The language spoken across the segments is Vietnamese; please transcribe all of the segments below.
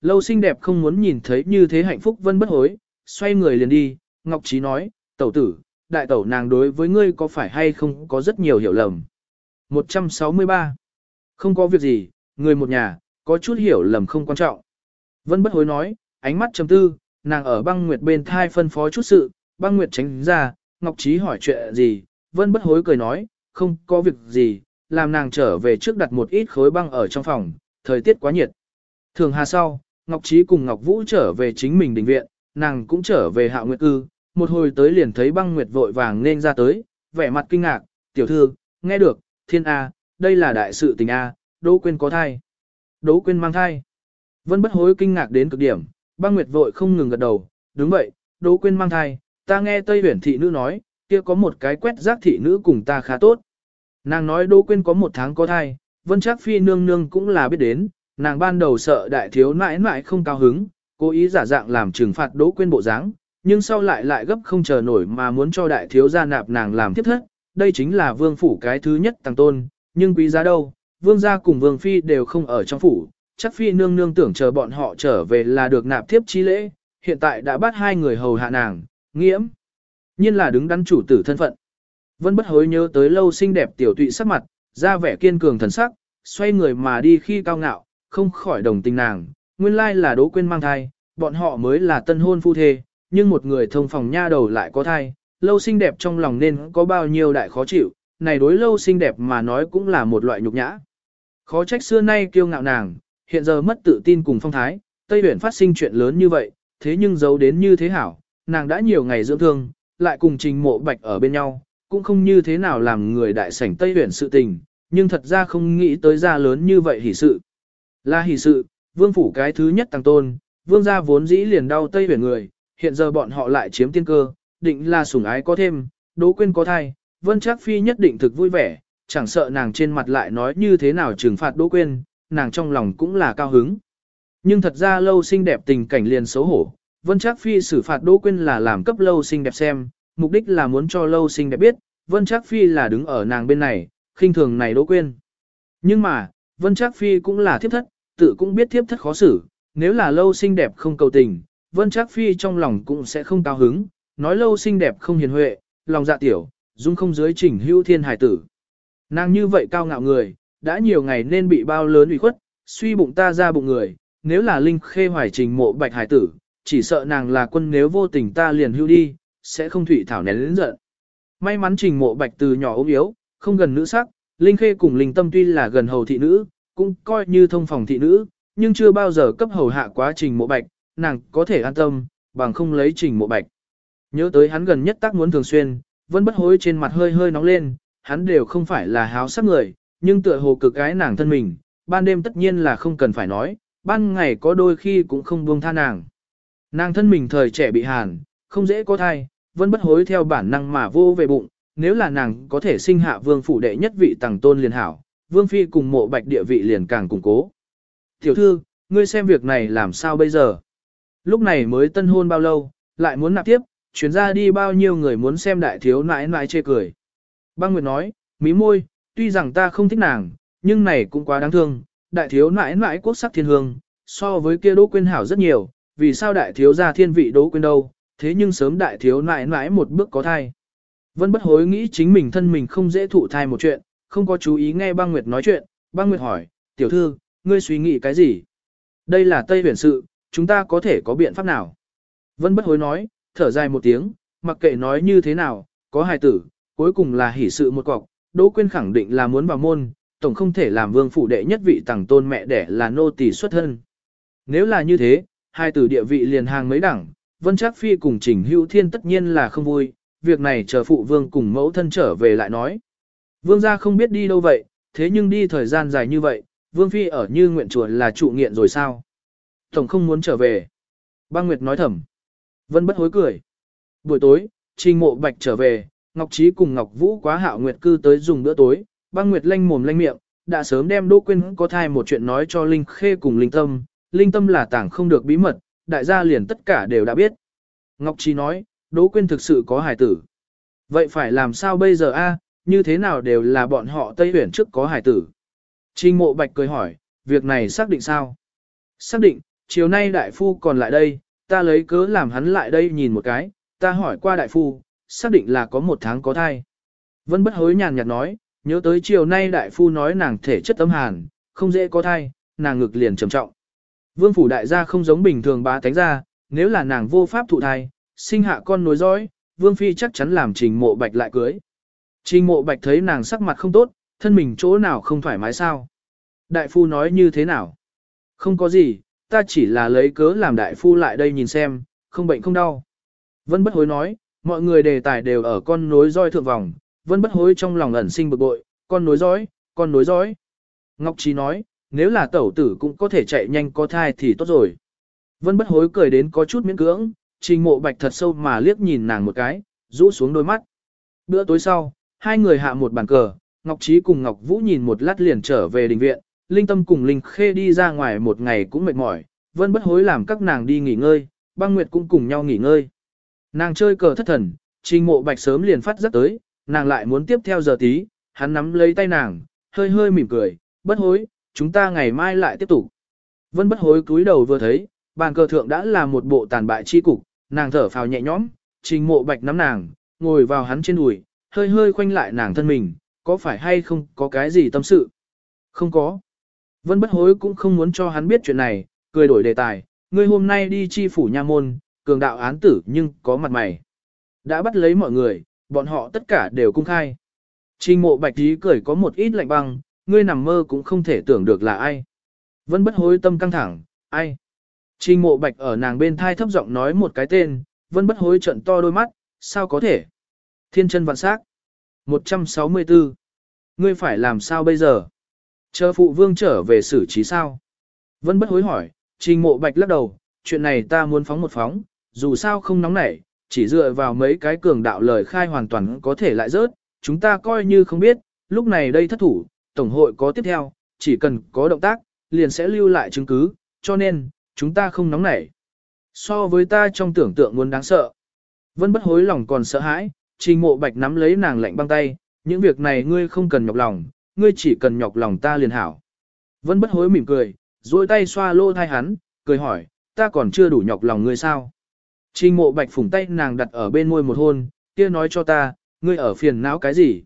lâu xinh đẹp không muốn nhìn thấy như thế hạnh phúc vân bất hối, xoay người liền đi, Ngọc Trí nói, tẩu tử, đại tẩu nàng đối với ngươi có phải hay không có rất nhiều hiểu lầm. 163. Không có việc gì, người một nhà, có chút hiểu lầm không quan trọng. Vân bất hối nói, ánh mắt trầm tư, nàng ở băng nguyệt bên thai phân phó chút sự, băng nguyệt tránh ra, Ngọc Trí hỏi chuyện gì, Vân bất hối cười nói, không có việc gì, làm nàng trở về trước đặt một ít khối băng ở trong phòng, thời tiết quá nhiệt. Thường hà sau, Ngọc Trí cùng Ngọc Vũ trở về chính mình đình viện, nàng cũng trở về hạ nguyệt cư, một hồi tới liền thấy băng nguyệt vội vàng nên ra tới, vẻ mặt kinh ngạc, tiểu thư, nghe được, thiên A, đây là đại sự tình A, Đỗ Quyên có thai. Đỗ Quyên mang thai. Vân bất hối kinh ngạc đến cực điểm, băng nguyệt vội không ngừng gật đầu, đúng vậy, Đỗ Quyên mang thai, ta nghe Tây Huyển thị nữ nói, kia có một cái quét rác thị nữ cùng ta khá tốt. Nàng nói Đỗ Quyên có một tháng có thai, Vân Trác Phi nương nương cũng là biết đến, nàng ban đầu sợ đại thiếu nãi nãi không cao hứng, cố ý giả dạng làm trừng phạt Đỗ quên bộ dáng, nhưng sau lại lại gấp không chờ nổi mà muốn cho đại thiếu gia nạp nàng làm tiếp thất, đây chính là vương phủ cái thứ nhất tăng tôn, nhưng quý giá đâu, vương gia cùng vương phi đều không ở trong phủ, chắc phi nương nương tưởng chờ bọn họ trở về là được nạp tiếp chi lễ, hiện tại đã bắt hai người hầu hạ nàng, nghiễm, nhiên là đứng đắn chủ tử thân phận. Vân bất hối nhớ tới lâu xinh đẹp tiểu tụy sắc mặt, ra vẻ kiên cường thần sắc, xoay người mà đi khi cao ngạo, không khỏi đồng tình nàng, nguyên lai là đố quên mang thai, bọn họ mới là tân hôn phu thê, nhưng một người thông phòng nha đầu lại có thai, lâu xinh đẹp trong lòng nên có bao nhiêu đại khó chịu, này đối lâu xinh đẹp mà nói cũng là một loại nhục nhã. Khó trách xưa nay kiêu ngạo nàng, hiện giờ mất tự tin cùng phong thái, Tây Uyển phát sinh chuyện lớn như vậy, thế nhưng giấu đến như thế hảo, nàng đã nhiều ngày dưỡng thương, lại cùng trình mộ bạch ở bên nhau, cũng không như thế nào làm người đại sảnh Tây Uyển sự tình, nhưng thật ra không nghĩ tới ra lớn như vậy hỉ sự. Là hỉ sự, vương phủ cái thứ nhất tăng tôn, vương gia vốn dĩ liền đau Tây biển người, hiện giờ bọn họ lại chiếm tiên cơ, định là sủng ái có thêm, đố quên có thai, vân chắc phi nhất định thực vui vẻ, chẳng sợ nàng trên mặt lại nói như thế nào trừng phạt đố quên, nàng trong lòng cũng là cao hứng. Nhưng thật ra lâu xinh đẹp tình cảnh liền xấu hổ, vân chắc phi xử phạt đố quên là làm cấp lâu xinh đẹp xem, mục đích là muốn cho lâu xinh đẹp biết, vân chắc phi là đứng ở nàng bên này, khinh thường này đố quên. Nhưng mà, vân Trác phi cũng là thiếp thất, tự cũng biết thiếp thất khó xử, nếu là lâu xinh đẹp không cầu tình, Vân Trác Phi trong lòng cũng sẽ không cao hứng, nói lâu xinh đẹp không hiền huệ, lòng dạ tiểu, dung không dưới chỉnh hưu thiên hải tử. Nàng như vậy cao ngạo người, đã nhiều ngày nên bị bao lớn ủy khuất, suy bụng ta ra bụng người, nếu là linh khê hoài trình mộ bạch hải tử, chỉ sợ nàng là quân nếu vô tình ta liền hưu đi, sẽ không thủy thảo nén lớn giận. May mắn trình mộ bạch từ nhỏ ốm yếu, không gần nữ sắc, linh khê cùng linh tâm tuy là gần hầu thị nữ, cũng coi như thông phòng thị nữ, nhưng chưa bao giờ cấp hầu hạ quá trình mộ bạch, nàng có thể an tâm, bằng không lấy trình mộ bạch. Nhớ tới hắn gần nhất tác muốn thường xuyên, vẫn bất hối trên mặt hơi hơi nóng lên, hắn đều không phải là háo sắc người, nhưng tựa hồ cực gái nàng thân mình, ban đêm tất nhiên là không cần phải nói, ban ngày có đôi khi cũng không buông tha nàng. Nàng thân mình thời trẻ bị hàn, không dễ có thai, vẫn bất hối theo bản năng mà vô về bụng, nếu là nàng có thể sinh hạ vương phủ đệ nhất vị tàng tôn liền hảo, vương phi cùng mộ bạch địa vị liền càng củng cố. Tiểu thư, ngươi xem việc này làm sao bây giờ? Lúc này mới tân hôn bao lâu, lại muốn nạp tiếp, chuyến ra đi bao nhiêu người muốn xem đại thiếu nãi nãi chê cười. Băng Nguyệt nói, mí môi, tuy rằng ta không thích nàng, nhưng này cũng quá đáng thương, đại thiếu nãi nãi quốc sắc thiên hương, so với kia đỗ quên hảo rất nhiều, vì sao đại thiếu gia thiên vị đỗ quên đâu, thế nhưng sớm đại thiếu nãi nãi một bước có thai. Vân bất hối nghĩ chính mình thân mình không dễ thụ thai một chuyện, không có chú ý nghe băng Nguyệt nói chuyện, băng Nguyệt hỏi, tiểu thư, ngươi suy nghĩ cái gì? Đây là Tây huyền sự, chúng ta có thể có biện pháp nào? Vân bất hối nói, thở dài một tiếng, mặc kệ nói như thế nào, có hài tử, cuối cùng là hỷ sự một cọc, Đỗ Quyên khẳng định là muốn vào môn, tổng không thể làm vương phủ đệ nhất vị tàng tôn mẹ đẻ là nô tỳ xuất thân. Nếu là như thế, hai tử địa vị liền hàng mấy đẳng, Vân Trác Phi cùng Trình Hữu Thiên tất nhiên là không vui, việc này chờ phụ vương cùng mẫu thân trở về lại nói. Vương gia không biết đi đâu vậy, thế nhưng đi thời gian dài như vậy, Vương Phi ở như nguyện chùa là trụ nghiện rồi sao? Tổng không muốn trở về. Băng Nguyệt nói thầm. Vân bất hối cười. Buổi tối, Trình Mộ Bạch trở về, Ngọc Trí cùng Ngọc Vũ quá hạo Nguyệt cư tới dùng bữa tối, Băng Nguyệt lanh mồm lanh miệng, đã sớm đem Đỗ Quyên có thai một chuyện nói cho Linh Khê cùng Linh Tâm, Linh Tâm là tảng không được bí mật, đại gia liền tất cả đều đã biết. Ngọc Trí nói, Đỗ Quyên thực sự có Hải tử. Vậy phải làm sao bây giờ a? như thế nào đều là bọn họ Tây Huyển trước có Hải tử. Trình Mộ Bạch cười hỏi, việc này xác định sao? Xác định, chiều nay đại phu còn lại đây, ta lấy cớ làm hắn lại đây nhìn một cái, ta hỏi qua đại phu, xác định là có một tháng có thai. Vân bất hối nhàn nhạt nói, nhớ tới chiều nay đại phu nói nàng thể chất âm hàn, không dễ có thai, nàng ngực liền trầm trọng. Vương phủ đại gia không giống bình thường bá tánh ra, nếu là nàng vô pháp thụ thai, sinh hạ con nối dõi, vương phi chắc chắn làm trình mộ bạch lại cưới. Trình mộ bạch thấy nàng sắc mặt không tốt, thân mình chỗ nào không thoải mái sao. Đại phu nói như thế nào? Không có gì, ta chỉ là lấy cớ làm đại phu lại đây nhìn xem, không bệnh không đau. Vân bất hối nói, mọi người đề tài đều ở con nối roi thượng vòng, vân bất hối trong lòng ẩn sinh bực bội, con nối dõi, con nối dõi. Ngọc Trí nói, nếu là tẩu tử cũng có thể chạy nhanh có thai thì tốt rồi. Vân bất hối cười đến có chút miễn cưỡng, trình mộ bạch thật sâu mà liếc nhìn nàng một cái, rũ xuống đôi mắt. Bữa tối sau, hai người hạ một bàn cờ, Ngọc Trí cùng Ngọc Vũ nhìn một lát liền trở về đình viện, Linh Tâm cùng Linh Khê đi ra ngoài một ngày cũng mệt mỏi, Vân bất hối làm các nàng đi nghỉ ngơi, băng nguyệt cũng cùng nhau nghỉ ngơi. Nàng chơi cờ thất thần, trình mộ bạch sớm liền phát rất tới, nàng lại muốn tiếp theo giờ tí, hắn nắm lấy tay nàng, hơi hơi mỉm cười, bất hối, chúng ta ngày mai lại tiếp tục. Vân bất hối cúi đầu vừa thấy, bàn cờ thượng đã là một bộ tàn bại chi cục, nàng thở phào nhẹ nhõm, trình mộ bạch nắm nàng, ngồi vào hắn trên đùi, hơi hơi khoanh lại nàng thân mình, có phải hay không có cái gì tâm sự? Không có. Vân bất hối cũng không muốn cho hắn biết chuyện này, cười đổi đề tài, ngươi hôm nay đi chi phủ nha môn, cường đạo án tử nhưng có mặt mày. Đã bắt lấy mọi người, bọn họ tất cả đều cung khai. Trình mộ bạch tí cười có một ít lạnh băng, ngươi nằm mơ cũng không thể tưởng được là ai. Vân bất hối tâm căng thẳng, ai? Trình mộ bạch ở nàng bên thai thấp giọng nói một cái tên, vẫn bất hối trận to đôi mắt, sao có thể? Thiên chân vạn sát. 164. Ngươi phải làm sao bây giờ? Chờ phụ vương trở về xử trí sao? Vân bất hối hỏi, trình mộ bạch lắc đầu, chuyện này ta muốn phóng một phóng, dù sao không nóng nảy, chỉ dựa vào mấy cái cường đạo lời khai hoàn toàn có thể lại rớt, chúng ta coi như không biết, lúc này đây thất thủ, tổng hội có tiếp theo, chỉ cần có động tác, liền sẽ lưu lại chứng cứ, cho nên, chúng ta không nóng nảy. So với ta trong tưởng tượng muốn đáng sợ. Vân bất hối lòng còn sợ hãi, trình mộ bạch nắm lấy nàng lạnh băng tay, những việc này ngươi không cần nhọc lòng, ngươi chỉ cần nhọc lòng ta liền hảo. Vân bất hối mỉm cười, duỗi tay xoa lô thai hắn, cười hỏi, ta còn chưa đủ nhọc lòng ngươi sao? Trình mộ bạch phủng tay nàng đặt ở bên môi một hôn, kia nói cho ta, ngươi ở phiền não cái gì?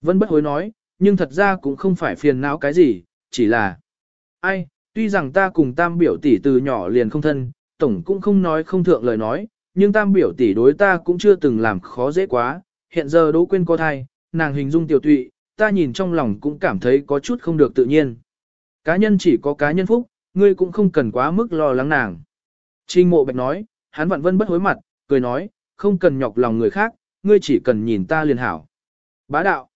Vân bất hối nói, nhưng thật ra cũng không phải phiền não cái gì, chỉ là... Ai, tuy rằng ta cùng tam biểu tỷ từ nhỏ liền không thân, tổng cũng không nói không thượng lời nói, nhưng tam biểu tỷ đối ta cũng chưa từng làm khó dễ quá, hiện giờ đỗ quên có thai, nàng hình dung tiểu tụy, ta nhìn trong lòng cũng cảm thấy có chút không được tự nhiên. Cá nhân chỉ có cá nhân phúc, ngươi cũng không cần quá mức lo lắng nàng. Trình mộ bạch nói, hắn vạn vân bất hối mặt, cười nói, không cần nhọc lòng người khác, ngươi chỉ cần nhìn ta liền hảo. Bá đạo.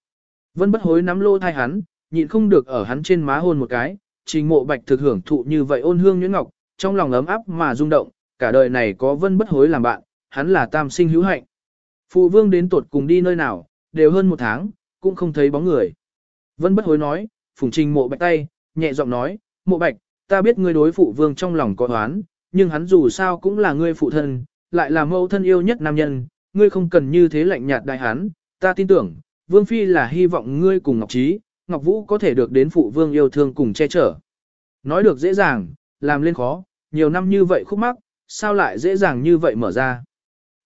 Vân bất hối nắm lô thai hắn, nhịn không được ở hắn trên má hôn một cái, trình mộ bạch thực hưởng thụ như vậy ôn hương nhuyễn ngọc, trong lòng ấm áp mà rung động, cả đời này có vân bất hối làm bạn, hắn là tam sinh hữu hạnh. Phụ vương đến tột cùng đi nơi nào, đều hơn một tháng, cũng không thấy bóng người. Vân bất hối nói, phùng trình mộ bạch tay, nhẹ giọng nói, mộ bạch, ta biết ngươi đối phụ vương trong lòng có oán, nhưng hắn dù sao cũng là ngươi phụ thân, lại là mẫu thân yêu nhất nam nhân, ngươi không cần như thế lạnh nhạt đại hắn, ta tin tưởng, vương phi là hy vọng ngươi cùng Ngọc Trí, Ngọc Vũ có thể được đến phụ vương yêu thương cùng che chở. Nói được dễ dàng, làm lên khó, nhiều năm như vậy khúc mắc, sao lại dễ dàng như vậy mở ra.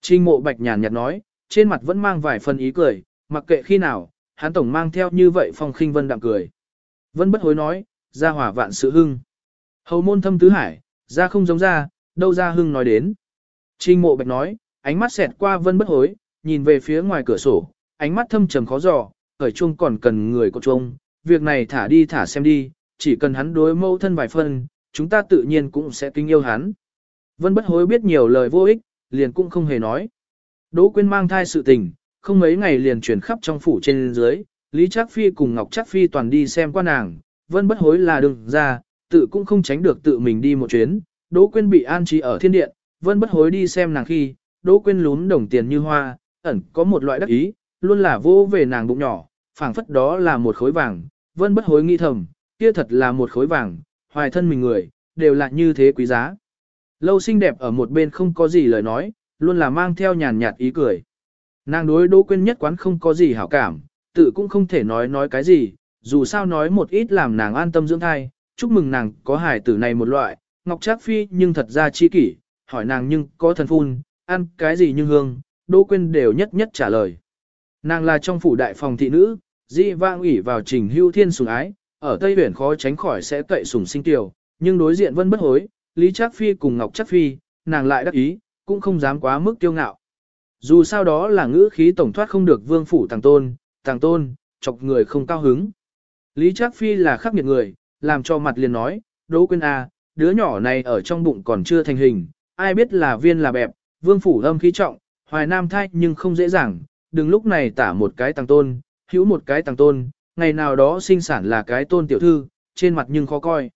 Trình mộ bạch nhàn nhạt nói, trên mặt vẫn mang vài phần ý cười, mặc kệ khi nào, hắn tổng mang theo như vậy phong khinh vân đạm cười. Vân bất hối nói, ra hỏa vạn sự hưng. Hầu môn thâm tứ hải, ra không giống ra, đâu ra hưng nói đến. Trình mộ bạch nói, ánh mắt xẹt qua vân bất hối, nhìn về phía ngoài cửa sổ, ánh mắt thâm trầm khó dò, khởi chuông còn cần người có chuông, việc này thả đi thả xem đi, chỉ cần hắn đối mâu thân vài phân, chúng ta tự nhiên cũng sẽ kinh yêu hắn. Vân bất hối biết nhiều lời vô ích, liền cũng không hề nói. Đỗ Quyên mang thai sự tình, không mấy ngày liền chuyển khắp trong phủ trên dưới, Lý Trác Phi cùng Ngọc Trác Phi toàn đi xem qua nàng, Vân bất hối là đừng ra, tự cũng không tránh được tự mình đi một chuyến, Đỗ Quyên bị an trí ở thiên điện, Vân bất hối đi xem nàng khi, Đỗ Quyên lún đồng tiền như hoa, ẩn có một loại đắc ý, luôn là vô về nàng bụng nhỏ, phảng phất đó là một khối vàng, Vân bất hối nghi thầm, kia thật là một khối vàng, hoài thân mình người, đều là như thế quý giá. Lâu xinh đẹp ở một bên không có gì lời nói, luôn là mang theo nhàn nhạt ý cười. Nàng đối Đỗ Quyên nhất quán không có gì hảo cảm, tự cũng không thể nói nói cái gì, dù sao nói một ít làm nàng an tâm dưỡng thai, chúc mừng nàng có hài tử này một loại, Ngọc Trác Phi nhưng thật ra chi kỷ, hỏi nàng nhưng có thần phun, ăn cái gì nhưng hương, Đỗ Quyên đều nhất nhất trả lời. Nàng là trong phủ đại phòng thị nữ, di vang ủy vào trình hưu thiên sủng ái, ở Tây Huyển khó tránh khỏi sẽ cậy sủng sinh tiểu, nhưng đối diện vân bất hối, Lý Trác Phi cùng Ngọc Trác Phi, nàng lại đắc ý, cũng không dám quá mức kiêu ngạo. Dù sao đó là ngữ khí tổng thoát không được vương phủ tàng tôn, tàng tôn, chọc người không cao hứng. Lý Trác Phi là khắc nghiệt người, làm cho mặt liền nói, Đỗ Quyên A, à, đứa nhỏ này ở trong bụng còn chưa thành hình, ai biết là viên là bẹp, vương phủ âm khí trọng, hoài nam thai nhưng không dễ dàng, đừng lúc này tả một cái tăng tôn, hữu một cái tăng tôn, ngày nào đó sinh sản là cái tôn tiểu thư, trên mặt nhưng khó coi.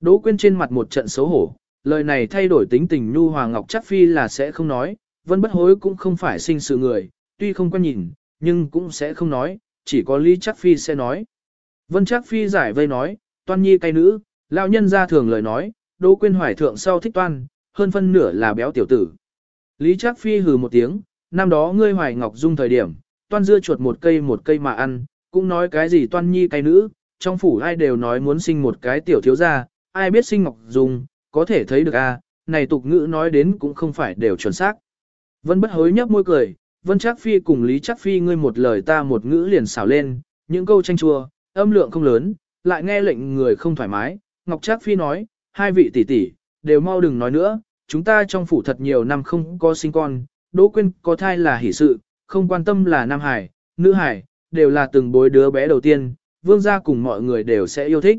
Đỗ Quyên trên mặt một trận xấu hổ, lời này thay đổi tính tình nhu hòa ngọc chắc phi là sẽ không nói, vân bất hối cũng không phải sinh sự người, tuy không quan nhìn, nhưng cũng sẽ không nói, chỉ có Lý chắc phi sẽ nói. Vân chắc phi giải vây nói, toan nhi cay nữ, lão nhân ra thường lời nói, Đỗ Quyên hoài thượng sau thích toan, hơn phân nửa là béo tiểu tử. Lý chắc phi hừ một tiếng, năm đó ngươi hoài ngọc dung thời điểm, toan dưa chuột một cây một cây mà ăn, cũng nói cái gì toan nhi cái nữ, trong phủ ai đều nói muốn sinh một cái tiểu thiếu gia, ai biết sinh ngọc dung, có thể thấy được a, à, này tục ngữ nói đến cũng không phải đều chuẩn xác. Vân bất hối nhấp môi cười, Vân Trác Phi cùng Lý Trác Phi ngươi một lời ta một ngữ liền xảo lên, những câu tranh chua, âm lượng không lớn, lại nghe lệnh người không thoải mái. Ngọc Trác Phi nói, hai vị tỷ tỷ, đều mau đừng nói nữa, chúng ta trong phủ thật nhiều năm không có sinh con, Đỗ Quyên có thai là hỷ sự, không quan tâm là nam hải, nữ hải, đều là từng bối đứa bé đầu tiên, vương gia cùng mọi người đều sẽ yêu thích.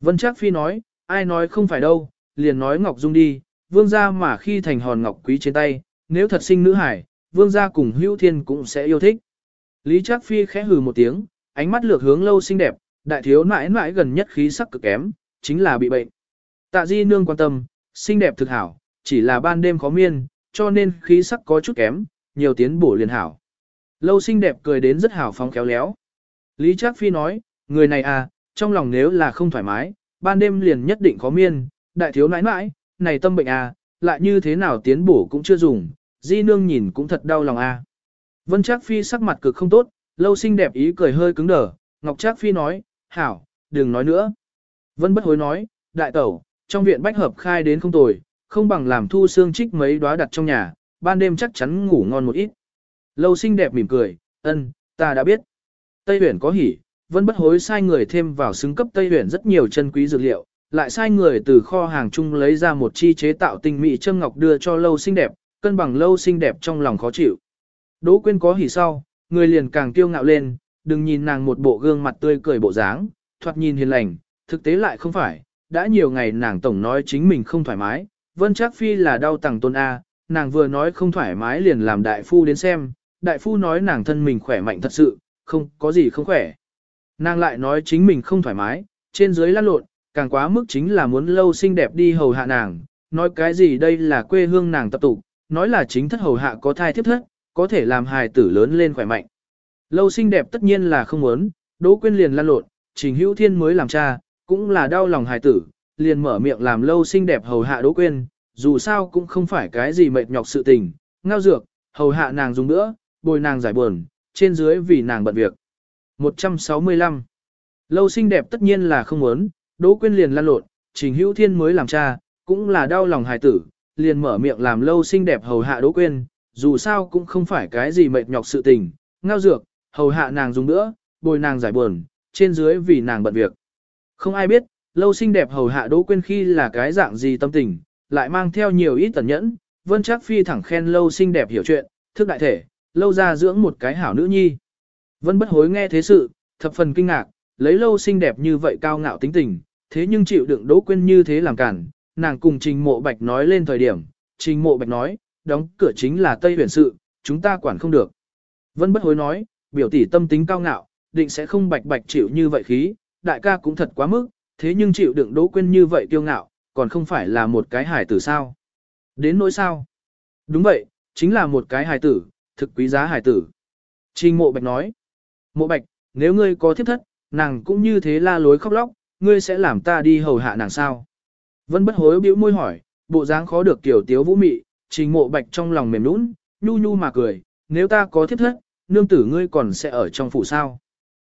Vân Trác Phi nói, ai nói không phải đâu, liền nói Ngọc Dung đi, vương gia mà khi thành hòn ngọc quý trên tay, nếu thật sinh nữ hải, vương gia cùng hữu thiên cũng sẽ yêu thích. Lý Trác Phi khẽ hừ một tiếng, ánh mắt lược hướng lâu xinh đẹp, đại thiếu nãi nãi gần nhất khí sắc cực kém, chính là bị bệnh. Tạ Di nương quan tâm, xinh đẹp thực hảo, chỉ là ban đêm khó miên, cho nên khí sắc có chút kém, nhiều tiến bổ liền hảo. Lâu xinh đẹp cười đến rất hảo phóng khéo léo. Lý Trác Phi nói, người này à, trong lòng nếu là không thoải mái, ban đêm liền nhất định khó miên, đại thiếu nãi nãi, này tâm bệnh à, lại như thế nào tiến bổ cũng chưa dùng, di nương nhìn cũng thật đau lòng à. Vân Trác Phi sắc mặt cực không tốt, lâu xinh đẹp ý cười hơi cứng đờ, Ngọc Trác Phi nói, hảo, đừng nói nữa. Vân bất hối nói, đại tẩu, trong viện bách hợp khai đến không tồi, không bằng làm thu xương trích mấy đóa đặt trong nhà, ban đêm chắc chắn ngủ ngon một ít. Lâu xinh đẹp mỉm cười, ân, ta đã biết. Tây Huyền có hỉ, vẫn bất hối sai người thêm vào xứng cấp Tây Huyền rất nhiều chân quý dược liệu, lại sai người từ kho hàng chung lấy ra một chi chế tạo tinh mỹ châm ngọc đưa cho lâu xinh đẹp, cân bằng lâu xinh đẹp trong lòng khó chịu. Đỗ Quyên có hỉ sau, người liền càng kiêu ngạo lên, đừng nhìn nàng một bộ gương mặt tươi cười bộ dáng, thoạt nhìn hiền lành, thực tế lại không phải, đã nhiều ngày nàng tổng nói chính mình không thoải mái, Vân Trác Phi là đau tàng tôn A, nàng vừa nói không thoải mái liền làm đại phu đến xem, đại phu nói nàng thân mình khỏe mạnh thật sự, không có gì không khỏe. Nàng lại nói chính mình không thoải mái, trên dưới lăn lộn, càng quá mức chính là muốn lâu xinh đẹp đi hầu hạ nàng, nói cái gì đây là quê hương nàng tập tụ, nói là chính thất hầu hạ có thai thiếp thất, có thể làm hài tử lớn lên khỏe mạnh. Lâu xinh đẹp tất nhiên là không muốn, Đỗ Quyên liền lăn lộn, Trình Hữu Thiên mới làm cha, cũng là đau lòng hài tử, liền mở miệng làm lâu xinh đẹp hầu hạ Đỗ Quyên, dù sao cũng không phải cái gì mệt nhọc sự tình, ngao dược, hầu hạ nàng dùng nữa, bồi nàng giải buồn, trên dưới vì nàng bận việc. 165. Lâu xinh đẹp tất nhiên là không muốn, Đỗ Quyên liền lăn lộn, Trình Hữu Thiên mới làm cha, cũng là đau lòng hài tử, liền mở miệng làm lâu xinh đẹp hầu hạ Đỗ Quyên, dù sao cũng không phải cái gì mệt nhọc sự tình, ngao dược, hầu hạ nàng dùng nữa, bồi nàng giải buồn, trên dưới vì nàng bận việc. Không ai biết, lâu xinh đẹp hầu hạ Đỗ Quyên khi là cái dạng gì tâm tình, lại mang theo nhiều ít tẩn nhẫn, Vân Trác Phi thẳng khen lâu xinh đẹp hiểu chuyện, thức đại thể, lâu ra dưỡng một cái hảo nữ nhi. Vân bất hối nghe thế sự, thập phần kinh ngạc, lấy lâu xinh đẹp như vậy cao ngạo tính tình, thế nhưng chịu đựng Đỗ Quyên như thế làm cản, nàng cùng Trình Mộ Bạch nói lên thời điểm, Trình Mộ Bạch nói, đóng cửa chính là Tây Huyền sự, chúng ta quản không được. Vân bất hối nói, biểu tỷ tâm tính cao ngạo, định sẽ không bạch bạch chịu như vậy khí, đại ca cũng thật quá mức, thế nhưng chịu đựng Đỗ Quyên như vậy kiêu ngạo, còn không phải là một cái hài tử sao. Đến nỗi sao? Đúng vậy, chính là một cái hài tử, thực quý giá hài tử. Trình Mộ Bạch nói, Mộ Bạch, nếu ngươi có thiếp thất, nàng cũng như thế la lối khóc lóc, ngươi sẽ làm ta đi hầu hạ nàng sao? Vân bất hối bĩu môi hỏi, bộ dáng khó được kiểu tiếu vũ mị, trình mộ bạch trong lòng mềm nũng, nhu nhu mà cười, nếu ta có thiếp thất, nương tử ngươi còn sẽ ở trong phủ sao?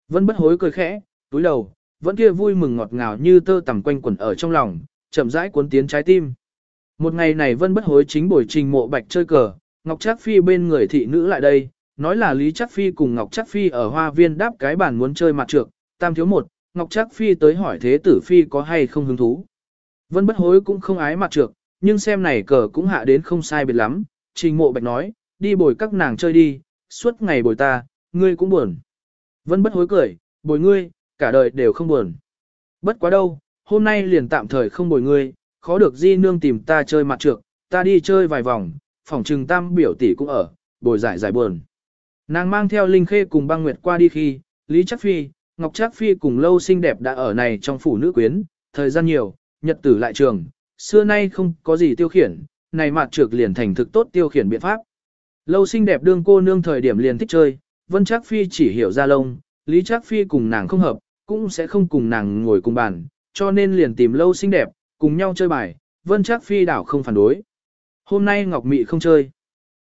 Vân bất hối cười khẽ, túi đầu, vẫn kia vui mừng ngọt ngào như tơ tằm quanh quẩn ở trong lòng, chậm rãi cuốn tiến trái tim. Một ngày này Vân bất hối chính buổi trình mộ bạch chơi cờ, Ngọc Trác Phi bên người thị nữ lại đây, nói là Lý Trác Phi cùng Ngọc Trác Phi ở hoa viên đáp cái bàn muốn chơi mặt trược, tam thiếu một, Ngọc Trác Phi tới hỏi thế tử Phi có hay không hứng thú. Vân bất hối cũng không ái mặt trược, nhưng xem này cờ cũng hạ đến không sai biệt lắm, trình mộ bạch nói, đi bồi các nàng chơi đi, suốt ngày bồi ta, ngươi cũng buồn. Vân bất hối cười, bồi ngươi, cả đời đều không buồn. Bất quá đâu, hôm nay liền tạm thời không bồi ngươi, khó được di nương tìm ta chơi mặt trược, ta đi chơi vài vòng, phòng trừng tam biểu tỷ cũng ở, bồi giải giải buồn. Nàng mang theo Linh Khê cùng băng nguyệt qua đi khi, Lý Chắc Phi, Ngọc Chắc Phi cùng lâu xinh đẹp đã ở này trong phủ nữ quyến, thời gian nhiều, nhật tử lại trường, xưa nay không có gì tiêu khiển, này mặt trược liền thành thực tốt tiêu khiển biện pháp. Lâu xinh đẹp đương cô nương thời điểm liền thích chơi, Vân Trác Phi chỉ hiểu ra lông, Lý Trác Phi cùng nàng không hợp, cũng sẽ không cùng nàng ngồi cùng bàn, cho nên liền tìm lâu xinh đẹp, cùng nhau chơi bài, Vân Trác Phi đảo không phản đối. Hôm nay Ngọc Mị không chơi.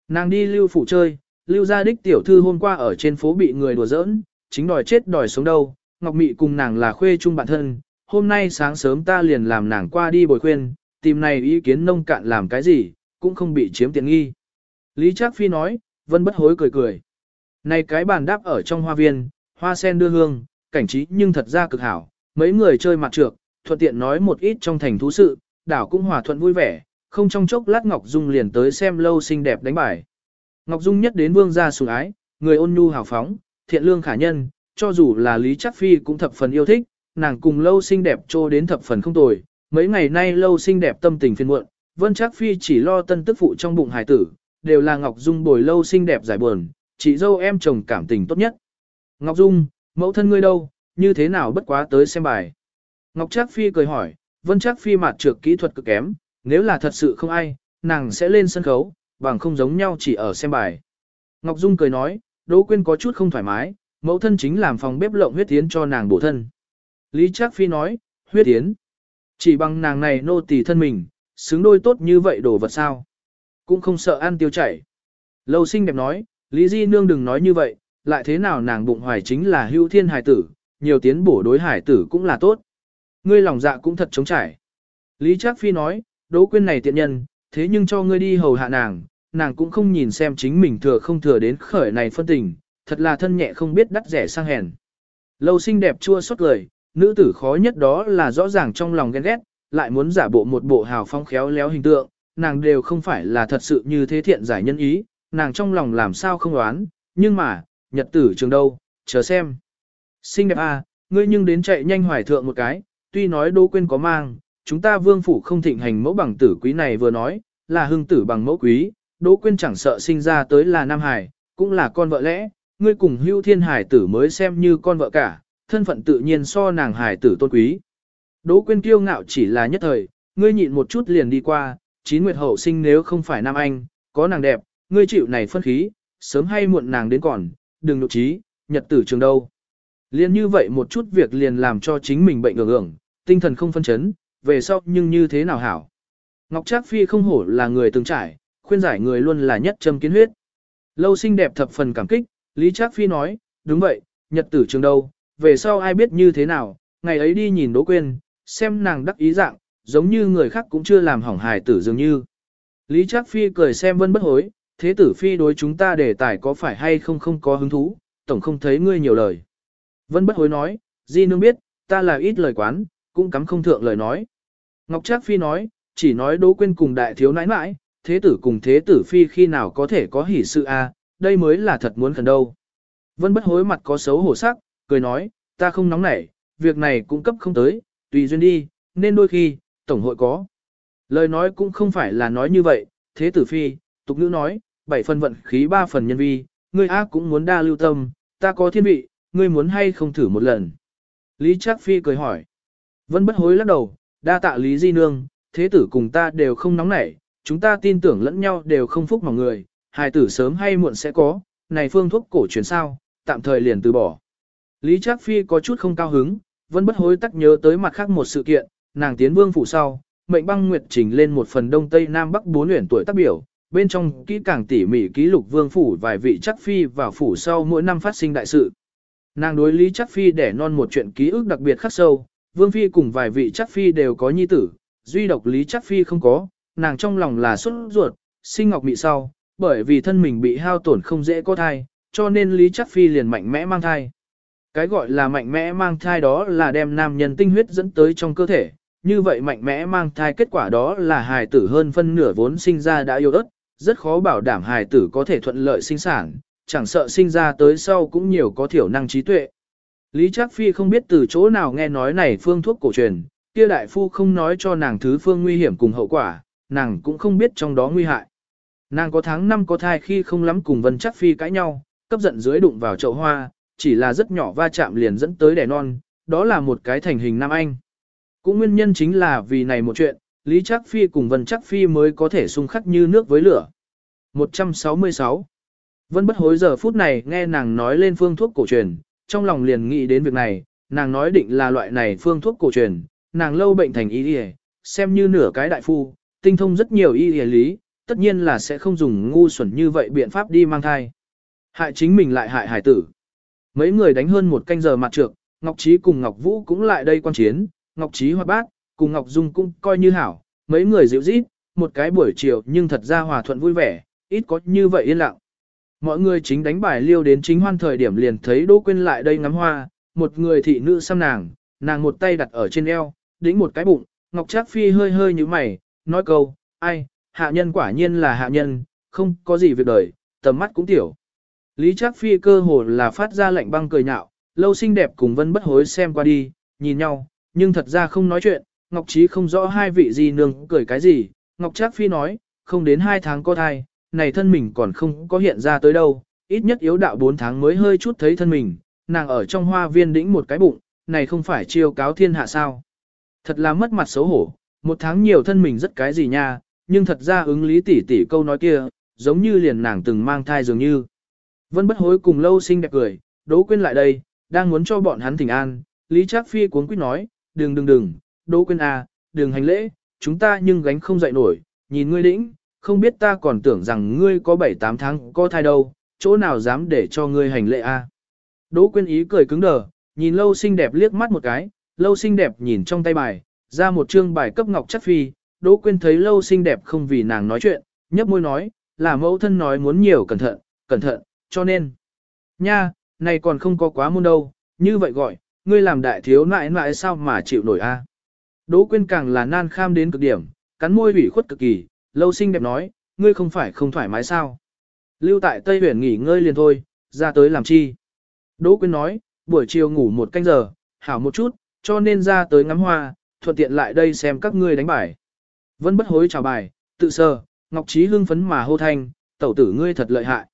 Nàng đi lưu phủ chơi, lưu gia đích tiểu thư hôm qua ở trên phố bị người đùa giỡn, chính đòi chết đòi sống đâu, Ngọc Mị cùng nàng là khuê chung bạn thân, hôm nay sáng sớm ta liền làm nàng qua đi bồi khuyên, tìm này ý kiến nông cạn làm cái gì, cũng không bị chiếm tiện nghi. Lý Trác Phi nói, Vân bất hối cười cười. Này cái bàn đáp ở trong hoa viên, hoa sen đưa hương, cảnh trí nhưng thật ra cực hảo, mấy người chơi mặt trược, thuận tiện nói một ít trong thành thú sự, đảo cũng hòa thuận vui vẻ, không trong chốc lát Ngọc Dung liền tới xem lâu xinh đẹp đánh bài. Ngọc Dung nhất đến vương gia sủng ái, người ôn nhu hào phóng, thiện lương khả nhân, cho dù là Lý Chắc Phi cũng thập phần yêu thích, nàng cùng lâu xinh đẹp trô đến thập phần không tồi. Mấy ngày nay lâu xinh đẹp tâm tình phiền muộn, Vân Chắc Phi chỉ lo tân tức phụ trong bụng hải tử, đều là Ngọc Dung bồi lâu xinh đẹp giải buồn, chị dâu em chồng cảm tình tốt nhất. Ngọc Dung, mẫu thân ngươi đâu, như thế nào bất quá tới xem bài. Ngọc Trác Phi cười hỏi, Vân Trác Phi mặt trược kỹ thuật cực kém, nếu là thật sự không ai, nàng sẽ lên sân khấu, bằng không giống nhau chỉ ở xem bài. Ngọc Dung cười nói, Đỗ Quyên có chút không thoải mái, mẫu thân chính làm phòng bếp lộng huyết tiến cho nàng bổ thân. Lý Trác Phi nói, huyết tiến. Chỉ bằng nàng này nô tỳ thân mình, xứng đôi tốt như vậy đồ vật sao. Cũng không sợ ăn tiêu chảy. Lâu sinh đẹp nói, Lý Di Nương đừng nói như vậy, lại thế nào nàng bụng hoài chính là hưu thiên hải tử, nhiều tiến bổ đối hải tử cũng là tốt. Ngươi lòng dạ cũng thật chống trải. Lý Trác Phi nói, Đỗ Quyên này tiện nhân, thế nhưng cho ngươi đi hầu hạ nàng, nàng cũng không nhìn xem chính mình thừa không thừa đến khởi này phân tình, thật là thân nhẹ không biết đắt rẻ sang hèn. Lâu xinh đẹp chua xót lời, nữ tử khó nhất đó là rõ ràng trong lòng ghen ghét, lại muốn giả bộ một bộ hào phong khéo léo hình tượng, nàng đều không phải là thật sự như thế thiện giải nhân ý, nàng trong lòng làm sao không đoán, nhưng mà, nhật tử trường đâu, chờ xem. Xinh đẹp à, ngươi nhưng đến chạy nhanh hoài thượng một cái, tuy nói Đỗ Quyên có mang, chúng ta vương phủ không thịnh hành mẫu bằng tử quý này vừa nói, là hưng tử bằng mẫu quý, Đỗ Quyên chẳng sợ sinh ra tới là Nam Hải, cũng là con vợ lẽ, ngươi cùng hưu thiên hải tử mới xem như con vợ cả, thân phận tự nhiên so nàng hải tử tôn quý. Đỗ Quyên kiêu ngạo chỉ là nhất thời, ngươi nhịn một chút liền đi qua, chín nguyệt hậu sinh nếu không phải Nam Anh, có nàng đẹp, ngươi chịu này phân khí, sớm hay muộn nàng đến còn, đừng nội trí, nhật tử trường đâu. Liên như vậy một chút việc liền làm cho chính mình bệnh ngưỡng ngưỡng, tinh thần không phân chấn, về sau nhưng như thế nào hảo. Ngọc Trác Phi không hổ là người từng trải, khuyên giải người luôn là nhất châm kiến huyết. Lâu xinh đẹp thập phần cảm kích, Lý Trác Phi nói, đúng vậy, nhật tử trường đâu, về sau ai biết như thế nào, ngày ấy đi nhìn Đỗ Quyên, xem nàng đắc ý dạng, giống như người khác cũng chưa làm hỏng hài tử dường như. Lý Trác Phi cười xem vân bất hối, thế tử Phi đối chúng ta đề tài có phải hay không không có hứng thú, tổng không thấy ngươi nhiều lời. Vân bất hối nói, Di nương biết, ta là ít lời quán, cũng cắm không thượng lời nói. Ngọc Trác Phi nói, chỉ nói Đỗ Quyên cùng đại thiếu nãi nãi, thế tử cùng thế tử Phi khi nào có thể có hỷ sự a, đây mới là thật muốn khẩn đâu. Vân bất hối mặt có xấu hổ sắc, cười nói, ta không nóng nảy, việc này cũng cấp không tới, tùy duyên đi, nên đôi khi, tổng hội có. Lời nói cũng không phải là nói như vậy, thế tử Phi, tục nữ nói, bảy phần vận khí ba phần nhân vi, ngươi ác cũng muốn đa lưu tâm, ta có thiên vị, ngươi muốn hay không thử một lần. Lý Trác Phi cười hỏi. Vân bất hối lắc đầu, đa tạ Lý Di Nương, thế tử cùng ta đều không nóng nảy, chúng ta tin tưởng lẫn nhau đều không phúc mỏng người, hài tử sớm hay muộn sẽ có, này phương thuốc cổ truyền sao, tạm thời liền từ bỏ. Lý Trác Phi có chút không cao hứng, Vân bất hối tắc nhớ tới mặt khác một sự kiện, nàng tiến vương phủ sau, mệnh băng nguyệt trình lên một phần đông tây nam bắc bốn luyện tuổi tác biểu, bên trong kỹ càng tỉ mỉ ký lục vương phủ vài vị chắc phi vào phủ sau mỗi năm phát sinh đại sự. Nàng đối lý chắc phi để non một chuyện ký ức đặc biệt khắc sâu, vương phi cùng vài vị chắc phi đều có nhi tử, duy độc Lý Chắc Phi không có, nàng trong lòng là xuất ruột, sinh ngọc mị sau, bởi vì thân mình bị hao tổn không dễ có thai, cho nên Lý Chắc Phi liền mạnh mẽ mang thai. Cái gọi là mạnh mẽ mang thai đó là đem nam nhân tinh huyết dẫn tới trong cơ thể, như vậy mạnh mẽ mang thai kết quả đó là hài tử hơn phân nửa vốn sinh ra đã yêu ớt, rất khó bảo đảm hài tử có thể thuận lợi sinh sản, chẳng sợ sinh ra tới sau cũng nhiều có thiểu năng trí tuệ. Lý Trác Phi không biết từ chỗ nào nghe nói này phương thuốc cổ truyền, kia đại phu không nói cho nàng thứ phương nguy hiểm cùng hậu quả, nàng cũng không biết trong đó nguy hại. Nàng có tháng năm có thai khi không lắm cùng Vân Trác Phi cãi nhau, cấp giận dưới đụng vào chậu hoa, chỉ là rất nhỏ va chạm liền dẫn tới đẻ non, đó là một cái thành hình nam anh. Cũng nguyên nhân chính là vì này một chuyện, Lý Trác Phi cùng Vân Trác Phi mới có thể xung khắc như nước với lửa. 166 Vân bất hối giờ phút này nghe nàng nói lên phương thuốc cổ truyền, trong lòng liền nghĩ đến việc này, nàng nói định là loại này phương thuốc cổ truyền, nàng lâu bệnh thành y y, xem như nửa cái đại phu, tinh thông rất nhiều y y lý, tất nhiên là sẽ không dùng ngu xuẩn như vậy biện pháp đi mang thai. Hại chính mình lại hại hải tử. Mấy người đánh hơn một canh giờ mặt trược, Ngọc Trí cùng Ngọc Vũ cũng lại đây quan chiến, Ngọc Trí hoạt bát, cùng Ngọc Dung cũng coi như hảo, mấy người dịu rít, một cái buổi chiều nhưng thật ra hòa thuận vui vẻ, ít có như vậy yên lặng. Mọi người chính đánh bài liêu đến chính hoan thời điểm liền thấy Đỗ Quyên lại đây ngắm hoa, một người thị nữ xăm nàng, nàng một tay đặt ở trên eo, đĩnh một cái bụng, Ngọc Trác Phi hơi hơi như mày, nói câu, ai, hạ nhân quả nhiên là hạ nhân, không có gì việc đời, tầm mắt cũng tiểu. Lý Trác Phi cơ hồ là phát ra lệnh băng cười nhạo, lâu xinh đẹp cùng vân bất hối xem qua đi, nhìn nhau, nhưng thật ra không nói chuyện, Ngọc Trí không rõ hai vị gì nương cười cái gì, Ngọc Trác Phi nói, không đến hai tháng có thai, này thân mình còn không có hiện ra tới đâu, ít nhất yếu đạo 4 tháng mới hơi chút thấy thân mình, nàng ở trong hoa viên đĩnh một cái bụng, này không phải chiêu cáo thiên hạ sao. Thật là mất mặt xấu hổ, một tháng nhiều thân mình rất cái gì nha, nhưng thật ra ứng lý tỷ tỷ câu nói kia, giống như liền nàng từng mang thai dường như. Vân bất hối cùng lâu xinh đẹp cười, đố quên lại đây, đang muốn cho bọn hắn thỉnh an, Lý Trác Phi cuốn quýt nói, đừng đừng đừng, Đỗ Quyên à, đừng hành lễ, chúng ta nhưng gánh không dậy nổi, nhìn ngươi đĩnh, không biết ta còn tưởng rằng ngươi có 7-8 tháng có thai đâu, chỗ nào dám để cho ngươi hành lễ a? À? Đỗ Quyên ý cười cứng đờ, nhìn lâu xinh đẹp liếc mắt một cái, lâu xinh đẹp nhìn trong tay bài, ra một chương bài cấp ngọc chất phi, Đỗ Quyên thấy lâu xinh đẹp không vì nàng nói chuyện, nhấp môi nói, là mẫu thân nói muốn nhiều cẩn thận, cẩn thận, cho nên. Nha, này còn không có quá môn đâu, như vậy gọi, ngươi làm đại thiếu nại nại sao mà chịu nổi a? Đỗ Quyên càng là nan kham đến cực điểm, cắn môi ủy khuất cực kỳ, lâu xinh đẹp nói, ngươi không phải không thoải mái sao? Lưu tại Tây Huyền nghỉ ngơi liền thôi, ra tới làm chi? Đỗ Quyên nói, buổi chiều ngủ một canh giờ, hảo một chút, cho nên ra tới ngắm hoa, thuận tiện lại đây xem các ngươi đánh bài. Vân bất hối chào bài, tự sờ, Ngọc Trí hưng phấn mà hô thanh, tẩu tử ngươi thật lợi hại.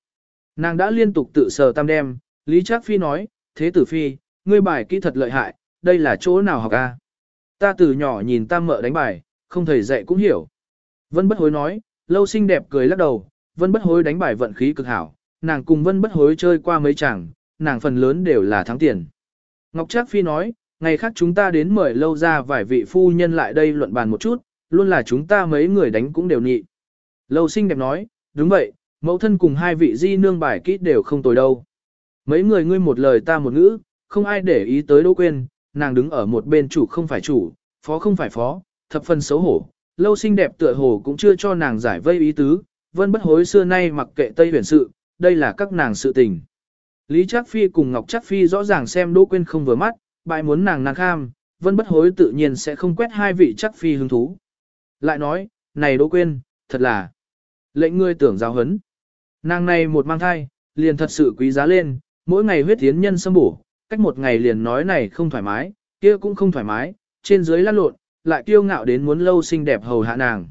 Nàng đã liên tục tự sờ tam đem, Lý Trác Phi nói, thế tử Phi, ngươi bài kỹ thật lợi hại, đây là chỗ nào học a? Ta từ nhỏ nhìn tam mợ đánh bài, không thầy dạy cũng hiểu. Vân bất hối nói, lâu xinh đẹp cười lắc đầu, vân bất hối đánh bài vận khí cực hảo, nàng cùng vân bất hối chơi qua mấy chàng, nàng phần lớn đều là thắng tiền. Ngọc Trác Phi nói, ngày khác chúng ta đến mời lâu ra vài vị phu nhân lại đây luận bàn một chút, luôn là chúng ta mấy người đánh cũng đều nhị. Lâu xinh đẹp nói, đúng vậy, mẫu thân cùng hai vị di nương bài kỹ đều không tồi đâu. Mấy người ngươi một lời ta một ngữ, không ai để ý tới Đỗ Quyên, nàng đứng ở một bên chủ không phải chủ, phó không phải phó, thập phần xấu hổ, lâu xinh đẹp tựa hồ cũng chưa cho nàng giải vây ý tứ, vân bất hối xưa nay mặc kệ Tây huyền sự, đây là các nàng sự tình. Lý Trác Phi cùng Ngọc Trác Phi rõ ràng xem Đỗ Quyên không vừa mắt, bại muốn nàng nàng kham, vân bất hối tự nhiên sẽ không quét hai vị Trác Phi hứng thú. Lại nói, này Đỗ Quyên, thật là lệnh ngươi tưởng giáo hấn. Nàng này một mang thai, liền thật sự quý giá lên, mỗi ngày huyết tiến nhân xâm bổ, cách một ngày liền nói này không thoải mái, kia cũng không thoải mái, trên dưới lăn lộn, lại kiêu ngạo đến muốn lâu xinh đẹp hầu hạ nàng.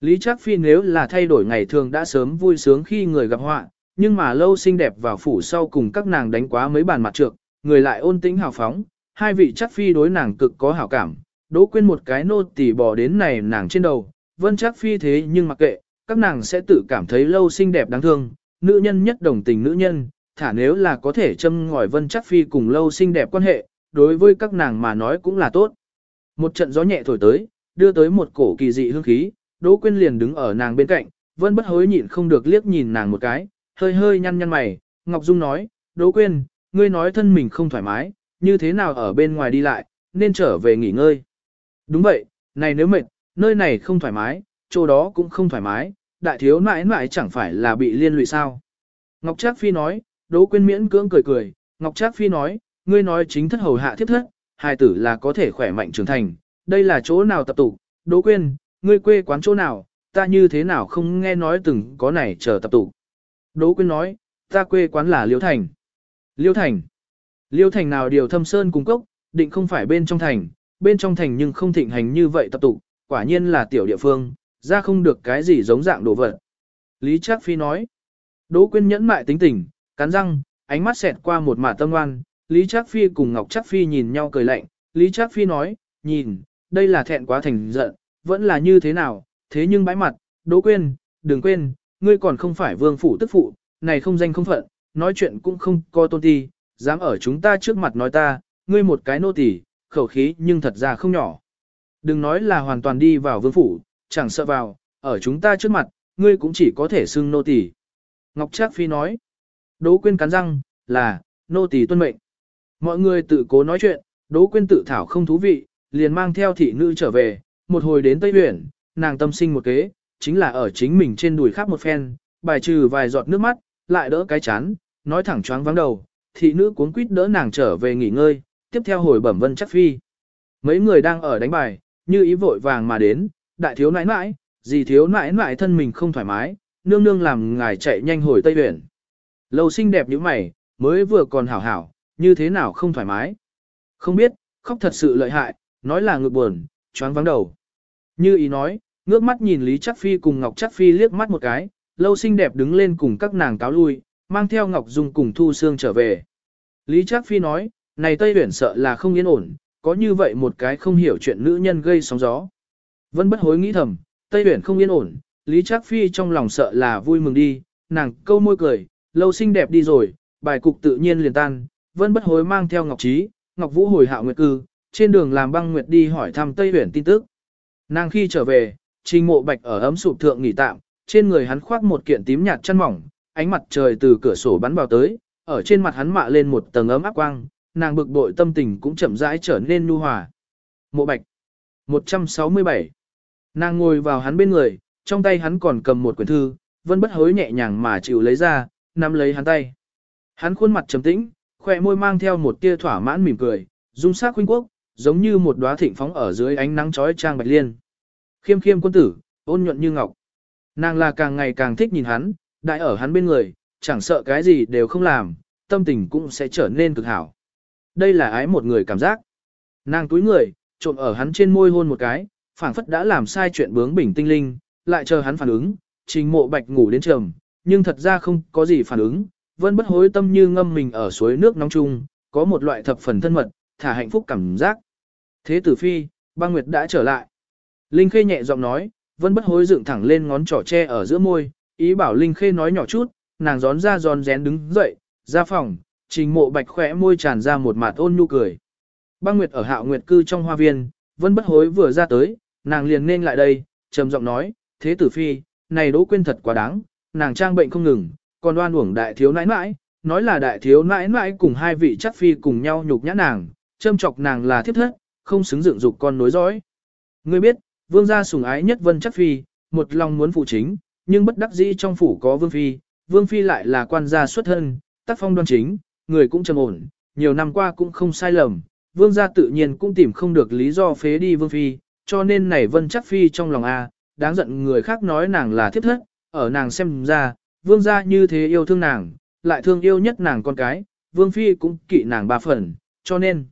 Lý Trác Phi nếu là thay đổi ngày thường đã sớm vui sướng khi người gặp họa, nhưng mà lâu xinh đẹp vào phủ sau cùng các nàng đánh quá mấy bàn mặt trược, người lại ôn tĩnh hào phóng, hai vị Trác Phi đối nàng cực có hảo cảm, đỗ quên một cái nô tỳ bò đến này nàng trên đầu, vân Trác Phi thế nhưng mặc kệ, các nàng sẽ tự cảm thấy lâu xinh đẹp đáng thương, nữ nhân nhất đồng tình nữ nhân, thả nếu là có thể châm ngòi vân Trác Phi cùng lâu xinh đẹp quan hệ, đối với các nàng mà nói cũng là tốt. Một trận gió nhẹ thổi tới, đưa tới một cổ kỳ dị hương khí, Đỗ Quyên liền đứng ở nàng bên cạnh, Vân bất hối nhịn không được liếc nhìn nàng một cái, hơi hơi nhăn nhăn mày, Ngọc Dung nói, Đỗ Quyên, ngươi nói thân mình không thoải mái, như thế nào ở bên ngoài đi lại, nên trở về nghỉ ngơi. Đúng vậy, này nếu mệt, Nơi này không thoải mái, chỗ đó cũng không thoải mái, đại thiếu nãi nãi chẳng phải là bị liên lụy sao. Ngọc Trác Phi nói, Đỗ Quyên miễn cưỡng cười cười, Ngọc Trác Phi nói, ngươi nói chính thất hầu hạ thiếp thất, hài tử là có thể khỏe mạnh trưởng thành, đây là chỗ nào tập tụ, Đỗ Quyên, ngươi quê quán chỗ nào, ta như thế nào không nghe nói từng có này chờ tập tụ. Đỗ Quyên nói, ta quê quán là Liêu Thành. Liêu Thành. Liêu Thành nào điều thâm sơn cung cốc, định không phải bên trong thành, bên trong thành nhưng không thịnh hành như vậy tập tụ, quả nhiên là tiểu địa phương, ra không được cái gì giống dạng đồ vật. Lý Trác Phi nói, Đỗ Quyên nhẫn mại tính tình, cắn răng, ánh mắt xẹt qua một mả tâm ngoan, Lý Trác Phi cùng Ngọc Trác Phi nhìn nhau cười lạnh, Lý Trác Phi nói, nhìn, đây là thẹn quá thành giận, vẫn là như thế nào, thế nhưng bãi mặt, Đỗ Quên, đừng quên, ngươi còn không phải vương phủ tức phụ, này không danh không phận, nói chuyện cũng không có tôn ti, dám ở chúng ta trước mặt nói ta, ngươi một cái nô tỳ, khẩu khí nhưng thật ra không nhỏ. Đừng nói là hoàn toàn đi vào vương phủ, chẳng sợ vào, ở chúng ta trước mặt, ngươi cũng chỉ có thể xưng nô tỳ. Ngọc Trác Phi nói, Đỗ Quyên cắn răng, là, nô tỳ tuân mệnh. Mọi người tự cố nói chuyện, Đỗ Quyên tự thảo không thú vị, liền mang theo thị nữ trở về, một hồi đến Tây Huyền, nàng tâm sinh một kế, chính là ở chính mình trên đùi khắp một phen, bài trừ vài giọt nước mắt, lại đỡ cái chán, nói thẳng choáng vắng đầu, thị nữ cuốn quýt đỡ nàng trở về nghỉ ngơi, tiếp theo hồi bẩm vân chắc phi. Mấy người đang ở đánh bài, như ý vội vàng mà đến, đại thiếu nãi nãi, gì thiếu nãi nãi thân mình không thoải mái, nương nương làm ngài chạy nhanh hồi Tây Huyền. Lâu xinh đẹp như mày, mới vừa còn hảo hảo, như thế nào không thoải mái. Không biết, khóc thật sự lợi hại, nói là ngực buồn, choáng vắng đầu. Như ý nói, ngước mắt nhìn Lý Chắc Phi cùng Ngọc Chắc Phi liếc mắt một cái, lâu xinh đẹp đứng lên cùng các nàng cáo lui, mang theo Ngọc Dung cùng Thu Sương trở về. Lý Trác Phi nói, này Tây Huyển sợ là không yên ổn, có như vậy một cái không hiểu chuyện nữ nhân gây sóng gió. Vân bất hối nghĩ thầm, Tây Huyển không yên ổn, Lý Trác Phi trong lòng sợ là vui mừng đi, nàng câu môi cười, lâu xinh đẹp đi rồi, bài cục tự nhiên liền tan, Vân bất hối mang theo Ngọc Trí, Ngọc Vũ hồi hạ nguyệt cư, trên đường làm băng nguyệt đi hỏi thăm Tây Huyền tin tức. Nàng khi trở về, trình mộ bạch ở ấm sụp thượng nghỉ tạm, trên người hắn khoác một kiện tím nhạt chăn mỏng, ánh mặt trời từ cửa sổ bắn vào tới, ở trên mặt hắn mạ lên một tầng ấm áp quang, nàng bực bội tâm tình cũng chậm rãi trở nên nhu hòa. Mộ Bạch 167 Nàng ngồi vào hắn bên người, trong tay hắn còn cầm một quyển thư, vân bất hối nhẹ nhàng mà chịu lấy ra, nắm lấy hắn tay. Hắn khuôn mặt trầm tĩnh, khỏe môi mang theo một tia thỏa mãn mỉm cười, dung sắc khuynh quốc, giống như một đóa thịnh phóng ở dưới ánh nắng chói trang bạch liên. Khiêm khiêm quân tử, ôn nhuận như ngọc. Nàng là càng ngày càng thích nhìn hắn, đại ở hắn bên người, chẳng sợ cái gì đều không làm, tâm tình cũng sẽ trở nên cực hảo. Đây là ái một người cảm giác. Nàng túi người, trộn ở hắn trên môi hôn một cái, phảng phất đã làm sai chuyện bướng bỉnh tinh linh, lại chờ hắn phản ứng, trình mộ bạch ngủ đến trầm, nhưng thật ra không có gì phản ứng, vẫn bất hối tâm như ngâm mình ở suối nước nóng chung, có một loại thập phần thân mật, thả hạnh phúc cảm giác. Thế tử phi, băng nguyệt đã trở lại. Linh khê nhẹ giọng nói, vân bất hối dựng thẳng lên ngón trỏ tre ở giữa môi, ý bảo Linh khê nói nhỏ chút, nàng gión ra giòn rén đứng dậy, ra phòng, trình mộ bạch khỏe môi tràn ra một mạt ôn nhu cười. Băng Nguyệt ở hạo nguyệt cư trong hoa viên, vân bất hối vừa ra tới, nàng liền nên lại đây, trầm giọng nói, thế tử phi, này đỗ quên thật quá đáng, nàng trang bệnh không ngừng, còn đoan uổng đại thiếu nãi nãi, nói là đại thiếu nãi nãi cùng hai vị chắc phi cùng nhau nhục nhã nàng, châm chọc nàng là thiếp thất, không xứng dựng dục con nối dõi. Ngươi biết, vương gia sủng ái nhất vân chắc phi, một lòng muốn phụ chính, nhưng bất đắc dĩ trong phủ có vương phi, vương phi lại là quan gia xuất thân, tác phong đoan chính, người cũng trầm ổn, nhiều năm qua cũng không sai lầm, vương gia tự nhiên cũng tìm không được lý do phế đi vương phi, cho nên này vân chắc phi trong lòng a, đáng giận người khác nói nàng là thiếp thất, ở nàng xem ra, vương gia như thế yêu thương nàng, lại thương yêu nhất nàng con cái, vương phi cũng kỵ nàng ba phần, cho nên,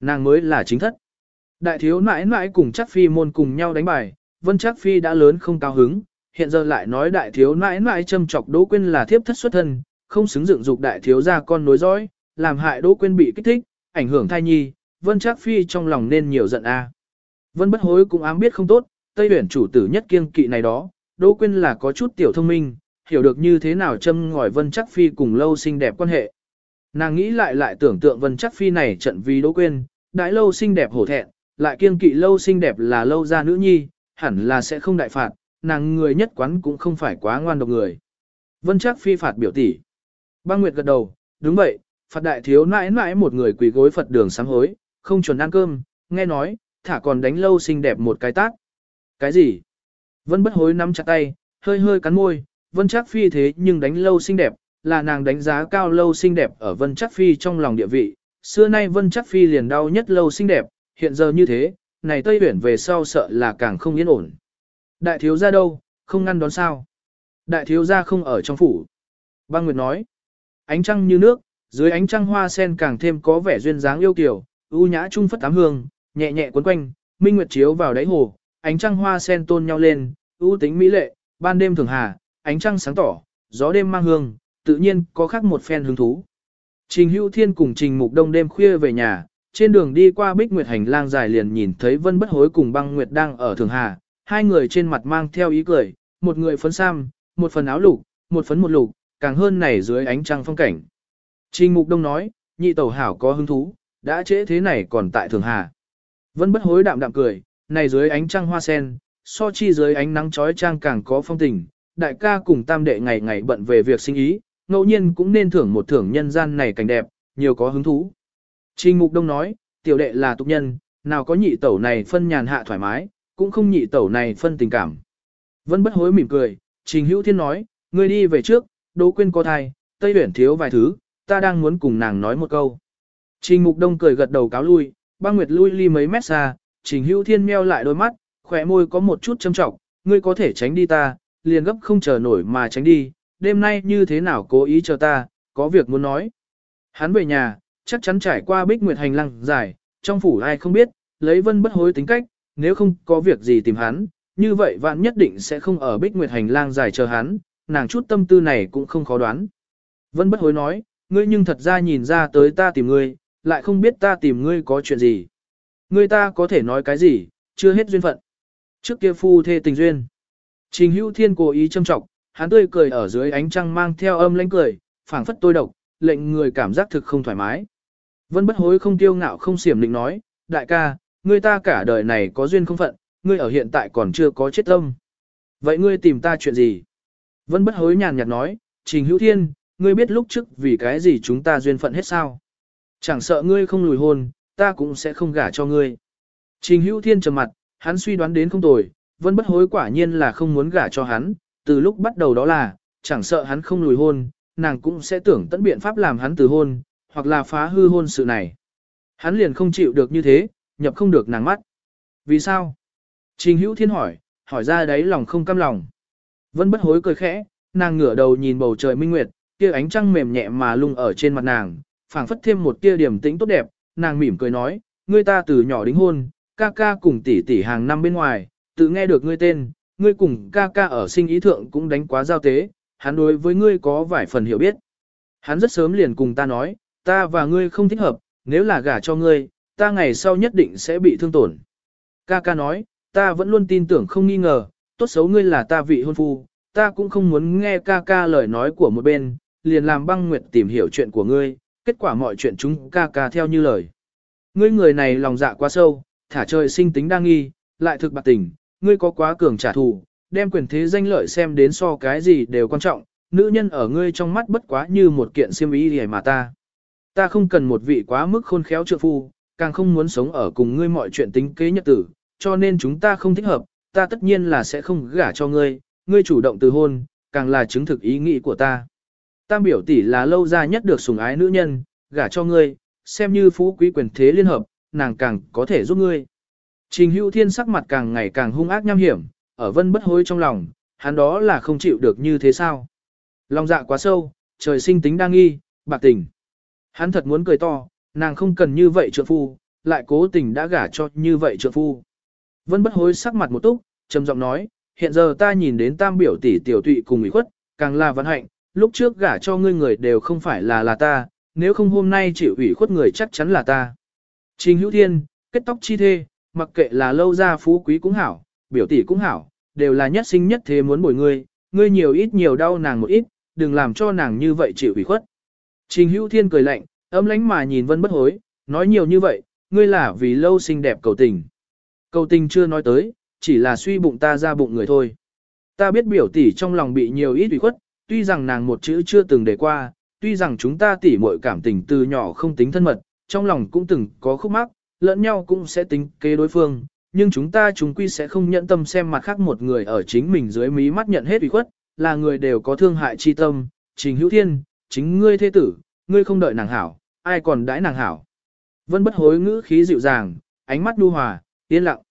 nàng mới là chính thất. Đại thiếu nãi nãi cùng chắc phi môn cùng nhau đánh bài, vân chắc phi đã lớn không cao hứng, hiện giờ lại nói đại thiếu nãi nãi châm chọc Đỗ Quyên là thiếp thất xuất thân, không xứng dựng dục đại thiếu gia con nối dõi, làm hại Đỗ Quyên bị kích thích, ảnh hưởng thai nhi, Vân Trác Phi trong lòng nên nhiều giận a. Vân Bất Hối cũng ám biết không tốt, Tây Uyển chủ tử nhất kiêng kỵ này đó, Đỗ Quyên là có chút tiểu thông minh, hiểu được như thế nào châm ngòi Vân Trác Phi cùng lâu xinh đẹp quan hệ. Nàng nghĩ lại lại tưởng tượng Vân Trác Phi này trận vì Đỗ Quyên, đại lâu xinh đẹp hổ thẹn, lại kiêng kỵ lâu xinh đẹp là lâu gia nữ nhi, hẳn là sẽ không đại phạt, nàng người nhất quán cũng không phải quá ngoan độc người. Vân Trác Phi phạt biểu tỷ. Băng Nguyệt gật đầu, đúng vậy, phạt đại thiếu nãi nãi một người quỳ gối Phật đường sám hối, không chuẩn ăn cơm, nghe nói, thả còn đánh lâu xinh đẹp một cái tác. Cái gì? Vân bất hối nắm chặt tay, hơi hơi cắn môi, Vân chắc phi thế nhưng đánh lâu xinh đẹp, là nàng đánh giá cao lâu xinh đẹp ở Vân chắc phi trong lòng địa vị. Xưa nay Vân chắc phi liền đau nhất lâu xinh đẹp, hiện giờ như thế, này Tây Huyển về sau sợ là càng không yên ổn. Đại thiếu gia đâu, không ngăn đón sao? Đại thiếu gia không ở trong phủ. Băng Nguyệt nói, ánh trăng như nước, dưới ánh trăng hoa sen càng thêm có vẻ duyên dáng yêu kiều, ưu nhã trung phất tám hương, nhẹ nhẹ cuốn quanh, minh nguyệt chiếu vào đáy hồ, ánh trăng hoa sen tôn nhau lên, ưu tính mỹ lệ, ban đêm thường hà, ánh trăng sáng tỏ, gió đêm mang hương, tự nhiên có khác một phen hứng thú. Trình Hữu Thiên cùng Trình Mục Đông đêm khuya về nhà, trên đường đi qua Bích Nguyệt hành lang dài liền nhìn thấy Vân Bất Hối cùng Băng Nguyệt đang ở Thường Hà, hai người trên mặt mang theo ý cười, một người phấn sam, một phần áo lục, một phấn một lục, càng hơn này dưới ánh trăng phong cảnh. Trình Mục Đông nói, nhị tẩu hảo có hứng thú, đã trễ thế này còn tại Thường Hà. Vân Bất Hối đạm đạm cười, này dưới ánh trăng hoa sen, so chi dưới ánh nắng chói chang càng có phong tình, đại ca cùng tam đệ ngày ngày bận về việc sinh ý, ngẫu nhiên cũng nên thưởng một thưởng nhân gian này cảnh đẹp, nhiều có hứng thú. Trình Mục Đông nói, tiểu đệ là tục nhân, nào có nhị tẩu này phân nhàn hạ thoải mái, cũng không nhị tẩu này phân tình cảm. vẫn bất hối mỉm cười, Trình Hữu Thiên nói, ngươi đi về trước, Đỗ Quyên có thai, Tây Huyển thiếu vài thứ, ta đang muốn cùng nàng nói một câu. Trình Mục Đông cười gật đầu cáo lui, băng nguyệt lui ly mấy mét xa, Trình Hữu Thiên meo lại đôi mắt, khỏe môi có một chút châm trọng, ngươi có thể tránh đi ta, liền gấp không chờ nổi mà tránh đi, đêm nay như thế nào cố ý chờ ta, có việc muốn nói. Hắn về nhà, chắc chắn trải qua bích nguyệt hành lang dài, trong phủ ai không biết, lấy vân bất hối tính cách, nếu không có việc gì tìm hắn, như vậy vạn nhất định sẽ không ở bích nguyệt hành lang dài chờ hắn, nàng chút tâm tư này cũng không khó đoán. Vân bất hối nói, ngươi nhưng thật ra nhìn ra tới ta tìm ngươi, lại không biết ta tìm ngươi có chuyện gì. Người ta có thể nói cái gì, chưa hết duyên phận. Trước kia phu thê tình duyên. Trình hữu thiên cố ý châm trọng, hắn tươi cười ở dưới ánh trăng mang theo âm lãnh cười, phảng phất tôi độc, lệnh người cảm giác thực không thoải mái. Vân bất hối không tiêu ngạo không xiểm định nói, đại ca, người ta cả đời này có duyên không phận, ngươi ở hiện tại còn chưa có chết tâm. Vậy ngươi tìm ta chuyện gì? Vân bất hối nhàn nhạt nói, trình hữu thiên, ngươi biết lúc trước vì cái gì chúng ta duyên phận hết sao? Chẳng sợ ngươi không lùi hôn, ta cũng sẽ không gả cho ngươi. Trình hữu thiên trầm mặt, hắn suy đoán đến không tồi, vân bất hối quả nhiên là không muốn gả cho hắn, từ lúc bắt đầu đó là, chẳng sợ hắn không lùi hôn, nàng cũng sẽ tưởng tận biện pháp làm hắn từ hôn, hoặc là phá hư hôn sự này. Hắn liền không chịu được như thế, nhập không được nàng mắt. Vì sao? Trình hữu thiên hỏi, hỏi ra đấy lòng không cam lòng. Vân bất hối cười khẽ, nàng ngửa đầu nhìn bầu trời minh nguyệt, kia ánh trăng mềm nhẹ mà lung ở trên mặt nàng, phảng phất thêm một tia điểm tĩnh tốt đẹp, nàng mỉm cười nói, ngươi ta từ nhỏ đính hôn, ca ca cùng tỷ tỷ hàng năm bên ngoài, tự nghe được ngươi tên, ngươi cùng ca ca ở sinh ý thượng cũng đánh quá giao tế, hắn đối với ngươi có vài phần hiểu biết. Hắn rất sớm liền cùng ta nói, ta và ngươi không thích hợp, nếu là gả cho ngươi, ta ngày sau nhất định sẽ bị thương tổn. Ca ca nói, ta vẫn luôn tin tưởng không nghi ngờ, tốt xấu ngươi là ta vị hôn phu, ta cũng không muốn nghe ca ca lời nói của một bên, liền làm băng nguyệt tìm hiểu chuyện của ngươi, kết quả mọi chuyện chúng ca ca theo như lời. Ngươi người này lòng dạ quá sâu, thả trời sinh tính đa nghi, lại thực bạc tình, ngươi có quá cường trả thù, đem quyền thế danh lợi xem đến so cái gì đều quan trọng, nữ nhân ở ngươi trong mắt bất quá như một kiện xiêm y gì mà ta. Ta không cần một vị quá mức khôn khéo trượng phu, càng không muốn sống ở cùng ngươi mọi chuyện tính kế nhật tử, cho nên chúng ta không thích hợp, ta tất nhiên là sẽ không gả cho ngươi, ngươi chủ động từ hôn, càng là chứng thực ý nghĩ của ta. Tam biểu tỷ là lâu ra nhất được sủng ái nữ nhân, gả cho ngươi, xem như phú quý quyền thế liên hợp, nàng càng có thể giúp ngươi. Trình hữu thiên sắc mặt càng ngày càng hung ác nham hiểm, ở vân bất hối trong lòng, hắn đó là không chịu được như thế sao. Lòng dạ quá sâu, trời sinh tính đang nghi, bạc tình. Hắn thật muốn cười to, nàng không cần như vậy trượng phu, lại cố tình đã gả cho như vậy trượng phu. Vân bất hối sắc mặt một túc, trầm giọng nói, hiện giờ ta nhìn đến tam biểu tỷ tiểu tụy cùng ủy khuất, càng là vận hạnh, lúc trước gả cho ngươi người đều không phải là là ta, nếu không hôm nay chịu ủy khuất người chắc chắn là ta. Trình hữu thiên, kết tóc chi thê, mặc kệ là lâu gia phú quý cũng hảo, biểu tỷ cũng hảo, đều là nhất sinh nhất thế muốn bồi ngươi, ngươi nhiều ít nhiều đau nàng một ít, đừng làm cho nàng như vậy chịu ủy khuất. Trình hữu thiên cười lạnh, ấm lánh mà nhìn vân bất hối, nói nhiều như vậy, ngươi là vì lâu xinh đẹp cầu tình. Cầu tình chưa nói tới, chỉ là suy bụng ta ra bụng người thôi. Ta biết biểu tỷ trong lòng bị nhiều ít ủy khuất, tuy rằng nàng một chữ chưa từng đề qua, tuy rằng chúng ta tỉ muội cảm tình từ nhỏ không tính thân mật, trong lòng cũng từng có khúc mắc, lẫn nhau cũng sẽ tính kế đối phương, nhưng chúng ta chúng quy sẽ không nhận tâm xem mặt khác một người ở chính mình dưới mí mắt nhận hết ủy khuất, là người đều có thương hại chi tâm, trình hữu thiên, chính ngươi thế tử, ngươi không đợi nàng hảo, ai còn đãi nàng hảo. Vân bất hối ngữ khí dịu dàng, ánh mắt đu hòa, yên lặng.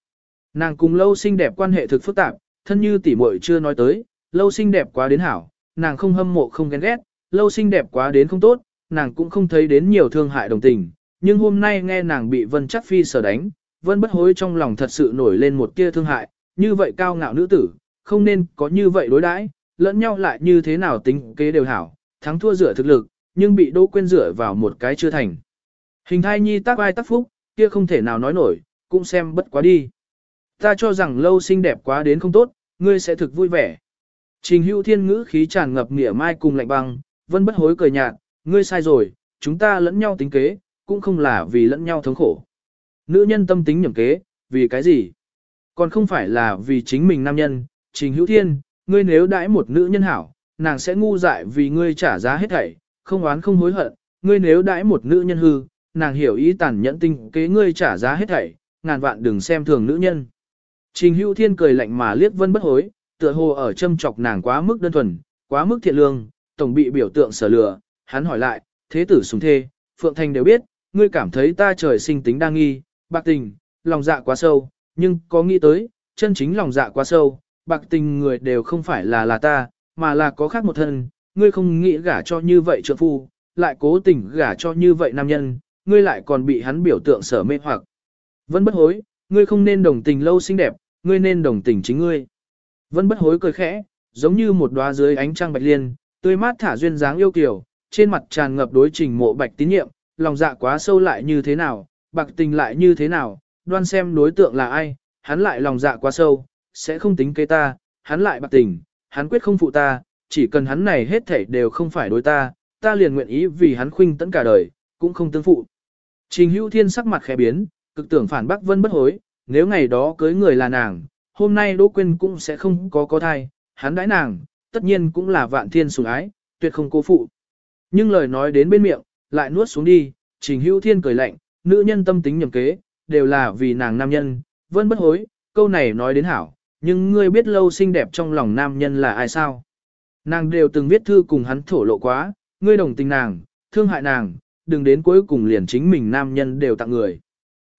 Nàng cùng lâu xinh đẹp quan hệ thực phức tạp, thân như tỷ muội chưa nói tới, lâu xinh đẹp quá đến hảo, nàng không hâm mộ không ghen ghét, lâu xinh đẹp quá đến không tốt, nàng cũng không thấy đến nhiều thương hại đồng tình, nhưng hôm nay nghe nàng bị Vân Chắc Phi sở đánh, Vân bất hối trong lòng thật sự nổi lên một tia thương hại, như vậy cao ngạo nữ tử, không nên có như vậy đối đãi, lẫn nhau lại như thế nào tính kế đều hảo, thắng thua dựa thực lực, nhưng bị Đỗ Quyên dựa vào một cái chưa thành. Hình thai nhi tác ai tác phúc, kia không thể nào nói nổi, cũng xem bất quá đi. Ta cho rằng lâu xinh đẹp quá đến không tốt, ngươi sẽ thực vui vẻ. Trình hữu thiên ngữ khí tràn ngập nghĩa mai cùng lạnh băng, vân bất hối cười nhạt, ngươi sai rồi, chúng ta lẫn nhau tính kế, cũng không là vì lẫn nhau thống khổ. Nữ nhân tâm tính nhầm kế, vì cái gì? Còn không phải là vì chính mình nam nhân, trình hữu thiên, ngươi nếu đãi một nữ nhân hảo, nàng sẽ ngu dại vì ngươi trả giá hết thảy, không oán không hối hận, ngươi nếu đãi một nữ nhân hư, nàng hiểu ý tàn nhẫn tinh kế ngươi trả giá hết thảy, ngàn vạn đừng xem thường nữ nhân. Trình hữu thiên cười lạnh mà liếc vân bất hối, tựa hồ ở châm chọc nàng quá mức đơn thuần, quá mức thiện lương, tổng bị biểu tượng sở lừa, hắn hỏi lại, thế tử sùng thê, Phượng Thành đều biết, ngươi cảm thấy ta trời sinh tính đa nghi, bạc tình, lòng dạ quá sâu, nhưng có nghĩ tới, chân chính lòng dạ quá sâu, bạc tình người đều không phải là là ta, mà là có khác một thân, ngươi không nghĩ gả cho như vậy trượng phu, lại cố tình gả cho như vậy nam nhân, ngươi lại còn bị hắn biểu tượng sở mê hoặc. vẫn bất hối, ngươi không nên đồng tình lâu xinh đẹp, ngươi nên đồng tình chính ngươi. Vân bất hối cười khẽ, giống như một đóa dưới ánh trăng bạch liên, tươi mát thả duyên dáng yêu kiều, trên mặt tràn ngập đối trình mộ bạch tín nhiệm, lòng dạ quá sâu lại như thế nào, bạc tình lại như thế nào, đoan xem đối tượng là ai, hắn lại lòng dạ quá sâu, sẽ không tính kế ta, hắn lại bạc tình, hắn quyết không phụ ta, chỉ cần hắn này hết thảy đều không phải đối ta, ta liền nguyện ý vì hắn khuynh tận cả đời, cũng không tương phụ. Trình hữu thiên sắc mặt khẽ biến, cực tưởng phản bác vân bất hối, nếu ngày đó cưới người là nàng, hôm nay Đỗ Quyên cũng sẽ không có có thai, hắn đãi nàng, tất nhiên cũng là vạn thiên sủng ái, tuyệt không cố phụ. Nhưng lời nói đến bên miệng, lại nuốt xuống đi, trình hữu thiên cười lạnh, nữ nhân tâm tính nhầm kế, đều là vì nàng nam nhân, vân bất hối, câu này nói đến hảo, nhưng ngươi biết lâu xinh đẹp trong lòng nam nhân là ai sao? Nàng đều từng viết thư cùng hắn thổ lộ quá, ngươi đồng tình nàng, thương hại nàng, đừng đến cuối cùng liền chính mình nam nhân đều tặng người.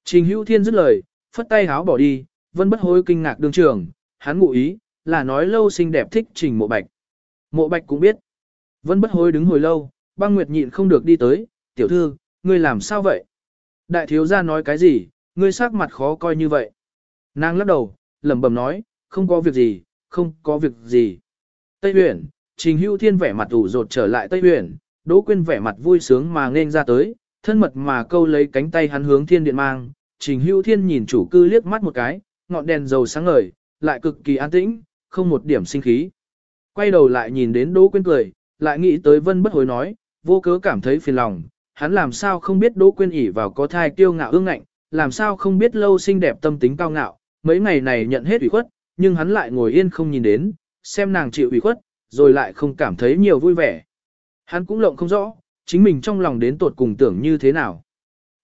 Trình hữu thiên dứt lời, phất tay háo bỏ đi, vân bất hối kinh ngạc đương trường, hắn ngụ ý, là nói lâu xinh đẹp thích trình mộ bạch. Mộ bạch cũng biết. Vân bất hối đứng hồi lâu, băng nguyệt nhịn không được đi tới, tiểu thư, ngươi làm sao vậy? Đại thiếu gia nói cái gì, ngươi sắc mặt khó coi như vậy. Nàng lắc đầu, lẩm bẩm nói, không có việc gì, không có việc gì. Tây uyển, Trình Hữu Thiên vẻ mặt ủ rột trở lại Tây uyển, Đỗ Quyên vẻ mặt vui sướng mà nên ra tới, thân mật mà câu lấy cánh tay hắn hướng thiên điện mang. Trình Hữu Thiên nhìn chủ cư liếc mắt một cái, ngọn đèn dầu sáng ngời, lại cực kỳ an tĩnh, không một điểm sinh khí. Quay đầu lại nhìn đến Đỗ Quyên cười, lại nghĩ tới Vân Bất Hối nói, vô cớ cảm thấy phiền lòng, hắn làm sao không biết Đỗ Quyên ỉ vào có thai kiêu ngạo ương ngạnh, làm sao không biết lâu xinh đẹp tâm tính cao ngạo, mấy ngày này nhận hết ủy khuất, nhưng hắn lại ngồi yên không nhìn đến, xem nàng chịu ủy khuất, rồi lại không cảm thấy nhiều vui vẻ. Hắn cũng lộng không rõ, chính mình trong lòng đến tột cùng tưởng như thế nào.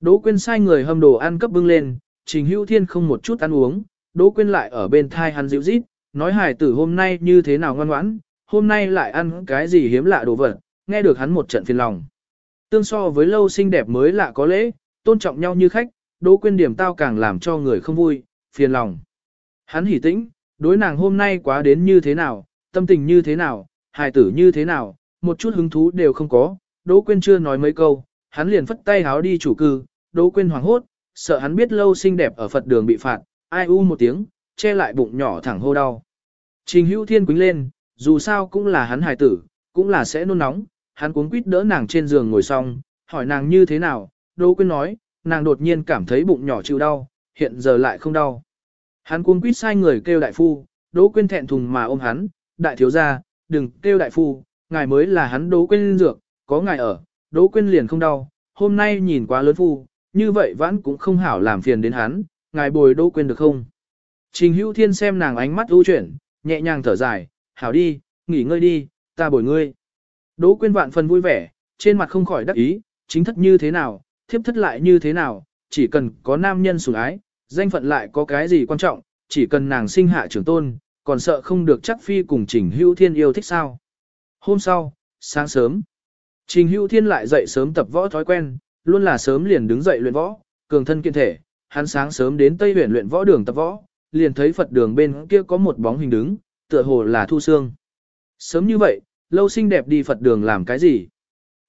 Đỗ Quyên sai người hâm đồ ăn cấp bưng lên, Trình Hữu Thiên không một chút ăn uống, Đỗ Quyên lại ở bên thai hắn dịu rít, nói hài tử hôm nay như thế nào ngoan ngoãn, hôm nay lại ăn cái gì hiếm lạ đồ vật, nghe được hắn một trận phiền lòng. Tương so với lâu xinh đẹp mới lạ có lễ, tôn trọng nhau như khách, Đỗ Quyên điểm tao càng làm cho người không vui, phiền lòng. Hắn hỉ tĩnh, đối nàng hôm nay quá đến như thế nào, tâm tình như thế nào, hài tử như thế nào, một chút hứng thú đều không có, Đỗ Quyên chưa nói mấy câu, hắn liền phất tay háo đi chủ cư, Đỗ Quyên hoảng hốt, sợ hắn biết lâu xinh đẹp ở Phật đường bị phạt, ai u một tiếng, che lại bụng nhỏ thẳng hô đau. Trình hữu thiên quính lên, dù sao cũng là hắn hài tử, cũng là sẽ nôn nóng, hắn cuống quýt đỡ nàng trên giường ngồi xong, hỏi nàng như thế nào, Đỗ Quyên nói, nàng đột nhiên cảm thấy bụng nhỏ chịu đau, hiện giờ lại không đau. Hắn cuống quýt sai người kêu đại phu, Đỗ Quyên thẹn thùng mà ôm hắn, đại thiếu gia, đừng kêu đại phu, ngài mới là hắn Đỗ Quyên dược, có ngài ở, Đỗ Quyên liền không đau, hôm nay nhìn quá lớn phu, như vậy vẫn cũng không hảo làm phiền đến hắn, ngài bồi Đỗ Quyên được không? Trình Hữu Thiên xem nàng ánh mắt ưu chuyển, nhẹ nhàng thở dài, hảo đi, nghỉ ngơi đi, ta bồi ngươi. Đỗ Quyên vạn phần vui vẻ, trên mặt không khỏi đắc ý, chính thất như thế nào, thiếp thất lại như thế nào, chỉ cần có nam nhân sủng ái, Danh phận lại có cái gì quan trọng, chỉ cần nàng sinh hạ trưởng tôn, còn sợ không được chắc phi cùng Trình Hữu Thiên yêu thích sao. Hôm sau, sáng sớm, Trình Hữu Thiên lại dậy sớm tập võ thói quen, luôn là sớm liền đứng dậy luyện võ, cường thân kiên thể, hắn sáng sớm đến Tây huyện luyện võ đường tập võ, liền thấy Phật đường bên kia có một bóng hình đứng, tựa hồ là Thu Sương. Sớm như vậy, lâu xinh đẹp đi Phật đường làm cái gì?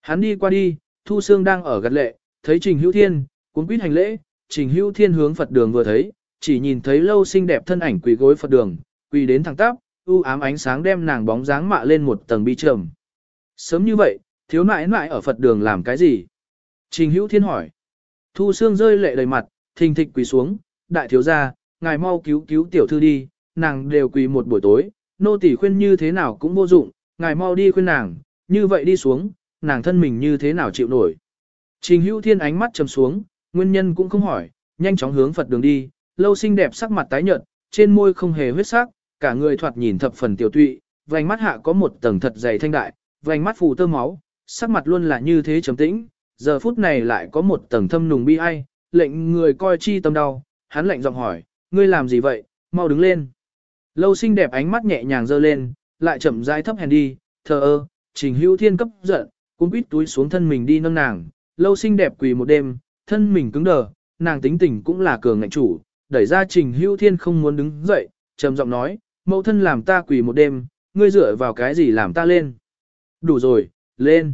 Hắn đi qua đi, Thu Sương đang ở gật lệ, thấy Trình Hữu Thiên, cuốn quýt hành lễ, Trình Hữu Thiên hướng Phật đường vừa thấy, chỉ nhìn thấy lâu xinh đẹp thân ảnh quỳ gối Phật đường, quỳ đến thẳng tắp, u ám ánh sáng đem nàng bóng dáng mạ lên một tầng bi trầm. Sớm như vậy, thiếu nãi nãi ở Phật đường làm cái gì? Trình Hữu Thiên hỏi. Thu Sương rơi lệ đầy mặt, thình thịch quỳ xuống, đại thiếu gia, ngài mau cứu cứu tiểu thư đi, nàng đều quỳ một buổi tối, nô tỳ khuyên như thế nào cũng vô dụng, ngài mau đi khuyên nàng, như vậy đi xuống, nàng thân mình như thế nào chịu nổi. Trình Hữu Thiên ánh mắt trầm xuống, nguyên nhân cũng không hỏi, nhanh chóng hướng Phật đường đi, lâu xinh đẹp sắc mặt tái nhợt, trên môi không hề huyết sắc, cả người thoạt nhìn thập phần tiểu tụy, vành mắt hạ có một tầng thật dày thanh đại, vành mắt phù tơ máu, sắc mặt luôn là như thế trầm tĩnh, giờ phút này lại có một tầng thâm nùng bi ai, lệnh người coi chi tâm đau, hắn lạnh giọng hỏi, ngươi làm gì vậy, mau đứng lên. Lâu xinh đẹp ánh mắt nhẹ nhàng dơ lên, lại chậm rãi thấp hèn đi, thờ ơ, trình hữu thiên cấp giận, cũng quýt túi xuống thân mình đi nâng nàng, lâu xinh đẹp quỳ một đêm, thân mình cứng đờ, nàng tính tình cũng là cường ngạnh chủ, đẩy ra trình hữu thiên không muốn đứng dậy, trầm giọng nói, mẫu thân làm ta quỳ một đêm, ngươi dựa vào cái gì làm ta lên. Đủ rồi, lên.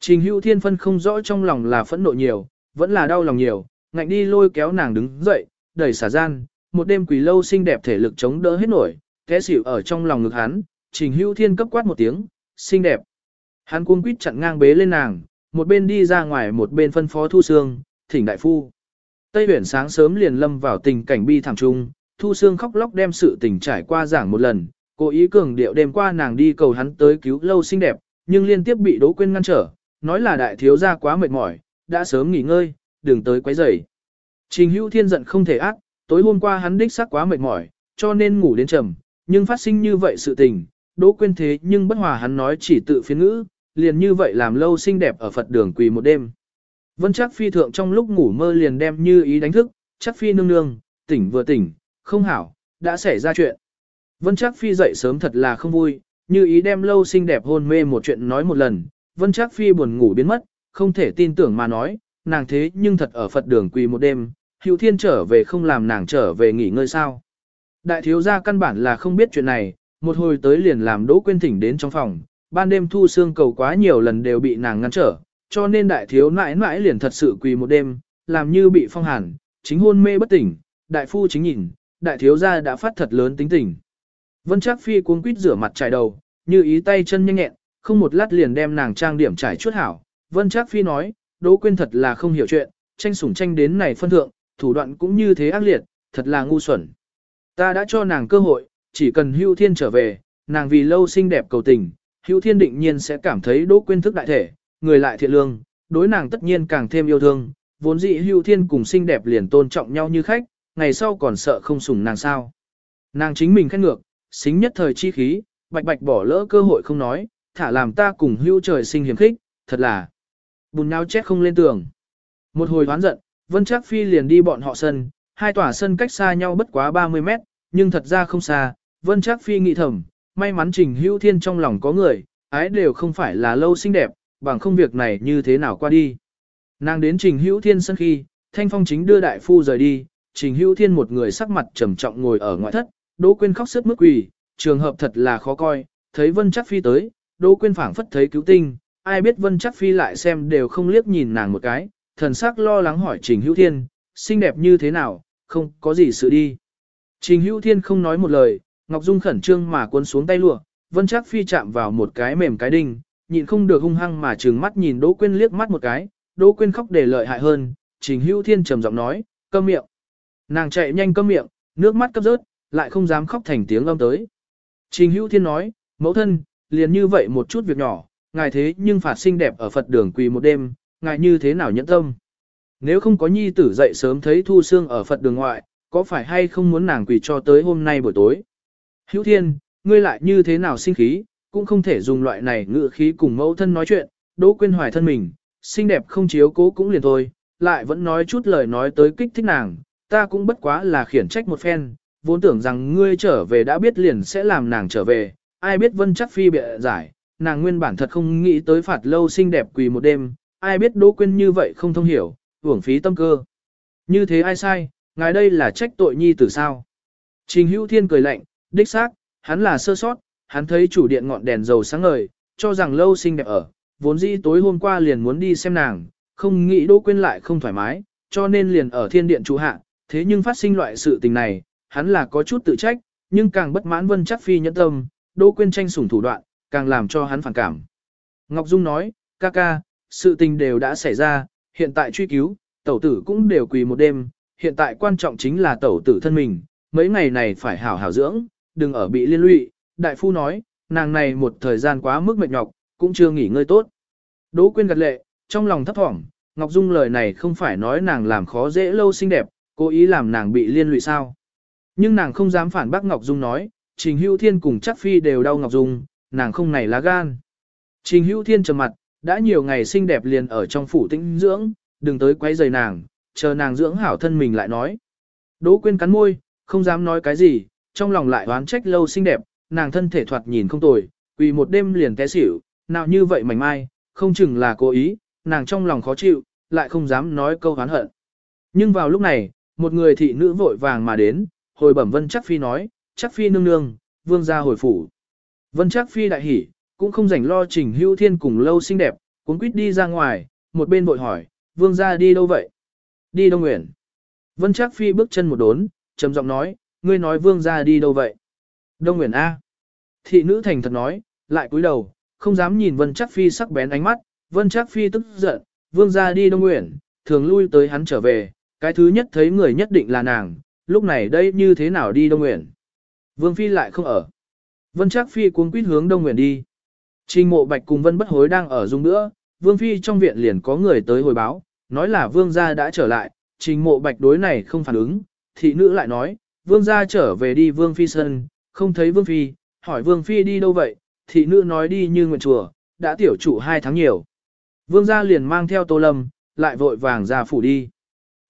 Trình hữu thiên phân không rõ trong lòng là phẫn nộ nhiều, vẫn là đau lòng nhiều, ngạnh đi lôi kéo nàng đứng dậy, đẩy xả gian, một đêm quỳ lâu xinh đẹp thể lực chống đỡ hết nổi, té xỉu ở trong lòng ngực hắn, trình Hưu thiên cấp quát một tiếng, xinh đẹp. Hắn cuống quýt chặn ngang bế lên nàng, một bên đi ra ngoài một bên phân phó thu xương, thỉnh đại phu. Tây huyển sáng sớm liền lâm vào tình cảnh bi thảm trung, thu xương khóc lóc đem sự tình trải qua giảng một lần, cố ý cường điệu đêm qua nàng đi cầu hắn tới cứu lâu xinh đẹp, nhưng liên tiếp bị Đỗ Quyên ngăn trở, nói là đại thiếu gia quá mệt mỏi, đã sớm nghỉ ngơi, đừng tới quấy rầy. Trình Hữu Thiên giận không thể ác, tối hôm qua hắn đích xác quá mệt mỏi, cho nên ngủ đến trầm, nhưng phát sinh như vậy sự tình, Đỗ Quyên thế nhưng bất hòa hắn nói chỉ tự phiên ngữ, liền như vậy làm lâu xinh đẹp ở Phật đường quỳ một đêm. Vân Trác phi thượng trong lúc ngủ mơ liền đem như ý đánh thức, Trác phi nương nương, tỉnh vừa tỉnh, không hảo, đã xảy ra chuyện. Vân Trác phi dậy sớm thật là không vui, như ý đem lâu xinh đẹp hôn mê một chuyện nói một lần, vân Trác phi buồn ngủ biến mất, không thể tin tưởng mà nói, nàng thế nhưng thật ở Phật đường quỳ một đêm, hữu thiên trở về không làm nàng trở về nghỉ ngơi sao. Đại thiếu gia căn bản là không biết chuyện này, một hồi tới liền làm đỗ quên thỉnh đến trong phòng, ban đêm thu xương cầu quá nhiều lần đều bị nàng ngăn trở, cho nên đại thiếu nãi nãi liền thật sự quỳ một đêm, làm như bị phong hàn, chính hôn mê bất tỉnh, đại phu chính nhìn, đại thiếu gia đã phát thật lớn tính tình. Vân Trác Phi cuống quýt rửa mặt trải đầu, như ý tay chân nhanh nhẹn, không một lát liền đem nàng trang điểm trải chuốt hảo. Vân Trác Phi nói, Đỗ Quyên thật là không hiểu chuyện, tranh sủng tranh đến này phân thượng, thủ đoạn cũng như thế ác liệt, thật là ngu xuẩn. Ta đã cho nàng cơ hội, chỉ cần Hưu Thiên trở về, nàng vì lâu xinh đẹp cầu tình, Hưu Thiên định nhiên sẽ cảm thấy Đỗ Quyên thức đại thể, người lại thiện lương, đối nàng tất nhiên càng thêm yêu thương, vốn dĩ Hưu Thiên cùng xinh đẹp liền tôn trọng nhau như khách, ngày sau còn sợ không sủng nàng sao. Nàng chính mình khét ngược, xính nhất thời chi khí, bạch bạch bỏ lỡ cơ hội không nói, thả làm ta cùng hưu trời sinh hiểm khích, thật là bùn nhau chết không lên tường. Một hồi hoán giận, Vân Trác Phi liền đi bọn họ sân, hai tòa sân cách xa nhau bất quá 30 mét, nhưng thật ra không xa, Vân Trác Phi nghĩ thầm, may mắn Trình Hữu Thiên trong lòng có người, ái đều không phải là lâu xinh đẹp, bằng không việc này như thế nào qua đi. Nàng đến Trình Hữu Thiên sân khi, Thanh Phong chính đưa đại phu rời đi, Trình Hữu Thiên một người sắc mặt trầm trọng ngồi ở ngoại thất, Đỗ Quyên khóc sướt mức quỳ, trường hợp thật là khó coi, thấy Vân trác Phi tới, Đỗ Quyên phảng phất thấy cứu tinh, ai biết Vân Chắc Phi lại xem đều không liếc nhìn nàng một cái, thần sắc lo lắng hỏi Trình Hữu Thiên, xinh đẹp như thế nào, không có gì sự đi. Trình Hữu Thiên không nói một lời, Ngọc Dung khẩn trương mà cuốn xuống tay lụa, Vân Chắc Phi chạm vào một cái mềm cái đinh, nhịn không được hung hăng mà trừng mắt nhìn Đỗ Quyên liếc mắt một cái, Đỗ Quyên khóc để lợi hại hơn, Trình Hữu Thiên trầm giọng nói, câm miệng. Nàng chạy nhanh câm miệng, nước mắt cấp rớt, lại không dám khóc thành tiếng âm tới. Trình Hữu Thiên nói, mẫu thân, liền như vậy một chút việc nhỏ, ngài thế nhưng phạt xinh đẹp ở Phật đường quỳ một đêm, ngài như thế nào nhẫn tâm. Nếu không có nhi tử dậy sớm thấy Thu Sương ở Phật đường ngoại, có phải hay không muốn nàng quỳ cho tới hôm nay buổi tối? Hữu Thiên, ngươi lại như thế nào sinh khí, cũng không thể dùng loại này ngựa khí cùng mẫu thân nói chuyện, đỗ quên hoài thân mình, xinh đẹp không chiếu cố cũng liền thôi, lại vẫn nói chút lời nói tới kích thích nàng, ta cũng bất quá là khiển trách một phen, vốn tưởng rằng ngươi trở về đã biết liền sẽ làm nàng trở về, ai biết vân chắc phi bịa giải, nàng nguyên bản thật không nghĩ tới phạt lâu xinh đẹp quỳ một đêm, ai biết Đỗ Quyên như vậy không thông hiểu, uổng phí tâm cơ. Như thế ai sai, ngài đây là trách tội nhi tử sao? Trình Hữu Thiên cười lạnh, đích xác, hắn là sơ sót, hắn thấy chủ điện ngọn đèn dầu sáng ngời, cho rằng lâu xinh đẹp ở, vốn dĩ tối hôm qua liền muốn đi xem nàng, không nghĩ Đỗ Quyên lại không thoải mái, cho nên liền ở thiên điện trụ hạ, thế nhưng phát sinh loại sự tình này, hắn là có chút tự trách, nhưng càng bất mãn Vân Chắc Phi nhẫn tâm, Đỗ Quyên tranh sủng thủ đoạn, càng làm cho hắn phản cảm. Ngọc Dung nói, ca ca, sự tình đều đã xảy ra, hiện tại truy cứu, tẩu tử cũng đều quỳ một đêm, hiện tại quan trọng chính là tẩu tử thân mình, mấy ngày này phải hảo hảo dưỡng, đừng ở bị liên lụy. Đại phu nói, nàng này một thời gian quá mức mệt nhọc, cũng chưa nghỉ ngơi tốt. Đỗ Quyên gật lệ, trong lòng thấp thỏm, Ngọc Dung lời này không phải nói nàng làm khó dễ lâu xinh đẹp, cố ý làm nàng bị liên lụy sao. Nhưng nàng không dám phản bác Ngọc Dung nói, Trình Hữu Thiên cùng chắc phi đều đau Ngọc Dung, nàng không này lá gan. Trình Hữu Thiên trầm mặt, đã nhiều ngày xinh đẹp liền ở trong phủ tĩnh dưỡng, đừng tới quấy rầy nàng, chờ nàng dưỡng hảo thân mình lại nói. Đỗ Quyên cắn môi, không dám nói cái gì, trong lòng lại oán trách lâu xinh đẹp, nàng thân thể thoạt nhìn không tồi, quỳ một đêm liền té xỉu, nào như vậy mảnh mai, không chừng là cố ý, nàng trong lòng khó chịu, lại không dám nói câu oán hận. Nhưng vào lúc này, một người thị nữ vội vàng mà đến, hồi bẩm Vân Chắc Phi nói, Chắc Phi nương nương, vương gia hồi phủ. Vân Trác Phi đại hỉ, cũng không rảnh lo trình hưu thiên cùng lâu xinh đẹp, cuốn quýt đi ra ngoài, một bên vội hỏi, vương gia đi đâu vậy? Đi Đông Nguyện. Vân Trác Phi bước chân một đốn, trầm giọng nói, ngươi nói vương gia đi đâu vậy? Đông Nguyện A. Thị nữ thành thật nói, lại cúi đầu, không dám nhìn Vân Trác Phi sắc bén ánh mắt, Vân Trác Phi tức giận, vương gia đi Đông Nguyện, thường lui tới hắn trở về, cái thứ nhất thấy người nhất định là nàng, lúc này đây như thế nào đi Đông Nguyện? Vương Phi lại không ở. Vân Trác Phi cuống quýt hướng Đông Nguyện đi. Trình mộ bạch cùng Vân Bất Hối đang ở dung nữa, Vương Phi trong viện liền có người tới hồi báo, nói là Vương gia đã trở lại, trình mộ bạch đối này không phản ứng, thị nữ lại nói, Vương gia trở về đi Vương Phi sân, không thấy Vương Phi, hỏi Vương Phi đi đâu vậy, thị nữ nói đi như nguyện chùa, đã tiểu trụ hai tháng nhiều. Vương gia liền mang theo Tô Lâm, lại vội vàng ra phủ đi.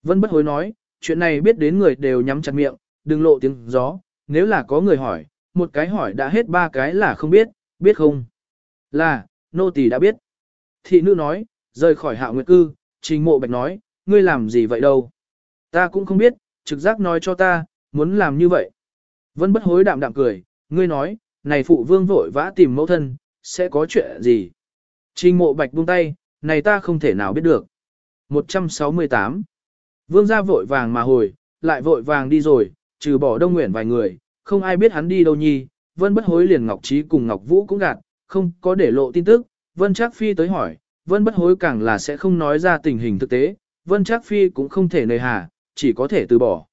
Vân Bất Hối nói, chuyện này biết đến người đều nhắm chặt miệng, đừng lộ tiếng gió, nếu là có người hỏi, một cái hỏi đã hết ba cái là không biết, biết không? Là, nô tỳ đã biết. Thị nữ nói, rời khỏi hạ nguyệt cư, trình mộ bạch nói, ngươi làm gì vậy đâu. Ta cũng không biết, trực giác nói cho ta, muốn làm như vậy. Vân bất hối đạm đạm cười, ngươi nói, này phụ vương vội vã tìm mẫu thân, sẽ có chuyện gì. Trình mộ bạch buông tay, này ta không thể nào biết được. 168. Vương gia vội vàng mà hồi, lại vội vàng đi rồi, trừ bỏ đông nguyện vài người, không ai biết hắn đi đâu nhi, vân bất hối liền Ngọc Trí cùng Ngọc Vũ cũng gạt, không có để lộ tin tức, Vân Trác Phi tới hỏi, Vân bất hối càng là sẽ không nói ra tình hình thực tế, Vân Trác Phi cũng không thể nề hà, chỉ có thể từ bỏ.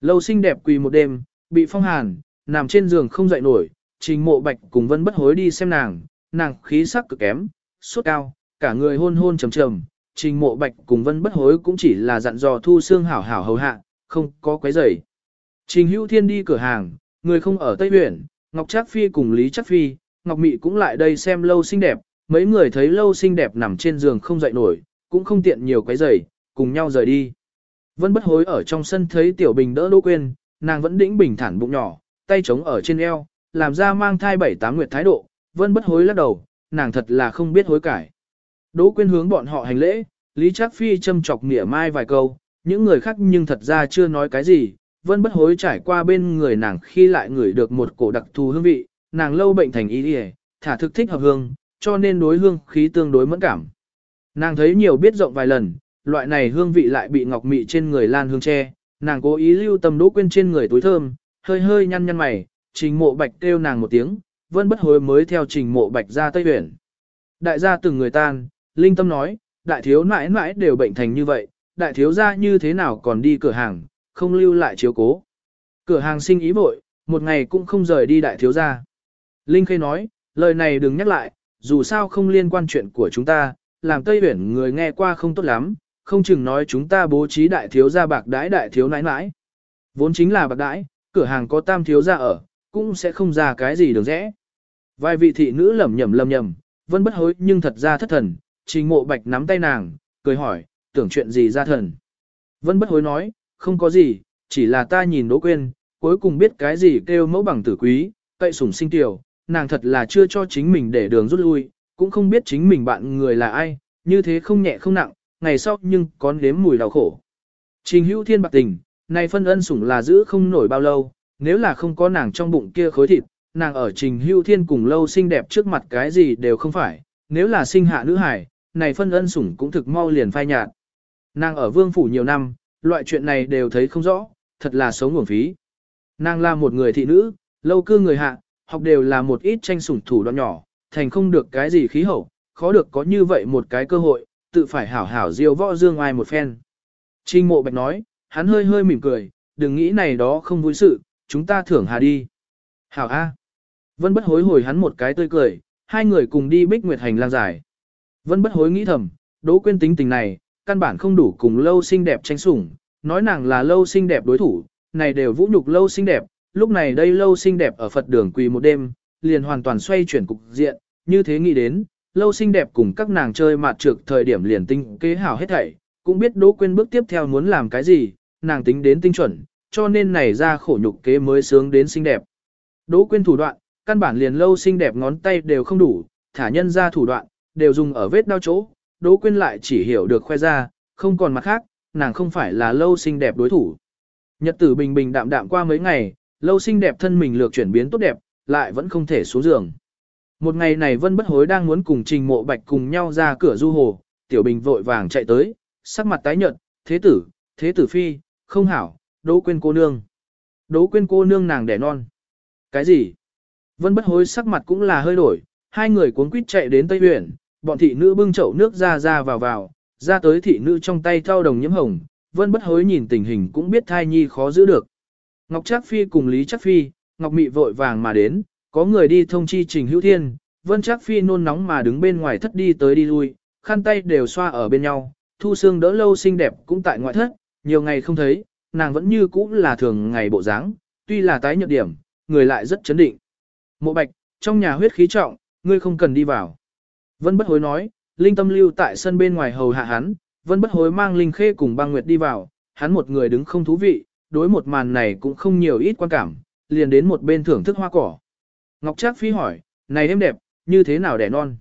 Lâu xinh đẹp quỳ một đêm, bị phong hàn, nằm trên giường không dậy nổi, trình mộ bạch cùng Vân bất hối đi xem nàng, nàng khí sắc cực kém, sốt cao, cả người hôn hôn trầm trầm, trình mộ bạch cùng Vân bất hối cũng chỉ là dặn dò thu xương hảo hảo hầu hạ, không có quấy rầy. Trình hữu thiên đi cửa hàng, người không ở Tây Huyện, Ngọc Trác Phi cùng Lý Trác Phi, Ngọc Mị cũng lại đây xem lâu xinh đẹp, mấy người thấy lâu xinh đẹp nằm trên giường không dậy nổi, cũng không tiện nhiều cái giày, cùng nhau rời đi. Vân bất hối ở trong sân thấy Tiểu Bình đỡ Đỗ Quyên, nàng vẫn đĩnh bình thản bụng nhỏ, tay trống ở trên eo, làm ra mang thai bảy tám nguyệt thái độ, Vân bất hối lắc đầu, nàng thật là không biết hối cải. Đỗ Quyên hướng bọn họ hành lễ, Lý Trác Phi châm chọc mỉa mai vài câu, những người khác nhưng thật ra chưa nói cái gì, Vân bất hối trải qua bên người nàng khi lại ngửi được một cổ đặc thù hương vị, nàng lâu bệnh thành ý đi thả thực thích hợp hương, cho nên đối hương khí tương đối mẫn cảm. Nàng thấy nhiều biết rộng vài lần, loại này hương vị lại bị ngọc mị trên người lan hương che, nàng cố ý lưu tâm đỗ quên trên người túi thơm, hơi hơi nhăn nhăn mày, trình mộ bạch kêu nàng một tiếng, vân bất hối mới theo trình mộ bạch ra tây huyện. Đại gia từng người tan, linh tâm nói, đại thiếu mãi mãi đều bệnh thành như vậy, đại thiếu gia như thế nào còn đi cửa hàng, không lưu lại chiếu cố. Cửa hàng sinh ý vội, một ngày cũng không rời đi đại thiếu gia. Linh Khê nói, lời này đừng nhắc lại, dù sao không liên quan chuyện của chúng ta, làm Tây Huyển người nghe qua không tốt lắm, không chừng nói chúng ta bố trí đại thiếu gia bạc đãi đại thiếu nãi nãi. Vốn chính là bạc đãi, cửa hàng có tam thiếu gia ở, cũng sẽ không ra cái gì được rẽ. Vài vị thị nữ lẩm nhẩm lẩm nhẩm vẫn bất hối nhưng thật ra thất thần, trình mộ bạch nắm tay nàng, cười hỏi, tưởng chuyện gì ra thần. vẫn bất hối nói, không có gì, chỉ là ta nhìn Đỗ Quyên, cuối cùng biết cái gì kêu mẫu bằng tử quý, cậy sủng sinh tiểu, nàng thật là chưa cho chính mình để đường rút lui, cũng không biết chính mình bạn người là ai, như thế không nhẹ không nặng, ngày sau nhưng có nếm mùi đau khổ. Trình hữu thiên bạc tình, này phân ân sủng là giữ không nổi bao lâu, nếu là không có nàng trong bụng kia khối thịt, nàng ở trình hữu thiên cùng lâu xinh đẹp trước mặt cái gì đều không phải, nếu là sinh hạ nữ hải, này phân ân sủng cũng thực mau liền phai nhạt. Nàng ở vương phủ nhiều năm, loại chuyện này đều thấy không rõ, thật là sống nguồn phí. Nàng là một người thị nữ, lâu cư người hạ, học đều là một ít tranh sủng thủ đoạn nhỏ, thành không được cái gì khí hậu, khó được có như vậy một cái cơ hội, tự phải hảo hảo diêu võ dương ai một phen. Trình mộ bạch nói, hắn hơi hơi mỉm cười, đừng nghĩ này đó không vui sự, chúng ta thưởng hà đi. Hảo A. Vân bất hối hồi hắn một cái tươi cười, hai người cùng đi bích nguyệt hành lang dài. Vân bất hối nghĩ thầm, đỗ quên tính tình này, căn bản không đủ cùng lâu xinh đẹp tranh sủng, nói nàng là lâu xinh đẹp đối thủ, này đều vũ nhục lâu xinh đẹp, lúc này đây lâu xinh đẹp ở Phật đường quỳ một đêm, liền hoàn toàn xoay chuyển cục diện, như thế nghĩ đến, lâu xinh đẹp cùng các nàng chơi mạt trược thời điểm liền tinh kế hảo hết thảy, cũng biết Đỗ Quyên bước tiếp theo muốn làm cái gì, nàng tính đến tinh chuẩn, cho nên này ra khổ nhục kế mới sướng đến xinh đẹp. Đỗ Quyên thủ đoạn, căn bản liền lâu xinh đẹp ngón tay đều không đủ, thả nhân ra thủ đoạn, đều dùng ở vết đau chỗ, Đỗ Quyên lại chỉ hiểu được khoe ra, không còn mặt khác, nàng không phải là lâu xinh đẹp đối thủ. Nhật tử bình bình đạm đạm qua mấy ngày, lâu xinh đẹp thân mình lược chuyển biến tốt đẹp, lại vẫn không thể xuống giường. Một ngày này Vân Bất Hối đang muốn cùng Trình Mộ Bạch cùng nhau ra cửa du hồ, Tiểu Bình vội vàng chạy tới, sắc mặt tái nhợt, thế tử, thế tử phi, không hảo, đỗ Quyên cô nương. Đỗ Quyên cô nương nàng đẻ non. Cái gì? Vân Bất Hối sắc mặt cũng là hơi đổi, hai người cuống quýt chạy đến Tây Uyển, bọn thị nữ bưng chậu nước ra ra vào vào, ra tới thị nữ trong tay thao đồng nhiễm hồng, Vân Bất Hối nhìn tình hình cũng biết thai nhi khó giữ được. Ngọc Trác Phi cùng Lý Trác Phi, Ngọc Mị vội vàng mà đến, có người đi thông chi Trình Hữu Thiên, Vân Trác Phi nôn nóng mà đứng bên ngoài thất đi tới đi lui, khăn tay đều xoa ở bên nhau, Thu Sương đỡ lâu xinh đẹp cũng tại ngoại thất, nhiều ngày không thấy, nàng vẫn như cũ là thường ngày bộ dáng, tuy là tái nhợt điểm, người lại rất chấn định. Mộ Bạch, trong nhà huyết khí trọng, ngươi không cần đi vào. Vân Bất Hối nói, Linh Tâm lưu tại sân bên ngoài hầu hạ hắn, Vân Bất Hối mang Linh Khê cùng Băng Nguyệt đi vào, hắn một người đứng không thú vị, đối một màn này cũng không nhiều ít quan cảm, liền đến một bên thưởng thức hoa cỏ. Ngọc Trác Phi hỏi, này em đẹp, như thế nào đẻ non?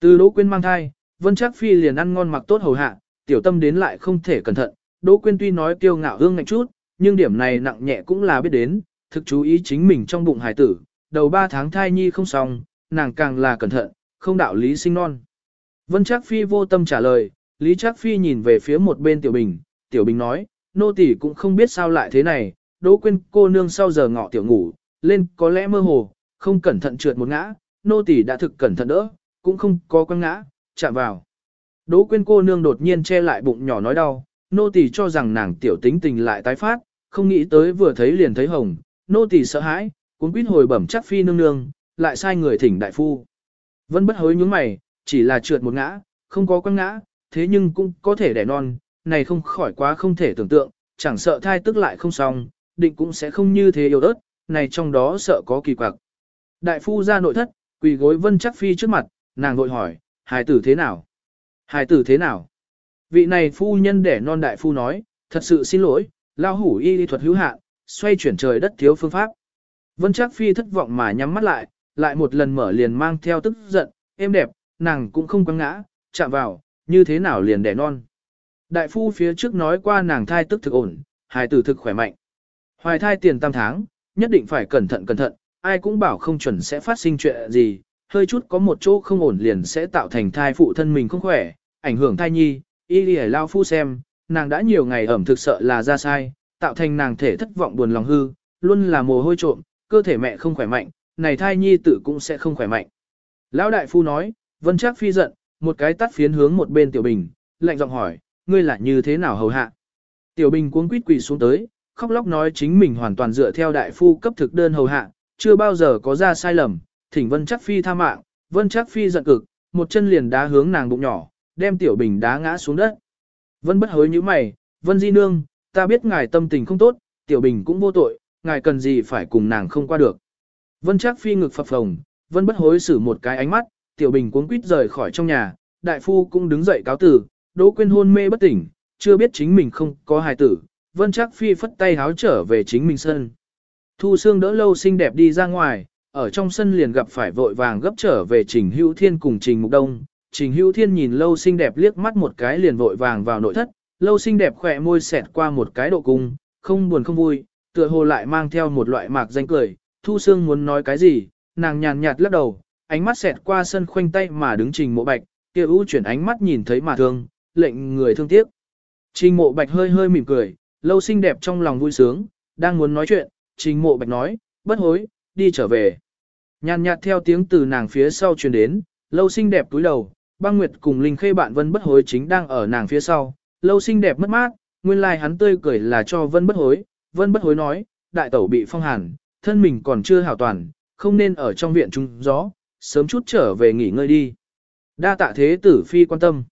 Từ Đỗ Quyên mang thai, Vân Trác Phi liền ăn ngon mặc tốt hầu hạ, tiểu tâm đến lại không thể cẩn thận. Đỗ Quyên tuy nói kiêu ngạo hương ngạnh chút, nhưng điểm này nặng nhẹ cũng là biết đến, thực chú ý chính mình trong bụng hải tử, đầu 3 tháng thai nhi không xong, nàng càng là cẩn thận, không đạo lý sinh non. Vân Trác Phi vô tâm trả lời, Lý Trác Phi nhìn về phía một bên Tiểu Bình, Tiểu Bình nói, nô tỳ cũng không biết sao lại thế này, Đỗ Quyên cô nương sau giờ ngọ tiểu ngủ, lên có lẽ mơ hồ, không cẩn thận trượt một ngã, nô tỳ đã thực cẩn thận đỡ, cũng không có quăng ngã, chạm vào. Đỗ Quyên cô nương đột nhiên che lại bụng nhỏ nói đau, nô tỳ cho rằng nàng tiểu tính tình lại tái phát, không nghĩ tới vừa thấy liền thấy hồng, nô tỳ sợ hãi, cuốn quýt hồi bẩm chắc phi nương nương, lại sai người thỉnh đại phu. Vân bất hối nhướng mày, chỉ là trượt một ngã, không có quăng ngã, thế nhưng cũng có thể đẻ non, này không khỏi quá không thể tưởng tượng, chẳng sợ thai tức lại không xong, định cũng sẽ không như thế yếu ớt, này trong đó sợ có kỳ quặc. Đại phu ra nội thất, quỳ gối vân chắc phi trước mặt, nàng vội hỏi, hài tử thế nào? Hài tử thế nào? Vị này phu nhân đẻ non đại phu nói, thật sự xin lỗi, lao hủ y lý thuật hữu hạn, xoay chuyển trời đất thiếu phương pháp. Vân chắc phi thất vọng mà nhắm mắt lại, lại một lần mở liền mang theo tức giận, êm đẹp, nàng cũng không quăng ngã, chạm vào, như thế nào liền đẻ non. Đại phu phía trước nói qua nàng thai tức thực ổn, hài tử thực khỏe mạnh. Hoài thai tiền tam tháng, nhất định phải cẩn thận cẩn thận, ai cũng bảo không chuẩn sẽ phát sinh chuyện gì, hơi chút có một chỗ không ổn liền sẽ tạo thành thai phụ thân mình không khỏe, ảnh hưởng thai nhi, y đi lao phu xem, nàng đã nhiều ngày ẩm thực sợ là ra sai, tạo thành nàng thể thất vọng buồn lòng hư, luôn là mồ hôi trộm, cơ thể mẹ không khỏe mạnh, này thai nhi tự cũng sẽ không khỏe mạnh. Lão đại phu nói, vân chắc phi giận, một cái tắt phiến hướng một bên tiểu bình, lạnh giọng hỏi, ngươi là như thế nào hầu hạ? Tiểu bình cuống quýt quỳ xuống tới, khóc lóc nói chính mình hoàn toàn dựa theo đại phu cấp thực đơn hầu hạ, chưa bao giờ có ra sai lầm, thỉnh Vân Chắc Phi tha mạng, Vân Chắc Phi giận cực, một chân liền đá hướng nàng bụng nhỏ, đem tiểu bình đá ngã xuống đất. Vân bất hối như mày, Vân Di Nương, ta biết ngài tâm tình không tốt, tiểu bình cũng vô tội, ngài cần gì phải cùng nàng không qua được. Vân Trác Phi ngực phập phồng, Vân bất hối xử một cái ánh mắt, tiểu bình cuống quýt rời khỏi trong nhà, đại phu cũng đứng dậy cáo tử, Đỗ Quyên hôn mê bất tỉnh, chưa biết chính mình không có hài tử, Vân Trác Phi phất tay háo trở về chính mình sân. Thu Sương đỡ lâu xinh đẹp đi ra ngoài, ở trong sân liền gặp phải vội vàng gấp trở về Trình Hữu Thiên cùng Trình Mục Đông. Trình Hữu Thiên nhìn lâu xinh đẹp liếc mắt một cái liền vội vàng vào nội thất, lâu xinh đẹp khỏe môi xẹt qua một cái độ cung, không buồn không vui, tựa hồ lại mang theo một loại mạc danh cười. Thu Sương muốn nói cái gì, nàng nhàn nhạt lắc đầu, ánh mắt xẹt qua sân khoanh tay mà đứng Trình Mộ Bạch, kia ưu chuyển ánh mắt nhìn thấy mà thương, lệnh người thương tiếc. Trình Mộ Bạch hơi hơi mỉm cười, lâu xinh đẹp trong lòng vui sướng, đang muốn nói chuyện, Trình Mộ Bạch nói, bất hối, đi trở về. Nhàn nhạt theo tiếng từ nàng phía sau truyền đến, lâu xinh đẹp túi đầu, băng nguyệt cùng linh khê bạn vân bất hối chính đang ở nàng phía sau, lâu xinh đẹp mất mát, nguyên lai like hắn tươi cười là cho vân bất hối, vân bất hối nói, đại tẩu bị phong hàn, thân mình còn chưa hảo toàn, không nên ở trong viện trung gió, sớm chút trở về nghỉ ngơi đi. Đa tạ thế tử phi quan tâm.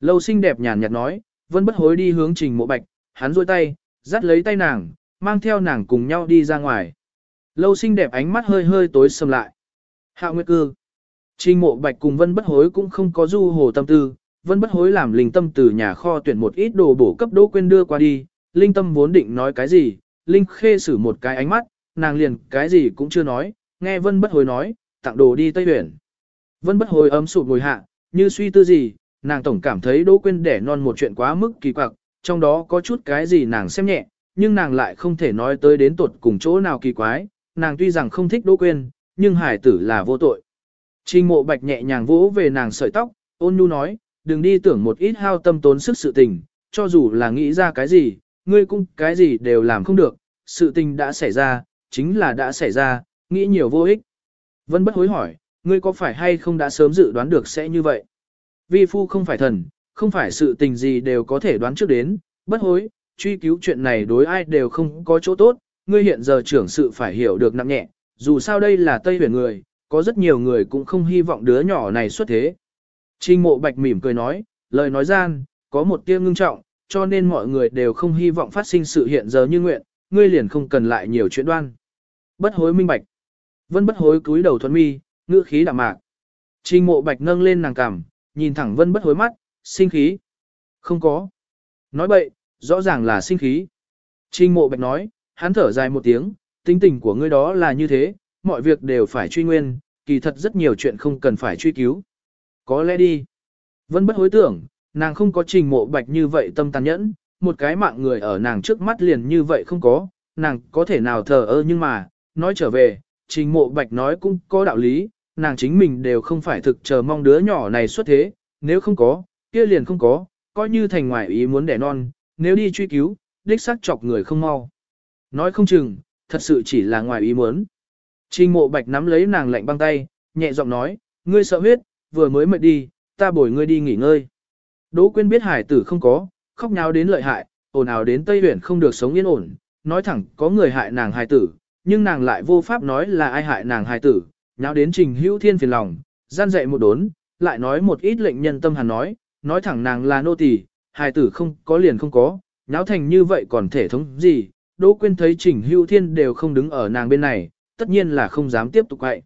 Lâu xinh đẹp nhàn nhạt nói, vân bất hối đi hướng trình mộ bạch, hắn rôi tay, dắt lấy tay nàng, mang theo nàng cùng nhau đi ra ngoài. Lâu xinh đẹp ánh mắt hơi hơi tối sầm lại. Hạ Nguyệt Cư. Trình mộ bạch cùng Vân Bất Hối cũng không có du hồ tâm tư, Vân Bất Hối làm linh tâm từ nhà kho tuyển một ít đồ bổ cấp Đỗ Quyên đưa qua đi, linh tâm vốn định nói cái gì, linh khê xử một cái ánh mắt, nàng liền cái gì cũng chưa nói, nghe Vân Bất Hối nói, tặng đồ đi Tây Huyền. Vân Bất Hối ấm sụp ngồi hạ, như suy tư gì, nàng tổng cảm thấy Đỗ Quyên đẻ non một chuyện quá mức kỳ quặc, trong đó có chút cái gì nàng xem nhẹ, nhưng nàng lại không thể nói tới đến tột cùng chỗ nào kỳ quái, nàng tuy rằng không thích Đỗ Quyên, nhưng hải tử là vô tội. Trình mộ bạch nhẹ nhàng vỗ về nàng sợi tóc, ôn nhu nói, đừng đi tưởng một ít hao tâm tốn sức sự tình, cho dù là nghĩ ra cái gì, ngươi cũng cái gì đều làm không được, sự tình đã xảy ra, chính là đã xảy ra, nghĩ nhiều vô ích. Vân bất hối hỏi, ngươi có phải hay không đã sớm dự đoán được sẽ như vậy? Vi phu không phải thần, không phải sự tình gì đều có thể đoán trước đến, bất hối, truy cứu chuyện này đối ai đều không có chỗ tốt, ngươi hiện giờ trưởng sự phải hiểu được nặng nhẹ, dù sao đây là Tây huyền người, có rất nhiều người cũng không hy vọng đứa nhỏ này xuất thế. Trình mộ bạch mỉm cười nói, lời nói gian, có một tia ngưng trọng, cho nên mọi người đều không hy vọng phát sinh sự hiện giờ như nguyện, ngươi liền không cần lại nhiều chuyện đoan. Bất hối minh bạch. Vân bất hối cúi đầu thuận mi, ngữ khí đạm mạc. Trình mộ bạch nâng lên nàng cằm, nhìn thẳng vân bất hối mắt, sinh khí. Không có. Nói bậy, rõ ràng là sinh khí. Trình mộ bạch nói, hắn thở dài một tiếng, tính tình của ngươi đó là như thế, mọi việc đều phải truy nguyên, kỳ thật rất nhiều chuyện không cần phải truy cứu. Có lẽ đi. Vân bất hối tưởng, nàng không có trình mộ bạch như vậy tâm tàn nhẫn, một cái mạng người ở nàng trước mắt liền như vậy không có, nàng có thể nào thờ ơ nhưng mà, nói trở về, trình mộ bạch nói cũng có đạo lý, nàng chính mình đều không phải thực chờ mong đứa nhỏ này xuất thế, nếu không có, kia liền không có, coi như thành ngoại ý muốn đẻ non, nếu đi truy cứu, đích xác chọc người không mau. Nói không chừng, thật sự chỉ là ngoài ý muốn. Trình mộ bạch nắm lấy nàng lạnh băng tay, nhẹ giọng nói, ngươi sợ huyết, vừa mới mệt đi, ta bồi ngươi đi nghỉ ngơi. Đỗ quyên biết hải tử không có, khóc nháo đến lợi hại, ồn ào đến Tây Huyền không được sống yên ổn, nói thẳng có người hại nàng hải tử, nhưng nàng lại vô pháp nói là ai hại nàng hài tử, nháo đến trình hữu thiên phiền lòng, gian dậy một đốn, lại nói một ít lệnh nhân tâm hàn nói, nói thẳng nàng là nô tỳ, hài tử không có liền không có, nháo thành như vậy còn thể thống gì, Đỗ Quyên thấy Trình Hữu Thiên đều không đứng ở nàng bên này, tất nhiên là không dám tiếp tục quậy.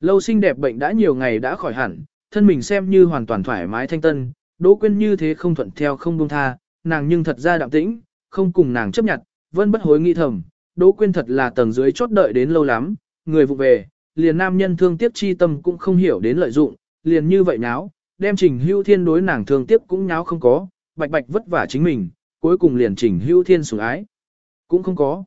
Lâu sinh đẹp bệnh đã nhiều ngày đã khỏi hẳn, thân mình xem như hoàn toàn thoải mái thanh tân, Đỗ Quyên như thế không thuận theo không buông tha, nàng nhưng thật ra đạm tĩnh, không cùng nàng chấp nhận, vẫn bất hối nghĩ thầm, Đỗ Quyên thật là tầng dưới chốt đợi đến lâu lắm, người vụ về, liền nam nhân thương tiếc chi tâm cũng không hiểu đến lợi dụng, liền như vậy náo, đem Trình Hữu Thiên đối nàng thương tiếc cũng náo không có, bạch bạch vất vả chính mình, cuối cùng liền Trình Hữu Thiên sủng ái. Cũng không có.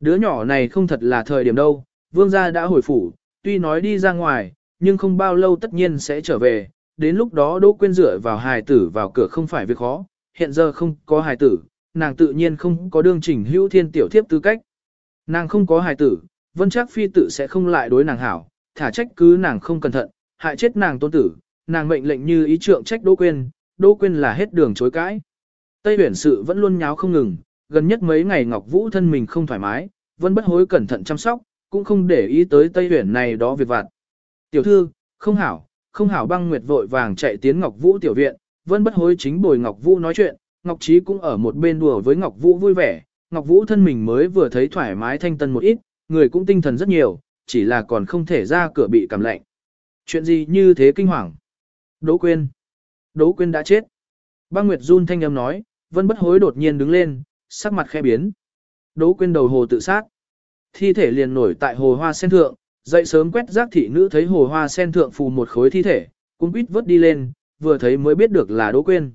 Đứa nhỏ này không thật là thời điểm đâu, vương gia đã hồi phủ, tuy nói đi ra ngoài, nhưng không bao lâu tất nhiên sẽ trở về, đến lúc đó Đỗ Quyên dựa vào hài tử vào cửa không phải việc khó, hiện giờ không có hài tử, nàng tự nhiên không có đương trình hữu thiên tiểu thiếp tư cách. Nàng không có hài tử, vân chắc phi tử sẽ không lại đối nàng hảo, thả trách cứ nàng không cẩn thận, hại chết nàng tôn tử, nàng mệnh lệnh như ý trượng trách Đỗ Quyên, Đỗ Quyên là hết đường chối cãi. Tây huyển sự vẫn luôn nháo không ngừng, gần nhất mấy ngày Ngọc Vũ thân mình không thoải mái, vẫn bất hối cẩn thận chăm sóc, cũng không để ý tới Tây Huyền này đó việc vặt. Tiểu thư, không hảo, không hảo băng nguyệt vội vàng chạy tiến Ngọc Vũ tiểu viện, vẫn bất hối chính bồi Ngọc Vũ nói chuyện, Ngọc Trí cũng ở một bên đùa với Ngọc Vũ vui vẻ, Ngọc Vũ thân mình mới vừa thấy thoải mái thanh tân một ít, người cũng tinh thần rất nhiều, chỉ là còn không thể ra cửa bị cảm lạnh. Chuyện gì như thế kinh hoàng? Đỗ Quyên. Đỗ Quyên đã chết. Băng Nguyệt run thanh âm nói, Vân Bất Hối đột nhiên đứng lên, sắc mặt khẽ biến. Đỗ Quyên đầu hồ tự sát. Thi thể liền nổi tại hồ hoa sen thượng, dậy sớm quét rác thị nữ thấy hồ hoa sen thượng phù một khối thi thể, cũng quýt vớt đi lên, vừa thấy mới biết được là Đỗ Quyên.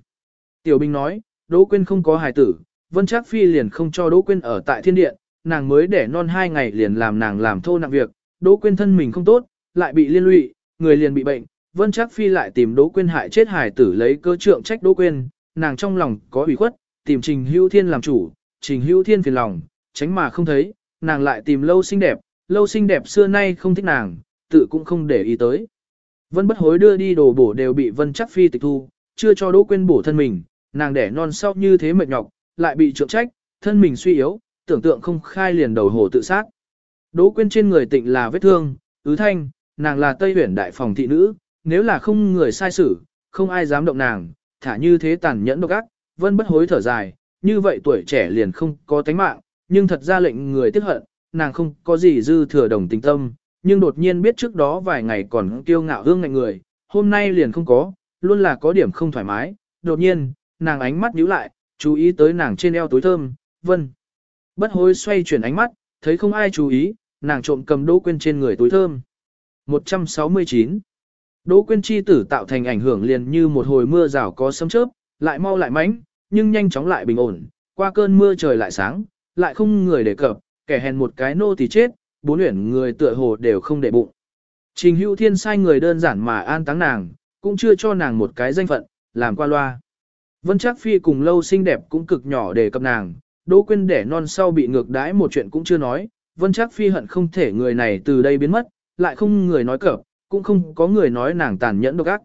Tiểu Bình nói, Đỗ Quyên không có hài tử, Vân Trác Phi liền không cho Đỗ Quyên ở tại thiên điện, nàng mới đẻ non hai ngày liền làm nàng làm thô nặng việc, Đỗ Quyên thân mình không tốt, lại bị liên lụy, người liền bị bệnh, Vân Trác Phi lại tìm Đỗ Quyên hại chết Hải tử lấy cơ trượng trách Đỗ Quyên, nàng trong lòng có ủy khuất, tìm Trình Hữu Thiên làm chủ, Trình Hữu Thiên phiền lòng, tránh mà không thấy, nàng lại tìm lâu xinh đẹp, lâu xinh đẹp xưa nay không thích nàng, tự cũng không để ý tới. Vân bất hối đưa đi đồ bổ đều bị Vân Trác Phi tịch thu, chưa cho Đỗ Quyên bổ thân mình, nàng đẻ non sau như thế mệt nhọc, lại bị trượng trách, thân mình suy yếu, tưởng tượng không khai liền đầu hồ tự sát. Đỗ Quyên trên người tịnh là vết thương, ứ thanh, nàng là Tây Huyền đại phòng thị nữ, nếu là không người sai xử, không ai dám động nàng, thả như thế tàn nhẫn độc ác, vân bất hối thở dài, như vậy tuổi trẻ liền không có tánh mạng, nhưng thật ra lệnh người tiếc hận, nàng không có gì dư thừa đồng tình tâm, nhưng đột nhiên biết trước đó vài ngày còn kiêu ngạo hương ngạnh người, hôm nay liền không có, luôn là có điểm không thoải mái, đột nhiên, nàng ánh mắt nhíu lại, chú ý tới nàng trên eo túi thơm, vân. Bất hối xoay chuyển ánh mắt, thấy không ai chú ý, nàng trộm cầm Đỗ Quyên trên người túi thơm. 169. Đỗ Quyên chi tử tạo thành ảnh hưởng liền như một hồi mưa rào có sấm chớp, lại mau lại mánh, nhưng nhanh chóng lại bình ổn, qua cơn mưa trời lại sáng, lại không người để cập, kẻ hèn một cái nô thì chết, bốn luyện người tựa hồ đều không để bụng. Trình Hữu Thiên sai người đơn giản mà an táng nàng, cũng chưa cho nàng một cái danh phận, làm qua loa. Vân Trác Phi cùng lâu xinh đẹp cũng cực nhỏ để cập nàng, Đỗ Quyên đẻ non sau bị ngược đãi một chuyện cũng chưa nói, Vân Trác Phi hận không thể người này từ đây biến mất, lại không người nói cập, cũng không có người nói nàng tàn nhẫn độc ác.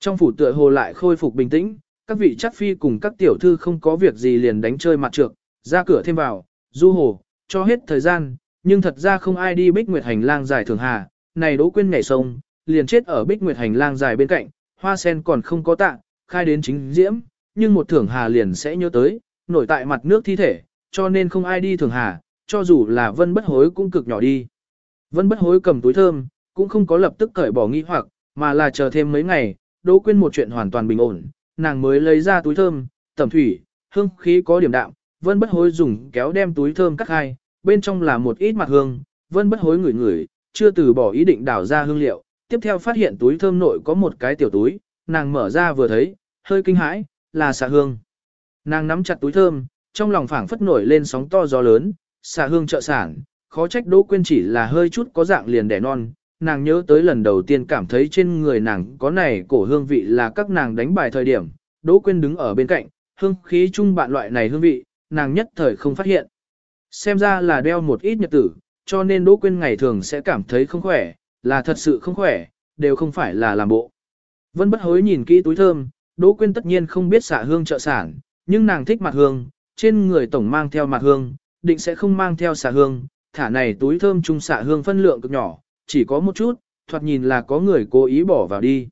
Trong phủ tựa hồ lại khôi phục bình tĩnh, các vị Trác Phi cùng các tiểu thư không có việc gì liền đánh chơi mặt trược, ra cửa thêm vào, du hồ, cho hết thời gian, nhưng thật ra không ai đi Bích Nguyệt hành lang dài thường hà, này Đỗ Quyên nhảy sông, liền chết ở Bích Nguyệt hành lang dài bên cạnh, hoa sen còn không có tạ, khai đến chính diễm, nhưng một thưởng hà liền sẽ nhớ tới, nổi tại mặt nước thi thể, cho nên không ai đi thưởng hà, cho dù là vân bất hối cũng cực nhỏ đi. Vân bất hối cầm túi thơm, cũng không có lập tức cởi bỏ nghi hoặc, mà là chờ thêm mấy ngày, Đỗ Quyên một chuyện hoàn toàn bình ổn, nàng mới lấy ra túi thơm, tẩm thủy, hương khí có điểm đạm, Vân bất hối dùng kéo đem túi thơm cắt hai, bên trong là một ít mặt hương, Vân bất hối ngửi ngửi, chưa từ bỏ ý định đảo ra hương liệu, tiếp theo phát hiện túi thơm nội có một cái tiểu túi, nàng mở ra vừa thấy, hơi kinh hãi, là xạ hương. Nàng nắm chặt túi thơm, trong lòng phảng phất nổi lên sóng to gió lớn, xạ hương trợ sản, khó trách Đỗ Quyên chỉ là hơi chút có dạng liền đẻ non. Nàng nhớ tới lần đầu tiên cảm thấy trên người nàng có này cổ hương vị là các nàng đánh bài thời điểm, Đỗ Quyên đứng ở bên cạnh, hương khí chung bạn loại này hương vị, nàng nhất thời không phát hiện. Xem ra là đeo một ít nhật tử, cho nên Đỗ Quyên ngày thường sẽ cảm thấy không khỏe, là thật sự không khỏe, đều không phải là làm bộ. Vân bất hối nhìn kỹ túi thơm, Đỗ Quyên tất nhiên không biết xả hương trợ sản, nhưng nàng thích mặt hương, trên người tổng mang theo mặt hương, định sẽ không mang theo xả hương, thả này túi thơm trung xả hương phân lượng cực nhỏ, chỉ có một chút, thoạt nhìn là có người cố ý bỏ vào đi.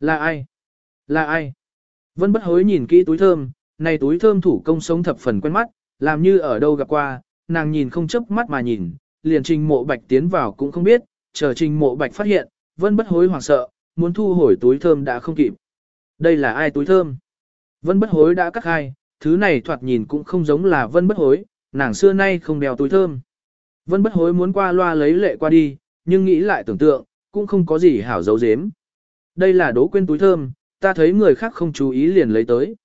Là ai? Là ai? Vân bất hối nhìn kỹ túi thơm, này túi thơm thủ công sống thập phần quen mắt, làm như ở đâu gặp qua, nàng nhìn không chớp mắt mà nhìn, liền trình mộ bạch tiến vào cũng không biết, chờ trình mộ bạch phát hiện, vân bất hối hoảng sợ, muốn thu hồi túi thơm đã không kịp. Đây là ai túi thơm? Vân bất hối đã cắt hai, thứ này thoạt nhìn cũng không giống là vân bất hối, nàng xưa nay không đeo túi thơm. Vân bất hối muốn qua loa lấy lệ qua đi, nhưng nghĩ lại tưởng tượng, cũng không có gì hảo dấu dếm. Đây là đố quên túi thơm, ta thấy người khác không chú ý liền lấy tới.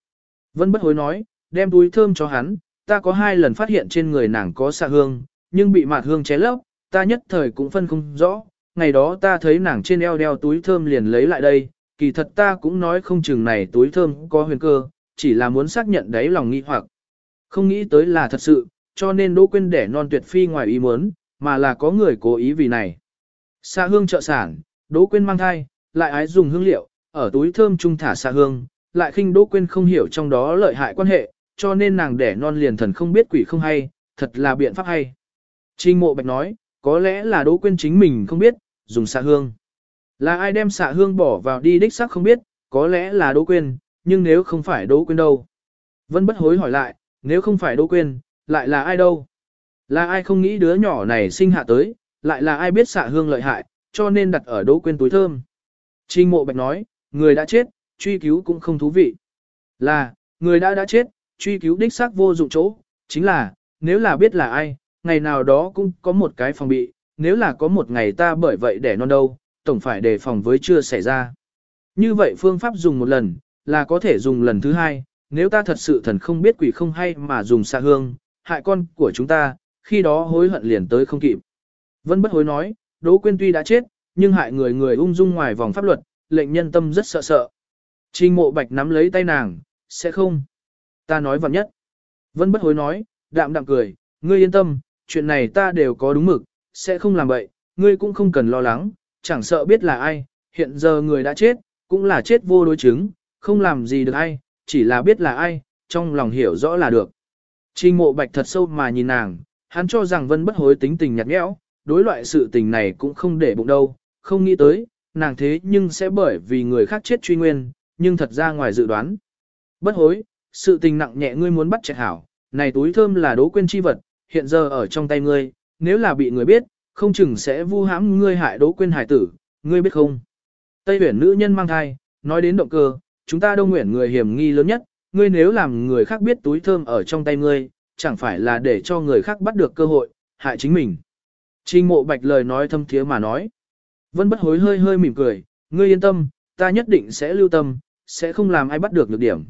Vân bất hối nói, đem túi thơm cho hắn, ta có hai lần phát hiện trên người nàng có xạ hương, nhưng bị mạt hương ché lấp, ta nhất thời cũng phân không rõ. Ngày đó ta thấy nàng trên eo đeo túi thơm liền lấy lại đây, kỳ thật ta cũng nói không chừng này túi thơm có huyền cơ, chỉ là muốn xác nhận đấy lòng nghi hoặc. Không nghĩ tới là thật sự, cho nên Đỗ Quyên đẻ non tuyệt phi ngoài ý muốn, mà là có người cố ý vì này. Xa hương trợ sản, Đỗ Quyên mang thai, lại ái dùng hương liệu, ở túi thơm trung thả xa hương, lại khinh Đỗ Quyên không hiểu trong đó lợi hại quan hệ, cho nên nàng đẻ non liền thần không biết quỷ không hay, thật là biện pháp hay. Trình mộ bạch nói, có lẽ là Đỗ Quyên chính mình không biết, dùng xa hương. Là ai đem xạ hương bỏ vào đi đích xác không biết, có lẽ là Đỗ Quyên, nhưng nếu không phải Đỗ Quyên đâu. Vân bất hối hỏi lại, nếu không phải Đỗ Quyên, lại là ai đâu? Là ai không nghĩ đứa nhỏ này sinh hạ tới, lại là ai biết xạ hương lợi hại, cho nên đặt ở Đỗ Quyên túi thơm. Trình mộ bạch nói, người đã chết, truy cứu cũng không thú vị. Là, người đã đã chết, truy cứu đích xác vô dụng chỗ, Chính là, nếu là biết là ai, ngày nào đó cũng có một cái phòng bị, nếu là có một ngày ta bởi vậy để non đâu, tổng phải đề phòng với chưa xảy ra. Như vậy phương pháp dùng một lần, là có thể dùng lần thứ hai, nếu ta thật sự thần không biết quỷ không hay mà dùng xa hương, hại con của chúng ta, khi đó hối hận liền tới không kịp. Vân bất hối nói, Đỗ Quyên tuy đã chết, nhưng hại người người ung dung ngoài vòng pháp luật, lệnh nhân tâm rất sợ sợ. Trình mộ bạch nắm lấy tay nàng, sẽ không. Ta nói vặn nhất. Vân bất hối nói, đạm đạm cười, ngươi yên tâm, chuyện này ta đều có đúng mực, sẽ không làm vậy, ngươi cũng không cần lo lắng, chẳng sợ biết là ai, hiện giờ người đã chết, cũng là chết vô đối chứng, không làm gì được ai, chỉ là biết là ai, trong lòng hiểu rõ là được. Trình mộ bạch thật sâu mà nhìn nàng, hắn cho rằng vân bất hối tính tình nhạt nhẽo, đối loại sự tình này cũng không để bụng đâu, không nghĩ tới, nàng thế nhưng sẽ bởi vì người khác chết truy nguyên, nhưng thật ra ngoài dự đoán. Bất hối, sự tình nặng nhẹ ngươi muốn bắt chạy hảo, này túi thơm là đố quên chi vật, hiện giờ ở trong tay ngươi, nếu là bị người biết, không chừng sẽ vu hãm ngươi hại đố quên hải tử, ngươi biết không? Tây huyển nữ nhân mang thai, nói đến động cơ, chúng ta đông nguyện người hiểm nghi lớn nhất, ngươi nếu làm người khác biết túi thơm ở trong tay ngươi, chẳng phải là để cho người khác bắt được cơ hội, hại chính mình. Trình mộ bạch lời nói thâm thiế mà nói. Vân bất hối hơi hơi mỉm cười, ngươi yên tâm, ta nhất định sẽ lưu tâm, sẽ không làm ai bắt được nhược điểm.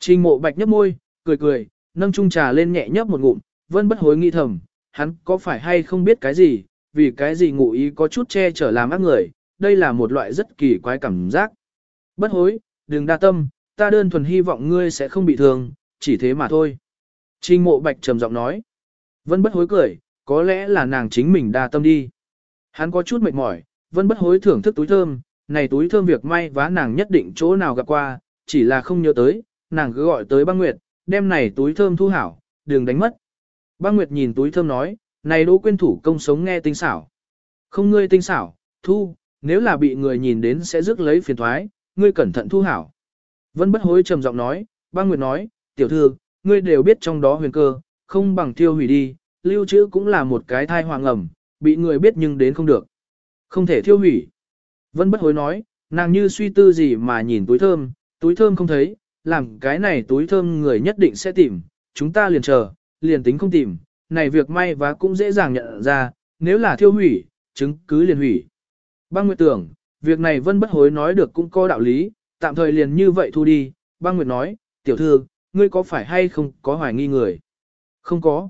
Trình mộ bạch nhấp môi, cười cười, nâng chung trà lên nhẹ nhấp một ngụm, vân bất hối nghi thầm, hắn có phải hay không biết cái gì, vì cái gì ngụ ý có chút che chở làm ác người, đây là một loại rất kỳ quái cảm giác. Bất hối, đừng đa tâm, ta đơn thuần hy vọng ngươi sẽ không bị thương, chỉ thế mà thôi. Trình mộ bạch trầm giọng nói. Vân bất hối cười, có lẽ là nàng chính mình đa tâm đi. Hắn có chút mệt mỏi, vân bất hối thưởng thức túi thơm, này túi thơm việc may vá nàng nhất định chỗ nào gặp qua, chỉ là không nhớ tới, nàng cứ gọi tới băng nguyệt, đem này túi thơm thu hảo, đừng đánh mất. Băng nguyệt nhìn túi thơm nói, này đỗ Quyên thủ công sống nghe tinh xảo. Không ngươi tinh xảo, thu, nếu là bị người nhìn đến sẽ rước lấy phiền thoái, ngươi cẩn thận thu hảo. Vân bất hối trầm giọng nói, băng nguyệt nói, tiểu thư, ngươi đều biết trong đó huyền cơ, không bằng tiêu hủy đi, lưu trữ cũng là một cái thai hoàng ẩm, bị người biết nhưng đến không được. Không thể thiêu hủy. Vân bất hối nói, nàng như suy tư gì mà nhìn túi thơm, túi thơm không thấy, làm cái này túi thơm người nhất định sẽ tìm, chúng ta liền chờ, liền tính không tìm, này việc may và cũng dễ dàng nhận ra, nếu là thiêu hủy, chứng cứ liền hủy. Băng Nguyệt tưởng, việc này Vân bất hối nói được cũng có đạo lý, tạm thời liền như vậy thu đi, băng Nguyệt nói, tiểu thư, ngươi có phải hay không có hoài nghi người? Không có.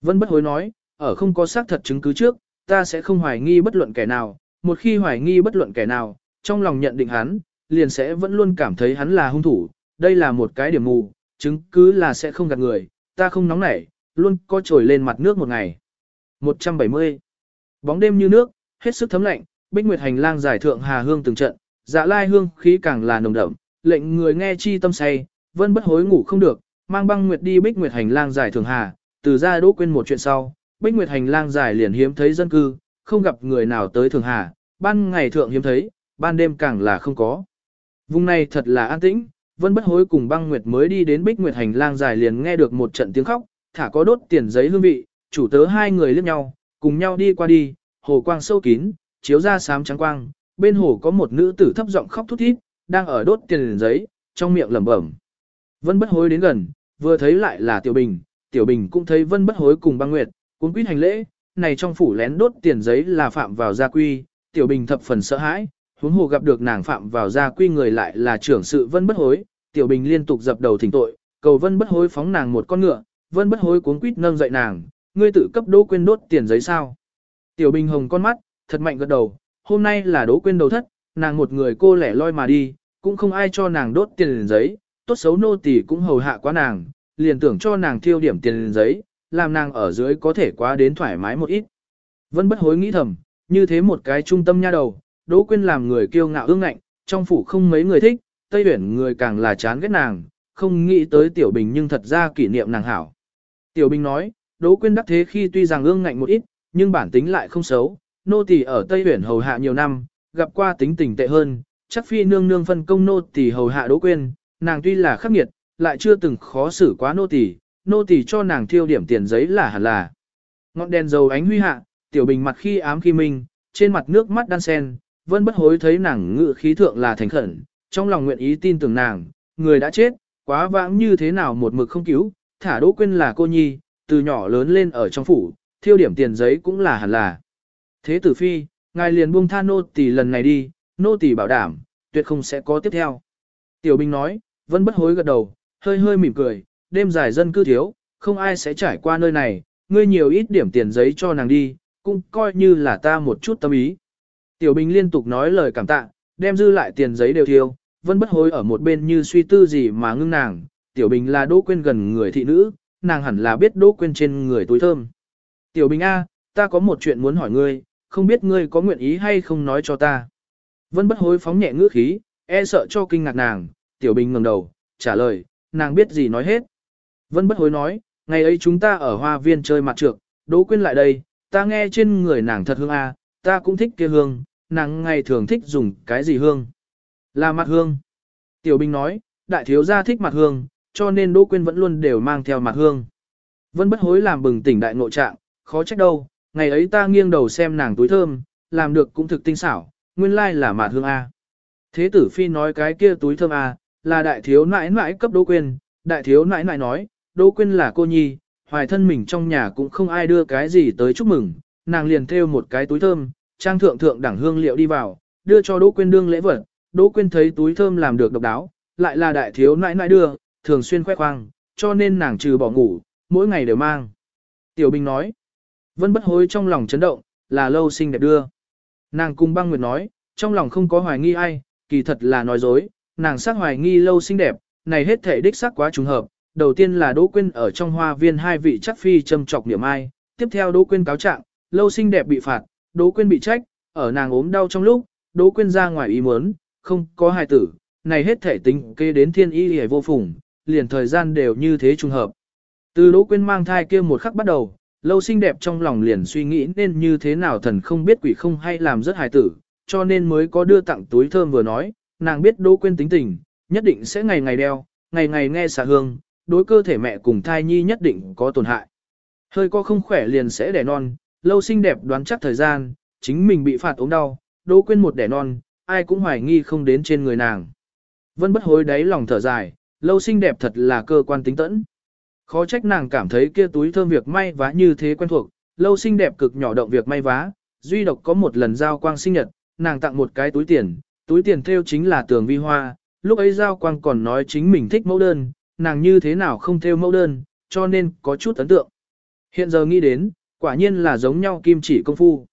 Vân bất hối nói, ở không có xác thật chứng cứ trước, ta sẽ không hoài nghi bất luận kẻ nào, một khi hoài nghi bất luận kẻ nào, trong lòng nhận định hắn, liền sẽ vẫn luôn cảm thấy hắn là hung thủ, đây là một cái điểm mù, chứng cứ là sẽ không gạt người, ta không nóng nảy, luôn có trồi lên mặt nước một ngày. 170. Bóng đêm như nước, hết sức thấm lạnh, Bích Nguyệt hành lang giải thượng hà hương từng trận, dạ lai hương khí càng là nồng đậm, lệnh người nghe chi tâm say, vân bất hối ngủ không được, mang băng Nguyệt đi Bích Nguyệt hành lang giải thượng hà, từ ra đỗ quên một chuyện sau, Bích Nguyệt hành lang giải liền hiếm thấy dân cư, không gặp người nào tới thường hà, ban ngày thượng hiếm thấy, ban đêm càng là không có. Vùng này thật là an tĩnh, Vân Bất Hối cùng băng Nguyệt mới đi đến Bích Nguyệt hành lang dài liền nghe được một trận tiếng khóc, thả có đốt tiền giấy hương vị, chủ tớ hai người liếc nhau, cùng nhau đi qua đi, hồ quang sâu kín, chiếu ra sám trắng quang, bên hồ có một nữ tử thấp giọng khóc thút thít, đang ở đốt tiền giấy, trong miệng lẩm bẩm. Vân Bất Hối đến gần, vừa thấy lại là Tiểu Bình, Tiểu Bình cũng thấy Vân Bất Hối cùng băng Nguyệt, cuốn quýt hành lễ, này trong phủ lén đốt tiền giấy là phạm vào gia quy, Tiểu Bình thập phần sợ hãi, huống hồ gặp được nàng phạm vào gia quy người lại là trưởng sự Vân Bất Hối, Tiểu Bình liên tục dập đầu thỉnh tội, cầu Vân Bất Hối phóng nàng một con ngựa, Vân Bất Hối cuống quýt nâng dậy nàng, ngươi tự cấp Đỗ Quyên đốt tiền giấy sao? Tiểu Bình hồng con mắt, thật mạnh gật đầu, hôm nay là Đỗ Quyên đầu thất, nàng một người cô lẻ loi mà đi, cũng không ai cho nàng đốt tiền giấy, tốt xấu nô tỳ cũng hầu hạ quá nàng, liền tưởng cho nàng thiêu điểm tiền giấy, làm nàng ở dưới có thể quá đến thoải mái một ít. Vân Bất Hối nghĩ thầm, như thế một cái trung tâm nha đầu, Đỗ Quyên làm người kiêu ngạo ương ngạnh, trong phủ không mấy người thích, Tây Uyển người càng là chán ghét nàng, không nghĩ tới Tiểu Bình nhưng thật ra kỷ niệm nàng hảo. Tiểu Bình nói, Đỗ Quyên đắc thế khi tuy rằng ương ngạnh một ít, nhưng bản tính lại không xấu, nô tỳ ở Tây Huyền hầu hạ nhiều năm, gặp qua tính tình tệ hơn, chắc phi nương nương phân công nô tỳ hầu hạ Đỗ Quyên, nàng tuy là khắc nghiệt, lại chưa từng khó xử quá nô tỳ, nô tỳ cho nàng thiêu điểm tiền giấy là hẳn là. Ngọn đèn dầu ánh huy hạ, Tiểu Bình mặt khi ám khi minh, trên mặt nước mắt đan sen, vẫn bất hối thấy nàng ngự khí thượng là thành khẩn, trong lòng nguyện ý tin tưởng nàng, người đã chết, quá vãng như thế nào một mực không cứu, thả Đỗ Quyên là cô nhi, từ nhỏ lớn lên ở trong phủ, thiêu điểm tiền giấy cũng là hẳn là. Thế tử phi, ngài liền buông tha nô tỳ lần này đi, nô tỳ bảo đảm, tuyệt không sẽ có tiếp theo. Tiểu binh nói, vẫn bất hối gật đầu, hơi hơi mỉm cười, đêm dài dân cư thiếu, không ai sẽ trải qua nơi này, ngươi nhiều ít điểm tiền giấy cho nàng đi, cũng coi như là ta một chút tâm ý. Tiểu Bình liên tục nói lời cảm tạ, đem dư lại tiền giấy đều thiêu, vẫn bất hối ở một bên như suy tư gì mà ngưng nàng, Tiểu Bình là Đỗ Quyên gần người thị nữ, nàng hẳn là biết Đỗ Quyên trên người túi thơm. Tiểu Bình A, ta có một chuyện muốn hỏi ngươi, không biết ngươi có nguyện ý hay không nói cho ta. Vân bất hối phóng nhẹ ngữ khí, e sợ cho kinh ngạc nàng, Tiểu Bình ngẩng đầu, trả lời, nàng biết gì nói hết. Vân bất hối nói, ngày ấy chúng ta ở hoa viên chơi mặt trược, Đỗ Quyên lại đây, ta nghe trên người nàng thật hương A, ta cũng thích kia hương, nàng ngày thường thích dùng cái gì hương. Là mặt hương. Tiểu Bình nói, đại thiếu gia thích mặt hương, cho nên Đỗ Quyên vẫn luôn đều mang theo mặt hương. Vân bất hối làm bừng tỉnh đại ngộ trạng, khó trách đâu, ngày ấy ta nghiêng đầu xem nàng túi thơm, làm được cũng thực tinh xảo, nguyên lai là mặt hương A. Thế tử phi nói cái kia túi thơm A, là đại thiếu nãi nãi cấp Đỗ Quyên, đại thiếu nãi nãi nói, Đỗ Quyên là cô nhi, hoài thân mình trong nhà cũng không ai đưa cái gì tới chúc mừng, nàng liền thêu một cái túi thơm, trang thượng thượng đẳng hương liệu đi vào, đưa cho Đỗ Quyên đương lễ vật, Đỗ Quyên thấy túi thơm làm được độc đáo, lại là đại thiếu nãi nãi đưa, thường xuyên khoe khoang, cho nên nàng trừ bỏ ngủ, mỗi ngày đều mang. Tiểu Bình nói, Vân bất hối trong lòng chấn động, là lâu sinh đẹp đưa. Nàng cùng băng nguyệt nói, trong lòng không có hoài nghi ai, kỳ thật là nói dối, nàng sắc hoài nghi lâu xinh đẹp, này hết thể đích sắc quá trùng hợp. Đầu tiên là Đỗ Quyên ở trong hoa viên hai vị chắc phi châm chọc niệm ai, tiếp theo Đỗ Quyên cáo trạng, lâu xinh đẹp bị phạt, Đỗ Quyên bị trách, ở nàng ốm đau trong lúc, Đỗ Quyên ra ngoài ý muốn, không có hài tử, này hết thể tính kê đến thiên y hề vô phùng, liền thời gian đều như thế trùng hợp. Từ Đỗ Quyên mang thai kia một khắc bắt đầu, lâu xinh đẹp trong lòng liền suy nghĩ nên như thế nào thần không biết quỷ không hay làm rất hài tử, cho nên mới có đưa tặng túi thơm vừa nói, nàng biết Đỗ Quyên tính tình, nhất định sẽ ngày ngày đeo, ngày ngày nghe xả hương, đối cơ thể mẹ cùng thai nhi nhất định có tổn hại. Hơi có không khỏe liền sẽ đẻ non, lâu xinh đẹp đoán chắc thời gian, chính mình bị phạt ốm đau, Đỗ Quyên một đẻ non, ai cũng hoài nghi không đến trên người nàng. Vân bất hối đáy lòng thở dài, lâu xinh đẹp thật là cơ quan tính tẫn. Khó trách nàng cảm thấy kia túi thơm việc may vá như thế quen thuộc, lâu xinh đẹp cực nhỏ động việc may vá, duy độc có một lần giao quang sinh nhật, nàng tặng một cái túi tiền, túi tiền theo chính là tường vi hoa, lúc ấy giao quang còn nói chính mình thích mẫu đơn, nàng như thế nào không theo mẫu đơn, cho nên có chút ấn tượng. Hiện giờ nghĩ đến, quả nhiên là giống nhau kim chỉ công phu.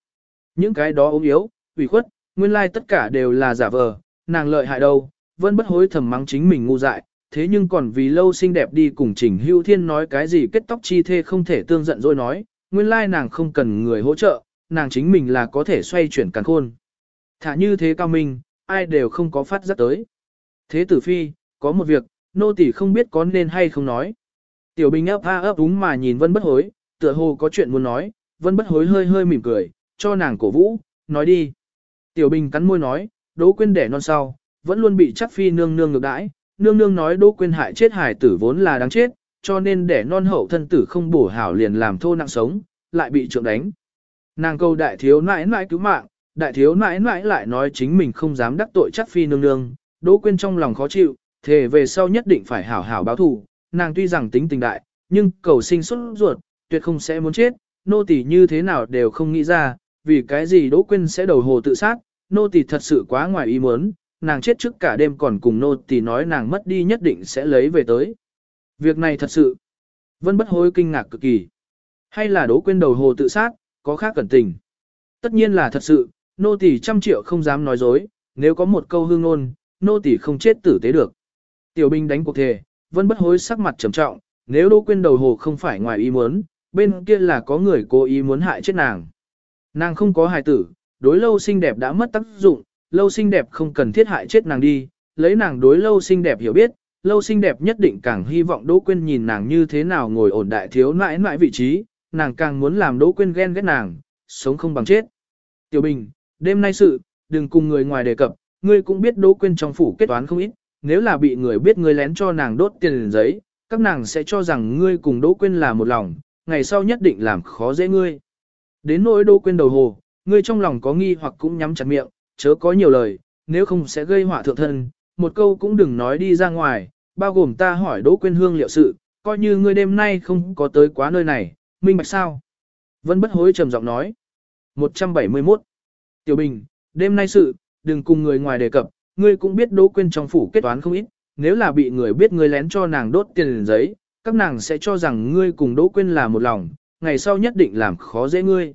Những cái đó ốm yếu, ủy khuất, nguyên lai tất cả đều là giả vờ, nàng lợi hại đâu, vẫn bất hối thầm mắng chính mình ngu dại, thế nhưng còn vì lâu xinh đẹp đi cùng Trình Hưu Thiên nói cái gì kết tóc chi thê không thể tương giận rồi nói, nguyên lai nàng không cần người hỗ trợ, nàng chính mình là có thể xoay chuyển càng khôn. Thả như thế cao minh, ai đều không có phát giác tới. Thế tử phi, có một việc, nô tỳ không biết có nên hay không nói. Tiểu Bình ấp ha ấp úng mà nhìn Vân Bất Hối, tựa hồ có chuyện muốn nói, Vân Bất Hối hơi hơi mỉm cười, cho nàng cổ vũ, nói đi. Tiểu Bình cắn môi nói, Đỗ Quyên đẻ non sau, vẫn luôn bị chắc phi nương nương ngược đãi, nương nương nói Đỗ Quyên hại chết hải tử vốn là đáng chết, cho nên để non hậu thân tử không bổ hảo liền làm thô nặng sống, lại bị trượng đánh. Nàng câu đại thiếu nãi nãi cứu mạng, đại thiếu nãi nãi lại nói chính mình không dám đắc tội chắc phi nương nương, Đỗ Quyên trong lòng khó chịu, thề về sau nhất định phải hảo hảo báo thù, nàng tuy rằng tính tình đại, nhưng cầu sinh xuất ruột, tuyệt không sẽ muốn chết, nô tỳ như thế nào đều không nghĩ ra, vì cái gì Đỗ Quyên sẽ đầu hồ tự sát, nô tỳ thật sự quá ngoài ý muốn, nàng chết trước cả đêm còn cùng nô tỳ nói nàng mất đi nhất định sẽ lấy về tới. Việc này thật sự, Vân bất hối kinh ngạc cực kỳ. Hay là Đỗ Quyên đầu hồ tự sát, có khác cẩn tình. Tất nhiên là thật sự, nô tỳ trăm triệu không dám nói dối, nếu có một câu hương ngôn, nô tỳ không chết tử tế được. Tiểu binh đánh cuộc thề, Vân bất hối sắc mặt trầm trọng, nếu Đỗ Quyên đầu hồ không phải ngoài ý muốn, bên kia là có người cố ý muốn hại chết nàng. Nàng không có hài tử, đối lâu xinh đẹp đã mất tác dụng, lâu xinh đẹp không cần thiết hại chết nàng đi, lấy nàng đối lâu xinh đẹp hiểu biết, lâu xinh đẹp nhất định càng hy vọng Đỗ Quyên nhìn nàng như thế nào ngồi ổn đại thiếu nãi nãi vị trí, nàng càng muốn làm Đỗ Quyên ghen ghét nàng, sống không bằng chết. Tiểu Bình, đêm nay sự, đừng cùng người ngoài đề cập, ngươi cũng biết Đỗ Quyên trong phủ kết toán không ít, nếu là bị người biết ngươi lén cho nàng đốt tiền giấy, các nàng sẽ cho rằng ngươi cùng Đỗ Quyên là một lòng, ngày sau nhất định làm khó dễ ngươi. Đến nỗi Đỗ Quyên đầu hồ, ngươi trong lòng có nghi hoặc cũng nhắm chặt miệng, chớ có nhiều lời, nếu không sẽ gây họa thượng thân, một câu cũng đừng nói đi ra ngoài, bao gồm ta hỏi Đỗ Quyên Hương liệu sự, coi như ngươi đêm nay không có tới quá nơi này, minh bạch sao? Vân bất hối trầm giọng nói. 171. Tiểu Bình, đêm nay sự, đừng cùng người ngoài đề cập, ngươi cũng biết Đỗ Quyên trong phủ kết toán không ít, nếu là bị người biết ngươi lén cho nàng đốt tiền giấy, các nàng sẽ cho rằng ngươi cùng Đỗ Quyên là một lòng, ngày sau nhất định làm khó dễ ngươi.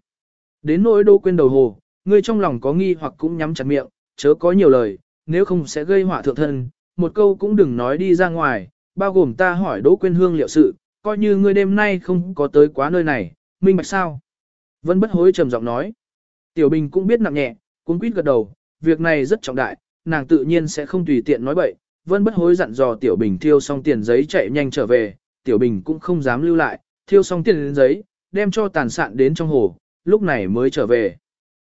Đến nỗi Đỗ Quyên đầu hồ, ngươi trong lòng có nghi hoặc cũng nhắm chặt miệng, chớ có nhiều lời, nếu không sẽ gây họa thượng thân, một câu cũng đừng nói đi ra ngoài, bao gồm ta hỏi Đỗ Quyên hương liệu sự, coi như ngươi đêm nay không có tới quá nơi này, minh bạch sao? Vân bất hối trầm giọng nói. Tiểu Bình cũng biết nặng nhẹ, cũng quýt gật đầu, việc này rất trọng đại, nàng tự nhiên sẽ không tùy tiện nói bậy. Vân bất hối dặn dò Tiểu Bình thiêu xong tiền giấy chạy nhanh trở về, Tiểu Bình cũng không dám lưu lại, thiêu xong tiền giấy, đem cho tàn sạn đến trong hồ, lúc này mới trở về.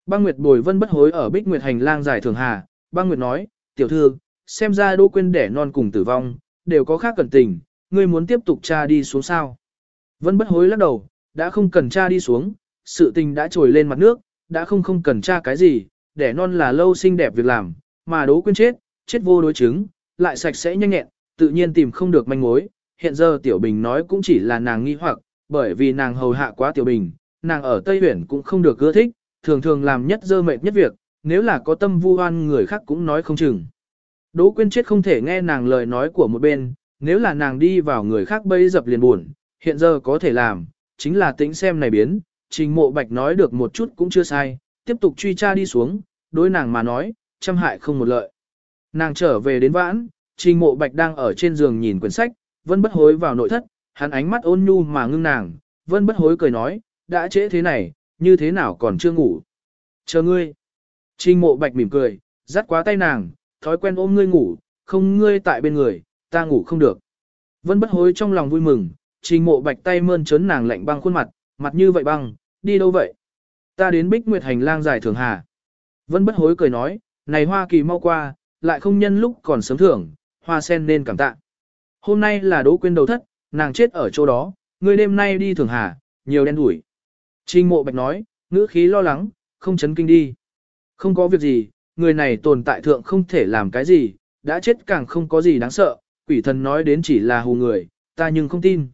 Băng Nguyệt bồi Vân bất hối ở Bích Nguyệt hành lang dài thường hà, Băng Nguyệt nói, tiểu thư, xem ra Đỗ Quyên đẻ non cùng tử vong, đều có khác cẩn tình, ngươi muốn tiếp tục tra đi xuống sao. Vân bất hối lắc đầu, đã không cần tra đi xuống, sự tình đã trồi lên mặt nước, đã không không cần tra cái gì, đẻ non là lâu xinh đẹp việc làm, mà Đỗ Quyên chết, chết vô đối chứng, lại sạch sẽ nhanh nhẹn, tự nhiên tìm không được manh mối. Hiện giờ Tiểu Bình nói cũng chỉ là nàng nghi hoặc, bởi vì nàng hầu hạ quá Tiểu Bình, nàng ở Tây Huyển cũng không được ưa thích, thường thường làm nhất dơ mệt nhất việc, nếu là có tâm vu oan người khác cũng nói không chừng. Đỗ Quyên chết không thể nghe nàng lời nói của một bên, nếu là nàng đi vào người khác bây dập liền buồn, hiện giờ có thể làm, chính là tính xem này biến, trình mộ bạch nói được một chút cũng chưa sai, tiếp tục truy tra đi xuống, đối nàng mà nói, trăm hại không một lợi. Nàng trở về đến vãn, trình mộ bạch đang ở trên giường nhìn quyển sách, vân bất hối vào nội thất, hắn ánh mắt ôn nhu mà ngưng nàng, vân bất hối cười nói, đã trễ thế này, như thế nào còn chưa ngủ. Chờ ngươi. Trình mộ bạch mỉm cười, dắt quá tay nàng, thói quen ôm ngươi ngủ, không ngươi tại bên người, ta ngủ không được. Vân bất hối trong lòng vui mừng, trình mộ bạch tay mơn trớn nàng lạnh băng khuôn mặt, mặt như vậy băng, đi đâu vậy? Ta đến bích nguyệt hành lang dài thường hà. Vân bất hối cười nói, này Hoa Kỳ mau qua, lại không nhân lúc còn sớm thưởng, hoa sen nên cảm tạ. Hôm nay là đỗ quên đầu thất, nàng chết ở chỗ đó, ngươi đêm nay đi thường hà, nhiều đen đuổi. Trình mộ bạch nói, ngữ khí lo lắng, không chấn kinh đi. Không có việc gì, người này tồn tại thượng không thể làm cái gì, đã chết càng không có gì đáng sợ, quỷ thần nói đến chỉ là hù người, ta nhưng không tin.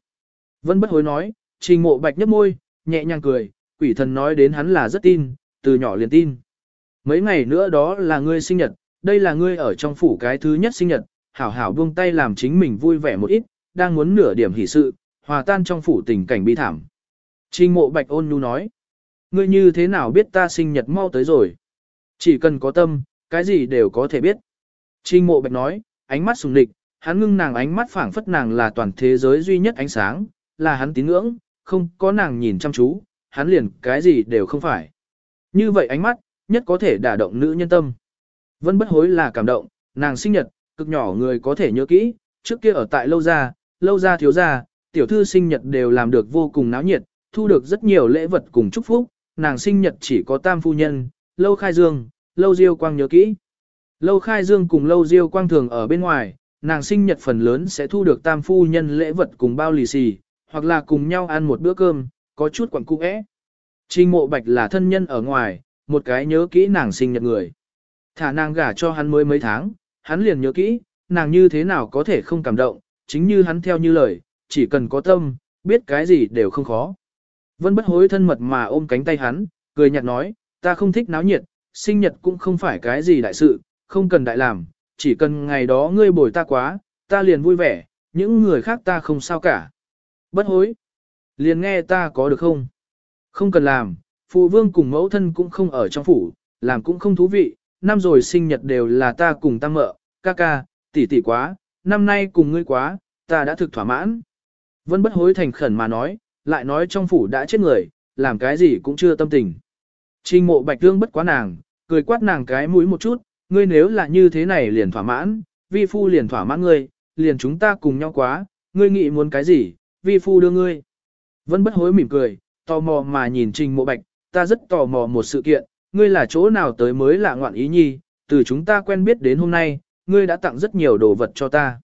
Vân bất hối nói, trình mộ bạch nhấp môi, nhẹ nhàng cười, quỷ thần nói đến hắn là rất tin, từ nhỏ liền tin. Mấy ngày nữa đó là ngươi sinh nhật, đây là ngươi ở trong phủ cái thứ nhất sinh nhật, hảo hảo buông tay làm chính mình vui vẻ một ít, đang muốn nửa điểm hỷ sự, hòa tan trong phủ tình cảnh bi thảm. Trình mộ bạch ôn nhu nói, ngươi như thế nào biết ta sinh nhật mau tới rồi? Chỉ cần có tâm, cái gì đều có thể biết. Trình mộ bạch nói, ánh mắt sùng địch, hắn ngưng nàng ánh mắt phảng phất nàng là toàn thế giới duy nhất ánh sáng, là hắn tín ngưỡng, không có nàng nhìn chăm chú, hắn liền cái gì đều không phải. Như vậy ánh mắt, nhất có thể đả động nữ nhân tâm. Vân bất hối là cảm động, nàng sinh nhật, cực nhỏ người có thể nhớ kỹ, trước kia ở tại lâu gia, lâu gia thiếu gia, tiểu thư sinh nhật đều làm được vô cùng náo nhiệt, thu được rất nhiều lễ vật cùng chúc phúc, nàng sinh nhật chỉ có tam phu nhân, lâu khai dương, lâu diêu quang nhớ kỹ. Lâu khai dương cùng lâu diêu quang thường ở bên ngoài, nàng sinh nhật phần lớn sẽ thu được tam phu nhân lễ vật cùng bao lì xì, hoặc là cùng nhau ăn một bữa cơm, có chút quẩn cung ẽ. Trình mộ bạch là thân nhân ở ngoài, một cái nhớ kỹ nàng sinh nhật người. Thả nàng gả cho hắn mới mấy tháng, hắn liền nhớ kỹ, nàng như thế nào có thể không cảm động, chính như hắn theo như lời, chỉ cần có tâm, biết cái gì đều không khó. Vân bất hối thân mật mà ôm cánh tay hắn, cười nhạt nói, ta không thích náo nhiệt, sinh nhật cũng không phải cái gì đại sự, không cần đại làm, chỉ cần ngày đó ngươi bồi ta quá, ta liền vui vẻ, những người khác ta không sao cả. Bất hối, liền nghe ta có được không? Không cần làm, phụ vương cùng mẫu thân cũng không ở trong phủ, làm cũng không thú vị, năm rồi sinh nhật đều là ta cùng tăng mợ, ca ca, tỷ tỷ quá, năm nay cùng ngươi quá, ta đã thực thỏa mãn. Vân bất hối thành khẩn mà nói, lại nói trong phủ đã chết người, làm cái gì cũng chưa tâm tình. Trình mộ bạch thương bất quá nàng, cười quát nàng cái mũi một chút, ngươi nếu là như thế này liền thỏa mãn, vi phu liền thỏa mãn ngươi, liền chúng ta cùng nhau quá, ngươi nghĩ muốn cái gì, vi phu đưa ngươi. Vân bất hối mỉm cười, tò mò mà nhìn trình mộ bạch, ta rất tò mò một sự kiện, ngươi là chỗ nào tới mới lạ ngoạn ý nhi, từ chúng ta quen biết đến hôm nay, ngươi đã tặng rất nhiều đồ vật cho ta.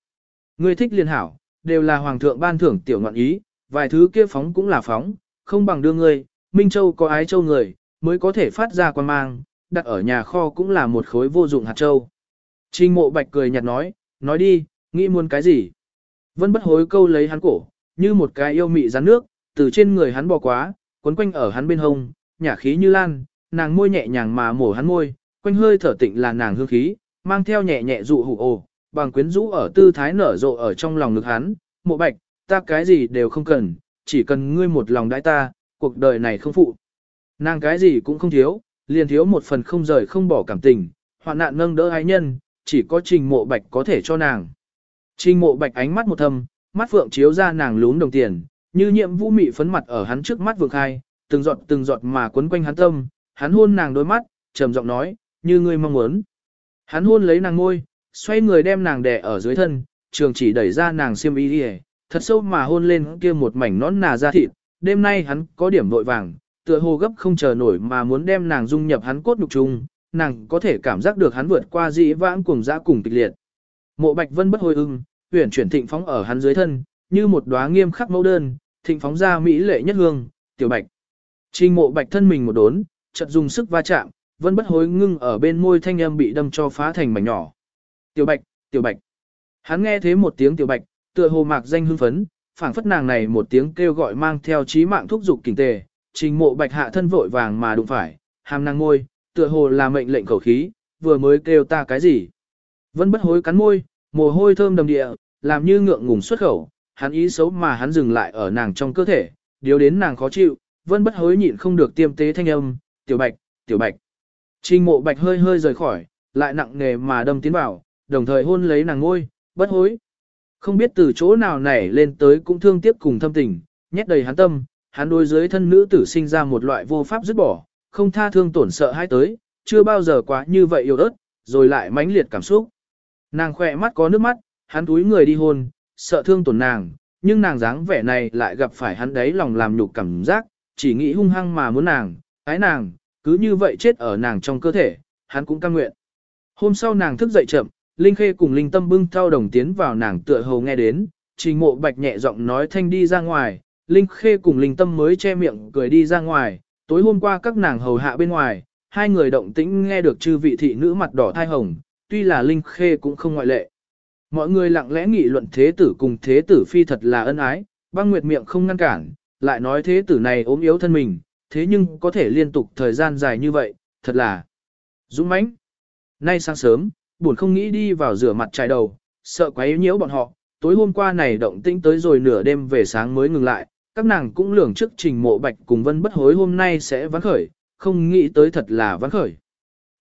Ngươi thích liên hảo, đều là hoàng thượng ban thưởng tiểu ngoạn ý, vài thứ kia phóng cũng là phóng, không bằng đưa ngươi, Minh Châu có ái châu người, mới có thể phát ra quan mang, đặt ở nhà kho cũng là một khối vô dụng hạt châu. Trình mộ bạch cười nhạt nói, nói đi, nghĩ muốn cái gì? Vân bất hối câu lấy hắn cổ, như một cái yêu mị rắn nước, từ trên người hắn bò quá, quấn quanh ở hắn bên hông, nhả khí như lan, nàng môi nhẹ nhàng mà mổ hắn môi, quanh hơi thở tịnh là nàng hương khí, mang theo nhẹ nhẹ dụ hủ ồ, bằng quyến rũ ở tư thái nở rộ ở trong lòng ngực hắn, mộ bạch, ta cái gì đều không cần, chỉ cần ngươi một lòng đãi ta, cuộc đời này không phụ. Nàng cái gì cũng không thiếu, liền thiếu một phần không rời không bỏ cảm tình, hoạn nạn nâng đỡ ai nhân, chỉ có trình mộ bạch có thể cho nàng. Trình mộ bạch ánh mắt một thâm, mắt phượng chiếu ra nàng lún đồng tiền, như nhiệm vũ mị phấn mặt ở hắn trước mắt vượng khai, từng giọt từng giọt mà quấn quanh hắn tâm, hắn hôn nàng đôi mắt, trầm giọng nói, như ngươi mong muốn. Hắn hôn lấy nàng ngôi, xoay người đem nàng đè ở dưới thân, trường chỉ đẩy ra nàng xiêm y đi thật sâu mà hôn lên kia một mảnh nón nà da thịt, đêm nay hắn có điểm vội vàng, tựa hồ gấp không chờ nổi mà muốn đem nàng dung nhập hắn cốt nhục chung, nàng có thể cảm giác được hắn vượt qua dĩ vãng cuồng dã cùng kịch liệt. Mộ Bạch Vân bất hồi ưng, huyền chuyển thịnh phóng ở hắn dưới thân, như một đóa nghiêm khắc mẫu đơn, thịnh phóng ra mỹ lệ nhất hương, tiểu bạch. Trình mộ bạch thân mình một đốn, chợt dùng sức va chạm, vân bất hối ngưng ở bên môi thanh âm bị đâm cho phá thành mảnh nhỏ. Tiểu bạch, tiểu bạch. Hắn nghe thế một tiếng tiểu bạch, tựa hồ mạc danh hưng phấn, phảng phất nàng này một tiếng kêu gọi mang theo chí mạng thúc dục kình tề, trình mộ bạch hạ thân vội vàng mà đụng phải, hàm năng ngôi, tựa hồ là mệnh lệnh khẩu khí, vừa mới kêu ta cái gì. vẫn bất hối cắn môi, mồ hôi thơm đầm địa, làm như ngượng ngùng xuất khẩu, hắn ý xấu mà hắn dừng lại ở nàng trong cơ thể, điều đến nàng khó chịu, vẫn bất hối nhịn không được tiêm tế thanh âm, tiểu bạch, tiểu bạch. Trình mộ bạch hơi hơi rời khỏi, lại nặng nề mà đâm tiến vào, đồng thời hôn lấy nàng ngôi, bất hối. Không biết từ chỗ nào nảy lên tới cũng thương tiếc cùng thâm tình, nhét đầy hắn tâm, hắn đối dưới thân nữ tử sinh ra một loại vô pháp dứt bỏ, không tha thương tổn sợ hai tới, chưa bao giờ quá như vậy yêu ớt, rồi lại mãnh liệt cảm xúc. Nàng khỏe mắt có nước mắt, hắn túi người đi hôn, sợ thương tổn nàng, nhưng nàng dáng vẻ này lại gặp phải hắn đấy lòng làm nhục cảm giác, chỉ nghĩ hung hăng mà muốn nàng, ái nàng, cứ như vậy chết ở nàng trong cơ thể, hắn cũng cam nguyện. Hôm sau nàng thức dậy chậm, Linh Khê cùng Linh Tâm bưng thao đồng tiến vào nàng tựa hồ nghe đến, trình mộ bạch nhẹ giọng nói thanh đi ra ngoài, Linh Khê cùng Linh Tâm mới che miệng cười đi ra ngoài, tối hôm qua các nàng hầu hạ bên ngoài, hai người động tĩnh nghe được chư vị thị nữ mặt đỏ thai hồng, tuy là Linh Khê cũng không ngoại lệ. Mọi người lặng lẽ nghị luận thế tử cùng thế tử phi thật là ân ái, băng nguyệt miệng không ngăn cản, lại nói thế tử này ốm yếu thân mình, thế nhưng có thể liên tục thời gian dài như vậy, thật là dũng mãnh. Nay sáng sớm, buồn không nghĩ đi vào rửa mặt trải đầu, sợ quấy nhiễu bọn họ, tối hôm qua này động tĩnh tới rồi nửa đêm về sáng mới ngừng lại, các nàng cũng lường trước trình mộ bạch cùng vân bất hối hôm nay sẽ vắng khởi, không nghĩ tới thật là vắng khởi.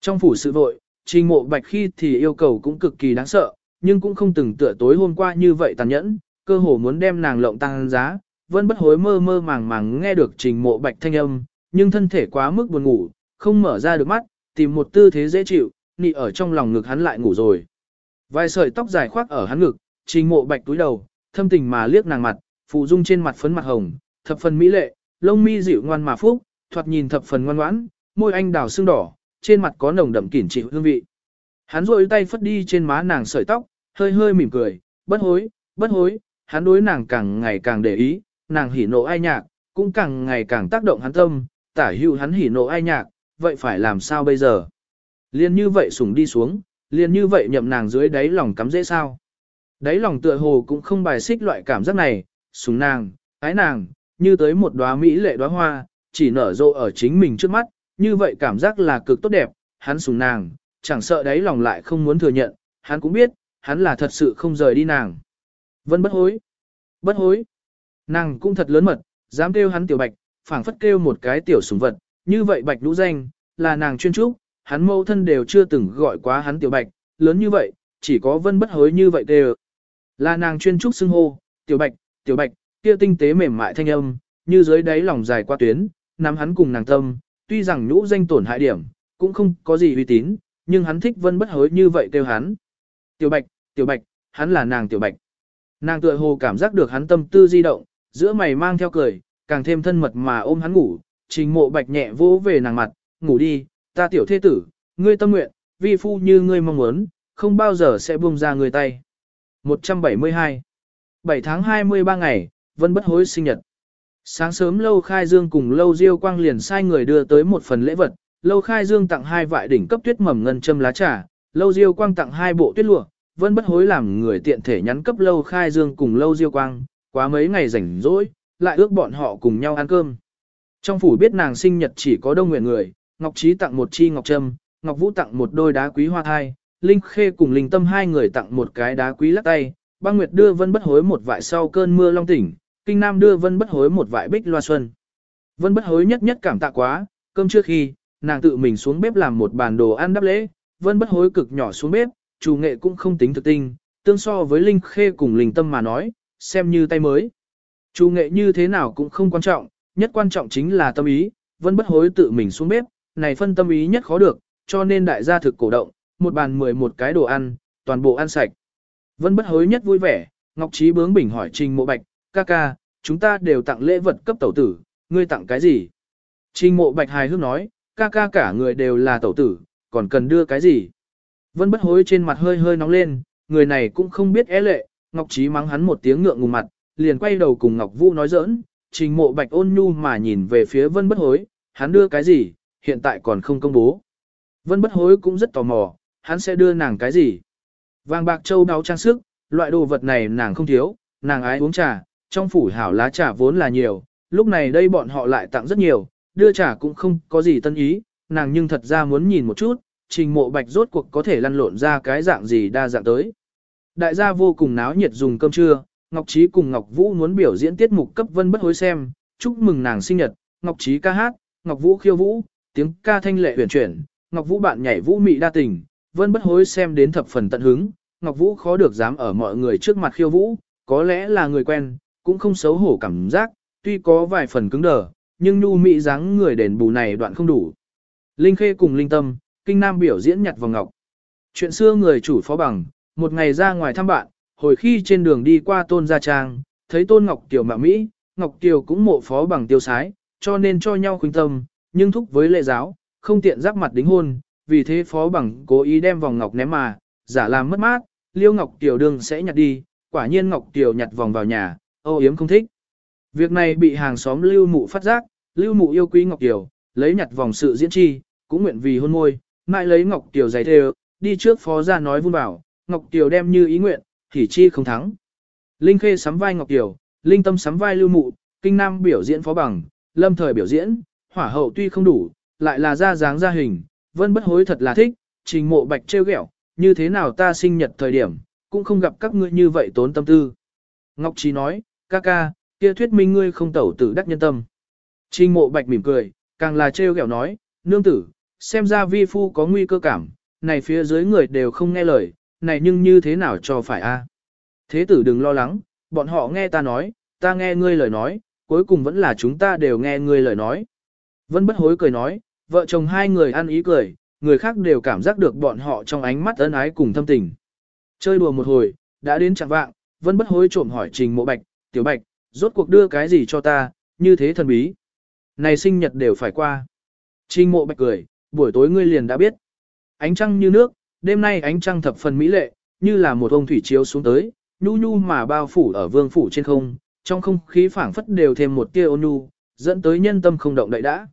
Trong phủ sự vội, trình mộ bạch khi thì yêu cầu cũng cực kỳ đáng sợ, nhưng cũng không từng tựa tối hôm qua như vậy tàn nhẫn, cơ hồ muốn đem nàng lộng tăng giá, vân bất hối mơ mơ màng màng nghe được trình mộ bạch thanh âm, nhưng thân thể quá mức buồn ngủ, không mở ra được mắt, tìm một tư thế dễ chịu, nị ở trong lòng ngực hắn lại ngủ rồi. Vài sợi tóc dài khoác ở hắn ngực, trình mộ bạch túi đầu, thâm tình mà liếc nàng mặt, phụ dung trên mặt phấn mặt hồng, thập phần mỹ lệ, lông mi dịu ngoan mà phúc, thoạt nhìn thập phần ngoan ngoãn, môi anh đào xương đỏ, trên mặt có nồng đậm kỉn trị hương vị. Hắn rôi tay phất đi trên má nàng sợi tóc, hơi hơi mỉm cười, bất hối, bất hối, hắn đối nàng càng ngày càng để ý, nàng hỉ nộ ai nhạc, cũng càng ngày càng tác động hắn tâm, tả hữu hắn hỉ nộ ai nhạc, vậy phải làm sao bây giờ? Liên như vậy sủng đi xuống, liên như vậy nhậm nàng dưới đáy lòng cắm dễ sao? Đáy lòng tựa hồ cũng không bài xích loại cảm giác này, sủng nàng, ái nàng, như tới một đóa mỹ lệ đóa hoa, chỉ nở rộ ở chính mình trước mắt, như vậy cảm giác là cực tốt đẹp, hắn sủng nàng, chẳng sợ đáy lòng lại không muốn thừa nhận, hắn cũng biết, hắn là thật sự không rời đi nàng. Vân bất hối. Bất hối. Nàng cũng thật lớn mật, dám kêu hắn tiểu bạch, phảng phất kêu một cái tiểu sủng vật, như vậy bạch lũ danh, là nàng chuyên trúc, hắn mâu thân đều chưa từng gọi quá hắn tiểu bạch, lớn như vậy, chỉ có vân bất hối như vậy đều. Là nàng chuyên trúc xưng hô, tiểu bạch, tiểu bạch, kia tinh tế mềm mại thanh âm, như dưới đáy lòng dài qua tuyến, nắm hắn cùng nàng tâm, tuy rằng nhũ danh tổn hại điểm, cũng không có gì uy tín, nhưng hắn thích vân bất hối như vậy kêu hắn. Tiểu bạch, tiểu bạch, hắn là nàng tiểu bạch. Nàng tựa hồ cảm giác được hắn tâm tư di động, giữa mày mang theo cười, càng thêm thân mật mà ôm hắn ngủ, trình mộ bạch nhẹ vỗ về nàng mặt, ngủ đi, ta tiểu thế tử, ngươi tâm nguyện, vi phu như ngươi mong muốn, không bao giờ sẽ buông ra người tay. 172 7 tháng 23 ngày, Vân Bất Hối sinh nhật. Sáng sớm Lâu Khai Dương cùng Lâu Diêu Quang liền sai người đưa tới một phần lễ vật, Lâu Khai Dương tặng hai vại đỉnh cấp tuyết mầm ngân châm lá trà, Lâu Diêu Quang tặng hai bộ tuyết lụa, Vân Bất Hối làm người tiện thể nhắn cấp Lâu Khai Dương cùng Lâu Diêu Quang, quá mấy ngày rảnh rỗi, lại ước bọn họ cùng nhau ăn cơm. Trong phủ biết nàng sinh nhật chỉ có đông nguyện người, Ngọc Trí tặng một chi ngọc trâm, Ngọc Vũ tặng một đôi đá quý hoa thai, Linh Khê cùng Linh Tâm hai người tặng một cái đá quý lắc tay, Băng Nguyệt đưa Vân Bất Hối một vại sau cơn mưa long tỉnh, Kinh Nam đưa Vân Bất Hối một vại bích loa xuân. Vân Bất Hối nhất nhất cảm tạ quá, cơm trước khi, nàng tự mình xuống bếp làm một bàn đồ ăn đắp lễ, Vân Bất Hối cực nhỏ xuống bếp, chủ nghệ cũng không tính thực tinh, tương so với Linh Khê cùng Linh Tâm mà nói, xem như tay mới. Chủ nghệ như thế nào cũng không quan trọng, nhất quan trọng chính là tâm ý, Vân Bất Hối tự mình xuống bếp, này phân tâm ý nhất khó được, cho nên đại gia thực cổ động, một bàn mười một cái đồ ăn, toàn bộ ăn sạch. Vân bất hối nhất vui vẻ, Ngọc Trí bướng bỉnh hỏi Trình Mộ Bạch, ca ca, chúng ta đều tặng lễ vật cấp tẩu tử, ngươi tặng cái gì? Trình Mộ Bạch hài hước nói, ca ca cả người đều là tẩu tử, còn cần đưa cái gì? Vân bất hối trên mặt hơi hơi nóng lên, người này cũng không biết é lệ, Ngọc Trí mắng hắn một tiếng ngượng ngùng mặt, liền quay đầu cùng Ngọc Vũ nói giỡn, Trình Mộ Bạch ôn nhu mà nhìn về phía Vân bất hối, hắn đưa cái gì, hiện tại còn không công bố. Vân bất hối cũng rất tò mò, hắn sẽ đưa nàng cái gì? Vàng bạc châu đáo trang sức, loại đồ vật này nàng không thiếu, nàng ái uống trà, trong phủ hảo lá trà vốn là nhiều, lúc này đây bọn họ lại tặng rất nhiều, đưa trà cũng không có gì tân ý, nàng nhưng thật ra muốn nhìn một chút, trình mộ bạch rốt cuộc có thể lăn lộn ra cái dạng gì đa dạng tới. Đại gia vô cùng náo nhiệt dùng cơm trưa, Ngọc Trí cùng Ngọc Vũ muốn biểu diễn tiết mục cấp vân bất hối xem, chúc mừng nàng sinh nhật, Ngọc Trí ca hát, Ngọc Vũ khiêu vũ, tiếng ca thanh lệ huyền chuyển, Ngọc Vũ bạn nhảy vũ mị đa tình, vân bất hối xem đến thập phần tận hứng, Ngọc Vũ khó được dám ở mọi người trước mặt khiêu vũ, có lẽ là người quen, cũng không xấu hổ cảm giác, tuy có vài phần cứng đờ, nhưng nhu mị dáng người đền bù này đoạn không đủ. Linh Khê cùng Linh Tâm, Kinh Nam biểu diễn nhặt vào ngọc. Chuyện xưa người chủ phó bằng, một ngày ra ngoài thăm bạn, hồi khi trên đường đi qua Tôn Gia Trang, thấy Tôn Ngọc Kiều mạ Mỹ, Ngọc Kiều cũng mộ phó bằng tiêu sái, cho nên cho nhau khuyên tâm, nhưng thúc với lệ giáo, không tiện giáp mặt đính hôn, vì thế phó bằng cố ý đem vòng ngọc ném mà, giả làm mất mát, Liêu Ngọc Tiểu đường sẽ nhặt đi, quả nhiên Ngọc Tiểu nhặt vòng vào nhà, âu yếm không thích. Việc này bị hàng xóm Lưu Mụ phát giác, Lưu Mụ yêu quý Ngọc Tiểu, lấy nhặt vòng sự diễn chi, cũng nguyện vì hôn môi, mãi lấy Ngọc Tiểu giày thề, đi trước phó ra nói vun bảo, Ngọc Tiểu đem như ý nguyện, thì chi không thắng. Linh Khê sắm vai Ngọc Tiểu, Linh Tâm sắm vai Lưu Mụ, Kinh Nam biểu diễn phó bằng, Lâm Thời biểu diễn, hỏa hậu tuy không đủ, lại là ra dáng ra hình, vân bất hối thật là thích, trình mộ bạch trêu ghẹo, như thế nào ta sinh nhật thời điểm, cũng không gặp các ngươi như vậy tốn tâm tư. Ngọc Trí nói, ca ca, kia thuyết minh ngươi không tẩu tử đắc nhân tâm. Trình mộ bạch mỉm cười, càng là trêu ghẹo nói, nương tử, xem ra vi phu có nguy cơ cảm, này phía dưới người đều không nghe lời, này nhưng như thế nào cho phải a? Thế tử đừng lo lắng, bọn họ nghe ta nói, ta nghe ngươi lời nói, cuối cùng vẫn là chúng ta đều nghe ngươi lời nói. Vân bất hối cười nói, vợ chồng hai người ăn ý cười, người khác đều cảm giác được bọn họ trong ánh mắt ân ái cùng thâm tình. Chơi đùa một hồi, đã đến chẳng vạng, Vân bất hối trộm hỏi Trình Mộ Bạch, Tiểu Bạch, rốt cuộc đưa cái gì cho ta, như thế thần bí. Này sinh nhật đều phải qua. Trình Mộ Bạch cười, buổi tối ngươi liền đã biết. Ánh trăng như nước, đêm nay ánh trăng thập phần mỹ lệ, như là một ông thủy chiếu xuống tới, nhu nhu mà bao phủ ở vương phủ trên không, trong không khí phảng phất đều thêm một tia ôn nhu, dẫn tới nhân tâm không động đậy đã.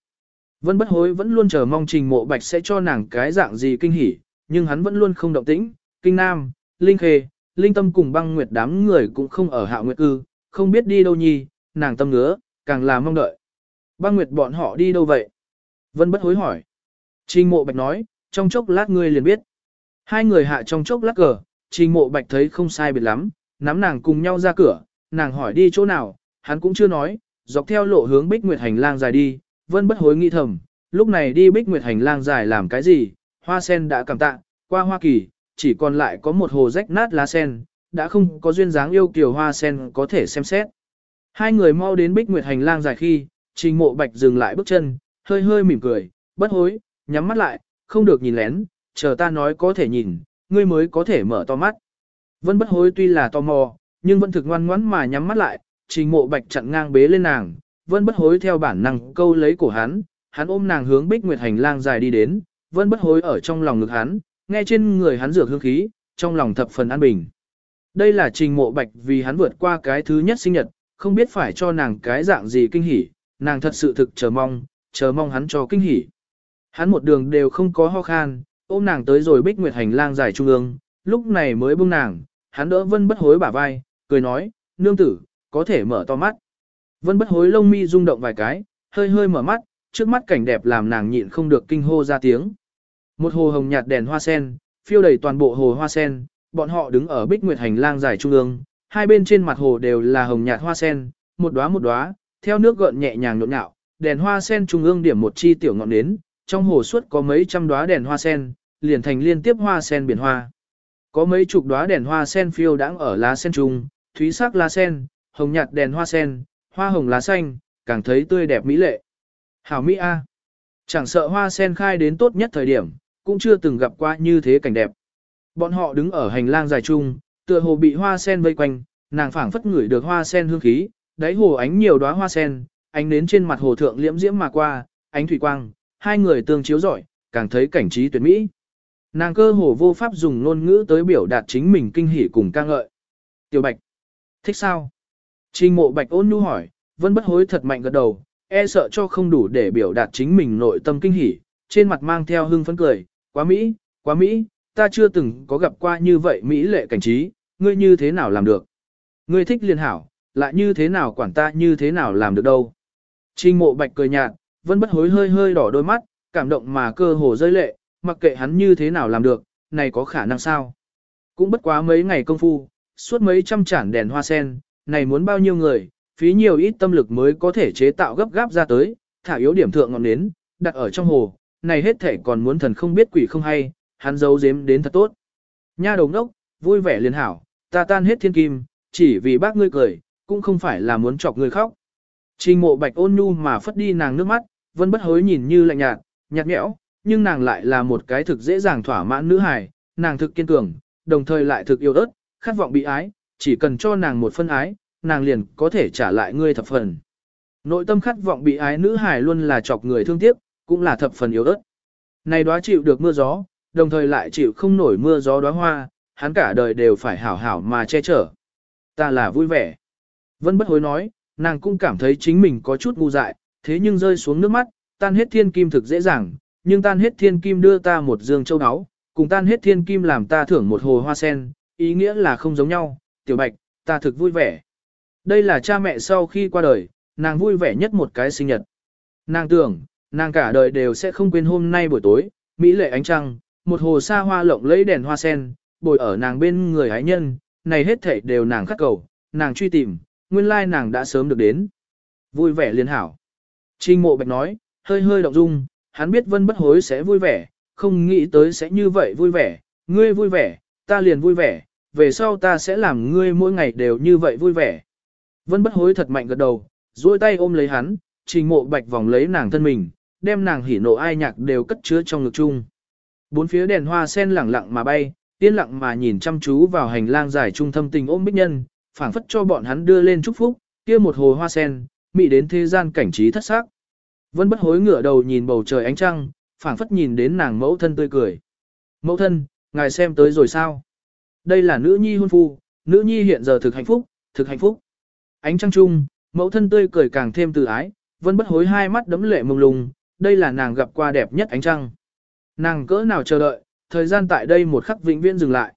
Vân bất hối vẫn luôn chờ mong trình mộ bạch sẽ cho nàng cái dạng gì kinh hỉ, nhưng hắn vẫn luôn không động tĩnh. Kinh Nam, Linh Khê, Linh Tâm cùng băng nguyệt đám người cũng không ở hạ nguyệt cư, không biết đi đâu nhi, nàng tâm ngứa, càng là mong đợi. Băng nguyệt bọn họ đi đâu vậy? Vân bất hối hỏi. Trình mộ bạch nói, trong chốc lát ngươi liền biết. Hai người hạ trong chốc lát cờ, trình mộ bạch thấy không sai biệt lắm, nắm nàng cùng nhau ra cửa, nàng hỏi đi chỗ nào, hắn cũng chưa nói, dọc theo lộ hướng bích nguyệt hành lang dài đi, vân bất hối nghĩ thầm, lúc này đi bích nguyệt hành lang dài làm cái gì, hoa sen đã cảm tạ, qua Hoa Kỳ, chỉ còn lại có một hồ rách nát lá sen, đã không có duyên dáng yêu kiều hoa sen có thể xem xét. Hai người mau đến bích nguyệt hành lang dài khi, trình mộ bạch dừng lại bước chân, hơi hơi mỉm cười, bất hối, nhắm mắt lại, không được nhìn lén, chờ ta nói có thể nhìn, ngươi mới có thể mở to mắt. Vân bất hối tuy là tò mò, nhưng vẫn thực ngoan ngoãn mà nhắm mắt lại, trình mộ bạch chặn ngang bế lên nàng, vân bất hối theo bản năng câu lấy cổ hắn, hắn ôm nàng hướng bích nguyệt hành lang dài đi đến, vân bất hối ở trong lòng ngực hắn, nghe trên người hắn dược hương khí, trong lòng thập phần an bình. Đây là trình mộ bạch vì hắn vượt qua cái thứ nhất sinh nhật, không biết phải cho nàng cái dạng gì kinh hỉ, nàng thật sự thực chờ mong, chờ mong hắn cho kinh hỉ. Hắn một đường đều không có ho khan, ôm nàng tới rồi bích nguyệt hành lang dài trung ương, lúc này mới buông nàng, hắn đỡ vân bất hối bả vai, cười nói, nương tử, có thể mở to mắt. Vân bất hối lông mi rung động vài cái, hơi hơi mở mắt, trước mắt cảnh đẹp làm nàng nhịn không được kinh hô ra tiếng. Một hồ hồng nhạt đèn hoa sen, phiêu đầy toàn bộ hồ hoa sen, bọn họ đứng ở bích nguyệt hành lang dài trung ương, hai bên trên mặt hồ đều là hồng nhạt hoa sen, một đóa một đóa, theo nước gợn nhẹ nhàng nhộn nhạo, đèn hoa sen trung ương điểm một chi tiểu ngọn nến, trong hồ suốt có mấy trăm đóa đèn hoa sen, liền thành liên tiếp hoa sen biển hoa. Có mấy chục đóa đèn hoa sen phiêu đãng ở lá sen trung, thúy sắc lá sen, hồng nhạt đèn hoa sen, hoa hồng lá xanh, càng thấy tươi đẹp mỹ lệ. Hảo Mỹ A. Chẳng sợ hoa sen khai đến tốt nhất thời điểm, cũng chưa từng gặp qua như thế cảnh đẹp. Bọn họ đứng ở hành lang dài chung, tựa hồ bị hoa sen vây quanh, nàng phảng phất ngửi được hoa sen hương khí, đáy hồ ánh nhiều đóa hoa sen, ánh đến trên mặt hồ thượng liễm diễm mà qua, ánh thủy quang, hai người tương chiếu rọi, càng thấy cảnh trí tuyệt mỹ. Nàng cơ hồ vô pháp dùng ngôn ngữ tới biểu đạt chính mình kinh hỉ cùng ca ngợi. Tiểu Bạch, thích sao? Trình mộ Bạch ôn nhu hỏi, vẫn bất hối thật mạnh gật đầu, e sợ cho không đủ để biểu đạt chính mình nội tâm kinh hỉ, trên mặt mang theo hưng phấn cười, quá Mỹ, quá Mỹ, ta chưa từng có gặp qua như vậy Mỹ lệ cảnh trí, ngươi như thế nào làm được? Ngươi thích liên hảo, lại như thế nào quản ta như thế nào làm được đâu? Trình mộ Bạch cười nhạt, vẫn bất hối hơi hơi đỏ đôi mắt, cảm động mà cơ hồ rơi lệ, mặc kệ hắn như thế nào làm được, này có khả năng sao? Cũng bất quá mấy ngày công phu, suốt mấy trăm chản đèn hoa sen, này muốn bao nhiêu người, phí nhiều ít tâm lực mới có thể chế tạo gấp gáp ra tới, thả yếu điểm thượng ngọn nến, đặt ở trong hồ, này hết thể còn muốn thần không biết quỷ không hay, hắn giấu giếm đến thật tốt. Nha đồng đốc, vui vẻ liền hảo, ta tan hết thiên kim, chỉ vì bác ngươi cười, cũng không phải là muốn chọc ngươi khóc. Trình mộ bạch ôn nhu mà phất đi nàng nước mắt, vẫn bất hối nhìn như lạnh nhạt, nhạt nhẽo, nhưng nàng lại là một cái thực dễ dàng thỏa mãn nữ hài, nàng thực kiên cường, đồng thời lại thực yêu ớt, khát vọng bị ái, chỉ cần cho nàng một phân ái, nàng liền có thể trả lại ngươi thập phần. Nội tâm khát vọng bị ái nữ hài luôn là chọc người thương tiếc, cũng là thập phần yếu ớt. Này đóa chịu được mưa gió, đồng thời lại chịu không nổi mưa gió đóa hoa, hắn cả đời đều phải hảo hảo mà che chở. Ta là vui vẻ. Vân bất hối nói, nàng cũng cảm thấy chính mình có chút ngu dại, thế nhưng rơi xuống nước mắt, tan hết thiên kim thực dễ dàng, nhưng tan hết thiên kim đưa ta một dương châu áo, cùng tan hết thiên kim làm ta thưởng một hồ hoa sen, ý nghĩa là không giống nhau, tiểu bạch, ta thực vui vẻ. Đây là cha mẹ sau khi qua đời, nàng vui vẻ nhất một cái sinh nhật. Nàng tưởng, nàng cả đời đều sẽ không quên hôm nay buổi tối, Mỹ lệ ánh trăng, một hồ xa hoa lộng lấy đèn hoa sen, bồi ở nàng bên người hái nhân, này hết thảy đều nàng khắc cầu, nàng truy tìm, nguyên lai nàng đã sớm được đến. Vui vẻ liên hảo. Trình mộ bạch nói, hơi hơi động dung, hắn biết vân bất hối sẽ vui vẻ, không nghĩ tới sẽ như vậy vui vẻ, ngươi vui vẻ, ta liền vui vẻ, về sau ta sẽ làm ngươi mỗi ngày đều như vậy vui vẻ. Vân bất hối thật mạnh gật đầu, duỗi tay ôm lấy hắn, trình mộ bạch vòng lấy nàng thân mình, đem nàng hỉ nộ ai nhạc đều cất chứa trong ngực chung. Bốn phía đèn hoa sen lẳng lặng mà bay, yên lặng mà nhìn chăm chú vào hành lang dài trung thâm tình ôm bích nhân, phảng phất cho bọn hắn đưa lên chúc phúc, kia một hồ hoa sen, mị đến thế gian cảnh trí thất sắc. Vân bất hối ngửa đầu nhìn bầu trời ánh trăng, phảng phất nhìn đến nàng mẫu thân tươi cười. Mẫu thân, ngài xem tới rồi sao? Đây là nữ nhi hôn phu, nữ nhi hiện giờ thực hạnh phúc, thực hạnh phúc. Ánh trăng trung, mẫu thân tươi cười càng thêm từ ái, vân bất hối hai mắt đấm lệ mông lung, đây là nàng gặp qua đẹp nhất ánh trăng. Nàng cỡ nào chờ đợi, thời gian tại đây một khắc vĩnh viễn dừng lại.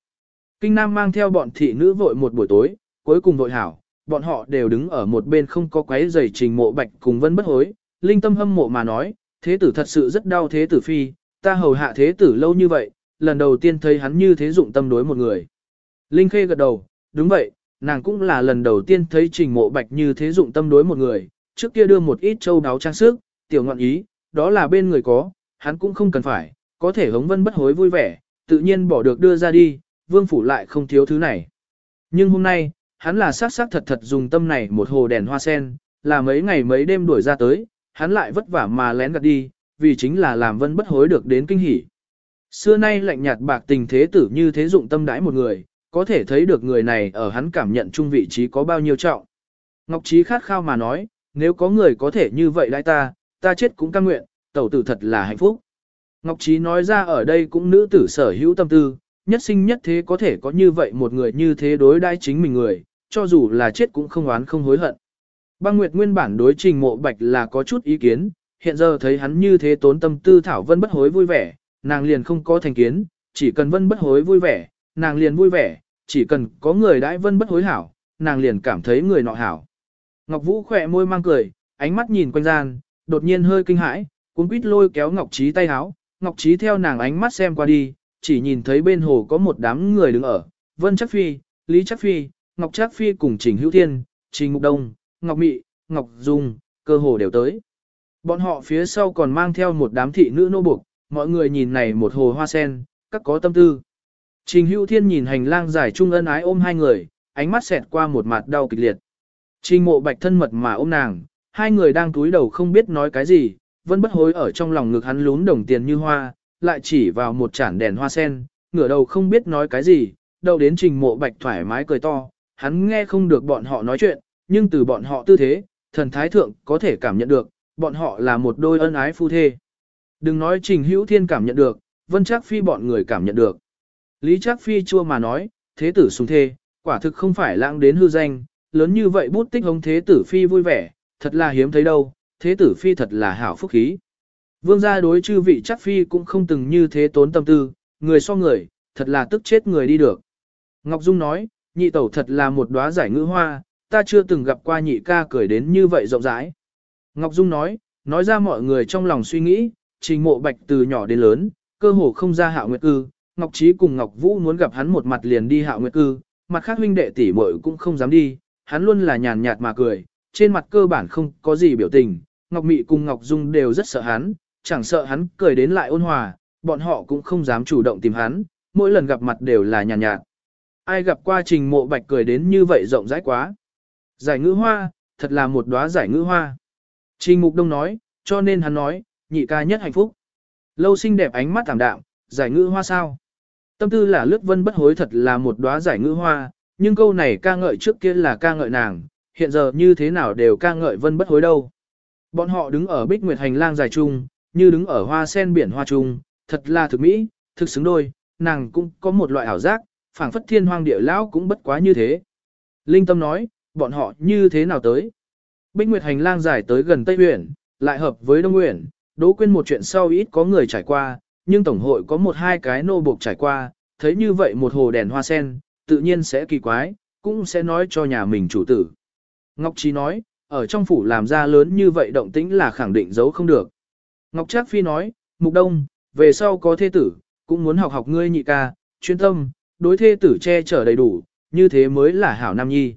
Kinh Nam mang theo bọn thị nữ vội một buổi tối, cuối cùng vội hảo, bọn họ đều đứng ở một bên không có quấy giày trình mộ bạch cùng vân bất hối, linh tâm hâm mộ mà nói, thế tử thật sự rất đau thế tử phi, ta hầu hạ thế tử lâu như vậy, lần đầu tiên thấy hắn như thế dụng tâm đối một người. Linh khê gật đầu, đúng vậy, nàng cũng là lần đầu tiên thấy trình mộ bạch như thế dụng tâm đối một người, trước kia đưa một ít châu đáo trang sức, tiểu ngọn ý, đó là bên người có, hắn cũng không cần phải, có thể hống vân bất hối vui vẻ, tự nhiên bỏ được đưa ra đi, vương phủ lại không thiếu thứ này. Nhưng hôm nay, hắn là sát sát thật thật dùng tâm này một hồ đèn hoa sen, là mấy ngày mấy đêm đuổi ra tới, hắn lại vất vả mà lén gạt đi, vì chính là làm vân bất hối được đến kinh hỉ. Xưa nay lạnh nhạt bạc tình thế tử như thế dụng tâm đãi một người, có thể thấy được người này ở hắn cảm nhận chung vị trí có bao nhiêu trọng. Ngọc Trí khát khao mà nói, nếu có người có thể như vậy đãi ta, ta chết cũng cam nguyện, tẩu tử thật là hạnh phúc. Ngọc Trí nói ra ở đây cũng nữ tử sở hữu tâm tư, nhất sinh nhất thế có thể có như vậy một người như thế đối đãi chính mình người, cho dù là chết cũng không oán không hối hận. Băng Nguyệt nguyên bản đối trình mộ bạch là có chút ý kiến, hiện giờ thấy hắn như thế tốn tâm tư thảo vân bất hối vui vẻ, nàng liền không có thành kiến, chỉ cần vân bất hối vui vẻ, nàng liền vui vẻ, chỉ cần có người đãi vân bất hối hảo, nàng liền cảm thấy người nọ hảo. Ngọc Vũ khỏe môi mang cười, ánh mắt nhìn quanh gian, đột nhiên hơi kinh hãi, cuốn quýt lôi kéo Ngọc Trí tay háo, Ngọc Trí theo nàng ánh mắt xem qua đi, chỉ nhìn thấy bên hồ có một đám người đứng ở, Vân Chắc Phi, Lý Chắc Phi, Ngọc Chắc Phi cùng Trình Hữu Thiên, Trình Ngục Đông, Ngọc Mị, Ngọc Dung, cơ hồ đều tới. Bọn họ phía sau còn mang theo một đám thị nữ nô buộc, mọi người nhìn này một hồ hoa sen, các có tâm tư. Trình Hữu Thiên nhìn hành lang dài trung ân ái ôm hai người, ánh mắt xẹt qua một mặt đau kịch liệt. Trình mộ bạch thân mật mà ôm nàng, hai người đang túi đầu không biết nói cái gì, vẫn bất hối ở trong lòng ngực hắn lún đồng tiền như hoa, lại chỉ vào một chản đèn hoa sen, ngửa đầu không biết nói cái gì, đầu đến trình mộ bạch thoải mái cười to, hắn nghe không được bọn họ nói chuyện, nhưng từ bọn họ tư thế, thần thái thượng có thể cảm nhận được, bọn họ là một đôi ân ái phu thê. Đừng nói trình hữu thiên cảm nhận được, vân chắc phi bọn người cảm nhận được. Lý Trác phi chua mà nói, thế tử sùng thê, quả thực không phải lãng đến hư danh, lớn như vậy bút tích hống thế tử phi vui vẻ, thật là hiếm thấy đâu, thế tử phi thật là hảo phúc khí. Vương gia đối chư vị Trác phi cũng không từng như thế tốn tâm tư, người so người, thật là tức chết người đi được. Ngọc Dung nói, nhị tẩu thật là một đóa giải ngữ hoa, ta chưa từng gặp qua nhị ca cười đến như vậy rộng rãi. Ngọc Dung nói, nói ra mọi người trong lòng suy nghĩ, trình mộ bạch từ nhỏ đến lớn, cơ hồ không ra hạo nguyệt cư, Ngọc Trí cùng Ngọc Vũ muốn gặp hắn một mặt liền đi hạo nguyệt cư, mặt khác huynh đệ tỷ muội cũng không dám đi, hắn luôn là nhàn nhạt mà cười, trên mặt cơ bản không có gì biểu tình, Ngọc Mị cùng Ngọc Dung đều rất sợ hắn, chẳng sợ hắn cười đến lại ôn hòa, bọn họ cũng không dám chủ động tìm hắn, mỗi lần gặp mặt đều là nhàn nhạt, nhạt. Ai gặp qua trình mộ bạch cười đến như vậy rộng rãi quá. Giải ngữ hoa, thật là một đóa giải ngữ hoa. Trình mục đông nói, cho nên hắn nói, nhị ca nhất hạnh phúc. Lâu xinh đẹp ánh mắt thảm đạm, giải ngữ hoa sao? Tâm tư là lướt vân bất hối thật là một đóa giải ngữ hoa, nhưng câu này ca ngợi trước kia là ca ngợi nàng, hiện giờ như thế nào đều ca ngợi vân bất hối đâu. Bọn họ đứng ở bích nguyệt hành lang dài chung, như đứng ở hoa sen biển hoa trung, thật là thực mỹ, thực xứng đôi, nàng cũng có một loại ảo giác, phảng phất thiên hoang địa lão cũng bất quá như thế. Linh Tâm nói, bọn họ như thế nào tới? Bích Nguyệt hành lang dài tới gần Tây Huyện, lại hợp với Đông Huyện, Đỗ Quyên một chuyện sau ít có người trải qua, nhưng Tổng hội có một hai cái nô buộc trải qua, thấy như vậy một hồ đèn hoa sen, tự nhiên sẽ kỳ quái, cũng sẽ nói cho nhà mình chủ tử. Ngọc Trí nói, ở trong phủ làm ra lớn như vậy động tĩnh là khẳng định giấu không được. Ngọc Trác Phi nói, Mục Đông, về sau có thê tử, cũng muốn học học ngươi nhị ca, chuyên tâm, đối thê tử che chở đầy đủ, như thế mới là hảo nam nhi.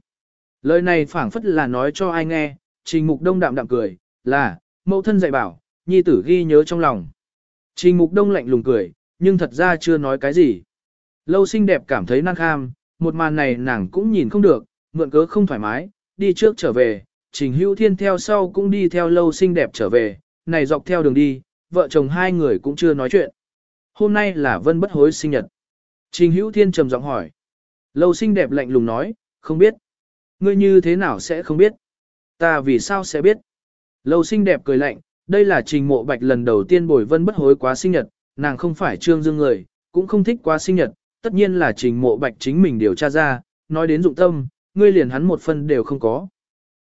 Lời này phảng phất là nói cho ai nghe, Trình Mục Đông đạm đạm cười, là, mẫu thân dạy bảo, nhi tử ghi nhớ trong lòng. Trình Mục Đông lạnh lùng cười, nhưng thật ra chưa nói cái gì. Lâu xinh đẹp cảm thấy năng kham, một màn này nàng cũng nhìn không được, mượn cớ không thoải mái, đi trước trở về, Trình Hữu Thiên theo sau cũng đi theo lâu xinh đẹp trở về, này dọc theo đường đi, vợ chồng hai người cũng chưa nói chuyện. Hôm nay là Vân Bất Hối sinh nhật. Trình Hữu Thiên trầm giọng hỏi. Lâu xinh đẹp lạnh lùng nói, không biết. Ngươi như thế nào sẽ không biết? Ta vì sao sẽ biết? Lâu xinh đẹp cười lạnh, đây là trình mộ bạch lần đầu tiên bồi Vân Bất Hối quá sinh nhật, nàng không phải trương dương người, cũng không thích quá sinh nhật, tất nhiên là trình mộ bạch chính mình điều tra ra, nói đến dụng tâm, ngươi liền hắn một phần đều không có.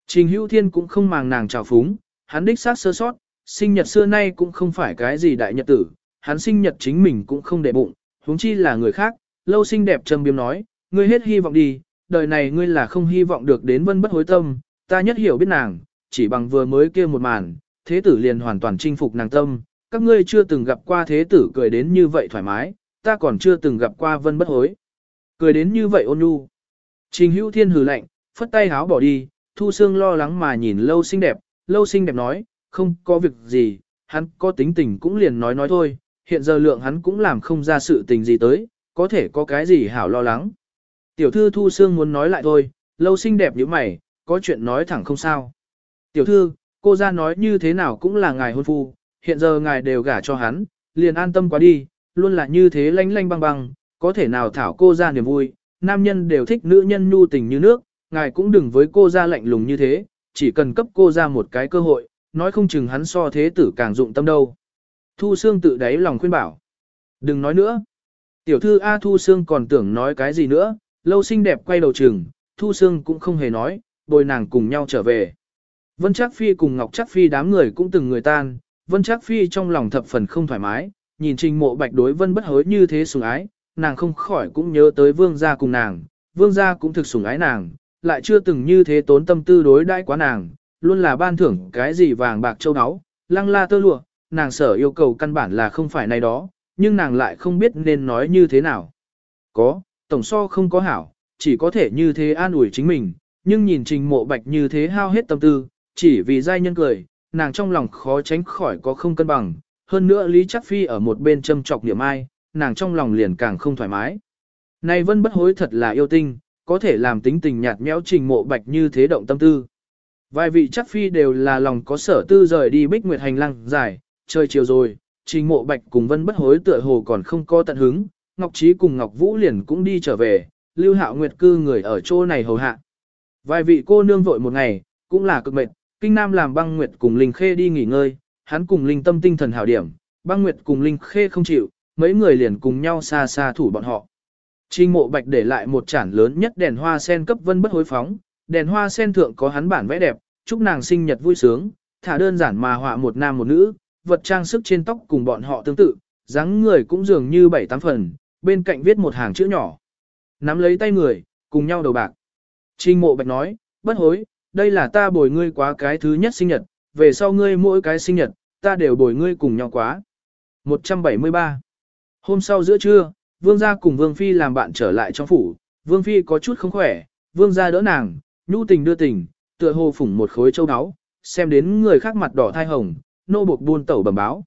Trình Hữu Thiên cũng không màng nàng trào phúng, hắn đích xác sơ sót, sinh nhật xưa nay cũng không phải cái gì đại nhật tử, hắn sinh nhật chính mình cũng không để bụng, huống chi là người khác, lâu xinh đẹp trầm biếm nói, ngươi hết hy vọng đi, đời này ngươi là không hy vọng được đến vân bất hối tâm, ta nhất hiểu biết nàng, chỉ bằng vừa mới kia một màn, thế tử liền hoàn toàn chinh phục nàng tâm, các ngươi chưa từng gặp qua thế tử cười đến như vậy thoải mái, ta còn chưa từng gặp qua vân bất hối. Cười đến như vậy ôn nhu. Trình hữu thiên hừ lạnh, phất tay háo bỏ đi, thu xương lo lắng mà nhìn lâu xinh đẹp, lâu xinh đẹp nói, không có việc gì, hắn có tính tình cũng liền nói nói thôi, hiện giờ lượng hắn cũng làm không ra sự tình gì tới, có thể có cái gì hảo lo lắng. Tiểu thư Thu Sương muốn nói lại thôi, lâu xinh đẹp như mày, có chuyện nói thẳng không sao. Tiểu thư, cô ra nói như thế nào cũng là ngài hôn phu, hiện giờ ngài đều gả cho hắn, liền an tâm quá đi, luôn là như thế lanh lanh băng băng, có thể nào thảo cô ra niềm vui, nam nhân đều thích nữ nhân nhu tình như nước, ngài cũng đừng với cô ra lạnh lùng như thế, chỉ cần cấp cô ra một cái cơ hội, nói không chừng hắn so thế tử càng dụng tâm đâu. Thu Sương tự đáy lòng khuyên bảo. Đừng nói nữa. Tiểu thư A Thu Sương còn tưởng nói cái gì nữa, lâu xinh đẹp quay đầu chừng, Thu Sương cũng không hề nói, bồi nàng cùng nhau trở về. Vân Trác Phi cùng Ngọc Trác Phi đám người cũng từng người tan, Vân Trác Phi trong lòng thập phần không thoải mái, nhìn trình mộ bạch đối Vân bất hối như thế sủng ái, nàng không khỏi cũng nhớ tới vương gia cùng nàng, vương gia cũng thực sủng ái nàng, lại chưa từng như thế tốn tâm tư đối đãi quá nàng, luôn là ban thưởng cái gì vàng bạc châu áo, lăng la tơ lụa, nàng sở yêu cầu căn bản là không phải này đó, nhưng nàng lại không biết nên nói như thế nào. Có, tổng so không có hảo, chỉ có thể như thế an ủi chính mình, nhưng nhìn trình mộ bạch như thế hao hết tâm tư, chỉ vì giai nhân cười, nàng trong lòng khó tránh khỏi có không cân bằng, hơn nữa Lý Chắc Phi ở một bên châm chọc niệm ai, nàng trong lòng liền càng không thoải mái. Này vân bất hối thật là yêu tinh, có thể làm tính tình nhạt nhẽo trình mộ bạch như thế động tâm tư. Vài vị chắc phi đều là lòng có sở tư rời đi bích nguyệt hành lang dài, trời chiều rồi, trình mộ bạch cùng vân bất hối tựa hồ còn không có tận hứng, Ngọc Trí cùng Ngọc Vũ liền cũng đi trở về, lưu hạo nguyệt cư người ở chỗ này hầu hạ. Vài vị cô nương vội một ngày, cũng là cực mệt, kinh nam làm băng nguyệt cùng linh khê đi nghỉ ngơi, hắn cùng linh tâm tinh thần hảo điểm, băng nguyệt cùng linh khê không chịu, mấy người liền cùng nhau xa xa thủ bọn họ. Trình mộ bạch để lại một chản lớn nhất đèn hoa sen cấp vân bất hối phóng, đèn hoa sen thượng có hắn bản vẽ đẹp, chúc nàng sinh nhật vui sướng, thả đơn giản mà họa một nam một nữ, vật trang sức trên tóc cùng bọn họ tương tự, dáng người cũng dường như bảy tám phần, bên cạnh viết một hàng chữ nhỏ. Nắm lấy tay người, cùng nhau đầu bạc. Trình mộ bạch nói, bất hối, đây là ta bồi ngươi quá cái thứ nhất sinh nhật, về sau ngươi mỗi cái sinh nhật, ta đều bồi ngươi cùng nhau quá. 173 Hôm sau giữa trưa, Vương gia cùng Vương Phi làm bạn trở lại trong phủ, Vương Phi có chút không khỏe, Vương gia đỡ nàng, nhu tình đưa tình, tựa hồ phủng một khối châu áo, xem đến người khác mặt đỏ thai hồng, nô buộc buôn tẩu bẩm báo.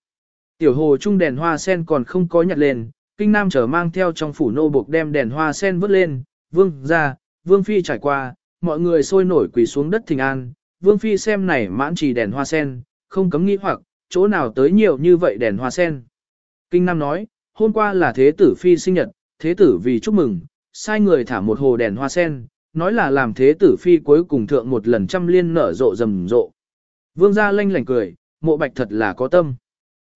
Tiểu hồ trung đèn hoa sen còn không có nhặt lên, kinh nam trở mang theo trong phủ nô buộc đem đèn hoa sen vứt lên, Vương gia, Vương Phi trải qua, mọi người sôi nổi quỳ xuống đất thình an, Vương Phi xem này mãn trì đèn hoa sen, không cấm nghĩ hoặc, chỗ nào tới nhiều như vậy đèn hoa sen. Kinh Nam nói, hôm qua là thế tử Phi sinh nhật, thế tử vì chúc mừng, sai người thả một hồ đèn hoa sen, nói là làm thế tử Phi cuối cùng thượng một lần trăm liên nở rộ rầm rộ. Vương gia lanh lảnh cười, mộ bạch thật là có tâm.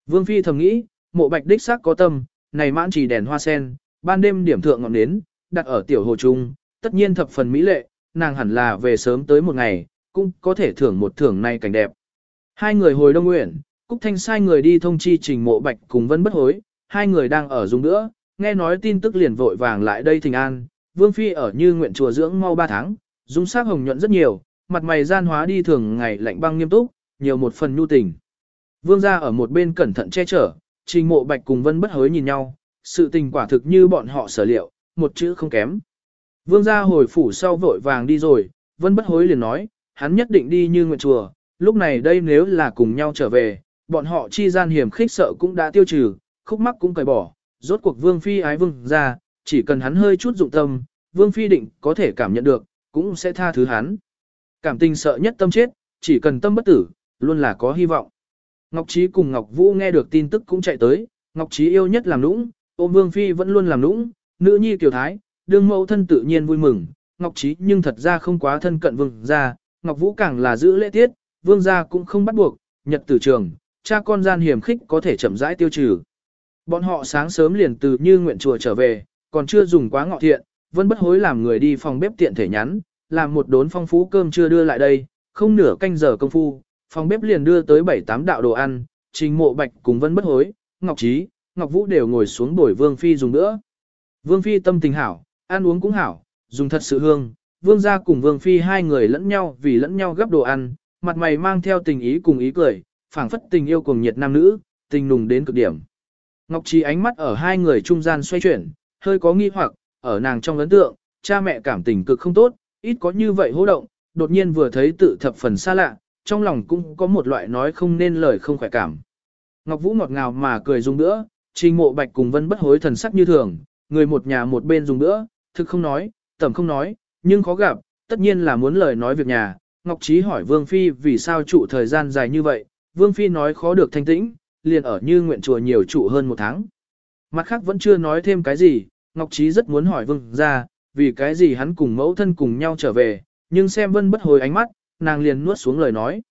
Vương Phi thầm nghĩ, mộ bạch đích xác có tâm, này mãn trì đèn hoa sen, ban đêm điểm thượng ngọn nến, đặt ở tiểu hồ trung, tất nhiên thập phần mỹ lệ, nàng hẳn là về sớm tới một ngày, cũng có thể thưởng một thưởng này cảnh đẹp. Hai người hồi Đông Nguyện, Cúc Thanh sai người đi thông chi trình mộ bạch cùng Vân Bất Hối, hai người đang ở dùng nữa, nghe nói tin tức liền vội vàng lại đây thình an, Vương Phi ở như nguyện chùa dưỡng mau ba tháng, dung sắc hồng nhuận rất nhiều, mặt mày gian hóa đi thường ngày lạnh băng nghiêm túc, nhiều một phần nhu tình. Vương gia ở một bên cẩn thận che chở, trình mộ bạch cùng Vân Bất Hối nhìn nhau, sự tình quả thực như bọn họ sở liệu, một chữ không kém. Vương gia hồi phủ sau vội vàng đi rồi, Vân Bất Hối liền nói, hắn nhất định đi như nguyện chùa, lúc này đây nếu là cùng nhau trở về, bọn họ chi gian hiểm khích sợ cũng đã tiêu trừ, khúc mắc cũng cởi bỏ, rốt cuộc Vương Phi ái Vương gia chỉ cần hắn hơi chút dụng tâm, Vương Phi định có thể cảm nhận được, cũng sẽ tha thứ hắn. Cảm tình sợ nhất tâm chết, chỉ cần tâm bất tử, luôn là có hy vọng. Ngọc Trí cùng Ngọc Vũ nghe được tin tức cũng chạy tới, Ngọc Trí yêu nhất làm nũng, ôm Vương Phi vẫn luôn làm nũng, nữ nhi tiểu thái, đương mẫu thân tự nhiên vui mừng, Ngọc Trí nhưng thật ra không quá thân cận Vương gia, Ngọc Vũ càng là giữ lễ tiết, Vương gia cũng không bắt buộc, nhật tử trường, cha con gian hiểm khích có thể chậm rãi tiêu trừ. Bọn họ sáng sớm liền từ như nguyện chùa trở về, còn chưa dùng quá ngọ thiện, vẫn bất hối làm người đi phòng bếp tiện thể nhắn, làm một đốn phong phú cơm chưa đưa lại đây, không nửa canh giờ công phu, phòng bếp liền đưa tới 7-8 đạo đồ ăn, trình mộ bạch cùng vẫn bất hối, Ngọc Trí, Ngọc Vũ đều ngồi xuống bồi Vương Phi dùng nữa. Vương Phi tâm tình hảo, ăn uống cũng hảo, dùng thật sự hương, Vương gia cùng Vương Phi hai người lẫn nhau vì lẫn nhau gấp đồ ăn, mặt mày mang theo tình ý cùng ý cười, phảng phất tình yêu cùng nhiệt nam nữ, tình nùng đến cực điểm. Ngọc Trí ánh mắt ở hai người trung gian xoay chuyển, hơi có nghi hoặc, ở nàng trong ấn tượng, cha mẹ cảm tình cực không tốt, ít có như vậy hô động, đột nhiên vừa thấy tự thập phần xa lạ, trong lòng cũng có một loại nói không nên lời không khỏe cảm. Ngọc Vũ ngọt ngào mà cười dùng nữa, trình mộ bạch cùng vân bất hối thần sắc như thường, người một nhà một bên dùng nữa, thực không nói, tầm không nói, nhưng khó gặp, tất nhiên là muốn lời nói việc nhà. Ngọc Trí hỏi Vương Phi vì sao trụ thời gian dài như vậy, Vương Phi nói khó được thanh tĩnh, liền ở như nguyện chùa nhiều trụ hơn một tháng. Mặt khác vẫn chưa nói thêm cái gì, Ngọc Trí rất muốn hỏi Vương ra, vì cái gì hắn cùng mẫu thân cùng nhau trở về, nhưng xem Vân bất hồi ánh mắt, nàng liền nuốt xuống lời nói.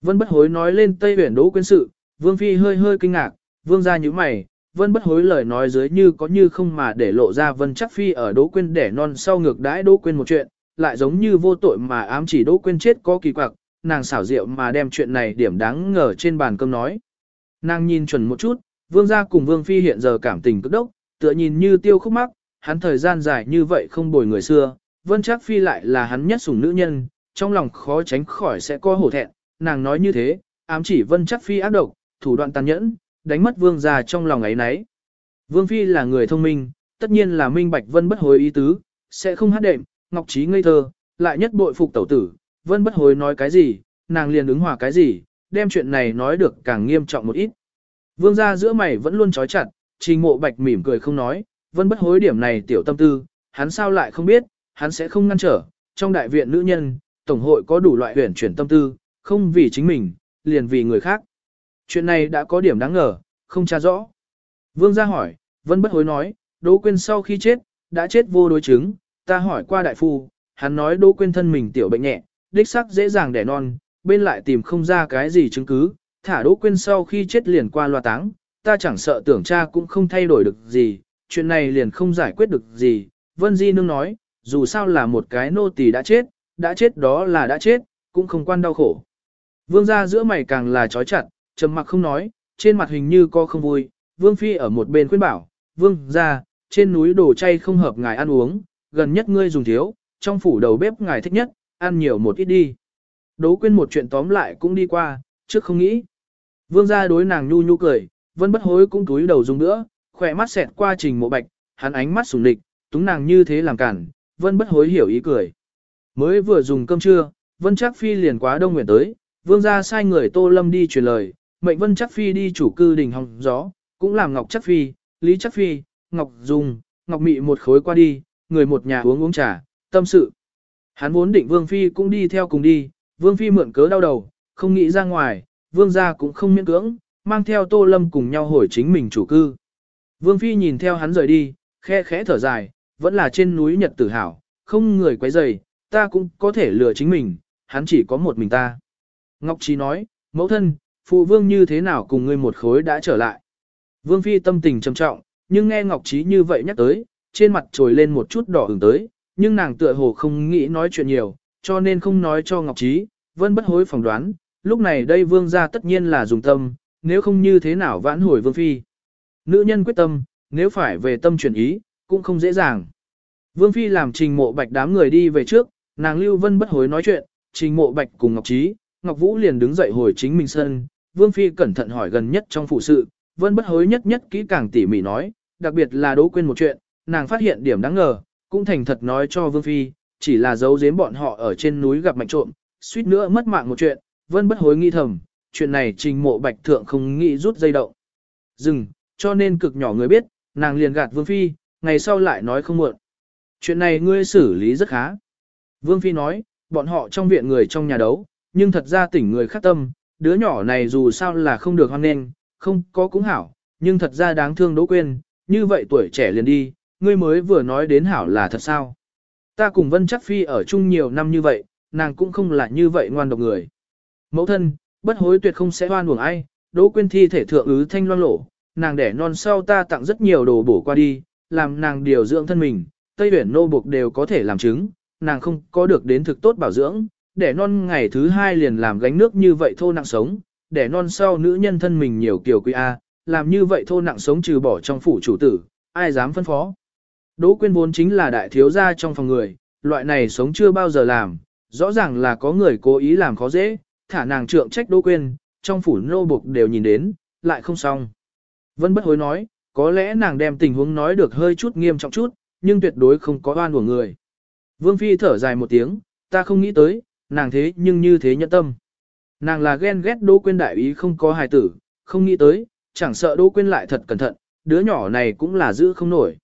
Vân bất hối nói lên Tây Huyền Đỗ quyến sự, Vương Phi hơi hơi kinh ngạc, Vương ra như mày, Vân bất hối lời nói dưới như có như không mà để lộ ra Vân chắc Phi ở Đỗ Quyên đẻ non sau ngược đãi Đỗ Quyên một chuyện, lại giống như vô tội mà ám chỉ Đỗ Quyên chết có kỳ quặc, nàng xảo diệu mà đem chuyện này điểm đáng ngờ trên bàn cơm nói. Nàng nhìn chuẩn một chút, Vương gia cùng Vương Phi hiện giờ cảm tình cực đốc, tựa nhìn như tiêu khúc mắc, hắn thời gian dài như vậy không bồi người xưa, Vân Trác Phi lại là hắn nhất sủng nữ nhân, trong lòng khó tránh khỏi sẽ có hổ thẹn, nàng nói như thế, ám chỉ Vân Trác Phi ác độc, thủ đoạn tàn nhẫn, đánh mất vương gia trong lòng ấy nấy. Vương Phi là người thông minh, tất nhiên là minh bạch Vân bất hối ý tứ, sẽ không hát đệm, ngọc trí ngây thơ, lại nhất bội phục tẩu tử, Vân bất hối nói cái gì, nàng liền ứng hòa cái gì, đem chuyện này nói được càng nghiêm trọng một ít. Vương gia giữa mày vẫn luôn trói chặt, trình mộ bạch mỉm cười không nói, Vân bất hối điểm này tiểu tâm tư, hắn sao lại không biết, hắn sẽ không ngăn trở, trong đại viện nữ nhân, tổng hội có đủ loại huyền chuyển tâm tư, không vì chính mình, liền vì người khác. Chuyện này đã có điểm đáng ngờ, không tra rõ. Vương gia hỏi, Vân bất hối nói, Đỗ Quyên sau khi chết, đã chết vô đối chứng, ta hỏi qua đại phu, hắn nói Đỗ Quyên thân mình tiểu bệnh nhẹ, đích xác dễ dàng đẻ non, bên lại tìm không ra cái gì chứng cứ, thả Đỗ Quyên sau khi chết liền qua loa táng, ta chẳng sợ tưởng cha cũng không thay đổi được gì, chuyện này liền không giải quyết được gì. Vân Di Nương nói, dù sao là một cái nô tỳ đã chết, đã chết đó là đã chết, cũng không quan đau khổ. Vương gia giữa mày càng là chói chặt, trầm mặc không nói, trên mặt hình như có không vui, Vương Phi ở một bên khuyên bảo, Vương gia, trên núi đồ chay không hợp ngài ăn uống, gần nhất ngươi dùng thiếu, trong phủ đầu bếp ngài thích nhất, ăn nhiều một ít đi. Đố quên một chuyện tóm lại cũng đi qua, trước không nghĩ. Vương gia đối nàng nhu nhu cười, vân bất hối cũng túi đầu dùng nữa, khỏe mắt xẹt qua trình mộ bạch, hắn ánh mắt sùng địch, túng nàng như thế làm cản, vân bất hối hiểu ý cười. Mới vừa dùng cơm trưa, vân chắc phi liền quá đông nguyện tới, vương gia sai người tô lâm đi truyền lời, mệnh vân chắc phi đi chủ cư đình hòng gió, cũng làm ngọc chắc phi, lý chắc phi, ngọc dùng, ngọc mị một khối qua đi, người một nhà uống uống trà, tâm sự. Hắn vốn định vương phi cũng đi theo cùng đi, vương phi mượn cớ đau đầu, không nghĩ ra ngoài, vương gia cũng không miễn cưỡng, mang theo tô lâm cùng nhau hồi chính mình chủ cư. Vương phi nhìn theo hắn rời đi, khe khẽ thở dài, vẫn là trên núi Nhật tử hảo, không người quấy rầy, ta cũng có thể lừa chính mình, hắn chỉ có một mình ta. Ngọc Trí nói, mẫu thân, phụ vương như thế nào cùng ngươi một khối đã trở lại. Vương phi tâm tình trầm trọng, nhưng nghe Ngọc Trí như vậy nhắc tới, trên mặt trồi lên một chút đỏ ửng tới, nhưng nàng tựa hồ không nghĩ nói chuyện nhiều, cho nên không nói cho Ngọc Trí, vân bất hối phỏng đoán, lúc này đây vương gia tất nhiên là dùng tâm, nếu không như thế nào vãn hồi vương phi. Nữ nhân quyết tâm, nếu phải về tâm chuyển ý, cũng không dễ dàng. Vương phi làm trình mộ bạch đám người đi về trước, nàng lưu vân bất hối nói chuyện, trình mộ bạch cùng Ngọc Trí, Ngọc Vũ liền đứng dậy hồi chính mình sân, vương phi cẩn thận hỏi gần nhất trong phụ sự, vân bất hối nhất nhất kỹ càng tỉ mỉ nói, đặc biệt là đố quên một chuyện, nàng phát hiện điểm đáng ngờ, cũng thành thật nói cho vương phi, chỉ là giấu giếm bọn họ ở trên núi gặp mạnh trộm, suýt nữa mất mạng một chuyện, vân bất hối nghi thầm, chuyện này trình mộ bạch thượng không nghĩ rút dây động. Dừng, cho nên cực nhỏ người biết, nàng liền gạt vương phi, ngày sau lại nói không muộn. Chuyện này ngươi xử lý rất khá. Vương phi nói, bọn họ trong viện người trong nhà đấu, nhưng thật ra tỉnh người khác tâm, đứa nhỏ này dù sao là không được hoan nghênh, không có cũng hảo, nhưng thật ra đáng thương đỗ quên, như vậy tuổi trẻ liền đi, ngươi mới vừa nói đến hảo là thật sao. Ta cùng Vân Chắc Phi ở chung nhiều năm như vậy, nàng cũng không là như vậy ngoan độc người. Mẫu thân, bất hối tuyệt không sẽ hoan uổng ai, đỗ quên thi thể thượng ứ thanh loan lộ nàng đẻ non sau ta tặng rất nhiều đồ bổ qua đi, làm nàng điều dưỡng thân mình, Tây Uyển nô buộc đều có thể làm chứng, nàng không có được đến thực tốt bảo dưỡng, đẻ non ngày thứ hai liền làm gánh nước như vậy thô nặng sống, đẻ non sau nữ nhân thân mình nhiều kiểu quý A, làm như vậy thô nặng sống trừ bỏ trong phủ chủ tử, ai dám phân phó. Đỗ quyên vốn chính là đại thiếu gia trong phòng người, loại này sống chưa bao giờ làm, rõ ràng là có người cố ý làm khó dễ, thả nàng trượng trách Đỗ quyên, trong phủ nô buộc đều nhìn đến, lại không xong. Vân bất hối nói, có lẽ nàng đem tình huống nói được hơi chút nghiêm trọng chút, nhưng tuyệt đối không có oan của người. Vương Phi thở dài một tiếng, ta không nghĩ tới, nàng thế nhưng như thế nhẫn tâm. Nàng là ghen ghét Đỗ Quyên đại ý không có hài tử, không nghĩ tới, chẳng sợ Đỗ Quyên lại thật cẩn thận, đứa nhỏ này cũng là giữ không nổi.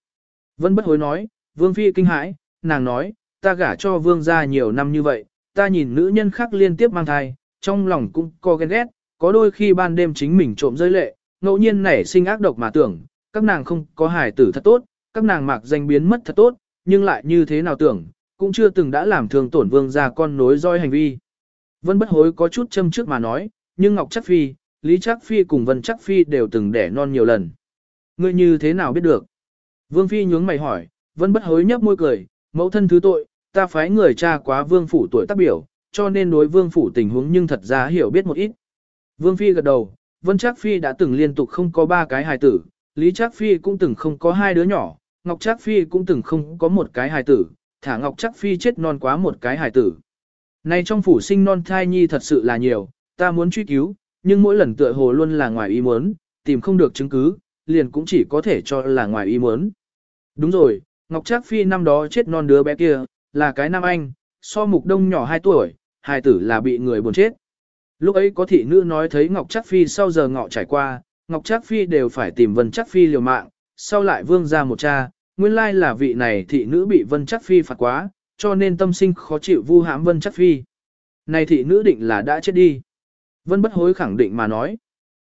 Vân bất hối nói, Vương Phi kinh hãi, nàng nói, ta gả cho Vương gia nhiều năm như vậy, ta nhìn nữ nhân khác liên tiếp mang thai, trong lòng cũng có ghen ghét, có đôi khi ban đêm chính mình trộm rơi lệ, ngẫu nhiên nảy sinh ác độc mà tưởng, các nàng không có hài tử thật tốt, các nàng mạc danh biến mất thật tốt, nhưng lại như thế nào tưởng, cũng chưa từng đã làm thương tổn vương gia con nối roi hành vi. Vân bất hối có chút châm trước mà nói, nhưng Ngọc Chắc Phi, Lý Chắc Phi cùng Vân Chắc Phi đều từng đẻ non nhiều lần. Ngươi như thế nào biết được? Vương Phi nhướng mày hỏi, Vân bất hối nhấp môi cười, mẫu thân thứ tội, ta phái người cha quá vương phủ tuổi tác biểu, cho nên đối vương phủ tình huống nhưng thật ra hiểu biết một ít. Vương Phi gật đầu, Vân Trác Phi đã từng liên tục không có ba cái hài tử, Lý Trác Phi cũng từng không có hai đứa nhỏ, Ngọc Trác Phi cũng từng không có một cái hài tử, thả Ngọc chắc phi chết non quá một cái hài tử. Nay trong phủ sinh non thai nhi thật sự là nhiều, ta muốn truy cứu, nhưng mỗi lần tựa hồ luôn là ngoài ý muốn, tìm không được chứng cứ, liền cũng chỉ có thể cho là ngoài ý muốn. Đúng rồi, Ngọc Trác Phi năm đó chết non đứa bé kia, là cái nam anh, so mục đông nhỏ 2 tuổi, hài tử là bị người buồn chết. Lúc ấy có thị nữ nói thấy Ngọc Trác Phi sau giờ ngọ trải qua, Ngọc Trác Phi đều phải tìm Vân Trác Phi liều mạng, sau lại vương ra một cha, nguyên lai là vị này thị nữ bị Vân Chắc Phi phạt quá, cho nên tâm sinh khó chịu vu hãm Vân Chắc Phi. Này thị nữ định là đã chết đi. Vân bất hối khẳng định mà nói.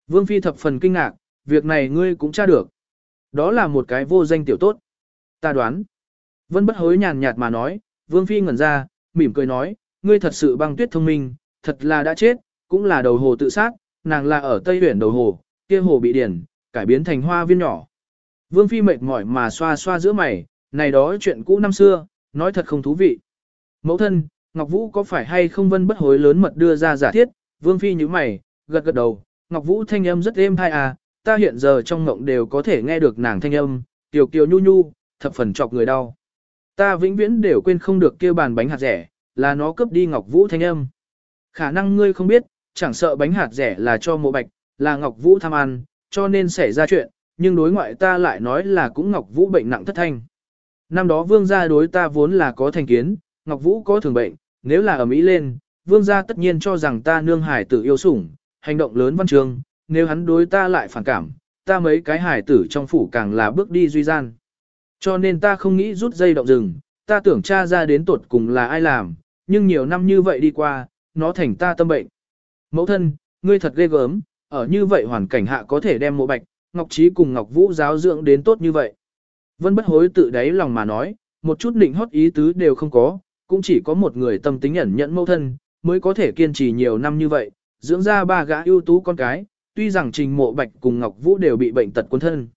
Vương Phi thập phần kinh ngạc, việc này ngươi cũng tra được. Đó là một cái vô danh tiểu tốt. Ta đoán. Vân bất hối nhàn nhạt mà nói, Vương Phi ngẩn ra, mỉm cười nói, ngươi thật sự băng tuyết thông minh, thật là đã chết, cũng là đầu hồ tự sát, nàng là ở Tây Huyển đầu hồ, kia hồ bị điển, cải biến thành hoa viên nhỏ. Vương Phi mệt mỏi mà xoa xoa giữa mày, này đó chuyện cũ năm xưa, nói thật không thú vị. Mẫu thân, Ngọc Vũ có phải hay không vân bất hối lớn mật đưa ra giả thiết, Vương Phi như mày, gật gật đầu, Ngọc Vũ thanh âm rất êm thai à, ta hiện giờ trong ngộng đều có thể nghe được nàng thanh âm, tiểu kiều nhu nhu, thập phần chọc người đau. Ta vĩnh viễn đều quên không được kêu bàn bánh hạt rẻ, là nó cướp đi Ngọc Vũ thanh âm. Khả năng ngươi không biết, chẳng sợ bánh hạt rẻ là cho mộ bạch, là Ngọc Vũ tham ăn, cho nên xảy ra chuyện, nhưng đối ngoại ta lại nói là cũng Ngọc Vũ bệnh nặng thất thanh. Năm đó vương gia đối ta vốn là có thành kiến, Ngọc Vũ có thường bệnh, nếu là ở Mỹ lên, vương gia tất nhiên cho rằng ta nương hải tử yêu sủng, hành động lớn văn trường, nếu hắn đối ta lại phản cảm, ta mấy cái hải tử trong phủ càng là bước đi duy gian. Cho nên ta không nghĩ rút dây động rừng, ta tưởng cha ra đến tuột cùng là ai làm, nhưng nhiều năm như vậy đi qua, nó thành ta tâm bệnh. Mẫu thân, ngươi thật ghê gớm, ở như vậy hoàn cảnh hạ có thể đem mộ bạch, Ngọc Trí cùng Ngọc Vũ giáo dưỡng đến tốt như vậy. Vân bất hối tự đáy lòng mà nói, một chút định hót ý tứ đều không có, cũng chỉ có một người tâm tính ẩn nhẫn mẫu thân, mới có thể kiên trì nhiều năm như vậy, dưỡng ra ba gã ưu tú con cái, tuy rằng trình mộ bạch cùng Ngọc Vũ đều bị bệnh tật quân thân.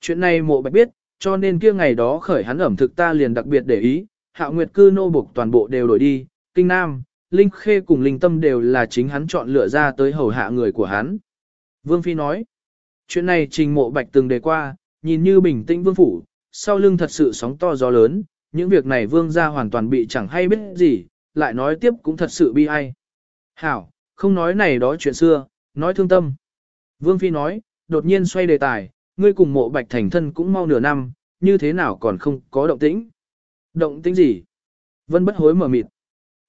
Chuyện này mộ bạch biết, cho nên kia ngày đó khởi hắn ẩm thực ta liền đặc biệt để ý, Hạ nguyệt cư nô buộc toàn bộ đều đổi đi, kinh nam, linh khê cùng linh tâm đều là chính hắn chọn lựa ra tới hầu hạ người của hắn. Vương Phi nói, chuyện này trình mộ bạch từng đề qua, nhìn như bình tĩnh vương phủ, sau lưng thật sự sóng to gió lớn, những việc này vương gia hoàn toàn bị chẳng hay biết gì, lại nói tiếp cũng thật sự bi ai. Hảo, không nói này đó chuyện xưa, nói thương tâm. Vương Phi nói, đột nhiên xoay đề tài, ngươi cùng mộ bạch thành thân cũng mau nửa năm, như thế nào còn không có động tĩnh. Động tĩnh gì? Vân bất hối mở mịt.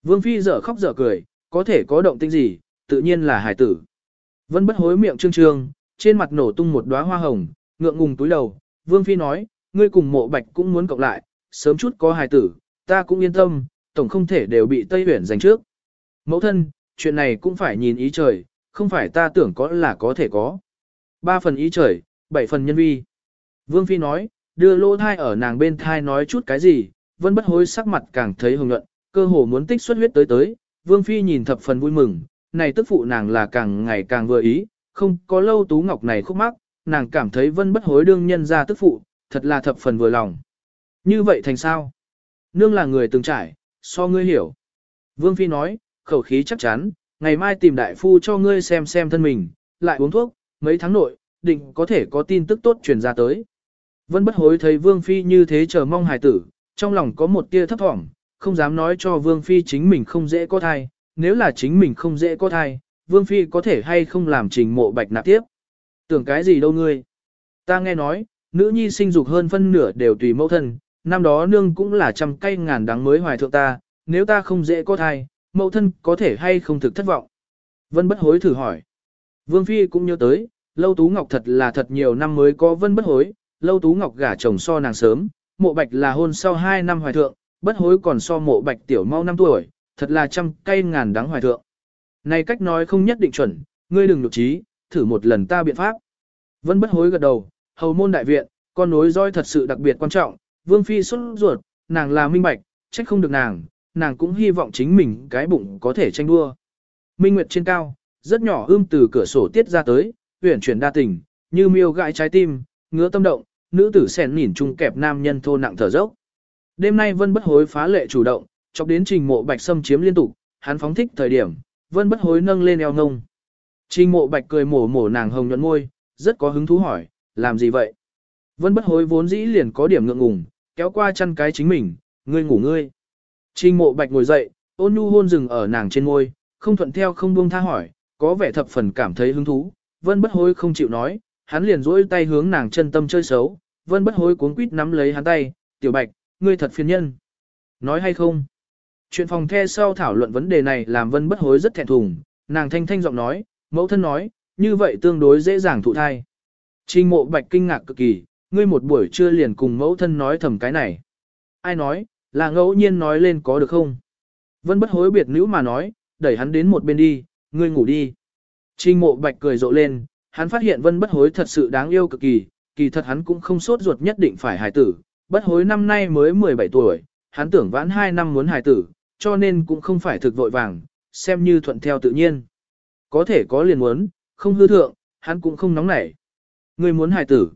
Vương Phi dở khóc dở cười, có thể có động tĩnh gì, tự nhiên là hải tử. Vân bất hối miệng trương trương, trên mặt nổ tung một đóa hoa hồng, ngượng ngùng túi đầu. Vương Phi nói, ngươi cùng mộ bạch cũng muốn cộng lại, sớm chút có hài tử, ta cũng yên tâm, tổng không thể đều bị Tây Huyển giành trước. Mẫu thân, chuyện này cũng phải nhìn ý trời, không phải ta tưởng có là có thể có. Ba phần ý trời, bảy phần nhân vi. Vương Phi nói, đưa lô thai ở nàng bên thai nói chút cái gì, vẫn bất hối sắc mặt càng thấy hồng nhuận, cơ hồ muốn tích xuất huyết tới tới. Vương Phi nhìn thập phần vui mừng, này tức phụ nàng là càng ngày càng vừa ý, không có lâu tú ngọc này khúc mắc, nàng cảm thấy vân bất hối đương nhân ra tức phụ, thật là thập phần vừa lòng. Như vậy thành sao? Nương là người từng trải, so ngươi hiểu. Vương Phi nói, khẩu khí chắc chắn, ngày mai tìm đại phu cho ngươi xem xem thân mình, lại uống thuốc, mấy tháng nội, định có thể có tin tức tốt truyền ra tới. Vân bất hối thấy Vương Phi như thế chờ mong hài tử, trong lòng có một tia thấp thỏm, không dám nói cho Vương Phi chính mình không dễ có thai, nếu là chính mình không dễ có thai, Vương Phi có thể hay không làm trình mộ bạch nạp tiếp. Tưởng cái gì đâu ngươi? Ta nghe nói, nữ nhi sinh dục hơn phân nửa đều tùy mẫu thân, năm đó nương cũng là trăm cây ngàn đắng mới hoài thượng ta, nếu ta không dễ có thai, mẫu thân có thể hay không thực thất vọng. Vân bất hối thử hỏi. Vương Phi cũng nhớ tới, Lâu Tú Ngọc thật là thật nhiều năm mới có vân bất hối, Lâu Tú Ngọc gả chồng so nàng sớm, mộ bạch là hôn sau 2 năm hoài thượng, bất hối còn so mộ bạch tiểu mau 5 tuổi, thật là trăm cây ngàn đắng hoài thượng. Này cách nói không nhất định chuẩn, ngươi đừng nhục trí, thử một lần ta biện pháp. Vân bất hối gật đầu, hầu môn đại viện, con nối roi thật sự đặc biệt quan trọng, Vương Phi xuất ruột, nàng là minh bạch, trách không được nàng, nàng cũng hy vọng chính mình cái bụng có thể tranh đua. Minh Nguyệt trên cao, rất nhỏ ươm từ cửa sổ tiết ra tới, uyển chuyển đa tình, như miêu gãi trái tim, ngứa tâm động, nữ tử sèn nhìn chung kẹp nam nhân thô nặng thở dốc. Đêm nay Vân Bất Hối phá lệ chủ động, chọc đến Trình Mộ Bạch xâm chiếm liên tục, hắn phóng thích thời điểm, Vân Bất Hối nâng lên eo ngông. Trình Mộ Bạch cười mổ mổ nàng hồng nhuận môi, rất có hứng thú hỏi, làm gì vậy? Vân Bất Hối vốn dĩ liền có điểm ngượng ngùng, kéo qua chân cái chính mình, ngươi ngủ ngươi. Trình mộ bạch ngồi dậy, ôn nhu hôn rừng ở nàng trên môi, không thuận theo không buông tha hỏi, có vẻ thập phần cảm thấy hứng thú, vân bất hối không chịu nói, hắn liền duỗi tay hướng nàng chân tâm chơi xấu, vân bất hối cuốn quýt nắm lấy hắn tay, tiểu bạch, ngươi thật phiền nhân. Nói hay không? Chuyện phòng the sau thảo luận vấn đề này làm vân bất hối rất thẹn thùng, nàng thanh thanh giọng nói, mẫu thân nói, như vậy tương đối dễ dàng thụ thai. Trình mộ bạch kinh ngạc cực kỳ, ngươi một buổi trưa liền cùng mẫu thân nói thầm cái này. Ai nói, là ngẫu nhiên nói lên có được không? Vân bất hối biệt nữ mà nói, đẩy hắn đến một bên đi, ngươi ngủ đi. Trình mộ bạch cười rộ lên, hắn phát hiện vân bất hối thật sự đáng yêu cực kỳ, kỳ thật hắn cũng không sốt ruột nhất định phải hài tử, bất hối năm nay mới 17 tuổi, hắn tưởng vãn 2 năm muốn hài tử, cho nên cũng không phải thực vội vàng, xem như thuận theo tự nhiên. Có thể có liền muốn, không hư thượng, hắn cũng không nóng nảy. Ngươi muốn hài tử.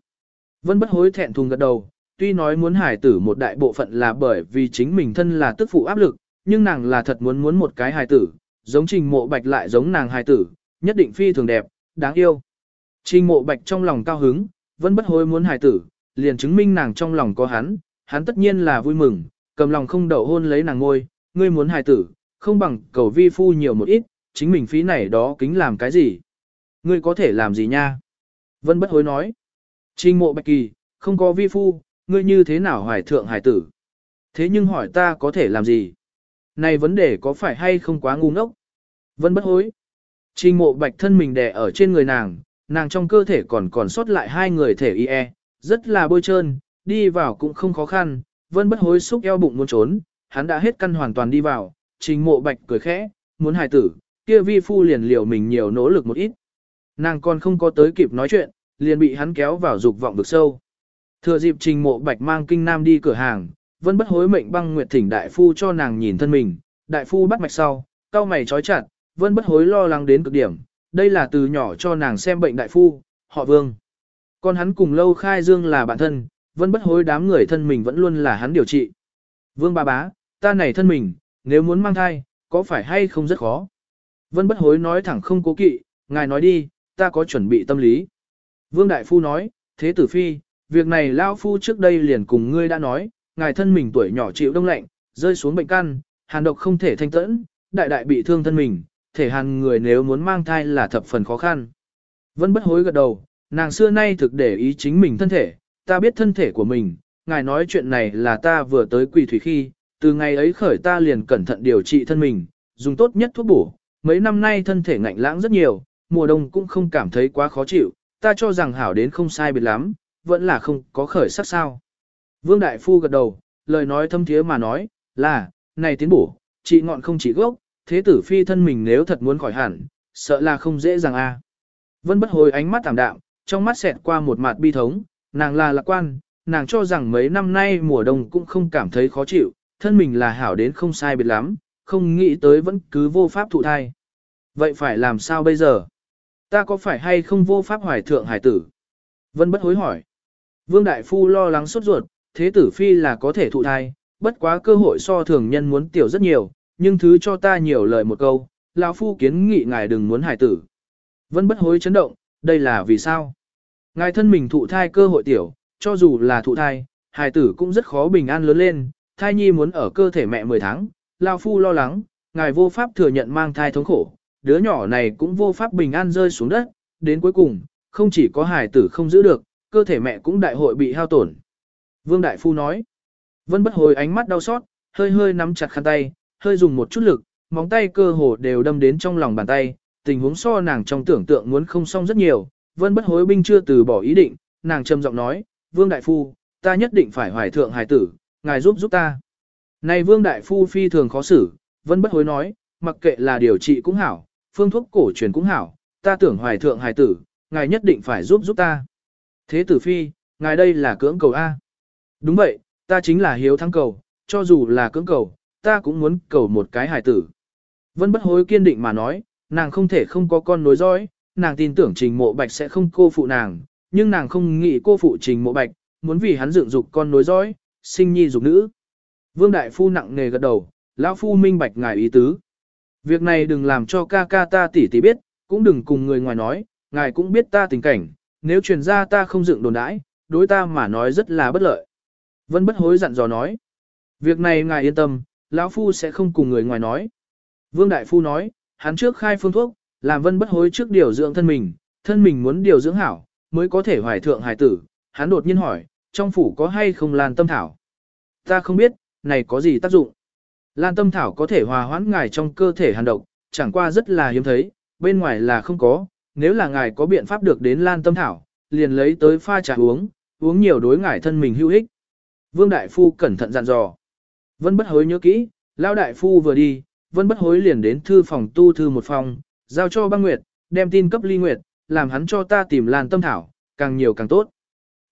Vân bất hối thẹn thùng gật đầu, tuy nói muốn hài tử một đại bộ phận là bởi vì chính mình thân là tức phụ áp lực, nhưng nàng là thật muốn muốn một cái hài tử, giống trình mộ bạch lại giống nàng hài tử, nhất định phi thường đẹp, đáng yêu. Trình mộ bạch trong lòng cao hứng, vẫn bất hối muốn hài tử, liền chứng minh nàng trong lòng có hắn, hắn tất nhiên là vui mừng, cầm lòng không đậu hôn lấy nàng ngôi, ngươi muốn hài tử, không bằng cầu vi phu nhiều một ít, chính mình phí này đó kính làm cái gì. Ngươi có thể làm gì nha? Vân bất hối nói. Trình mộ bạch kỳ, không có vi phu, ngươi như thế nào hoài thượng hài tử? Thế nhưng hỏi ta có thể làm gì? Này vấn đề có phải hay không quá ngu ngốc? Vân bất hối. Trình mộ bạch thân mình đè ở trên người nàng, nàng trong cơ thể còn còn sót lại hai người thể IE, rất là bôi trơn, đi vào cũng không khó khăn, vân bất hối xúc eo bụng muốn trốn, hắn đã hết căn hoàn toàn đi vào, trình mộ bạch cười khẽ, muốn hài tử, kia vi phu liền liều mình nhiều nỗ lực một ít. Nàng còn không có tới kịp nói chuyện, liền bị hắn kéo vào dục vọng vực sâu. Thừa dịp trình mộ bạch mang kinh nam đi cửa hàng, vân bất hối mệnh băng nguyệt thỉnh đại phu cho nàng nhìn thân mình, đại phu bắt mạch sau, cao mày trói chặt, vân bất hối lo lắng đến cực điểm, đây là từ nhỏ cho nàng xem bệnh đại phu, họ vương. Còn hắn cùng lâu khai dương là bạn thân, vân bất hối đám người thân mình vẫn luôn là hắn điều trị. Vương ba bá, ta này thân mình, nếu muốn mang thai, có phải hay không rất khó? Vân bất hối nói thẳng không cố kỵ, ngài nói đi, ta có chuẩn bị tâm lý. Vương đại phu nói, thế tử phi, việc này lao phu trước đây liền cùng ngươi đã nói, ngài thân mình tuổi nhỏ chịu đông lạnh, rơi xuống bệnh căn, hàn độc không thể thanh tẫn, đại đại bị thương thân mình, thể hàn người nếu muốn mang thai là thập phần khó khăn. Vân bất hối gật đầu, nàng xưa nay thực để ý chính mình thân thể, ta biết thân thể của mình, ngài nói chuyện này là ta vừa tới quỳ thủy khi, từ ngày ấy khởi ta liền cẩn thận điều trị thân mình, dùng tốt nhất thuốc bổ, mấy năm nay thân thể ngạnh lãng rất nhiều, mùa đông cũng không cảm thấy quá khó chịu, ta cho rằng hảo đến không sai biệt lắm, vẫn là không có khởi sắc sao. Vương Đại Phu gật đầu, lời nói thâm thiế mà nói, là, này tiến bổ, trị ngọn không chỉ gốc, thế tử phi thân mình nếu thật muốn khỏi hẳn, sợ là không dễ dàng a. Vân bất hồi ánh mắt tạm đạm, trong mắt xẹt qua một mặt bi thống, nàng là lạc quan, nàng cho rằng mấy năm nay mùa đông cũng không cảm thấy khó chịu, thân mình là hảo đến không sai biệt lắm, không nghĩ tới vẫn cứ vô pháp thụ thai. Vậy phải làm sao bây giờ? Ta có phải hay không vô pháp hoài thượng hải tử? Vân bất hối hỏi. Vương Đại Phu lo lắng sốt ruột, thế tử phi là có thể thụ thai, bất quá cơ hội so thường nhân muốn tiểu rất nhiều, nhưng thứ cho ta nhiều lời một câu, lão phu kiến nghị ngài đừng muốn hải tử. Vân bất hối chấn động, đây là vì sao? Ngài thân mình thụ thai cơ hội tiểu, cho dù là thụ thai, hải tử cũng rất khó bình an lớn lên, thai nhi muốn ở cơ thể mẹ 10 tháng, lão phu lo lắng, ngài vô pháp thừa nhận mang thai thống khổ, đứa nhỏ này cũng vô pháp bình an rơi xuống đất, đến cuối cùng, không chỉ có hài tử không giữ được, cơ thể mẹ cũng đại hội bị hao tổn. Vương Đại Phu nói, Vân bất hồi ánh mắt đau xót, hơi hơi nắm chặt khăn tay, hơi dùng một chút lực, móng tay cơ hồ đều đâm đến trong lòng bàn tay, tình huống so nàng trong tưởng tượng muốn không xong rất nhiều, vân bất hối binh chưa từ bỏ ý định, nàng trầm giọng nói, vương đại phu, ta nhất định phải hoài thượng hài tử, ngài giúp giúp ta. Này vương đại phu phi thường khó xử, vẫn bất hối nói, mặc kệ là điều trị cũng hảo, phương thuốc cổ truyền cũng hảo, ta tưởng hoài thượng hài tử, ngài nhất định phải giúp giúp ta. Thế tử phi, ngài đây là cưỡng cầu A. Đúng vậy, ta chính là hiếu thắng cầu, cho dù là cưỡng cầu, ta cũng muốn cầu một cái hài tử. Vân bất hối kiên định mà nói, nàng không thể không có con nối dõi, nàng tin tưởng trình mộ bạch sẽ không cô phụ nàng, nhưng nàng không nghĩ cô phụ trình mộ bạch, muốn vì hắn dựng dục con nối dõi, sinh nhi dục nữ. Vương Đại Phu nặng nề gật đầu, lão Phu minh bạch ngài ý tứ. Việc này đừng làm cho ca ca ta tỷ tỷ biết, cũng đừng cùng người ngoài nói, ngài cũng biết ta tình cảnh, nếu truyền ra ta không dựng đồn đãi, đối ta mà nói rất là bất lợi. Vân bất hối dặn dò nói. Việc này ngài yên tâm, lão phu sẽ không cùng người ngoài nói. Vương Đại Phu nói, hắn trước khai phương thuốc, làm vân bất hối trước điều dưỡng thân mình, thân mình muốn điều dưỡng hảo, mới có thể hoài thượng hài tử. Hắn đột nhiên hỏi, trong phủ có hay không lan tâm thảo? Ta không biết, này có gì tác dụng? Lan tâm thảo có thể hòa hoãn ngài trong cơ thể hàn độc, chẳng qua rất là hiếm thấy, bên ngoài là không có. Nếu là ngài có biện pháp được đến lan tâm thảo, liền lấy tới pha trà uống, uống nhiều đối ngài thân mình hữu ích. Vương Đại Phu cẩn thận dặn dò. Vân bất hối nhớ kỹ, Lao Đại Phu vừa đi, Vân bất hối liền đến thư phòng tu thư một phòng, giao cho băng nguyệt, đem tin cấp ly nguyệt, làm hắn cho ta tìm lan tâm thảo, càng nhiều càng tốt.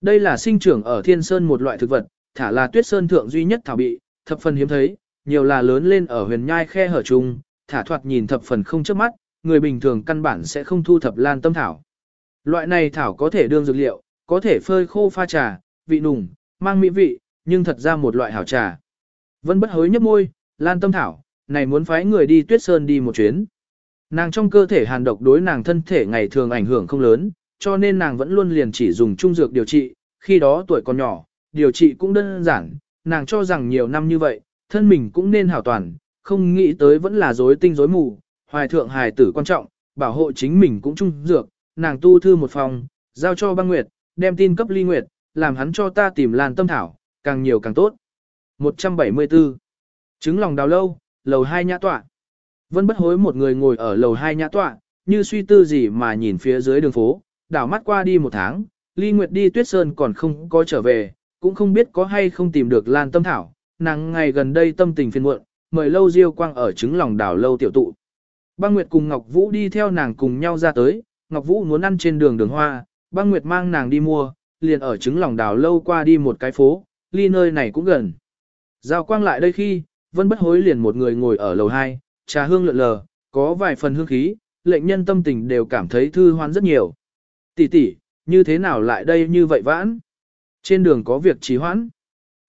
Đây là sinh trưởng ở thiên sơn một loại thực vật, thả là tuyết sơn thượng duy nhất thảo bị, thập phần hiếm thấy, nhiều là lớn lên ở huyền nhai khe hở chung, thả thoạt nhìn thập phần không chớp mắt, người bình thường căn bản sẽ không thu thập lan tâm thảo. Loại này thảo có thể đương dược liệu, có thể phơi khô pha trà, vị nùng, mang mỹ vị, nhưng thật ra một loại hảo trà. Vân bất hối nhấp môi, lan tâm thảo, này muốn phái người đi tuyết sơn đi một chuyến. Nàng trong cơ thể hàn độc đối nàng thân thể ngày thường ảnh hưởng không lớn, cho nên nàng vẫn luôn liền chỉ dùng trung dược điều trị, khi đó tuổi còn nhỏ, điều trị cũng đơn giản, nàng cho rằng nhiều năm như vậy, thân mình cũng nên hảo toàn, không nghĩ tới vẫn là rối tinh rối mù, hoài thượng hài tử quan trọng, bảo hộ chính mình cũng trung dược, nàng tu thư một phòng, giao cho băng nguyệt, đem tin cấp ly nguyệt, làm hắn cho ta tìm làn tâm thảo, càng nhiều càng tốt. 174. Trứng lòng đào lâu, lầu hai nhã tọa. Vân bất hối một người ngồi ở lầu hai nhã tọa, như suy tư gì mà nhìn phía dưới đường phố, đảo mắt qua đi một tháng, ly nguyệt đi tuyết sơn còn không có trở về, cũng không biết có hay không tìm được lan tâm thảo, nàng ngày gần đây tâm tình phiền muộn, mời lâu diêu quang ở trứng lòng đảo lâu tiểu tụ. Băng Nguyệt cùng Ngọc Vũ đi theo nàng cùng nhau ra tới, Ngọc Vũ muốn ăn trên đường đường hoa, băng Nguyệt mang nàng đi mua, liền ở trứng lòng đảo lâu qua đi một cái phố, ly nơi này cũng gần. Giao quang lại đây khi, Vân Bất Hối liền một người ngồi ở lầu 2, trà hương lượn lờ, có vài phần hương khí, lệnh nhân tâm tình đều cảm thấy thư hoan rất nhiều. Tỷ tỷ, như thế nào lại đây như vậy vãn? Trên đường có việc trì hoãn.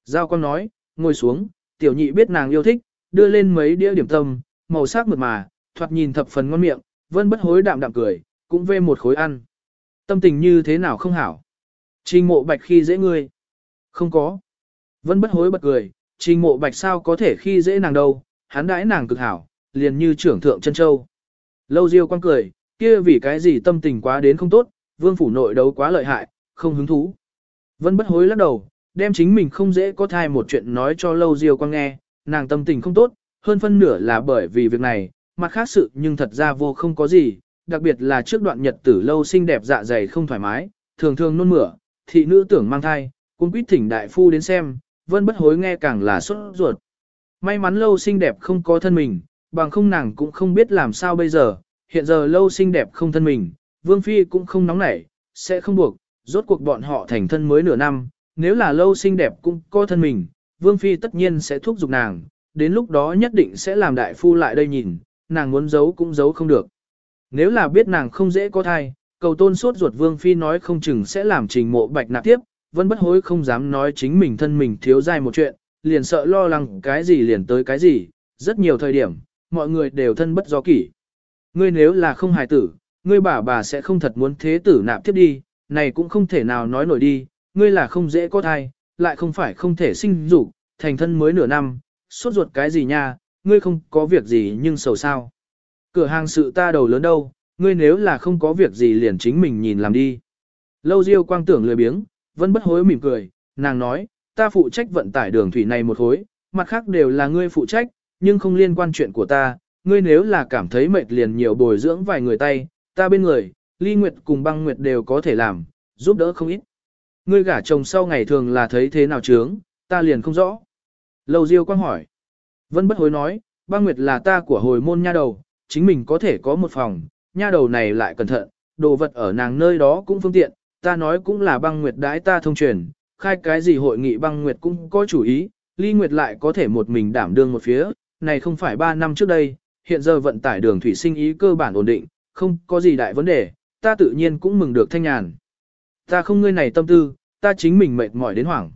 Giao quang nói, ngồi xuống, tiểu nhị biết nàng yêu thích, đưa lên mấy đĩa điểm tâm, màu sắc mượt mà, thoạt nhìn thập phần ngon miệng, Vân Bất Hối đạm đạm cười, cũng vê một khối ăn. Tâm tình như thế nào không hảo? Trình mộ bạch khi dễ ngươi. Không có. Vân bất hối bật cười, trình mộ bạch sao có thể khi dễ nàng đâu, hắn đãi nàng cực hảo, liền như trưởng thượng chân châu. Lâu diêu quan cười, kia vì cái gì tâm tình quá đến không tốt, vương phủ nội đấu quá lợi hại, không hứng thú. Vân bất hối lắc đầu, đem chính mình không dễ có thai một chuyện nói cho lâu diêu quan nghe, nàng tâm tình không tốt, hơn phân nửa là bởi vì việc này, mặt khác sự nhưng thật ra vô không có gì, đặc biệt là trước đoạn nhật tử lâu xinh đẹp dạ dày không thoải mái, thường thường nôn mửa, thị nữ tưởng mang thai, cũng quýt thỉnh đại phu đến xem, vân bất hối nghe càng là sốt ruột. May mắn lâu xinh đẹp không có thân mình, bằng không nàng cũng không biết làm sao bây giờ, hiện giờ lâu xinh đẹp không thân mình, vương phi cũng không nóng nảy, sẽ không buộc, rốt cuộc bọn họ thành thân mới nửa năm, nếu là lâu xinh đẹp cũng có thân mình, vương phi tất nhiên sẽ thúc giục nàng, đến lúc đó nhất định sẽ làm đại phu lại đây nhìn, nàng muốn giấu cũng giấu không được. Nếu là biết nàng không dễ có thai, cầu tôn suốt ruột vương phi nói không chừng sẽ làm trình mộ bạch nạp tiếp, vẫn bất hối không dám nói chính mình thân mình thiếu dai một chuyện, liền sợ lo lắng cái gì liền tới cái gì, rất nhiều thời điểm, mọi người đều thân bất do kỷ. Ngươi nếu là không hài tử, ngươi bà bà sẽ không thật muốn thế tử nạp tiếp đi, này cũng không thể nào nói nổi đi, ngươi là không dễ có thai, lại không phải không thể sinh dục, thành thân mới nửa năm, sốt ruột cái gì nha, ngươi không có việc gì nhưng sầu sao. Cửa hàng sự ta đầu lớn đâu, ngươi nếu là không có việc gì liền chính mình nhìn làm đi. Lâu Diêu quang tưởng lười biếng, vẫn bất hối mỉm cười, nàng nói, ta phụ trách vận tải đường thủy này một hối, mặt khác đều là ngươi phụ trách, nhưng không liên quan chuyện của ta, ngươi nếu là cảm thấy mệt liền nhiều bồi dưỡng vài người tay, ta bên người, ly nguyệt cùng băng nguyệt đều có thể làm, giúp đỡ không ít. Ngươi gả chồng sau ngày thường là thấy thế nào chướng, ta liền không rõ. Lâu Diêu quang hỏi. Vân bất hối nói, băng nguyệt là ta của hồi môn nha đầu, chính mình có thể có một phòng, nha đầu này lại cẩn thận, đồ vật ở nàng nơi đó cũng phương tiện, ta nói cũng là băng nguyệt đãi ta thông truyền, khai cái gì hội nghị băng nguyệt cũng có chủ ý, ly nguyệt lại có thể một mình đảm đương một phía, này không phải 3 năm trước đây, hiện giờ vận tải đường thủy sinh ý cơ bản ổn định, không có gì đại vấn đề, ta tự nhiên cũng mừng được thanh nhàn. Ta không ngươi này tâm tư, ta chính mình mệt mỏi đến hoảng.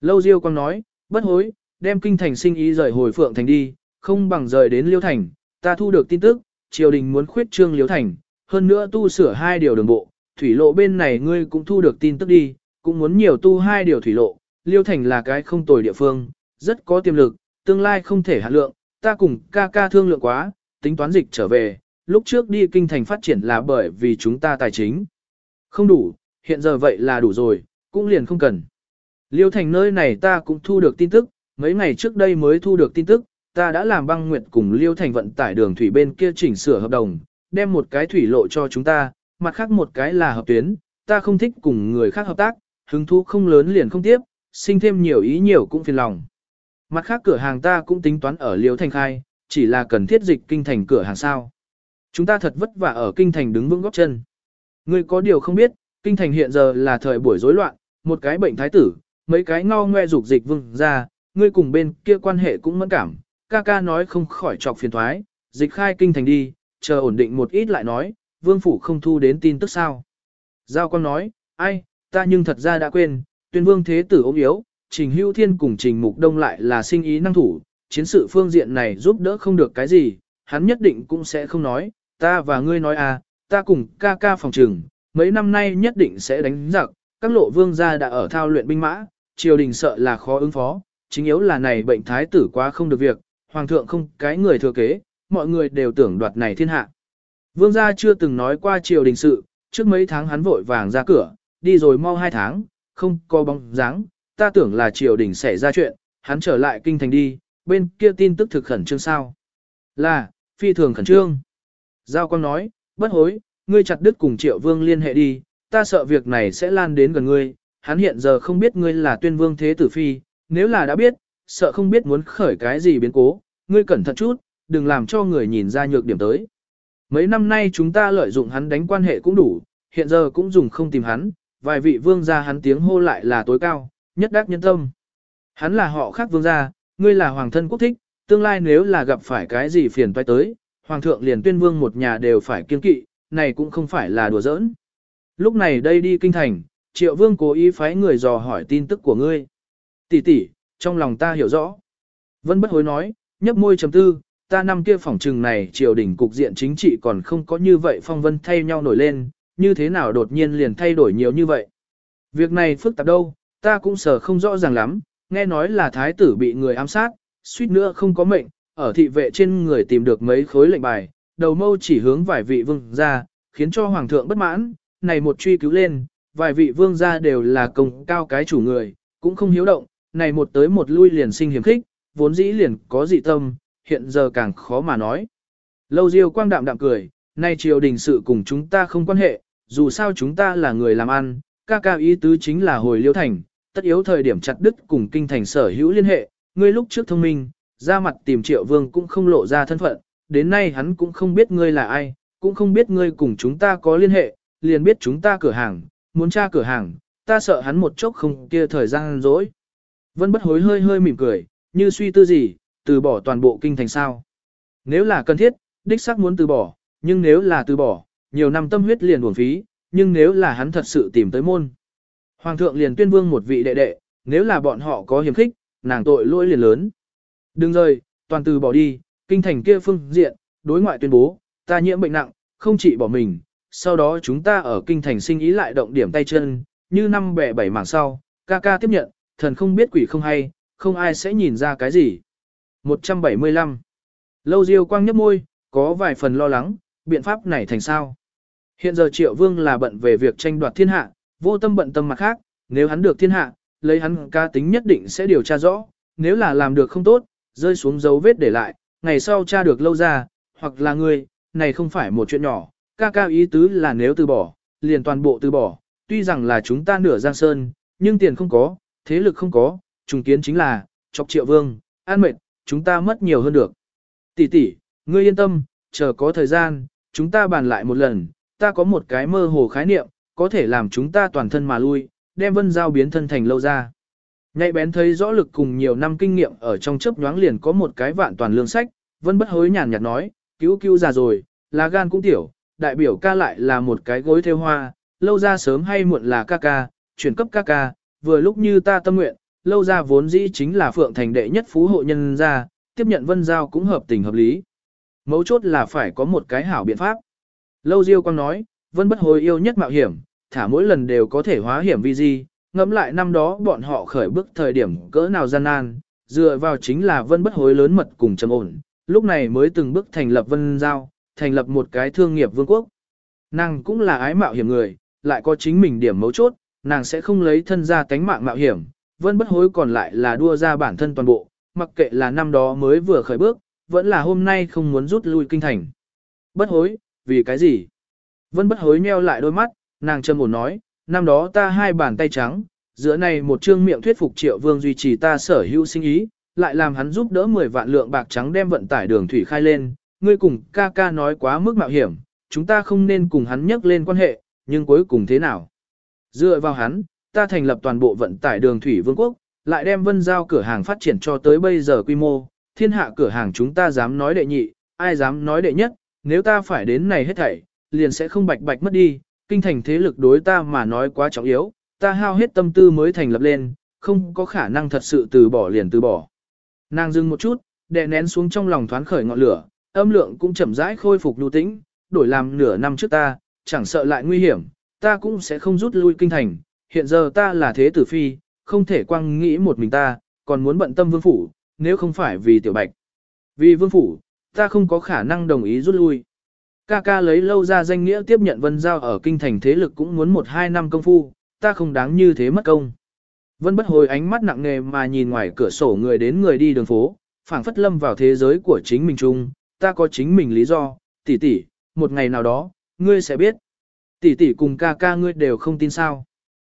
Lâu Diêu Quang nói, bất hối, đem kinh thành sinh ý rời hồi Phượng Thành đi, không bằng rời đến Liêu Thành, ta thu được tin tức, triều đình muốn khuyết trương Liêu Thành, hơn nữa tu sửa hai điều đường bộ, thủy lộ bên này ngươi cũng thu được tin tức đi, cũng muốn nhiều tu hai điều thủy lộ, Liêu Thành là cái không tồi địa phương, rất có tiềm lực, tương lai không thể hạn lượng, ta cùng ca ca thương lượng quá, tính toán dịch trở về, lúc trước đi kinh thành phát triển là bởi vì chúng ta tài chính. Không đủ, hiện giờ vậy là đủ rồi, cũng liền không cần. Liêu thành nơi này ta cũng thu được tin tức, mấy ngày trước đây mới thu được tin tức, ta đã làm băng nguyệt cùng Liêu thành vận tải đường thủy bên kia chỉnh sửa hợp đồng, đem một cái thủy lộ cho chúng ta, mặt khác một cái là hợp tuyến, ta không thích cùng người khác hợp tác, hứng thú không lớn liền không tiếp, sinh thêm nhiều ý nhiều cũng phiền lòng. Mặt khác cửa hàng ta cũng tính toán ở Liêu thành khai, chỉ là cần thiết dịch kinh thành cửa hàng sao. Chúng ta thật vất vả ở kinh thành đứng vững góc chân. Ngươi có điều không biết, kinh thành hiện giờ là thời buổi rối loạn, một cái bệnh thái tử, mấy cái ngao ngoe dục dịch vương ra, ngươi cùng bên kia quan hệ cũng mẫn cảm, ca ca nói không khỏi chọc phiền thoái, dịch khai kinh thành đi, chờ ổn định một ít lại nói, vương phủ không thu đến tin tức sao. Giao quan nói, ai, ta nhưng thật ra đã quên, tuyên vương thế tử ốm yếu, trình hưu thiên cùng trình mục đông lại là sinh ý năng thủ, chiến sự phương diện này giúp đỡ không được cái gì, hắn nhất định cũng sẽ không nói, ta và ngươi nói à, ta cùng ca ca phòng trường. mấy năm nay nhất định sẽ đánh giặc, các lộ vương gia đã ở thao luyện binh mã, triều đình sợ là khó ứng phó, chính yếu là này bệnh thái tử quá không được việc, hoàng thượng không cái người thừa kế, mọi người đều tưởng đoạt này thiên hạ. Vương gia chưa từng nói qua triều đình sự, trước mấy tháng hắn vội vàng ra cửa, đi rồi mau hai tháng, không có bóng dáng, ta tưởng là triều đình xảy ra chuyện, hắn trở lại kinh thành đi, bên kia tin tức thực khẩn trương sao. Là, phi thường khẩn trương. Giao Quang nói, bất hối, ngươi chặt đứt cùng triệu vương liên hệ đi, ta sợ việc này sẽ lan đến gần ngươi, hắn hiện giờ không biết ngươi là tuyên vương thế tử phi, nếu là đã biết, sợ không biết muốn khởi cái gì biến cố, ngươi cẩn thận chút, đừng làm cho người nhìn ra nhược điểm tới. Mấy năm nay chúng ta lợi dụng hắn đánh quan hệ cũng đủ, hiện giờ cũng dùng không tìm hắn, vài vị vương gia hắn tiếng hô lại là tối cao, nhất đắc nhân tâm. Hắn là họ khác vương gia, ngươi là hoàng thân quốc thích, tương lai nếu là gặp phải cái gì phiền toái tới, hoàng thượng liền tuyên vương một nhà đều phải kiên kỵ, này cũng không phải là đùa giỡn. Lúc này đây đi kinh thành, triệu vương cố ý phái người dò hỏi tin tức của ngươi. Tỷ tỷ, trong lòng ta hiểu rõ. Vân bất hối nói, nhấp môi chấm tư, ta năm kia phỏng trừng này triều đình cục diện chính trị còn không có như vậy phong vân thay nhau nổi lên, như thế nào đột nhiên liền thay đổi nhiều như vậy. Việc này phức tạp đâu, ta cũng sợ không rõ ràng lắm, nghe nói là thái tử bị người ám sát, suýt nữa không có mệnh, ở thị vệ trên người tìm được mấy khối lệnh bài, đầu mâu chỉ hướng vài vị vương gia khiến cho hoàng thượng bất mãn, này một truy cứu lên, vài vị vương gia đều là công cao cái chủ người, cũng không hiếu động, này một tới một lui liền sinh hiểm khích, vốn dĩ liền có dị tâm, hiện giờ càng khó mà nói. Lâu Diêu quang đạm đạm cười, nay triều đình sự cùng chúng ta không quan hệ, dù sao chúng ta là người làm ăn, ca ca ý tứ chính là hồi liêu thành, tất yếu thời điểm chặt đứt cùng kinh thành sở hữu liên hệ, ngươi lúc trước thông minh, ra mặt tìm triệu vương cũng không lộ ra thân phận, đến nay hắn cũng không biết ngươi là ai, cũng không biết ngươi cùng chúng ta có liên hệ, liền biết chúng ta cửa hàng, muốn tra cửa hàng, ta sợ hắn một chốc không kia thời gian rỗi. Vân bất hối hơi hơi mỉm cười, như suy tư gì, từ bỏ toàn bộ kinh thành sao. Nếu là cần thiết, đích xác muốn từ bỏ, nhưng nếu là từ bỏ, nhiều năm tâm huyết liền uổng phí, nhưng nếu là hắn thật sự tìm tới môn. Hoàng thượng liền tuyên vương một vị đệ đệ, nếu là bọn họ có hiểm khích, nàng tội lỗi liền lớn. Đừng rời, toàn từ bỏ đi, kinh thành kia phương diện, đối ngoại tuyên bố, ta nhiễm bệnh nặng, không chỉ bỏ mình, sau đó chúng ta ở kinh thành sinh ý lại động điểm tay chân, như năm bẻ bảy mảng sau, ca ca tiếp nhận, thần không biết quỷ không hay, không ai sẽ nhìn ra cái gì. 175. Lâu Diêu quang nhấp môi, có vài phần lo lắng, biện pháp này thành sao. Hiện giờ Triệu Vương là bận về việc tranh đoạt thiên hạ, vô tâm bận tâm mặt khác, nếu hắn được thiên hạ, lấy hắn ca tính nhất định sẽ điều tra rõ, nếu là làm được không tốt, rơi xuống dấu vết để lại, ngày sau tra được lâu ra, hoặc là ngươi, này không phải một chuyện nhỏ, ca ca ý tứ là nếu từ bỏ, liền toàn bộ từ bỏ, tuy rằng là chúng ta nửa giang sơn, nhưng tiền không có, thế lực không có, trùng kiến chính là, chọc triệu vương, an mệt, chúng ta mất nhiều hơn được. Tỷ tỷ, ngươi yên tâm, chờ có thời gian, chúng ta bàn lại một lần, ta có một cái mơ hồ khái niệm, có thể làm chúng ta toàn thân mà lui, đem vân giao biến thân thành lâu ra. Nhạy bén thấy rõ lực cùng nhiều năm kinh nghiệm ở trong chớp nhoáng liền có một cái vạn toàn lương sách, vân bất hối nhàn nhạt nói, cứu cứu già rồi, là gan cũng tiểu, đại biểu ca lại là một cái gối theo hoa, lâu ra sớm hay muộn là ca ca, chuyển cấp ca ca, vừa lúc như ta tâm nguyện, lâu ra vốn dĩ chính là phượng thành đệ nhất phú hộ nhân gia, tiếp nhận vân giao cũng hợp tình hợp lý. Mấu chốt là phải có một cái hảo biện pháp. Lâu Diêu Quang nói, vân bất hối yêu nhất mạo hiểm, thả mỗi lần đều có thể hóa hiểm vi di, ngẫm lại năm đó bọn họ khởi bước thời điểm cỡ nào gian nan, dựa vào chính là vân bất hối lớn mật cùng trầm ổn, lúc này mới từng bước thành lập vân giao, thành lập một cái thương nghiệp vương quốc. Nàng cũng là ái mạo hiểm người, lại có chính mình điểm mấu chốt, nàng sẽ không lấy thân ra tánh mạng mạo hiểm, vân bất hối còn lại là đua ra bản thân toàn bộ, mặc kệ là năm đó mới vừa khởi bước, vẫn là hôm nay không muốn rút lui kinh thành. Bất hối, vì cái gì? Vân bất hối nheo lại đôi mắt, nàng trầm ổn nói, năm đó ta hai bàn tay trắng, giữa này một trương miệng thuyết phục triệu vương duy trì ta sở hữu sinh ý, lại làm hắn giúp đỡ 10 vạn lượng bạc trắng đem vận tải đường thủy khai lên, ngươi cùng ca ca nói quá mức mạo hiểm, chúng ta không nên cùng hắn nhắc lên quan hệ, nhưng cuối cùng thế nào? Dựa vào hắn, ta thành lập toàn bộ vận tải đường thủy vương quốc, lại đem vân giao cửa hàng phát triển cho tới bây giờ quy mô, thiên hạ cửa hàng chúng ta dám nói đệ nhị, ai dám nói đệ nhất, nếu ta phải đến này hết thảy, liền sẽ không bạch bạch mất đi, kinh thành thế lực đối ta mà nói quá trọng yếu, ta hao hết tâm tư mới thành lập lên, không có khả năng thật sự từ bỏ liền từ bỏ. Nàng dừng một chút, đè nén xuống trong lòng thoáng khởi ngọn lửa, âm lượng cũng chậm rãi khôi phục lưu tĩnh, đổi làm nửa năm trước ta, chẳng sợ lại nguy hiểm, ta cũng sẽ không rút lui kinh thành, hiện giờ ta là thế tử phi, không thể quăng nghĩ một mình ta, còn muốn bận tâm vương phủ, nếu không phải vì tiểu bạch. Vì vương phủ, ta không có khả năng đồng ý rút lui. Ca ca lấy lâu ra danh nghĩa tiếp nhận vân giao ở kinh thành thế lực cũng muốn một hai năm công phu, ta không đáng như thế mất công. Vân bất hồi ánh mắt nặng nề mà nhìn ngoài cửa sổ người đến người đi đường phố, phảng phất lâm vào thế giới của chính mình chung, ta có chính mình lý do, tỷ tỷ, một ngày nào đó, ngươi sẽ biết. Tỷ tỷ cùng ca ca ngươi đều không tin sao.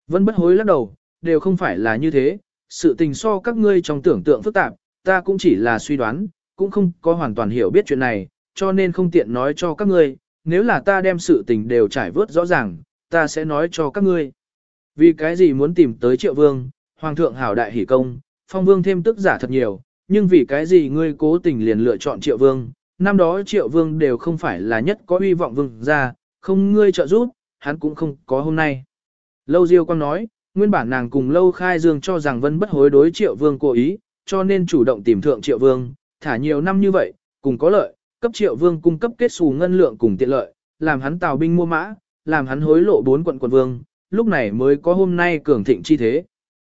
Vân bất hối lắc đầu, đều không phải là như thế, sự tình so các ngươi trong tưởng tượng phức tạp, ta cũng chỉ là suy đoán, cũng không có hoàn toàn hiểu biết chuyện này, cho nên không tiện nói cho các ngươi, nếu là ta đem sự tình đều trải vớt rõ ràng, ta sẽ nói cho các ngươi. Vì cái gì muốn tìm tới triệu vương, hoàng thượng hảo đại hỷ công, phong vương thêm tức giả thật nhiều, nhưng vì cái gì ngươi cố tình liền lựa chọn triệu vương, năm đó triệu vương đều không phải là nhất có uy vọng vương ra, không ngươi trợ giúp, hắn cũng không có hôm nay. Lâu Diêu Quang nói, nguyên bản nàng cùng Lâu Khai Dương cho rằng Vân bất hối đối triệu vương cố ý, cho nên chủ động tìm thượng triệu vương, thả nhiều năm như vậy, cùng có lợi, cấp triệu vương cung cấp kết xù ngân lượng cùng tiện lợi, làm hắn tào binh mua mã, làm hắn hối lộ bốn quận quận vương, lúc này mới có hôm nay cường thịnh chi thế.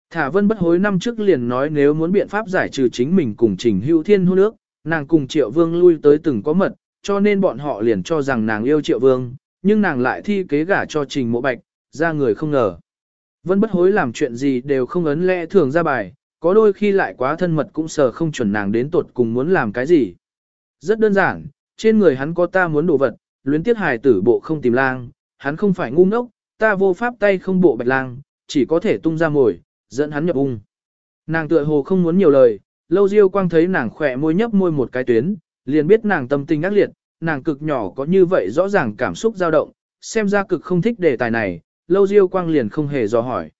Thả vân bất hối năm trước liền nói nếu muốn biện pháp giải trừ chính mình cùng trình hữu thiên hôn nước, nàng cùng triệu vương lui tới từng có mật, cho nên bọn họ liền cho rằng nàng yêu triệu vương, nhưng nàng lại thi kế gả cho trình mộ bạch, ra người không ngờ. Vân bất hối làm chuyện gì đều không ấn lẽ thường ra bài, có đôi khi lại quá thân mật cũng sờ không chuẩn nàng đến tột cùng muốn làm cái gì. Rất đơn giản, trên người hắn có ta muốn đồ vật, luyến tiếc hài tử bộ không tìm lang, hắn không phải ngu ngốc, ta vô pháp tay không bộ bạch lang, chỉ có thể tung ra mồi, dẫn hắn nhập ung. Nàng tựa hồ không muốn nhiều lời, lâu diêu quang thấy nàng khỏe môi nhấp môi một cái tuyến, liền biết nàng tâm tình ác liệt, nàng cực nhỏ có như vậy rõ ràng cảm xúc dao động, xem ra cực không thích đề tài này, lâu diêu quang liền không hề dò hỏi.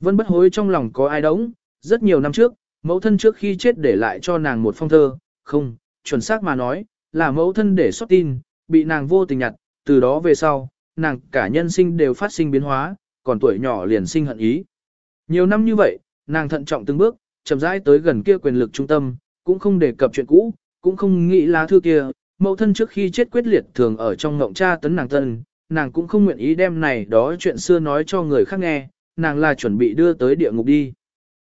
Vân bất hối trong lòng có ai đống, rất nhiều năm trước, mẫu thân trước khi chết để lại cho nàng một phong thơ, không, chuẩn xác mà nói, là mẫu thân để xuất tin, bị nàng vô tình nhặt, từ đó về sau, nàng cả nhân sinh đều phát sinh biến hóa, còn tuổi nhỏ liền sinh hận ý. Nhiều năm như vậy, nàng thận trọng từng bước, chậm rãi tới gần kia quyền lực trung tâm, cũng không đề cập chuyện cũ, cũng không nghĩ lá thư kia, mẫu thân trước khi chết quyết liệt thường ở trong ngộng cha tấn nàng thân nàng cũng không nguyện ý đem này đó chuyện xưa nói cho người khác nghe, nàng là chuẩn bị đưa tới địa ngục đi.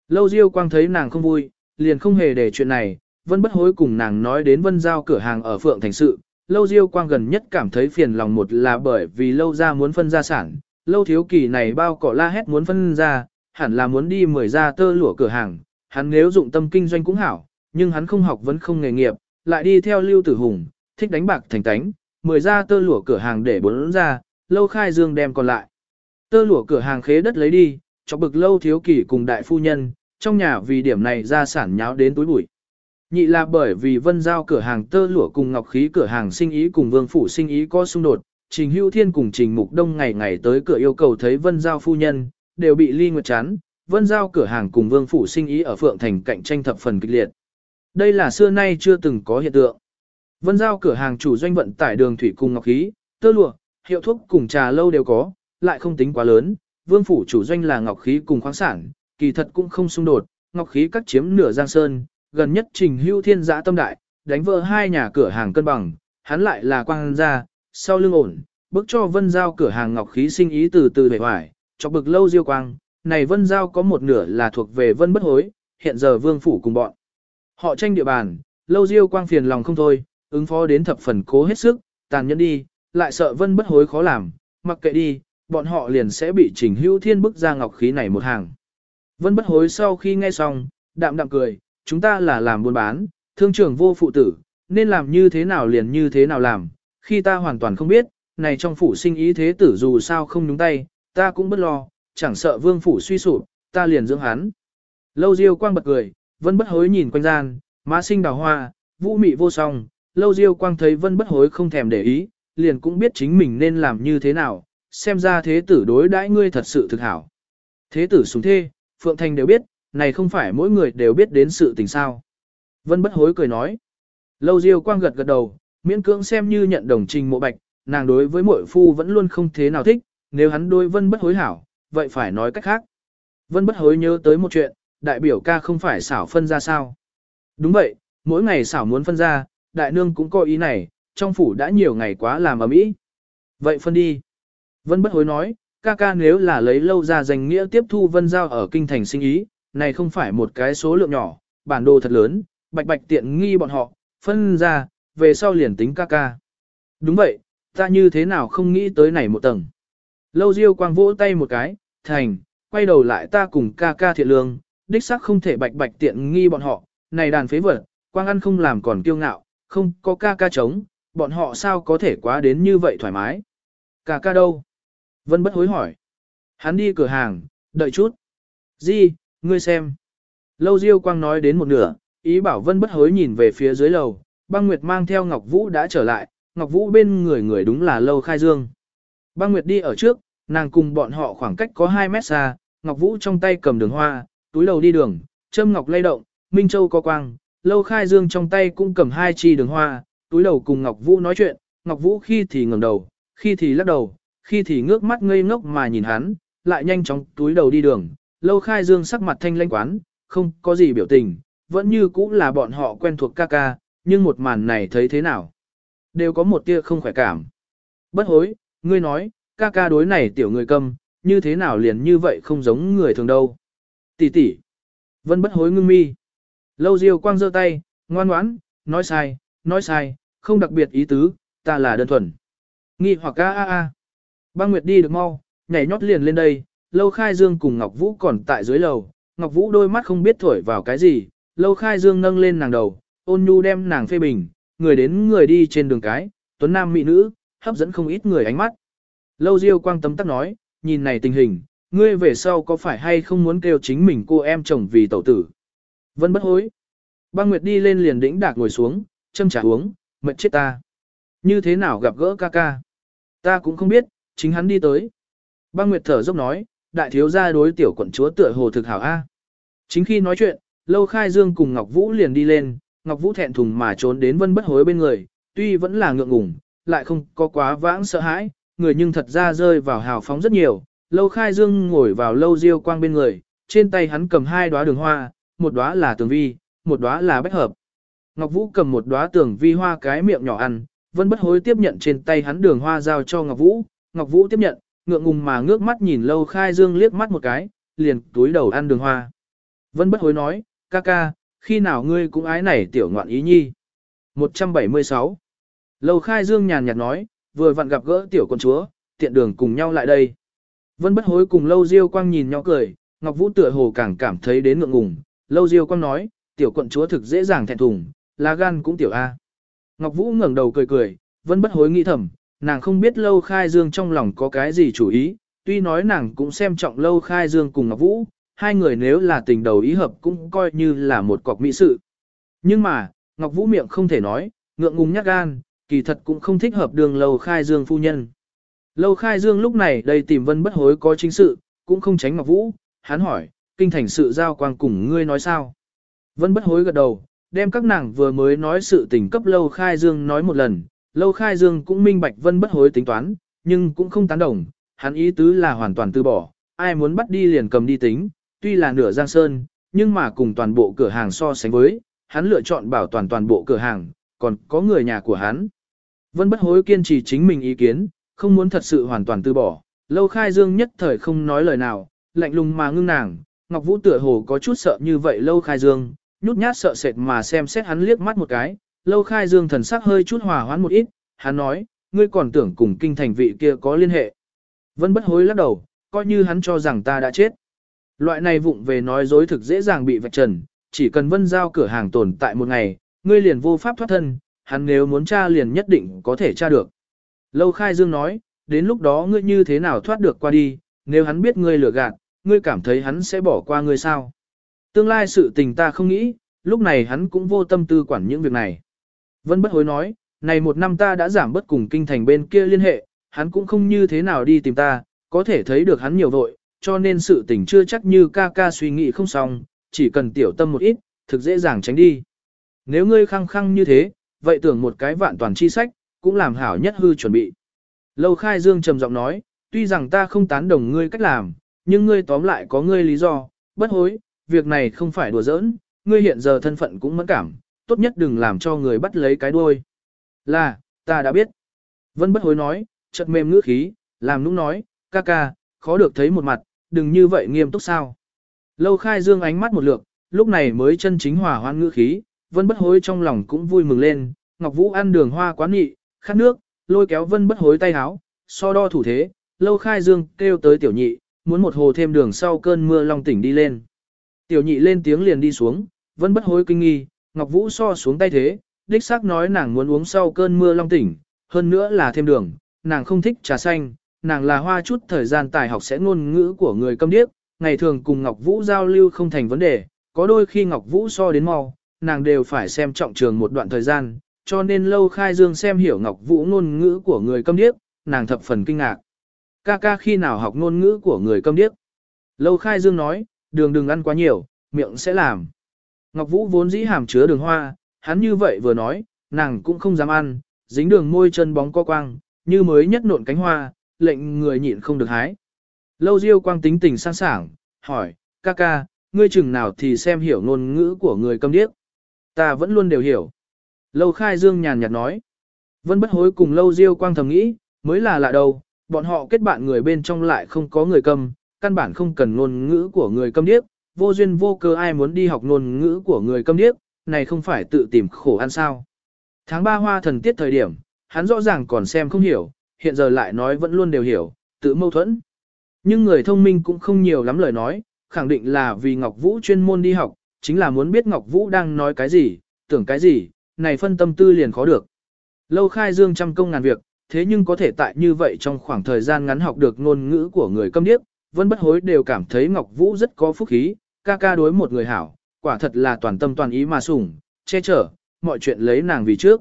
Lâu Diêu Quang thấy nàng không vui, liền không hề để chuyện này, Vân bất hối cùng nàng nói đến Vân Giao cửa hàng ở Phượng Thành Sự. Lâu Diêu Quang gần nhất cảm thấy phiền lòng một là bởi vì Lâu ra muốn phân gia sản, Lâu Thiếu Kỳ này bao cỏ la hét muốn phân ra, hẳn là muốn đi mời ra tơ lụa cửa hàng, hắn nếu dụng tâm kinh doanh cũng hảo, nhưng hắn không học vẫn không nghề nghiệp, lại đi theo Lưu Tử Hùng, thích đánh bạc thành tánh, mời ra tơ lụa cửa hàng để bốn ra, Lâu Khai Dương đem còn lại. Tơ lụa cửa hàng khế đất lấy đi, cho bực Lâu Thiếu Kỳ cùng đại phu nhân, trong nhà vì điểm này ra sản nháo đến túi bụi. Nhị là bởi vì vân giao cửa hàng tơ lụa cùng ngọc khí cửa hàng sinh ý cùng vương phủ sinh ý có xung đột, Trình Hữu Thiên cùng Trình Mục Đông ngày ngày tới cửa yêu cầu thấy vân giao phu nhân, đều bị ly nguyệt chán, vân giao cửa hàng cùng vương phủ sinh ý ở Phượng Thành cạnh tranh thập phần kịch liệt. Đây là xưa nay chưa từng có hiện tượng. Vân giao cửa hàng chủ doanh vận tải đường thủy cùng ngọc khí, tơ lụa, hiệu thuốc cùng trà lâu đều có, lại không tính quá lớn. Vương phủ chủ doanh là ngọc khí cùng khoáng sản, kỳ thật cũng không xung đột, ngọc khí cắt chiếm nửa giang sơn, gần nhất trình hưu thiên giã tâm đại, đánh vỡ hai nhà cửa hàng cân bằng, hắn lại là quang gia, sau lưng ổn, bước cho vân giao cửa hàng ngọc khí sinh ý từ từ bề hoài, cho bực lâu diêu quang, này vân giao có một nửa là thuộc về vân bất hối, hiện giờ vương phủ cùng bọn. Họ tranh địa bàn, lâu diêu quang phiền lòng không thôi, ứng phó đến thập phần cố hết sức, tàn nhẫn đi, lại sợ vân bất hối khó làm, mặc kệ đi, bọn họ liền sẽ bị trình hưu thiên bức ra ngọc khí này một hàng. Vân bất hối sau khi nghe xong, đạm đạm cười, chúng ta là làm buôn bán, thương trưởng vô phụ tử, nên làm như thế nào liền như thế nào làm, khi ta hoàn toàn không biết, này trong phủ sinh ý thế tử dù sao không nhúng tay, ta cũng bất lo, chẳng sợ vương phủ suy sụp, ta liền dưỡng hắn. Lâu diêu quang bật cười, vân bất hối nhìn quanh gian, má sinh đào hoa, vũ mị vô song, lâu diêu quang thấy vân bất hối không thèm để ý, liền cũng biết chính mình nên làm như thế nào, xem ra thế tử đối đãi ngươi thật sự thực hảo. Thế tử súng thê, Phượng Thành đều biết, này không phải mỗi người đều biết đến sự tình sao. Vân bất hối cười nói. Lâu diêu quang gật gật đầu, miễn cưỡng xem như nhận đồng trình mộ bạch, nàng đối với mội phu vẫn luôn không thế nào thích, nếu hắn đối vân bất hối hảo, vậy phải nói cách khác. Vân bất hối nhớ tới một chuyện, đại biểu ca không phải xảo phân ra sao. Đúng vậy, mỗi ngày xảo muốn phân ra, đại nương cũng có ý này, trong phủ đã nhiều ngày quá làm ở mỹ. Vậy phân đi. Vân bất hối nói, ca ca nếu là lấy lâu ra danh nghĩa tiếp thu vân giao ở kinh thành sinh ý, này không phải một cái số lượng nhỏ, bản đồ thật lớn, bạch bạch tiện nghi bọn họ, phân ra, về sau liền tính ca ca. Đúng vậy, ta như thế nào không nghĩ tới này một tầng. Lâu diêu quang vỗ tay một cái, thành, quay đầu lại ta cùng ca ca thiện lương, đích xác không thể bạch bạch tiện nghi bọn họ, này đàn phế vật, quang ăn không làm còn kiêu ngạo, không có ca ca chống, bọn họ sao có thể quá đến như vậy thoải mái. Ca ca đâu? Vân bất hối hỏi. Hắn đi cửa hàng, đợi chút. Di, ngươi xem. Lâu Diêu Quang nói đến một nửa, ý bảo Vân bất hối nhìn về phía dưới lầu, băng Nguyệt mang theo Ngọc Vũ đã trở lại, Ngọc Vũ bên người người đúng là Lâu Khai Dương. Băng Nguyệt đi ở trước, nàng cùng bọn họ khoảng cách có 2 mét xa, Ngọc Vũ trong tay cầm đường hoa, túi đầu đi đường, châm ngọc lay động, Minh Châu có quang, Lâu Khai Dương trong tay cũng cầm hai chi đường hoa, túi đầu cùng Ngọc Vũ nói chuyện, Ngọc Vũ khi thì ngẩng đầu, khi thì lắc đầu, khi thì ngước mắt ngây ngốc mà nhìn hắn, lại nhanh chóng túi đầu đi đường, Lâu Khai Dương sắc mặt thanh lãnh quán, không có gì biểu tình, vẫn như cũ là bọn họ quen thuộc ca ca, nhưng một màn này thấy thế nào? Đều có một tia không khỏe cảm. Bất hối, ngươi nói, ca ca đối này tiểu người câm, như thế nào liền như vậy không giống người thường đâu. Tỷ tỷ. Vân bất hối ngưng mi. Lâu diêu quang giơ tay, ngoan ngoãn, nói sai, nói sai, không đặc biệt ý tứ, ta là đơn thuần. Nghi hoặc a a a. Băng Nguyệt đi được mau, nhảy nhót liền lên đây, Lâu Khai Dương cùng Ngọc Vũ còn tại dưới lầu, Ngọc Vũ đôi mắt không biết thổi vào cái gì, Lâu Khai Dương nâng lên nàng đầu, ôn nhu đem nàng phê bình, người đến người đi trên đường cái, tuấn nam mỹ nữ, hấp dẫn không ít người ánh mắt. Lâu Diêu quang tấm tắc nói, nhìn này tình hình, ngươi về sau có phải hay không muốn kêu chính mình cô em chồng vì tẩu tử. Vân bất hối. Băng Nguyệt đi lên liền đĩnh đạc ngồi xuống, châm trà uống, mệt chết ta. Như thế nào gặp gỡ ca ca? Ta cũng không biết, chính hắn đi tới. Băng Nguyệt thở dốc nói, đại thiếu gia đối tiểu quận chúa tựa hồ thực hảo A. Chính khi nói chuyện, Lâu Khai Dương cùng Ngọc Vũ liền đi lên, Ngọc Vũ thẹn thùng mà trốn đến vân bất hối bên người, tuy vẫn là ngượng ngùng, lại không có quá vãng sợ hãi, người nhưng thật ra rơi vào hào phóng rất nhiều. Lâu Khai Dương ngồi vào lâu diêu quang bên người, trên tay hắn cầm hai đóa đường hoa, một đóa là tường vi, một đóa là bách hợp. Ngọc Vũ cầm một đóa tường vi hoa cái miệng nhỏ ăn, vân bất hối tiếp nhận trên tay hắn đường hoa giao cho Ngọc Vũ, Ngọc Vũ tiếp nhận, ngượng ngùng mà ngước mắt nhìn Lâu Khai Dương liếc mắt một cái, liền túi đầu ăn đường hoa. Vân bất hối nói, ca ca, khi nào ngươi cũng ái này tiểu ngoạn ý nhi. 176. Lâu Khai Dương nhàn nhạt nói, vừa vặn gặp gỡ tiểu con chúa, tiện đường cùng nhau lại đây. Vân bất hối cùng Lâu Diêu Quang nhìn nhau cười, Ngọc Vũ tựa hồ càng cảm thấy đến ngượng ngùng. Lâu Diêu Quang nói, tiểu quận chúa thực dễ dàng thẹn thùng, lá gan cũng tiểu A. Ngọc Vũ ngẩng đầu cười cười, Vân bất hối nghĩ thầm, nàng không biết Lâu Khai Dương trong lòng có cái gì chủ ý, tuy nói nàng cũng xem trọng Lâu Khai Dương cùng Ngọc Vũ, hai người nếu là tình đầu ý hợp cũng coi như là một cọc mỹ sự. Nhưng mà, Ngọc Vũ miệng không thể nói, ngượng ngùng nhát gan, kỳ thật cũng không thích hợp đường Lâu Khai Dương phu nhân. Lâu Khai Dương lúc này đây tìm Vân bất hối có chính sự, cũng không tránh Ngọc Vũ, hắn hỏi, kinh thành sự giao quang cùng ngươi nói sao. Vân bất hối gật đầu, đem các nàng vừa mới nói sự tình cấp Lâu Khai Dương nói một lần, Lâu Khai Dương cũng minh bạch vân bất hối tính toán, nhưng cũng không tán đồng, hắn ý tứ là hoàn toàn từ bỏ, ai muốn bắt đi liền cầm đi tính, tuy là nửa giang sơn, nhưng mà cùng toàn bộ cửa hàng so sánh với, hắn lựa chọn bảo toàn toàn bộ cửa hàng, còn có người nhà của hắn. Vân bất hối kiên trì chính mình ý kiến, không muốn thật sự hoàn toàn từ bỏ, Lâu Khai Dương nhất thời không nói lời nào, lạnh lùng mà ngưng nàng, Ngọc Vũ tựa hồ có chút sợ như vậy Lâu Khai Dương, nhút nhát sợ sệt mà xem xét hắn liếc mắt một cái, Lâu Khai Dương thần sắc hơi chút hòa hoãn một ít, hắn nói, ngươi còn tưởng cùng kinh thành vị kia có liên hệ. Vân bất hối lắc đầu, coi như hắn cho rằng ta đã chết. Loại này vụng về nói dối thực dễ dàng bị vạch trần, chỉ cần vân giao cửa hàng tồn tại một ngày, ngươi liền vô pháp thoát thân, hắn nếu muốn tra liền nhất định có thể tra được. Lâu Khai Dương nói, đến lúc đó ngươi như thế nào thoát được qua đi, nếu hắn biết ngươi lừa gạt, ngươi cảm thấy hắn sẽ bỏ qua ngươi sao? Tương lai sự tình ta không nghĩ, lúc này hắn cũng vô tâm tư quản những việc này. Vân bất hối nói, này một năm ta đã giảm bất cùng kinh thành bên kia liên hệ, hắn cũng không như thế nào đi tìm ta, có thể thấy được hắn nhiều vội, cho nên sự tình chưa chắc như ca ca suy nghĩ không xong, chỉ cần tiểu tâm một ít, thực dễ dàng tránh đi. Nếu ngươi khăng khăng như thế, vậy tưởng một cái vạn toàn chi sách, cũng làm hảo nhất hư chuẩn bị. Lâu khai dương trầm giọng nói, tuy rằng ta không tán đồng ngươi cách làm, nhưng ngươi tóm lại có ngươi lý do, bất hối, việc này không phải đùa giỡn, ngươi hiện giờ thân phận cũng mẫn cảm, tốt nhất đừng làm cho người bắt lấy cái đuôi. Là, ta đã biết. Vân bất hối nói, chợt mềm ngữ khí, làm nũng nói, ca ca, khó được thấy một mặt, đừng như vậy nghiêm túc sao. Lâu khai dương ánh mắt một lượt, lúc này mới chân chính hòa hoan ngữ khí, vân bất hối trong lòng cũng vui mừng lên, Ngọc Vũ ăn đường hoa quán nghị, khát nước, lôi kéo vân bất hối tay háo, so đo thủ thế, lâu khai dương kêu tới tiểu nhị, muốn một hồ thêm đường sau cơn mưa long tỉnh đi lên. Tiểu nhị lên tiếng liền đi xuống, vân bất hối kinh nghi, Ngọc Vũ so xuống tay thế, đích xác nói nàng muốn uống sau cơn mưa long tỉnh, hơn nữa là thêm đường, nàng không thích trà xanh, nàng là hoa chút thời gian tài học sẽ ngôn ngữ của người câm điếc, ngày thường cùng Ngọc Vũ giao lưu không thành vấn đề, có đôi khi Ngọc Vũ so đến mau, nàng đều phải xem trọng trường một đoạn thời gian, cho nên lâu khai dương xem hiểu Ngọc Vũ ngôn ngữ của người câm điếc, nàng thập phần kinh ngạc. Ca ca khi nào học ngôn ngữ của người câm điếc? Lâu khai dương nói, đường đừng ăn quá nhiều, miệng sẽ làm. Ngọc Vũ vốn dĩ hàm chứa đường hoa, hắn như vậy vừa nói, nàng cũng không dám ăn, dính đường môi chân bóng co quang, như mới nhất nộn cánh hoa, lệnh người nhịn không được hái. Lâu Diêu quang tính tình sang sảng, hỏi, ca ca, ngươi chừng nào thì xem hiểu ngôn ngữ của người câm điếc. Ta vẫn luôn đều hiểu. Lâu Khai Dương nhàn nhạt nói. Vân bất hối cùng Lâu Diêu quang thầm nghĩ, mới là lạ đâu, bọn họ kết bạn người bên trong lại không có người câm, căn bản không cần ngôn ngữ của người câm điếc, vô duyên vô cơ ai muốn đi học ngôn ngữ của người câm điếc, này không phải tự tìm khổ ăn sao. Tháng 3 hoa thần tiết thời điểm, hắn rõ ràng còn xem không hiểu, hiện giờ lại nói vẫn luôn đều hiểu, tự mâu thuẫn. Nhưng người thông minh cũng không nhiều lắm lời nói, khẳng định là vì Ngọc Vũ chuyên môn đi học, chính là muốn biết Ngọc Vũ đang nói cái gì, tưởng cái gì, này phân tâm tư liền khó được. Lâu khai dương trăm công ngàn việc, thế nhưng có thể tại như vậy trong khoảng thời gian ngắn học được ngôn ngữ của người câm điếc, vẫn bất hối đều cảm thấy Ngọc Vũ rất có phúc khí, ca ca đối một người hảo, quả thật là toàn tâm toàn ý mà sủng, che chở, mọi chuyện lấy nàng vì trước.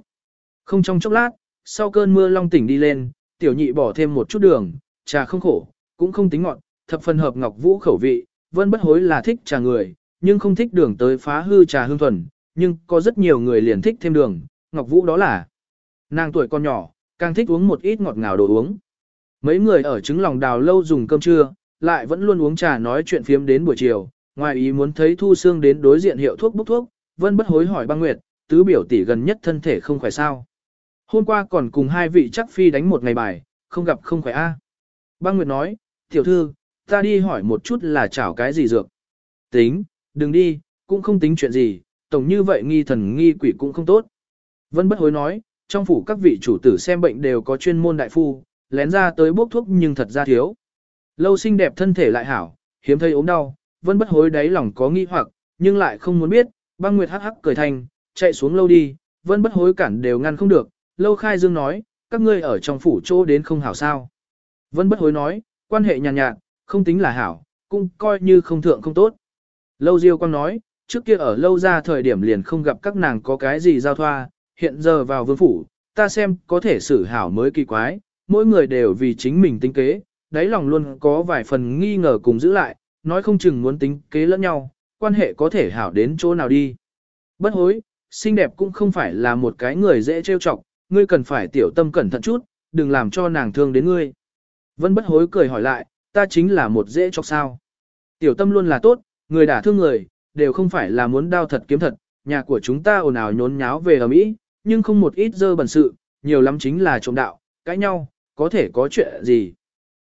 Không trong chốc lát, sau cơn mưa long tỉnh đi lên, tiểu nhị bỏ thêm một chút đường, trà không khổ, cũng không tính ngọt, thập phần hợp Ngọc Vũ khẩu vị, vân bất hối là thích trà người, nhưng không thích đường tới phá hư trà hương thuần, nhưng có rất nhiều người liền thích thêm đường, Ngọc Vũ đó là nàng tuổi còn nhỏ, càng thích uống một ít ngọt ngào đồ uống. Mấy người ở trứng lòng đào lâu dùng cơm trưa, lại vẫn luôn uống trà nói chuyện phiếm đến buổi chiều, ngoài ý muốn thấy Thu Sương đến đối diện hiệu thuốc bốc thuốc, Vân bất hối hỏi băng nguyệt, tứ biểu tỷ gần nhất thân thể không khỏe sao. Hôm qua còn cùng hai vị chắc phi đánh một ngày bài, không gặp không khỏe a. À. Băng nguyệt nói, tiểu thư, ta đi hỏi một chút là chảo cái gì dược. Tính, đừng đi, cũng không tính chuyện gì, tổng như vậy nghi thần nghi quỷ cũng không tốt. Vân bất hối nói, trong phủ các vị chủ tử xem bệnh đều có chuyên môn đại phu, lén ra tới bốc thuốc nhưng thật ra thiếu. Lâu xinh đẹp thân thể lại hảo, hiếm thấy ốm đau, vân bất hối đáy lòng có nghi hoặc, nhưng lại không muốn biết, băng nguyệt hắc hắc cười thành, chạy xuống lâu đi, vân bất hối cản đều ngăn không được, lâu khai dương nói, các ngươi ở trong phủ chỗ đến không hảo sao. Vân bất hối nói, quan hệ nhàn nhạt, nhạt, không tính là hảo, cũng coi như không thượng không tốt. Lâu diêu quang nói, trước kia ở lâu ra thời điểm liền không gặp các nàng có cái gì giao thoa, hiện giờ vào vương phủ, ta xem có thể xử hảo mới kỳ quái, mỗi người đều vì chính mình tính kế, đáy lòng luôn có vài phần nghi ngờ cùng giữ lại, nói không chừng muốn tính kế lẫn nhau, quan hệ có thể hảo đến chỗ nào đi. Bất hối, xinh đẹp cũng không phải là một cái người dễ trêu chọc, ngươi cần phải tiểu tâm cẩn thận chút, đừng làm cho nàng thương đến ngươi. Vân bất hối cười hỏi lại, ta chính là một dễ chọc sao. Tiểu tâm luôn là tốt, người đả thương người, đều không phải là muốn đao thật kiếm thật, nhà của chúng ta ồn ào nhốn nháo về ở Mỹ, nhưng không một ít dơ bẩn sự, nhiều lắm chính là trộm đạo, cãi nhau, có thể có chuyện gì.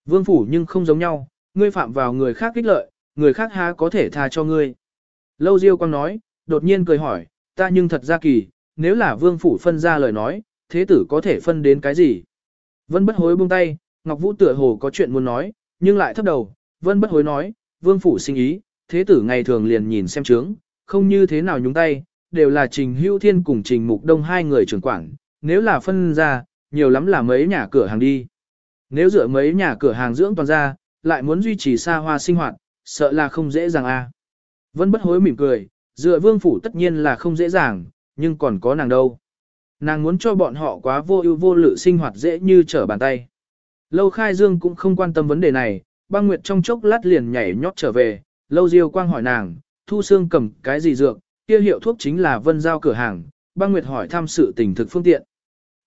Vương phủ nhưng không giống nhau, ngươi phạm vào người khác kích lợi, người khác há có thể tha cho ngươi. Lâu Diêu Quang nói, đột nhiên cười hỏi, ta nhưng thật ra kỳ, nếu là vương phủ phân ra lời nói, thế tử có thể phân đến cái gì? Vân bất hối buông tay, Ngọc Vũ tựa hồ có chuyện muốn nói, nhưng lại thấp đầu, Vân bất hối nói, vương phủ sinh ý, thế tử ngày thường liền nhìn xem trướng, không như thế nào nhúng tay, đều là Trình Hữu Thiên cùng Trình Mục Đông hai người trưởng quản, nếu là phân ra, nhiều lắm là mấy nhà cửa hàng đi. Nếu dựa mấy nhà cửa hàng dưỡng toàn ra, lại muốn duy trì xa hoa sinh hoạt, sợ là không dễ dàng a. Vân bất hối mỉm cười, dựa vương phủ tất nhiên là không dễ dàng, nhưng còn có nàng đâu. Nàng muốn cho bọn họ quá vô ưu vô lự sinh hoạt dễ như trở bàn tay. Lâu khai dương cũng không quan tâm vấn đề này, băng nguyệt trong chốc lát liền nhảy nhót trở về, lâu diêu quang hỏi nàng, thu xương cầm cái gì dược, kia hiệu thuốc chính là vân giao cửa hàng, băng nguyệt hỏi thăm sự tình thực phương tiện.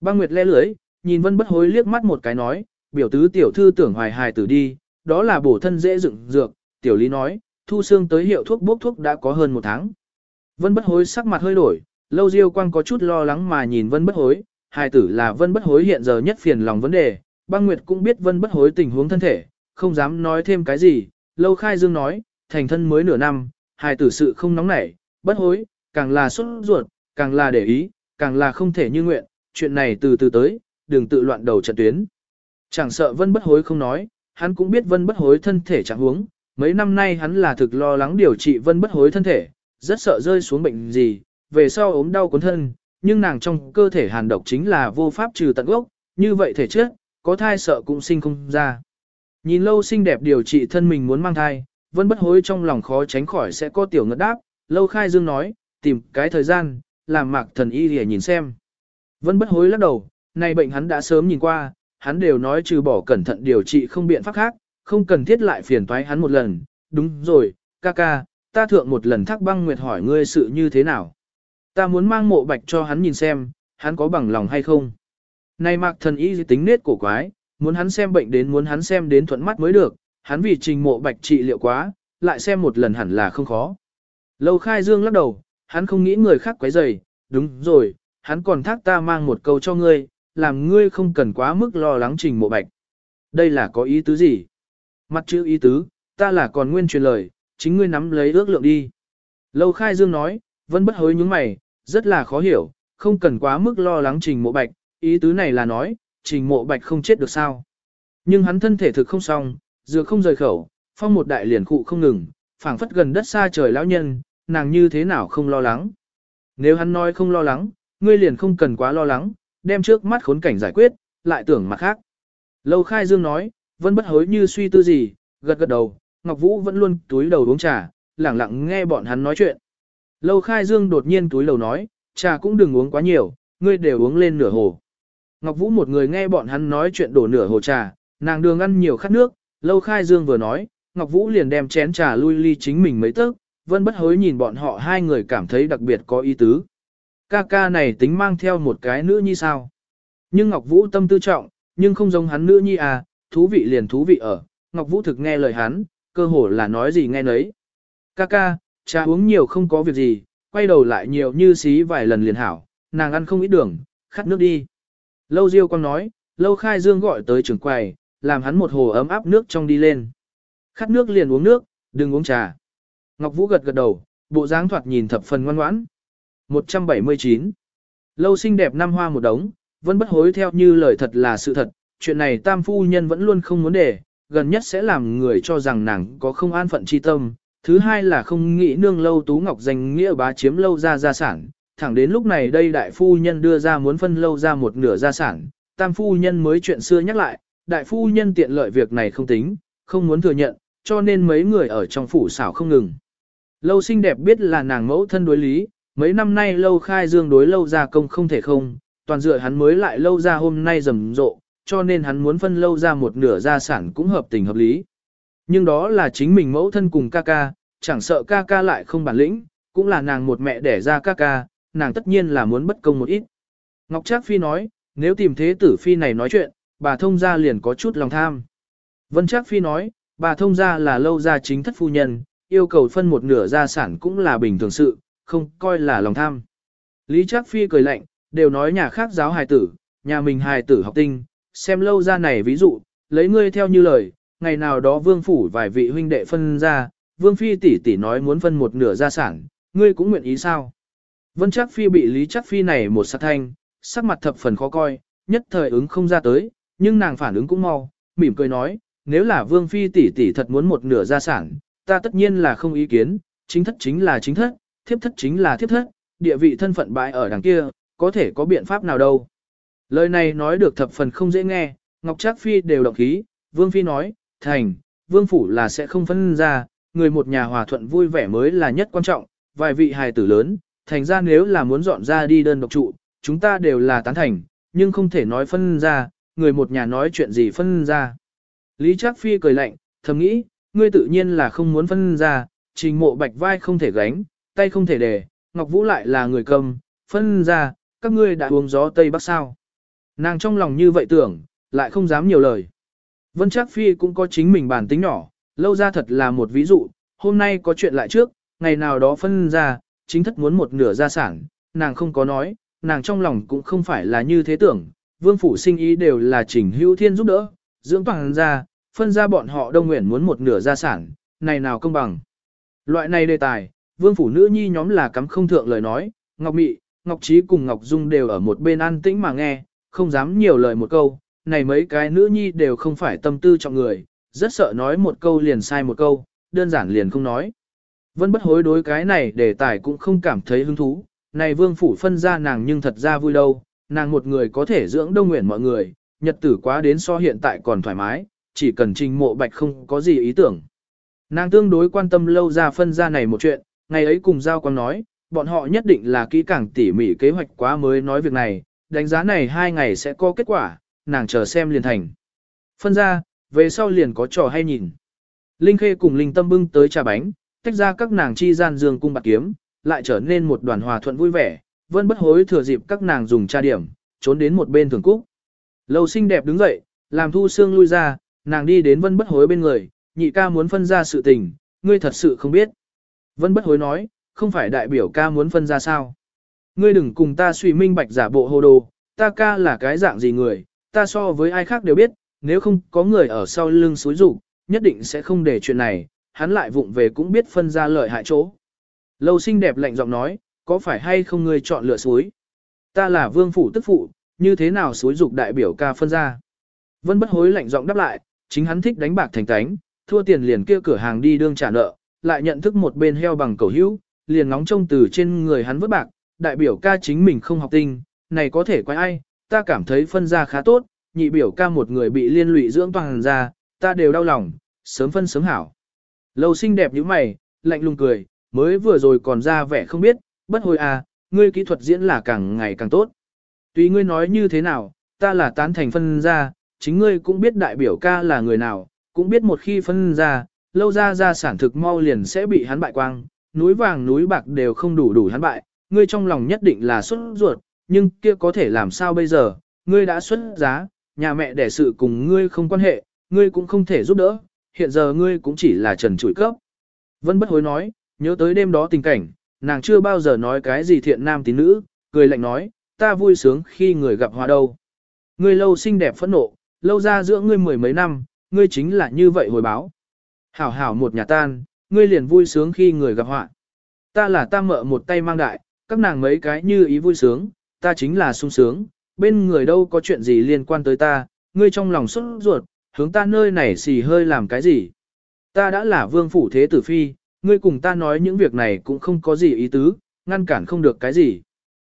Băng nguyệt le lưới, nhìn vân bất hối liếc mắt một cái nói, biểu tứ tiểu thư tưởng hoài hài tử đi, đó là bổ thân dễ dựng dược, tiểu lý nói, thu xương tới hiệu thuốc bốc thuốc đã có hơn một tháng. Vân bất hối sắc mặt hơi đổi, lâu diêu quang có chút lo lắng mà nhìn vân bất hối, hai tử là vân bất hối hiện giờ nhất phiền lòng vấn đề, băng nguyệt cũng biết vân bất hối tình huống thân thể, không dám nói thêm cái gì, lâu khai dương nói, thành thân mới nửa năm, hai tử sự không nóng nảy, bất hối, càng là xuất ruột, càng là để ý, càng là không thể như nguyện, chuyện này từ từ tới, đừng tự loạn đầu trận tuyến. Chẳng sợ vân bất hối không nói, hắn cũng biết vân bất hối thân thể trạng huống, mấy năm nay hắn là thực lo lắng điều trị vân bất hối thân thể, rất sợ rơi xuống bệnh gì, về sau ốm đau cuốn thân, nhưng nàng trong cơ thể hàn độc chính là vô pháp trừ tận gốc, như vậy thể chết, có thai sợ cũng sinh không ra. Nhìn lâu xinh đẹp điều trị thân mình muốn mang thai, vân bất hối trong lòng khó tránh khỏi sẽ có tiểu ngất đáp, lâu khai dương nói, tìm cái thời gian, làm mạc thần y để nhìn xem. Vân bất hối lắc đầu, này bệnh hắn đã sớm nhìn qua, hắn đều nói trừ bỏ cẩn thận điều trị không biện pháp khác, không cần thiết lại phiền toái hắn một lần, đúng rồi, ca ca, ta thượng một lần thác băng nguyệt hỏi ngươi sự như thế nào. Ta muốn mang mộ bạch cho hắn nhìn xem, hắn có bằng lòng hay không. Này mạc thần y tính nết cổ quái, muốn hắn xem bệnh đến muốn hắn xem đến thuận mắt mới được, hắn vì trình mộ bạch trị liệu quá, lại xem một lần hẳn là không khó. Lâu khai dương lắc đầu, hắn không nghĩ người khác quấy rầy, đúng rồi, hắn còn thác ta mang một câu cho ngươi, làm ngươi không cần quá mức lo lắng trình mộ bạch. Đây là có ý tứ gì? Mặt chữ ý tứ, ta là còn nguyên truyền lời, chính ngươi nắm lấy ước lượng đi. Lâu khai dương nói, vẫn bất hối những mày, rất là khó hiểu, không cần quá mức lo lắng trình mộ bạch, ý tứ này là nói, trình mộ bạch không chết được sao. Nhưng hắn thân thể thực không xong, dựa không rời khẩu, phong một đại liền cụ không ngừng, phảng phất gần đất xa trời lão nhân, nàng như thế nào không lo lắng. Nếu hắn nói không lo lắng, ngươi liền không cần quá lo lắng, đem trước mắt khốn cảnh giải quyết, lại tưởng mặt khác. Lâu khai dương nói, vẫn bất hối như suy tư gì, gật gật đầu, Ngọc Vũ vẫn luôn túi đầu uống trà, lẳng lặng nghe bọn hắn nói chuyện. Lâu khai dương đột nhiên túi đầu nói, trà cũng đừng uống quá nhiều, ngươi đều uống lên nửa hồ. Ngọc Vũ một người nghe bọn hắn nói chuyện đổ nửa hồ trà, nàng đường ăn nhiều khát nước, lâu khai dương vừa nói, Ngọc Vũ liền đem chén trà lui ly chính mình mấy tấc, vân bất hối nhìn bọn họ hai người cảm thấy đặc biệt có ý tứ. Ca ca này tính mang theo một cái nữ nhi sao. Nhưng Ngọc Vũ tâm tư trọng, nhưng không giống hắn nữ nhi à, thú vị liền thú vị ở, Ngọc Vũ thực nghe lời hắn, cơ hồ là nói gì nghe nấy. Ca ca, trà uống nhiều không có việc gì, quay đầu lại nhiều như xí vài lần liền hảo, nàng ăn không ít đường, khát nước đi. Lâu Diêu Quang nói, Lâu Khai Dương gọi tới trưởng quầy, làm hắn một hồ ấm áp nước trong đi lên. Khát nước liền uống nước, đừng uống trà. Ngọc Vũ gật gật đầu, bộ dáng thoạt nhìn thập phần ngoan ngoãn. 179. Lâu xinh đẹp năm hoa một đống, vẫn bất hối theo như lời thật là sự thật, chuyện này tam phu nhân vẫn luôn không muốn để, gần nhất sẽ làm người cho rằng nàng có không an phận chi tâm. Thứ hai là không nghĩ nương lâu tú ngọc danh nghĩa bá chiếm lâu ra gia sản, thẳng đến lúc này đây đại phu nhân đưa ra muốn phân lâu ra một nửa gia sản, tam phu nhân mới chuyện xưa nhắc lại, đại phu nhân tiện lợi việc này không tính, không muốn thừa nhận, cho nên mấy người ở trong phủ xảo không ngừng. Lâu xinh đẹp biết là nàng mẫu thân đối lý, mấy năm nay lâu khai dương đối lâu ra công không thể không, toàn dựa hắn mới lại lâu ra hôm nay rầm rộ, cho nên hắn muốn phân lâu ra một nửa gia sản cũng hợp tình hợp lý. Nhưng đó là chính mình mẫu thân cùng ca ca, chẳng sợ ca ca lại không bản lĩnh, cũng là nàng một mẹ đẻ ra ca ca, nàng tất nhiên là muốn bất công một ít. Ngọc Trác Phi nói, nếu tìm thế tử Phi này nói chuyện, bà thông gia liền có chút lòng tham. Vân Trác Phi nói, bà thông gia là lâu gia chính thất phu nhân, yêu cầu phân một nửa gia sản cũng là bình thường sự, không coi là lòng tham. Lý Trác Phi cười lạnh, đều nói nhà khác giáo hài tử, nhà mình hài tử học tinh, xem lâu ra này ví dụ, lấy ngươi theo như lời, ngày nào đó vương phủ vài vị huynh đệ phân ra, Vương Phi tỷ tỷ nói muốn phân một nửa gia sản, ngươi cũng nguyện ý sao? Vân Trác Phi bị Lý Trác Phi này một sát thanh, sắc mặt thập phần khó coi, nhất thời ứng không ra tới, nhưng nàng phản ứng cũng mau, mỉm cười nói, nếu là Vương Phi tỷ tỷ thật muốn một nửa gia sản, ta tất nhiên là không ý kiến, chính thất chính là chính thất, thiếp thất chính là thiếp thất, địa vị thân phận bại ở đằng kia, có thể có biện pháp nào đâu. Lời này nói được thập phần không dễ nghe, Ngọc Trác Phi đều động khí, Vương Phi nói, thành, Vương Phủ là sẽ không phân ra, người một nhà hòa thuận vui vẻ mới là nhất quan trọng, vài vị hài tử lớn, thành ra nếu là muốn dọn ra đi đơn độc trụ, chúng ta đều là tán thành, nhưng không thể nói phân ra, người một nhà nói chuyện gì phân ra. Lý Trác Phi cười lạnh, thầm nghĩ, ngươi tự nhiên là không muốn phân ra, trình mộ bạch vai không thể gánh, tay không thể để, Ngọc Vũ lại là người cầm, phân ra, các ngươi đã uống gió Tây Bắc sao. Nàng trong lòng như vậy tưởng, lại không dám nhiều lời. Vân Trác Phi cũng có chính mình bản tính nhỏ, lâu ra thật là một ví dụ, hôm nay có chuyện lại trước, ngày nào đó phân ra, chính thất muốn một nửa gia sản, nàng không có nói, nàng trong lòng cũng không phải là như thế tưởng, vương phủ sinh ý đều là trình hữu thiên giúp đỡ, dưỡng toàn ra, phân ra bọn họ đông nguyện muốn một nửa gia sản, này nào công bằng. Loại này đề tài, vương phủ nữ nhi nhóm là cắm không thượng lời nói, Ngọc Mị, Ngọc Trí cùng Ngọc Dung đều ở một bên an tĩnh mà nghe, không dám nhiều lời một câu, này mấy cái nữ nhi đều không phải tâm tư trọng người, rất sợ nói một câu liền sai một câu, đơn giản liền không nói. Vân bất hối đối cái này để tài cũng không cảm thấy hứng thú, này vương phủ phân ra nàng nhưng thật ra vui đâu, nàng một người có thể dưỡng đông nguyện mọi người, nhật tử quá đến so hiện tại còn thoải mái, chỉ cần trình mộ bạch không có gì ý tưởng. Nàng tương đối quan tâm lâu ra phân ra này một chuyện, ngày ấy cùng Giao Quang nói, bọn họ nhất định là kỹ càng tỉ mỉ kế hoạch quá mới nói việc này, đánh giá này hai ngày sẽ có kết quả, nàng chờ xem liền thành. Phân ra, về sau liền có trò hay nhìn. Linh Khê cùng Linh Tâm bưng tới trà bánh, tách ra các nàng chi gian dương cung bạc kiếm, lại trở nên một đoàn hòa thuận vui vẻ, vân bất hối thừa dịp các nàng dùng trà điểm, trốn đến một bên thường cúc. Lâu xinh đẹp đứng dậy, làm thu xương lui ra, nàng đi đến vân bất hối bên người, nhị ca muốn phân ra sự tình, ngươi thật sự không biết. Vân bất hối nói, không phải đại biểu ca muốn phân ra sao. Ngươi đừng cùng ta suy minh bạch giả bộ hồ đồ, ta ca là cái dạng gì người, ta so với ai khác đều biết, nếu không có người ở sau lưng suối rủ, nhất định sẽ không để chuyện này, hắn lại vụng về cũng biết phân ra lợi hại chỗ. Lâu xinh đẹp lạnh giọng nói, có phải hay không ngươi chọn lựa suối? Ta là vương phủ tức phụ, như thế nào suối dục đại biểu ca phân ra? Vân bất hối lạnh giọng đáp lại, chính hắn thích đánh bạc thành tánh, thua tiền liền kia cửa hàng đi đương trả nợ, lại nhận thức một bên heo bằng cầu hữu, liền ngóng trông từ trên người hắn vứt bạc, đại biểu ca chính mình không học tinh, này có thể quay ai, ta cảm thấy phân ra khá tốt, nhị biểu ca một người bị liên lụy dưỡng toàn ra, ta đều đau lòng, sớm phân sớm hảo. Lâu xinh đẹp như mày, lạnh lùng cười, mới vừa rồi còn ra vẻ không biết, bất hồi à, ngươi kỹ thuật diễn là càng ngày càng tốt. Tùy ngươi nói như thế nào, ta là tán thành phân ra, chính ngươi cũng biết đại biểu ca là người nào, cũng biết một khi phân ra, lâu ra ra sản thực mau liền sẽ bị hắn bại quang, núi vàng núi bạc đều không đủ đủ hắn bại, ngươi trong lòng nhất định là xuất ruột, nhưng kia có thể làm sao bây giờ, ngươi đã xuất giá, nhà mẹ đẻ sự cùng ngươi không quan hệ, ngươi cũng không thể giúp đỡ, hiện giờ ngươi cũng chỉ là trần trụi cấp. Vân bất hối nói, nhớ tới đêm đó tình cảnh, nàng chưa bao giờ nói cái gì thiện nam tín nữ, cười lạnh nói, ta vui sướng khi người gặp hoa đâu. Ngươi lâu xinh đẹp phẫn nộ, lâu ra giữa ngươi mười mấy năm, ngươi chính là như vậy hồi báo. Hảo hảo một nhà tan, ngươi liền vui sướng khi người gặp họa. Ta là ta mợ một tay mang đại, các nàng mấy cái như ý vui sướng, ta chính là sung sướng, bên người đâu có chuyện gì liên quan tới ta, ngươi trong lòng xuất ruột, hướng ta nơi này xì hơi làm cái gì. Ta đã là vương phủ thế tử phi, ngươi cùng ta nói những việc này cũng không có gì ý tứ, ngăn cản không được cái gì.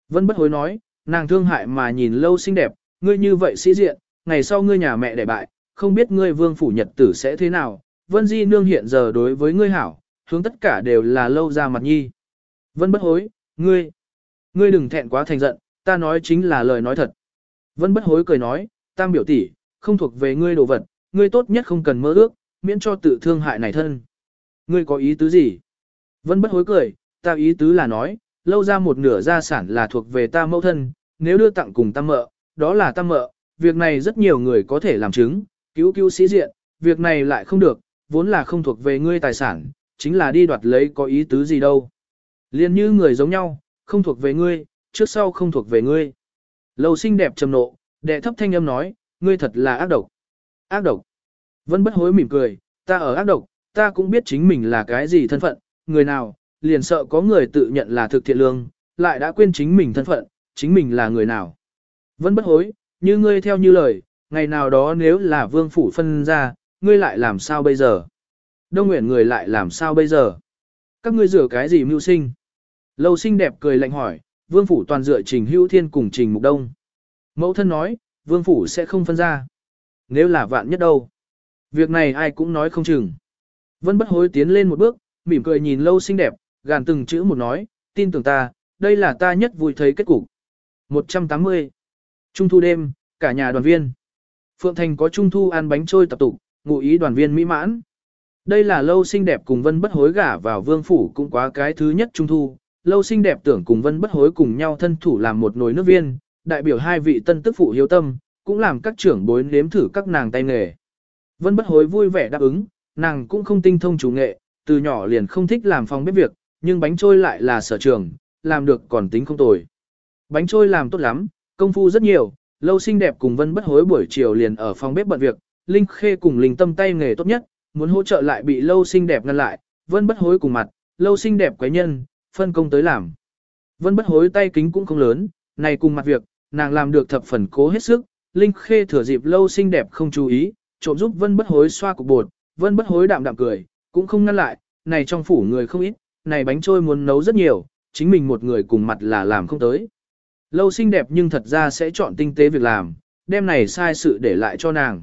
Vân bất hối nói, nàng thương hại mà nhìn lâu xinh đẹp, ngươi như vậy sĩ diện, ngày sau ngươi nhà mẹ đẻ bại, không biết ngươi vương phủ nhật tử sẽ thế nào, Vân Di Nương hiện giờ đối với ngươi hảo, hướng tất cả đều là lâu ra mặt nhi. Vân bất hối, ngươi, ngươi đừng thẹn quá thành giận, ta nói chính là lời nói thật. Vân bất hối cười nói, tam biểu tỷ, không thuộc về ngươi đồ vật, ngươi tốt nhất không cần mơ ước, miễn cho tự thương hại này thân. Ngươi có ý tứ gì? Vân bất hối cười, ta ý tứ là nói, lâu ra một nửa gia sản là thuộc về ta mẫu thân, nếu đưa tặng cùng tam mợ, đó là tam mợ, việc này rất nhiều người có thể làm chứng, cứu cứu sĩ diện, việc này lại không được, vốn là không thuộc về ngươi tài sản, chính là đi đoạt lấy có ý tứ gì đâu. Liên như người giống nhau, không thuộc về ngươi, trước sau không thuộc về ngươi. lầu xinh đẹp trầm nộ, đệ thấp thanh âm nói, ngươi thật là ác độc. Ác độc. Vân bất hối mỉm cười, ta ở ác độc, ta cũng biết chính mình là cái gì thân phận, người nào, liền sợ có người tự nhận là thực thiện lương, lại đã quên chính mình thân phận, chính mình là người nào. Vẫn bất hối, như ngươi theo như lời, ngày nào đó nếu là vương phủ phân ra, ngươi lại làm sao bây giờ? Đông Nguyễn người lại làm sao bây giờ? Các ngươi rửa cái gì mưu sinh? Lâu sinh đẹp cười lạnh hỏi, vương phủ toàn dựa trình hữu thiên cùng trình mục đông. Mẫu thân nói, vương phủ sẽ không phân ra. Nếu là vạn nhất đâu? Việc này ai cũng nói không chừng. Vân bất hối tiến lên một bước, mỉm cười nhìn lâu xinh đẹp, gàn từng chữ một nói, tin tưởng ta, đây là ta nhất vui thấy kết cục. 180. Trung thu đêm, cả nhà đoàn viên. Phượng Thành có trung thu ăn bánh trôi tập tục, ngụ ý đoàn viên mỹ mãn. Đây là lâu xinh đẹp cùng vân bất hối gả vào vương phủ cũng quá cái thứ nhất trung thu. Lâu xinh đẹp tưởng cùng vân bất hối cùng nhau thân thủ làm một nồi nước viên, đại biểu hai vị tân tức phụ hiếu tâm, cũng làm các trưởng bối nếm thử các nàng tay nghề. Vân bất hối vui vẻ đáp ứng, nàng cũng không tinh thông chủ nghệ, từ nhỏ liền không thích làm phòng bếp việc, nhưng bánh trôi lại là sở trường, làm được còn tính không tồi. Bánh trôi làm tốt lắm, công phu rất nhiều, lâu xinh đẹp cùng vân bất hối buổi chiều liền ở phòng bếp bận việc, Linh Khê cùng Linh Tâm tay nghề tốt nhất, muốn hỗ trợ lại bị lâu xinh đẹp ngăn lại, vân bất hối cùng mặt, lâu xinh đẹp quái nhân, phân công tới làm. Vân bất hối tay kính cũng không lớn, này cùng mặt việc, nàng làm được thập phần cố hết sức, Linh Khê thừa dịp lâu xinh đẹp không chú ý, trộm giúp vân bất hối xoa cục bột, vân bất hối đạm đạm cười, cũng không ngăn lại, này trong phủ người không ít, này bánh trôi muốn nấu rất nhiều, chính mình một người cùng mặt là làm không tới. Lâu xinh đẹp nhưng thật ra sẽ chọn tinh tế việc làm, đem này sai sự để lại cho nàng.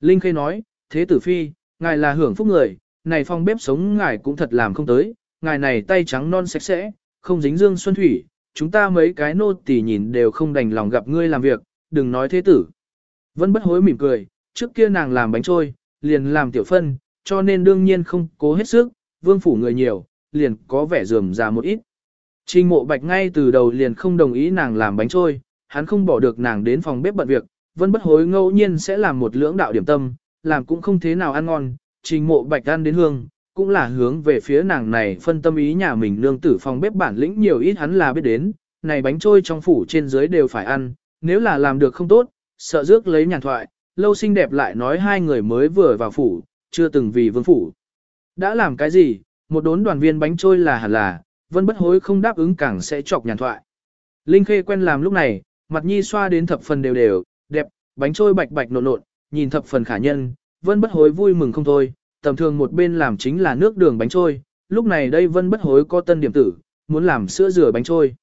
Linh Khê nói, thế tử phi, ngài là hưởng phúc người, này phòng bếp sống ngài cũng thật làm không tới, ngài này tay trắng non sạch sẽ, không dính dương xuân thủy, chúng ta mấy cái nô tỳ nhìn đều không đành lòng gặp ngươi làm việc, đừng nói thế tử. Vân bất hối mỉm cười, trước kia nàng làm bánh trôi, liền làm tiểu phân, cho nên đương nhiên không cố hết sức, vương phủ người nhiều, liền có vẻ rườm rà một ít. Trình mộ bạch ngay từ đầu liền không đồng ý nàng làm bánh trôi, hắn không bỏ được nàng đến phòng bếp bận việc, vân bất hối ngẫu nhiên sẽ làm một lưỡng đạo điểm tâm, làm cũng không thế nào ăn ngon, trình mộ bạch ăn đến hương, cũng là hướng về phía nàng này phân tâm ý nhà mình nương tử phòng bếp bản lĩnh nhiều ít hắn là biết đến, này bánh trôi trong phủ trên dưới đều phải ăn, nếu là làm được không tốt, sợ rước lấy nhàn thoại, lâu xinh đẹp lại nói hai người mới vừa vào phủ, chưa từng vì vương phủ. Đã làm cái gì, một đốn đoàn viên bánh trôi là hẳn là, vân bất hối không đáp ứng càng sẽ chọc nhàn thoại. Linh Khê quen làm lúc này, mặt nhi xoa đến thập phần đều đều, đẹp, bánh trôi bạch bạch nộn nộn, nhìn thập phần khả nhân, vân bất hối vui mừng không thôi, tầm thường một bên làm chính là nước đường bánh trôi, lúc này đây vân bất hối có tân điểm tử, muốn làm sữa rửa bánh trôi.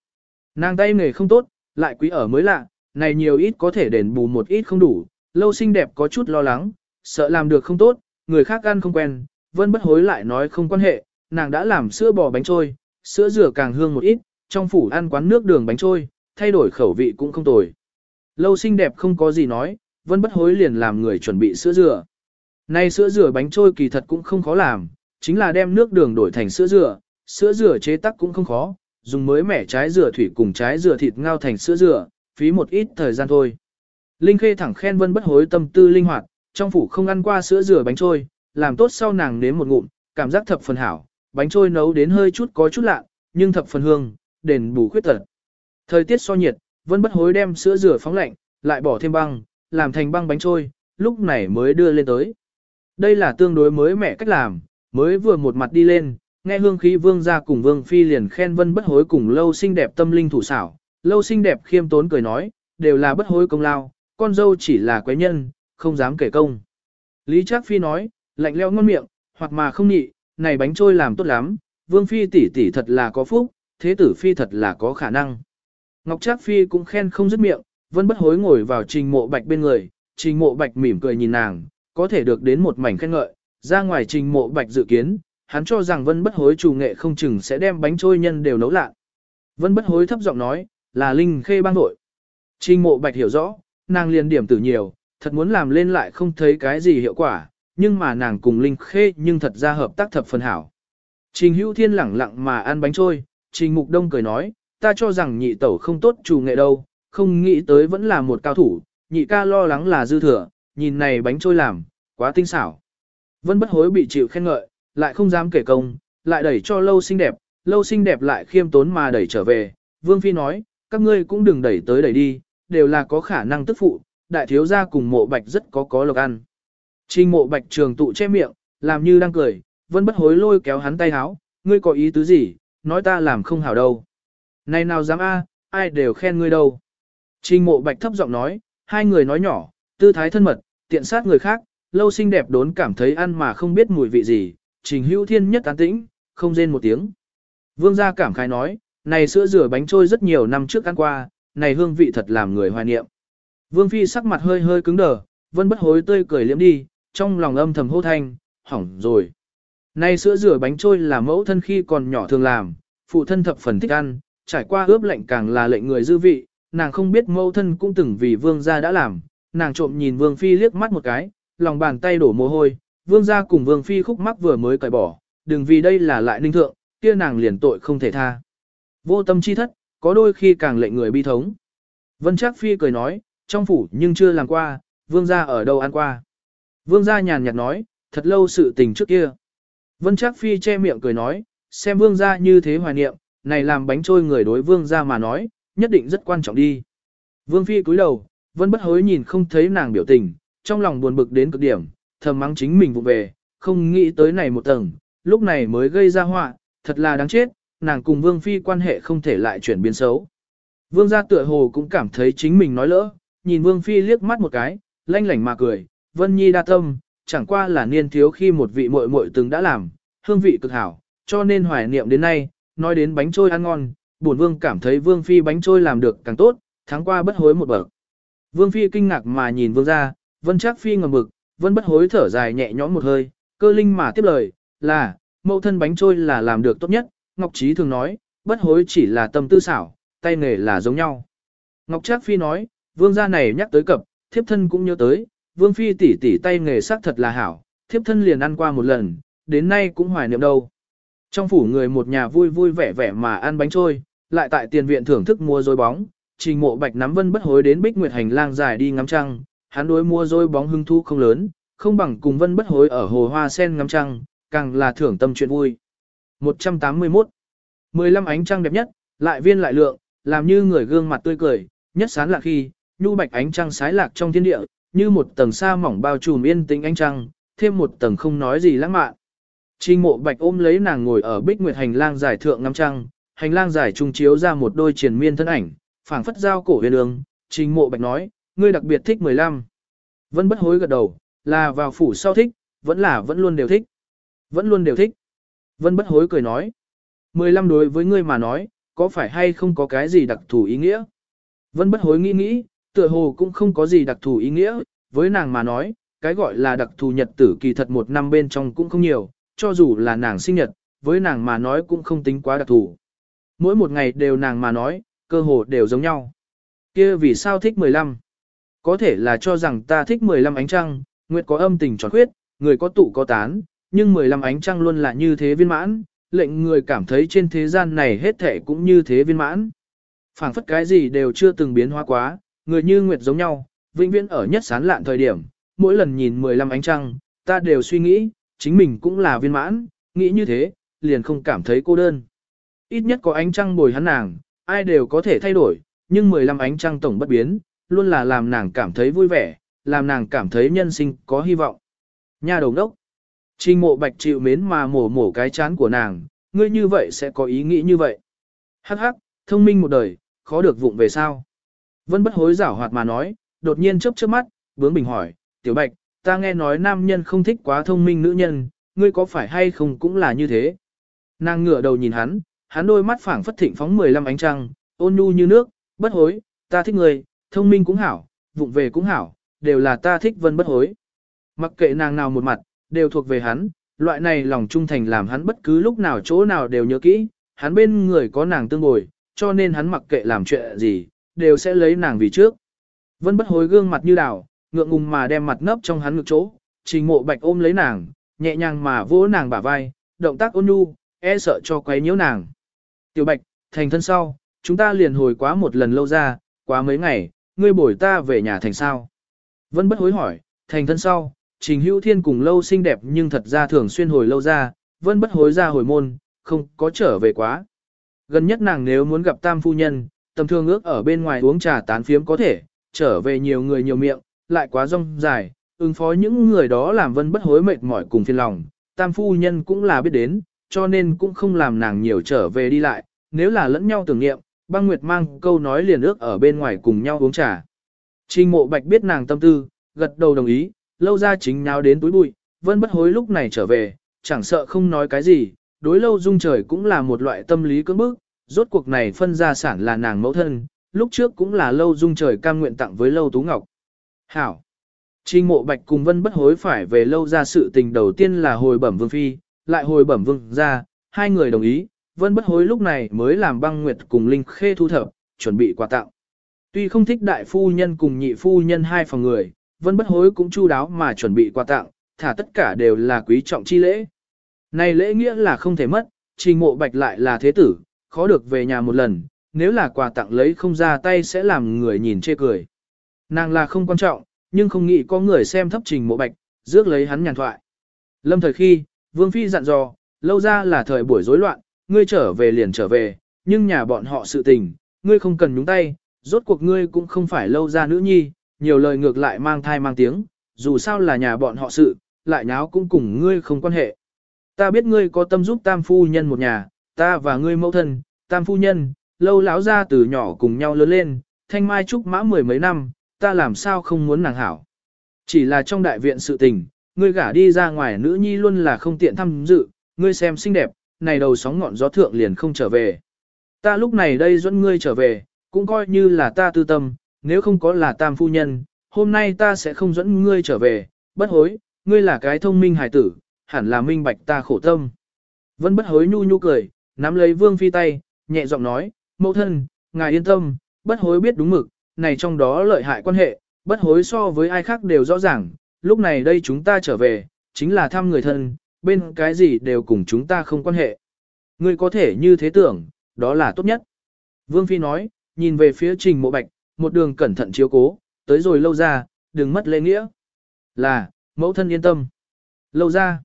Nàng tay nghề không tốt, lại quý ở mới lạ, này nhiều ít có thể đền bù một ít không đủ, lâu xinh đẹp có chút lo lắng, sợ làm được không tốt, người khác ăn không quen, vân bất hối lại nói không quan hệ, nàng đã làm sữa bò bánh trôi, sữa rửa càng hương một ít, trong phủ ăn quán nước đường bánh trôi, thay đổi khẩu vị cũng không tồi. Lâu xinh đẹp không có gì nói, vân bất hối liền làm người chuẩn bị sữa rửa. Nay sữa rửa bánh trôi kỳ thật cũng không khó làm, chính là đem nước đường đổi thành sữa rửa, sữa rửa chế tắc cũng không khó, dùng mới mẻ trái dừa thủy cùng trái dừa thịt ngao thành sữa rửa, phí một ít thời gian thôi. Linh Khê thẳng khen vân bất hối tâm tư linh hoạt, trong phủ không ăn qua sữa rửa bánh trôi, làm tốt sau nàng nếm một ngụm, cảm giác thập phần hảo, bánh trôi nấu đến hơi chút có chút lạ, nhưng thập phần hương, đền bù khuyết tật. Thời tiết so nhiệt, vân bất hối đem sữa rửa phóng lạnh, lại bỏ thêm băng, làm thành băng bánh trôi, lúc này mới đưa lên tới. Đây là tương đối mới mẻ cách làm, mới vừa một mặt đi lên, nghe hương khí vương ra cùng vương phi liền khen vân bất hối cùng lâu xinh đẹp tâm linh thủ xảo, lâu xinh đẹp khiêm tốn cười nói, đều là bất hối công lao, con dâu chỉ là quái nhân, không dám kể công. Lý Trác Phi nói, lạnh leo ngon miệng, hoặc mà không nhị, này bánh trôi làm tốt lắm, vương phi tỷ tỷ thật là có phúc, thế tử phi thật là có khả năng. Ngọc Trác Phi cũng khen không dứt miệng, vân bất hối ngồi vào trình mộ bạch bên người, trình mộ bạch mỉm cười nhìn nàng, có thể được đến một mảnh khen ngợi, ra ngoài trình mộ bạch dự kiến, hắn cho rằng vân bất hối chủ nghệ không chừng sẽ đem bánh trôi nhân đều nấu lạ. Vân bất hối thấp giọng nói, là Linh Khê bang đội. Trình mộ bạch hiểu rõ, nàng liền điểm tử nhiều, thật muốn làm lên lại không thấy cái gì hiệu quả, nhưng mà nàng cùng Linh Khê nhưng thật ra hợp tác thập phần hảo. Trình hữu thiên lẳng lặng mà ăn bánh trôi, trình mục đông cười nói, ta cho rằng nhị tẩu không tốt chủ nghệ đâu, không nghĩ tới vẫn là một cao thủ, nhị ca lo lắng là dư thừa, nhìn này bánh trôi làm, quá tinh xảo. Vân bất hối bị chịu khen ngợi, lại không dám kể công, lại đẩy cho lâu xinh đẹp, lâu xinh đẹp lại khiêm tốn mà đẩy trở về. Vương Phi nói, các ngươi cũng đừng đẩy tới đẩy đi, đều là có khả năng tức phụ, đại thiếu gia cùng mộ bạch rất có có lộc ăn. Trình mộ bạch trường tụ che miệng, làm như đang cười, vân bất hối lôi kéo hắn tay háo, ngươi có ý tứ gì, nói ta làm không hảo đâu. Này nào dám a, ai đều khen ngươi đâu. Trình mộ bạch thấp giọng nói, hai người nói nhỏ, tư thái thân mật, tiện sát người khác, lâu xinh đẹp đốn cảm thấy ăn mà không biết mùi vị gì, trình hữu thiên nhất tán tĩnh, không rên một tiếng. Vương gia cảm khái nói, này sữa rửa bánh trôi rất nhiều năm trước ăn qua, này hương vị thật làm người hoài niệm. Vương phi sắc mặt hơi hơi cứng đờ, vân bất hối tươi cười liếm đi, trong lòng âm thầm hô thanh, hỏng rồi. Này sữa rửa bánh trôi là mẫu thân khi còn nhỏ thường làm, phụ thân thập phần thích ăn, trải qua ướp lệnh càng là lệnh người dư vị, nàng không biết mẫu thân cũng từng vì vương gia đã làm, nàng trộm nhìn vương phi liếc mắt một cái, lòng bàn tay đổ mồ hôi, vương gia cùng vương phi khúc mắc vừa mới cởi bỏ, đừng vì đây là lại ninh thượng, kia nàng liền tội không thể tha. Vô tâm chi thất, có đôi khi càng lệnh người bi thống. Vân Trác Phi cười nói, trong phủ nhưng chưa làm qua, vương gia ở đâu ăn qua. Vương gia nhàn nhạt nói, thật lâu sự tình trước kia. Vân Trác Phi che miệng cười nói, xem vương gia như thế hoài niệm, này làm bánh trôi người đối vương gia mà nói, nhất định rất quan trọng đi. Vương Phi cúi đầu, vẫn bất hối nhìn không thấy nàng biểu tình, trong lòng buồn bực đến cực điểm, thầm mắng chính mình vụ về, không nghĩ tới này một tầng, lúc này mới gây ra họa, thật là đáng chết, nàng cùng Vương Phi quan hệ không thể lại chuyển biến xấu. Vương gia tựa hồ cũng cảm thấy chính mình nói lỡ, nhìn Vương Phi liếc mắt một cái, lanh lảnh mà cười, Vân Nhi đa tâm, chẳng qua là niên thiếu khi một vị muội muội từng đã làm, hương vị cực hảo, cho nên hoài niệm đến nay, nói đến bánh trôi ăn ngon, bổn Vương cảm thấy Vương Phi bánh trôi làm được càng tốt, tháng qua bất hối một bậc. Vương Phi kinh ngạc mà nhìn Vương gia, Vân Trác Phi ngầm mực, Vân bất hối thở dài nhẹ nhõm một hơi, cơ linh mà tiếp lời, là, mẫu thân bánh trôi là làm được tốt nhất, Ngọc Trí thường nói, bất hối chỉ là tâm tư xảo, tay nghề là giống nhau. Ngọc Trác Phi nói, Vương gia này nhắc tới cập, thiếp thân cũng nhớ tới, Vương Phi tỷ tỷ tay nghề sắc thật là hảo, thiếp thân liền ăn qua một lần, đến nay cũng hoài niệm đâu. Trong phủ người một nhà vui vui vẻ vẻ mà ăn bánh trôi, lại tại tiền viện thưởng thức mua dối bóng, trình mộ bạch nắm vân bất hối đến bích nguyệt hành lang dài đi ngắm trăng, hắn đối mua dối bóng hưng thu không lớn, không bằng cùng vân bất hối ở hồ hoa sen ngắm trăng, càng là thưởng tâm chuyện vui. 181 15 ánh trăng đẹp nhất, lại viên lại lượng, làm như người gương mặt tươi cười, nhất sán lạc khi, nhu bạch ánh trăng sái lạc trong thiên địa, như một tầng sa mỏng bao trùm yên tĩnh ánh trăng, thêm một tầng không nói gì lãng mạn. Trình mộ bạch ôm lấy nàng ngồi ở bích nguyệt hành lang dài thượng ngắm trăng, hành lang dài trung chiếu ra một đôi triền miên thân ảnh, phảng phất giao cổ huyền ương, trình mộ bạch nói, ngươi đặc biệt thích 15. Vẫn bất hối gật đầu, là vào phủ sau thích, vẫn là vẫn luôn đều thích. Vẫn luôn đều thích. Vân bất hối cười nói. 15 đối với ngươi mà nói, có phải hay không có cái gì đặc thù ý nghĩa? Vân bất hối nghĩ nghĩ, tựa hồ cũng không có gì đặc thù ý nghĩa, với nàng mà nói, cái gọi là đặc thù nhật tử kỳ thật một năm bên trong cũng không nhiều, cho dù là nàng sinh nhật, với nàng mà nói cũng không tính quá đặc thù. Mỗi một ngày đều nàng mà nói, cơ hồ đều giống nhau. kia vì sao thích 15? Có thể là cho rằng ta thích 15 ánh trăng, nguyệt có âm tình tròn khuyết, người có tụ có tán, nhưng 15 ánh trăng luôn là như thế viên mãn, lệnh người cảm thấy trên thế gian này hết thể cũng như thế viên mãn. phảng phất cái gì đều chưa từng biến hóa quá, người như nguyệt giống nhau, vĩnh viễn ở nhất sán lạn thời điểm, mỗi lần nhìn 15 ánh trăng, ta đều suy nghĩ, chính mình cũng là viên mãn, nghĩ như thế, liền không cảm thấy cô đơn. Ít nhất có ánh trăng bồi hắn nàng, ai đều có thể thay đổi, nhưng 15 ánh trăng tổng bất biến, luôn là làm nàng cảm thấy vui vẻ, làm nàng cảm thấy nhân sinh có hy vọng. Nhà đầu đốc. Trình mộ bạch chịu mến mà mổ mổ cái chán của nàng, ngươi như vậy sẽ có ý nghĩ như vậy. Hắc hắc, thông minh một đời, khó được vụng về sao. Vân bất hối giảo hoạt mà nói, đột nhiên chớp chớp mắt, bướng bình hỏi, tiểu bạch, ta nghe nói nam nhân không thích quá thông minh nữ nhân, ngươi có phải hay không cũng là như thế. Nàng ngửa đầu nhìn hắn, hắn đôi mắt phảng phất thịnh phóng 15 ánh trăng, ôn nhu như nước, bất hối, ta thích ngươi, thông minh cũng hảo, vụng về cũng hảo, đều là ta thích vân bất hối. Mặc kệ nàng nào một mặt, đều thuộc về hắn, loại này lòng trung thành làm hắn bất cứ lúc nào chỗ nào đều nhớ kỹ, hắn bên người có nàng tương bồi, cho nên hắn mặc kệ làm chuyện gì, đều sẽ lấy nàng vì trước. Vân bất hối gương mặt như đào, ngượng ngùng mà đem mặt nấp trong hắn ngực chỗ, trình mộ bạch ôm lấy nàng, nhẹ nhàng mà vỗ nàng bả vai, động tác ôn nhu, e sợ cho quấy nhiễu nàng. Tiểu bạch, thành thân sau, chúng ta liền hồi quá một lần lâu ra, quá mấy ngày, ngươi bổi ta về nhà thành sao. Vân bất hối hỏi, thành thân sau, trình hữu thiên cùng lâu xinh đẹp nhưng thật ra thường xuyên hồi lâu ra, vân bất hối ra hồi môn, không có trở về quá. Gần nhất nàng nếu muốn gặp tam phu nhân, tầm thương ước ở bên ngoài uống trà tán phiếm có thể, trở về nhiều người nhiều miệng, lại quá rong dài, ứng phó những người đó làm vân bất hối mệt mỏi cùng phiền lòng, tam phu nhân cũng là biết đến, cho nên cũng không làm nàng nhiều trở về đi lại, nếu là lẫn nhau tưởng niệm, băng nguyệt mang câu nói liền ước ở bên ngoài cùng nhau uống trà. Trình mộ bạch biết nàng tâm tư, gật đầu đồng ý, lâu ra chính nháo đến túi bụi, vân bất hối lúc này trở về, chẳng sợ không nói cái gì, đối lâu dung trời cũng là một loại tâm lý cưỡng bức, rốt cuộc này phân gia sản là nàng mẫu thân, lúc trước cũng là lâu dung trời cam nguyện tặng với lâu tú ngọc. Hảo! Trình mộ bạch cùng vân bất hối phải về lâu ra sự tình đầu tiên là hồi bẩm vương phi, lại hồi bẩm vương ra, hai người đồng ý, vân bất hối lúc này mới làm băng nguyệt cùng linh khê thu thập, chuẩn bị quà tặng. Tuy không thích đại phu nhân cùng nhị phu nhân hai phòng người, vân bất hối cũng chu đáo mà chuẩn bị quà tặng, thả tất cả đều là quý trọng chi lễ. Này lễ nghĩa là không thể mất, trình mộ bạch lại là thế tử, khó được về nhà một lần, nếu là quà tặng lấy không ra tay sẽ làm người nhìn chê cười. Nàng là không quan trọng, nhưng không nghĩ có người xem thấp trình mộ bạch, rước lấy hắn nhàn thoại. Lâm thời khi, Vương Phi dặn dò, lâu ra là thời buổi rối loạn, ngươi trở về liền trở về, nhưng nhà bọn họ sự tình, ngươi không cần nhúng tay, rốt cuộc ngươi cũng không phải lâu ra nữ nhi, nhiều lời ngược lại mang thai mang tiếng, dù sao là nhà bọn họ sự, lại nháo cũng cùng ngươi không quan hệ. Ta biết ngươi có tâm giúp tam phu nhân một nhà, ta và ngươi mẫu thân, tam phu nhân, lâu lão ra từ nhỏ cùng nhau lớn lên, thanh mai trúc mã mười mấy năm, ta làm sao không muốn nàng hảo. Chỉ là trong đại viện sự tình, ngươi gả đi ra ngoài nữ nhi luôn là không tiện thăm dự, ngươi xem xinh đẹp, này đầu sóng ngọn gió thượng liền không trở về. Ta lúc này đây dẫn ngươi trở về, cũng coi như là ta tư tâm, nếu không có là tam phu nhân, hôm nay ta sẽ không dẫn ngươi trở về, bất hối, ngươi là cái thông minh hài tử, hẳn là minh bạch ta khổ tâm. Vẫn bất hối nhu nhu cười, nắm lấy vương phi tay, nhẹ giọng nói, mẫu thân, ngài yên tâm, bất hối biết đúng mực, này trong đó lợi hại quan hệ, bất hối so với ai khác đều rõ ràng, lúc này đây chúng ta trở về, chính là thăm người thân, bên cái gì đều cùng chúng ta không quan hệ. Ngươi có thể như thế tưởng, đó là tốt nhất. Vương Phi nói, nhìn về phía trình mộ bạch, một đường cẩn thận chiếu cố, tới rồi lâu ra, đừng mất lễ nghĩa. Là, mẫu thân yên tâm. Lâu ra,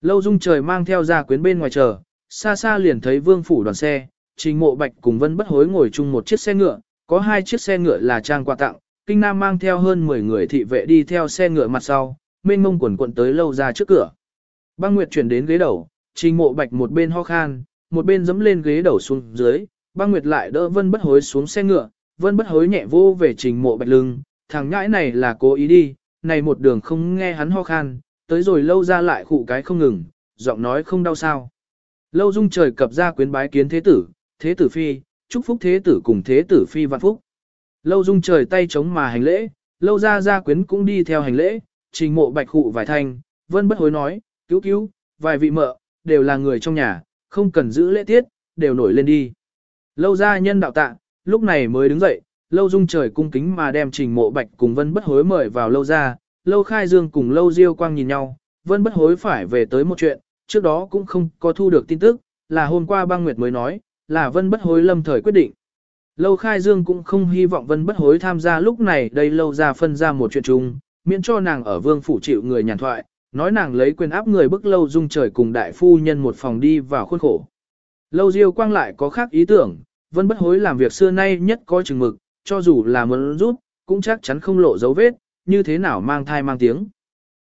lâu dung trời mang theo ra quyến bên ngoài chờ, xa xa liền thấy vương phủ đoàn xe, trình mộ bạch cùng vân bất hối ngồi chung một chiếc xe ngựa, có hai chiếc xe ngựa là trang quà tặng, Kinh Nam mang theo hơn 10 người thị vệ đi theo xe ngựa mặt sau, mênh mông quần quận tới lâu ra trước cửa. Băng Nguyệt chuyển đến ghế đầu, trình mộ bạch một bên ho khan, một bên dẫm lên ghế đầu xuống dưới, băng Nguyệt lại đỡ vân bất hối xuống xe ngựa, vân bất hối nhẹ vô về trình mộ bạch lưng, thằng nhãi này là cố ý đi, này một đường không nghe hắn ho khan, tới rồi lâu ra lại khụ cái không ngừng, giọng nói không đau sao. Lâu dung trời cập ra quyến bái kiến thế tử, thế tử phi, chúc phúc thế tử cùng thế tử phi vạn phúc. Lâu dung trời tay chống mà hành lễ, lâu ra gia quyến cũng đi theo hành lễ, trình mộ bạch hụ vài thanh, vân bất hối nói, cứu cứu, vài vị mợ, đều là người trong nhà, không cần giữ lễ tiết, đều nổi lên đi. Lâu ra nhân đạo tạ, lúc này mới đứng dậy, lâu dung trời cung kính mà đem trình mộ bạch cùng vân bất hối mời vào lâu ra, lâu khai dương cùng lâu diêu quang nhìn nhau, vân bất hối phải về tới một chuyện, trước đó cũng không có thu được tin tức, là hôm qua băng nguyệt mới nói, là vân bất hối lâm thời quyết định. Lâu khai dương cũng không hy vọng vân bất hối tham gia lúc này đây lâu ra phân ra một chuyện chung, miễn cho nàng ở vương phủ chịu người nhàn thoại, nói nàng lấy quyền áp người bức lâu dung trời cùng đại phu nhân một phòng đi vào khuôn khổ. Lâu diêu quang lại có khác ý tưởng, vân bất hối làm việc xưa nay nhất có chừng mực, cho dù là muốn rút, cũng chắc chắn không lộ dấu vết, như thế nào mang thai mang tiếng.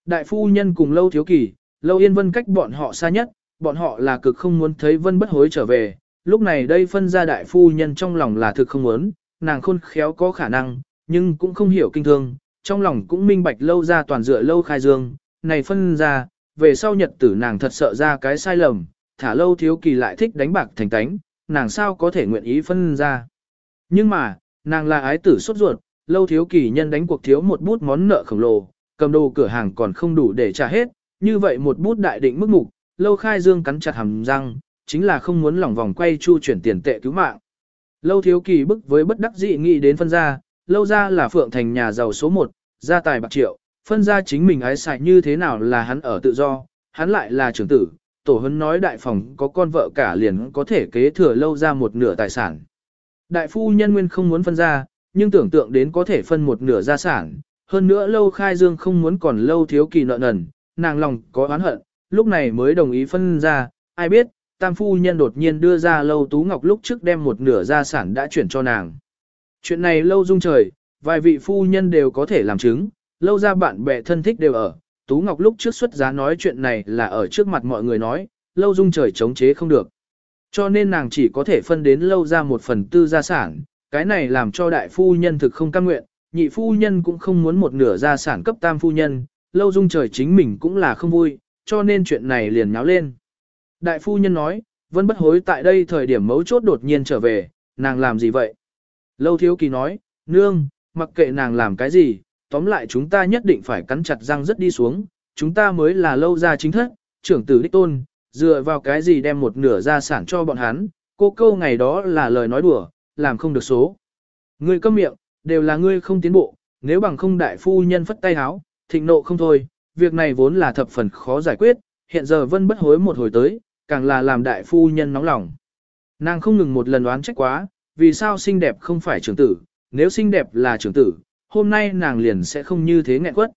Đại phu nhân cùng lâu thiếu kỳ, lâu yên vân cách bọn họ xa nhất, bọn họ là cực không muốn thấy vân bất hối trở về, lúc này đây phân ra đại phu nhân trong lòng là thực không muốn, nàng khôn khéo có khả năng, nhưng cũng không hiểu kinh thương, trong lòng cũng minh bạch lâu ra toàn dựa lâu khai dương, này phân ra, về sau nhật tử nàng thật sợ ra cái sai lầm, thả lâu thiếu kỳ lại thích đánh bạc thành tánh, nàng sao có thể nguyện ý phân ra. Nhưng mà, nàng là ái tử sốt ruột, lâu thiếu kỳ nhân đánh cuộc thiếu một bút món nợ khổng lồ, cầm đồ cửa hàng còn không đủ để trả hết, như vậy một bút đại định mức mục, lâu khai dương cắn chặt hàm răng, chính là không muốn lỏng vòng quay chu chuyển tiền tệ cứu mạng. Lâu thiếu kỳ bức với bất đắc dị nghĩ đến phân gia, lâu ra là phượng thành nhà giàu số 1, gia tài bạc triệu, phân gia chính mình ái xài như thế nào là hắn ở tự do, hắn lại là trưởng tử, tổ hấn nói đại phòng có con vợ cả liền có thể kế thừa lâu ra một nửa tài sản. Đại phu nhân nguyên không muốn phân ra, nhưng tưởng tượng đến có thể phân một nửa gia sản, hơn nữa lâu khai dương không muốn còn lâu thiếu kỳ nợ nần, nàng lòng có oán hận, lúc này mới đồng ý phân ra, ai biết, tam phu nhân đột nhiên đưa ra lâu tú ngọc lúc trước đem một nửa gia sản đã chuyển cho nàng. Chuyện này lâu dung trời, vài vị phu nhân đều có thể làm chứng, lâu ra bạn bè thân thích đều ở, Tú Ngọc lúc trước xuất giá nói chuyện này là ở trước mặt mọi người nói, lâu dung trời chống chế không được. Cho nên nàng chỉ có thể phân đến lâu ra một phần tư gia sản, cái này làm cho đại phu nhân thực không cam nguyện, nhị phu nhân cũng không muốn một nửa gia sản cấp tam phu nhân, lâu dung trời chính mình cũng là không vui, cho nên chuyện này liền nháo lên. Đại phu nhân nói, vân bất hối tại đây thời điểm mấu chốt đột nhiên trở về, nàng làm gì vậy? Lâu thiếu kỳ nói, nương, mặc kệ nàng làm cái gì, tóm lại chúng ta nhất định phải cắn chặt răng rất đi xuống, chúng ta mới là lâu gia chính thất, trưởng tử đích tôn, dựa vào cái gì đem một nửa gia sản cho bọn hắn, cô câu ngày đó là lời nói đùa, làm không được số. Ngươi câm miệng, đều là ngươi không tiến bộ, nếu bằng không đại phu nhân phất tay háo, thịnh nộ không thôi, việc này vốn là thập phần khó giải quyết, hiện giờ vân bất hối một hồi tới, càng là làm đại phu nhân nóng lòng. Nàng không ngừng một lần đoán trách quá, vì sao xinh đẹp không phải trưởng tử, nếu xinh đẹp là trưởng tử, hôm nay nàng liền sẽ không như thế nghẹn quất.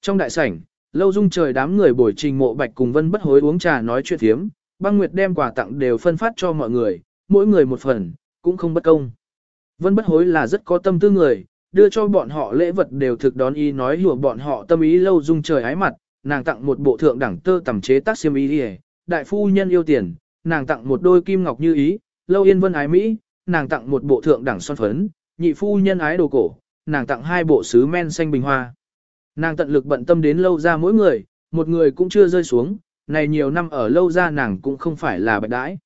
Trong đại sảnh, lâu dung trời đám người bồi trình mộ bạch cùng vân bất hối uống trà nói chuyện thiếm, băng nguyệt đem quà tặng đều phân phát cho mọi người, mỗi người một phần, cũng không bất công. Vân bất hối là rất có tâm tư người, đưa cho bọn họ lễ vật đều thực đón ý nói lùa bọn họ tâm ý lâu dung trời ái mặt, nàng tặng một bộ thượng đẳng tơ tầm chế tác xiêm y đi đại phu nhân yêu tiền, nàng tặng một đôi kim ngọc như ý, lâu yên vân ái Mỹ, nàng tặng một bộ thượng đẳng son phấn, nhị phu nhân ái đồ cổ, nàng tặng hai bộ sứ men xanh bình hoa. Nàng tận lực bận tâm đến lâu ra mỗi người, một người cũng chưa rơi xuống, này nhiều năm ở lâu ra nàng cũng không phải là bạch đãi.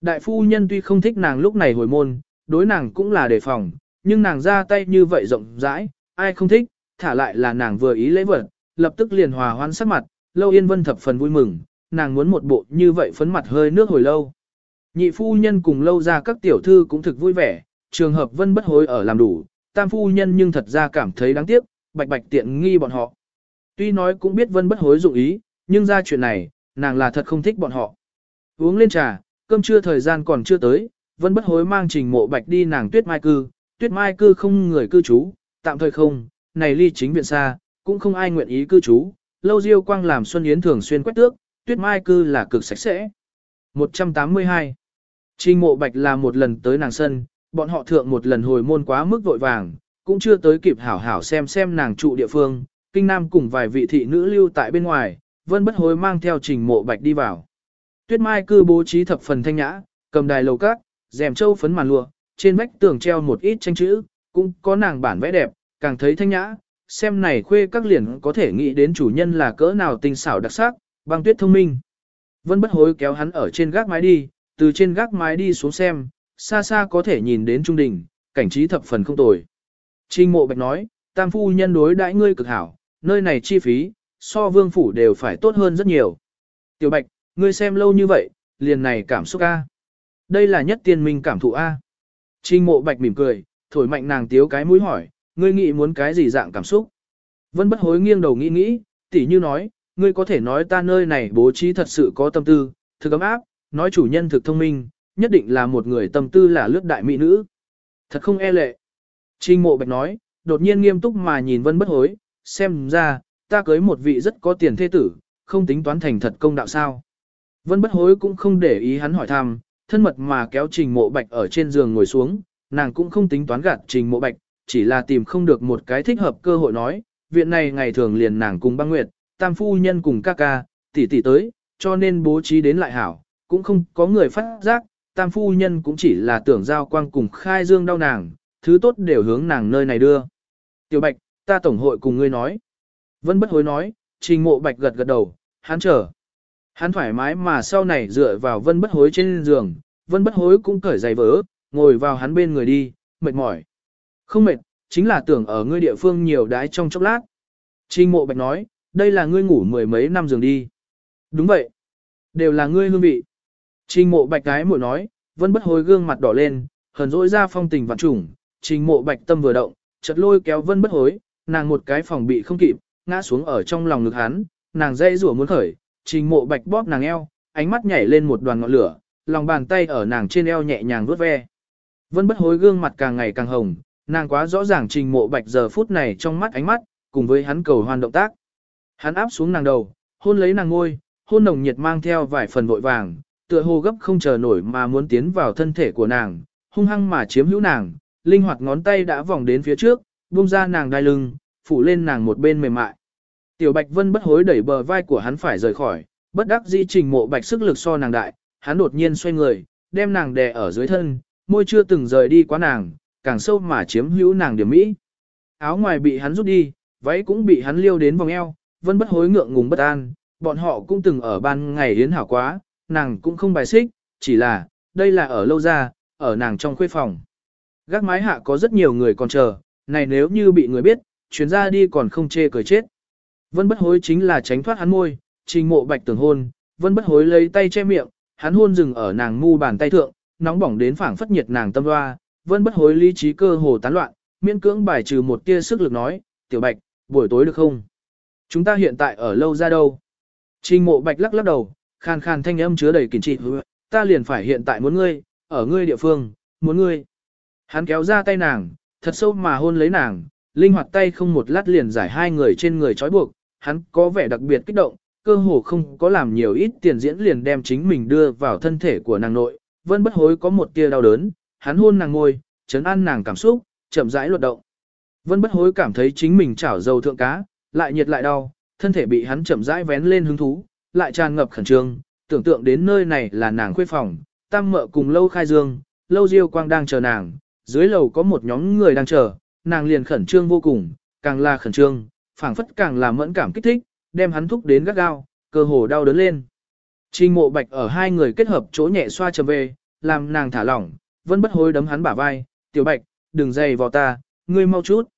Đại phu nhân tuy không thích nàng lúc này hồi môn, đối nàng cũng là đề phòng, nhưng nàng ra tay như vậy rộng rãi, ai không thích, thả lại là nàng vừa ý lấy vật, lập tức liền hòa hoan sắc mặt, lâu yên vân thập phần vui mừng, nàng muốn một bộ như vậy phấn mặt hơi nước hồi lâu. Nhị phu nhân cùng lâu ra các tiểu thư cũng thực vui vẻ, trường hợp vân bất hối ở làm đủ, tam phu nhân nhưng thật ra cảm thấy đáng tiếc, bạch bạch tiện nghi bọn họ. Tuy nói cũng biết vân bất hối dụng ý, nhưng ra chuyện này, nàng là thật không thích bọn họ. Uống lên trà, cơm trưa thời gian còn chưa tới, vân bất hối mang trình mộ bạch đi nàng tuyết mai cư, tuyết mai cư không người cư trú, tạm thời không, này ly chính viện xa, cũng không ai nguyện ý cư trú, lâu diêu quang làm xuân yến thường xuyên quét tước, tuyết mai cư là cực sạch sẽ. 182. Trình mộ bạch là một lần tới nàng sân, bọn họ thượng một lần hồi môn quá mức vội vàng, cũng chưa tới kịp hảo hảo xem xem nàng trụ địa phương, kinh nam cùng vài vị thị nữ lưu tại bên ngoài, vân bất hối mang theo trình mộ bạch đi vào. Tuyết mai cư bố trí thập phần thanh nhã, cầm đài lầu cát, rèm châu phấn màn lụa, trên vách tường treo một ít tranh chữ, cũng có nàng bản vẽ đẹp, càng thấy thanh nhã, xem này khuê các liền có thể nghĩ đến chủ nhân là cỡ nào tinh xảo đặc sắc, băng tuyết thông minh. Vân bất hối kéo hắn ở trên gác mái đi, từ trên gác mái đi xuống xem, xa xa có thể nhìn đến trung đỉnh, cảnh trí thập phần không tồi. Trình mộ bạch nói, tam phu nhân đối đãi ngươi cực hảo, nơi này chi phí, so vương phủ đều phải tốt hơn rất nhiều. Tiểu bạch, ngươi xem lâu như vậy, liền này cảm xúc A. Đây là nhất tiên minh cảm thụ A. Trình mộ bạch mỉm cười, thổi mạnh nàng tiếu cái mũi hỏi, ngươi nghĩ muốn cái gì dạng cảm xúc. Vân bất hối nghiêng đầu nghĩ nghĩ, tỉ như nói, ngươi có thể nói ta nơi này bố trí thật sự có tâm tư, thực ấm áp, nói chủ nhân thực thông minh, nhất định là một người tâm tư là lướt đại mỹ nữ. Thật không e lệ. Trình mộ bạch nói, đột nhiên nghiêm túc mà nhìn vân bất hối, xem ra, ta cưới một vị rất có tiền thế tử, không tính toán thành thật công đạo sao. Vân bất hối cũng không để ý hắn hỏi thăm, thân mật mà kéo trình mộ bạch ở trên giường ngồi xuống, nàng cũng không tính toán gạt trình mộ bạch, chỉ là tìm không được một cái thích hợp cơ hội nói, viện này ngày thường liền nàng cùng băng nguyệt, tam phu nhân cùng ca ca, tỷ tỷ tới, cho nên bố trí đến lại hảo, cũng không có người phát giác, tam phu nhân cũng chỉ là tưởng giao quang cùng khai dương đau nàng, thứ tốt đều hướng nàng nơi này đưa. Tiểu Bạch, ta tổng hội cùng ngươi nói. Vân bất hối nói, trình mộ Bạch gật gật đầu, hắn chờ. Hắn thoải mái mà sau này dựa vào vân bất hối trên giường, vân bất hối cũng cởi giày vỡ, ngồi vào hắn bên người đi, mệt mỏi. Không mệt, chính là tưởng ở ngươi địa phương nhiều đái trong chốc lát. Trình mộ Bạch nói, đây là ngươi ngủ mười mấy năm giường đi. Đúng vậy. Đều là ngươi hương vị. Trình mộ bạch cái muội nói, vân bất hối gương mặt đỏ lên, hờn dỗi ra phong tình vạn trùng, trình mộ bạch tâm vừa động, chợt lôi kéo vân bất hối, nàng một cái phòng bị không kịp, ngã xuống ở trong lòng ngực hắn, nàng dây rủa muốn khởi, trình mộ bạch bóp nàng eo, ánh mắt nhảy lên một đoàn ngọn lửa, lòng bàn tay ở nàng trên eo nhẹ nhàng vuốt ve. Vân bất hối gương mặt càng ngày càng hồng, nàng quá rõ ràng trình mộ bạch giờ phút này trong mắt ánh mắt, cùng với hắn cầu hoan động tác. Hắn áp xuống nàng đầu, hôn lấy nàng ngôi, hôn nồng nhiệt mang theo vài phần vội vàng, tựa hồ gấp không chờ nổi mà muốn tiến vào thân thể của nàng, hung hăng mà chiếm hữu nàng, linh hoạt ngón tay đã vòng đến phía trước, buông ra nàng đai lưng, phủ lên nàng một bên mềm mại. Tiểu Bạch Vân bất hối đẩy bờ vai của hắn phải rời khỏi, bất đắc dĩ trình mộ bạch sức lực so nàng đại, hắn đột nhiên xoay người, đem nàng đè ở dưới thân, môi chưa từng rời đi quá nàng, càng sâu mà chiếm hữu nàng điểm mỹ. Áo ngoài bị hắn rút đi, váy cũng bị hắn liêu đến vòng eo, vân bất hối ngượng ngùng bất an, bọn họ cũng từng ở ban ngày yến hảo quá, nàng cũng không bài xích, chỉ là, đây là ở lâu ra, ở nàng trong khuê phòng. Gác mái hạ có rất nhiều người còn chờ, này nếu như bị người biết, chuyến ra đi còn không chê cười chết. Vân bất hối chính là tránh thoát hắn môi, trình mộ bạch tưởng hôn, vân bất hối lấy tay che miệng, hắn hôn dừng ở nàng mu bàn tay thượng, nóng bỏng đến phảng phất nhiệt nàng tâm hoa, vân bất hối lý trí cơ hồ tán loạn, miễn cưỡng bài trừ một tia sức lực nói, tiểu bạch, buổi tối được không? Chúng ta hiện tại ở lâu ra đâu? Trình mộ bạch lắc lắc đầu, khàn khàn thanh âm chứa đầy kiên trị, ta liền phải hiện tại muốn ngươi, ở ngươi địa phương, muốn ngươi. Hắn kéo ra tay nàng, thật sâu mà hôn lấy nàng, linh hoạt tay không một lát liền giải hai người trên người trói buộc, hắn có vẻ đặc biệt kích động, cơ hồ không có làm nhiều ít tiền diễn liền đem chính mình đưa vào thân thể của nàng nội, vân bất hối có một tia đau đớn, hắn hôn nàng ngôi, chấn an nàng cảm xúc, chậm rãi luật động. Vân bất hối cảm thấy chính mình chảo dầu thượng cá, lại nhiệt lại đau, thân thể bị hắn chậm rãi vén lên hứng thú, lại tràn ngập khẩn trương, tưởng tượng đến nơi này là nàng khuê phòng, tam mợ cùng lâu khai dương, lâu diêu quang đang chờ nàng, dưới lầu có một nhóm người đang chờ, nàng liền khẩn trương vô cùng, càng là khẩn trương, phảng phất càng là mẫn cảm kích thích, đem hắn thúc đến gắt gao, cơ hồ đau đớn lên. Trình mộ bạch ở hai người kết hợp chỗ nhẹ xoa trầm về, làm nàng thả lỏng, vẫn bất hối đấm hắn bả vai, tiểu bạch, đừng dày vào ta, ngươi mau chút.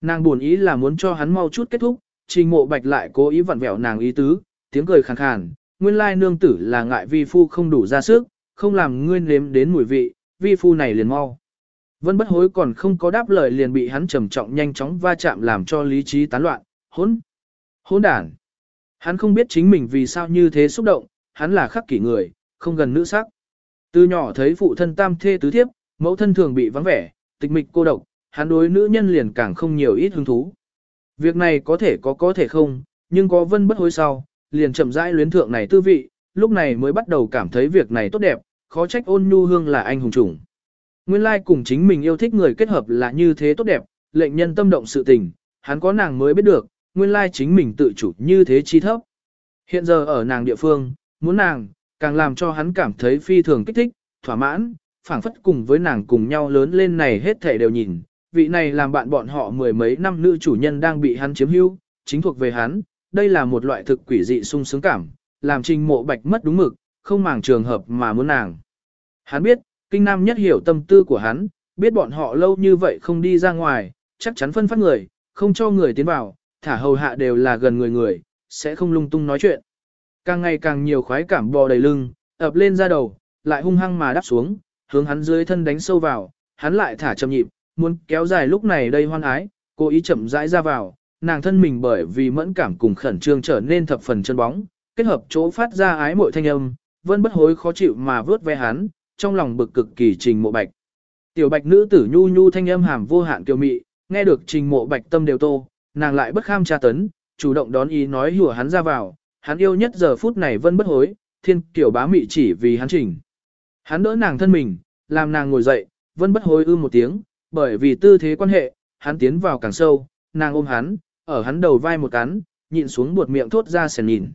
Nàng buồn ý là muốn cho hắn mau chút kết thúc, trình mộ bạch lại cố ý vặn vẹo nàng ý tứ, tiếng cười khàn khàn, nguyên lai nương tử là ngại vi phu không đủ ra sức, không làm ngươi nếm đến mùi vị, vi phu này liền mau. Vân bất hối còn không có đáp lời liền bị hắn trầm trọng nhanh chóng va chạm làm cho lý trí tán loạn, hỗn, hỗn đản. Hắn không biết chính mình vì sao như thế xúc động, hắn là khắc kỷ người, không gần nữ sắc. Từ nhỏ thấy phụ thân tam thê tứ thiếp, mẫu thân thường bị vắng vẻ, tịch mịch cô độc, hắn đối nữ nhân liền càng không nhiều ít hứng thú. Việc này có thể có có thể không, nhưng có vân bất hối sau, liền chậm rãi luyến thượng này tư vị, lúc này mới bắt đầu cảm thấy việc này tốt đẹp, khó trách ôn nhu hương là anh hùng chủng. Nguyên lai like cùng chính mình yêu thích người kết hợp là như thế tốt đẹp, lệnh nhân tâm động sự tình, hắn có nàng mới biết được, nguyên lai like chính mình tự chủ như thế chi thấp. Hiện giờ ở nàng địa phương, muốn nàng, càng làm cho hắn cảm thấy phi thường kích thích, thỏa mãn, phảng phất cùng với nàng cùng nhau lớn lên này hết thể đều nhìn, vị này làm bạn bọn họ mười mấy năm nữ chủ nhân đang bị hắn chiếm hữu, chính thuộc về hắn, đây là một loại thực quỷ dị sung sướng cảm, làm trình mộ bạch mất đúng mực, không màng trường hợp mà muốn nàng. Hắn biết, kinh nam nhất hiểu tâm tư của hắn, biết bọn họ lâu như vậy không đi ra ngoài, chắc chắn phân phát người, không cho người tiến vào, thả hầu hạ đều là gần người người, sẽ không lung tung nói chuyện. Càng ngày càng nhiều khoái cảm bò đầy lưng, ập lên ra đầu, lại hung hăng mà đắp xuống, hướng hắn dưới thân đánh sâu vào, hắn lại thả chậm nhịp, muốn kéo dài lúc này đây hoan ái, cố ý chậm rãi ra vào, nàng thân mình bởi vì mẫn cảm cùng khẩn trương trở nên thập phần chân bóng, kết hợp chỗ phát ra ái mội thanh âm, vân bất hối khó chịu mà vớt ve hắn, trong lòng bực cực kỳ trình mộ bạch. Tiểu bạch nữ tử nhu nhu thanh âm hàm vô hạn kiều mị, nghe được trình mộ bạch tâm đều tô, nàng lại bất kham tra tấn, chủ động đón ý nói hùa hắn ra vào, hắn yêu nhất giờ phút này vân bất hối, thiên kiểu bá mị chỉ vì hắn trình. Hắn đỡ nàng thân mình, làm nàng ngồi dậy, vân bất hối ư một tiếng, bởi vì tư thế quan hệ, hắn tiến vào càng sâu, nàng ôm hắn, ở hắn đầu vai một cắn, nhịn xuống buột miệng thốt ra sèn nhìn.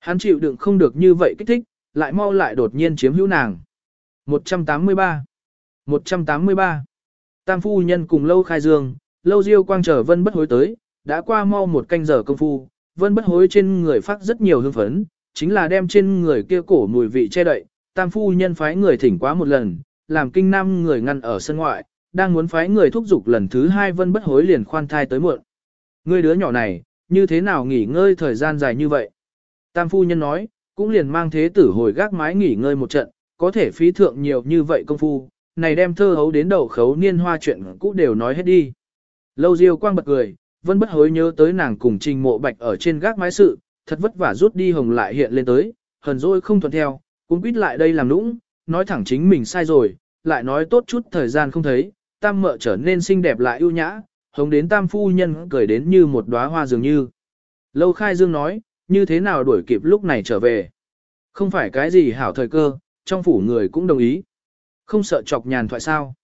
Hắn chịu đựng không được như vậy kích thích, lại mau lại đột nhiên chiếm hữu nàng. 183 183 Tam phu nhân cùng lâu khai dương, lâu diêu quang trở vân bất hối tới, đã qua mau một canh giờ công phu, vân bất hối trên người phát rất nhiều hương phấn, chính là đem trên người kia cổ mùi vị che đậy, tam phu nhân phái người thỉnh quá một lần, làm kinh nam người ngăn ở sân ngoại, đang muốn phái người thúc giục lần thứ hai vân bất hối liền khoan thai tới muộn. Người đứa nhỏ này, như thế nào nghỉ ngơi thời gian dài như vậy? Tam phu nhân nói, cũng liền mang thế tử hồi gác mái nghỉ ngơi một trận, có thể phí thượng nhiều như vậy công phu, này đem thơ hấu đến đầu khấu niên hoa chuyện cũ đều nói hết đi. Lâu diêu quang bật cười, vân bất hối nhớ tới nàng cùng trình mộ bạch ở trên gác mái sự, thật vất vả rút đi hồng lại hiện lên tới, hờn dỗi không thuận theo, cũng quýt lại đây làm nũng, nói thẳng chính mình sai rồi, lại nói tốt chút thời gian không thấy, tam mợ trở nên xinh đẹp lại ưu nhã, hống đến tam phu nhân cười đến như một đóa hoa dường như. Lâu khai dương nói, như thế nào đuổi kịp lúc này trở về. Không phải cái gì hảo thời cơ, trong phủ người cũng đồng ý. Không sợ chọc nhàn thoại sao.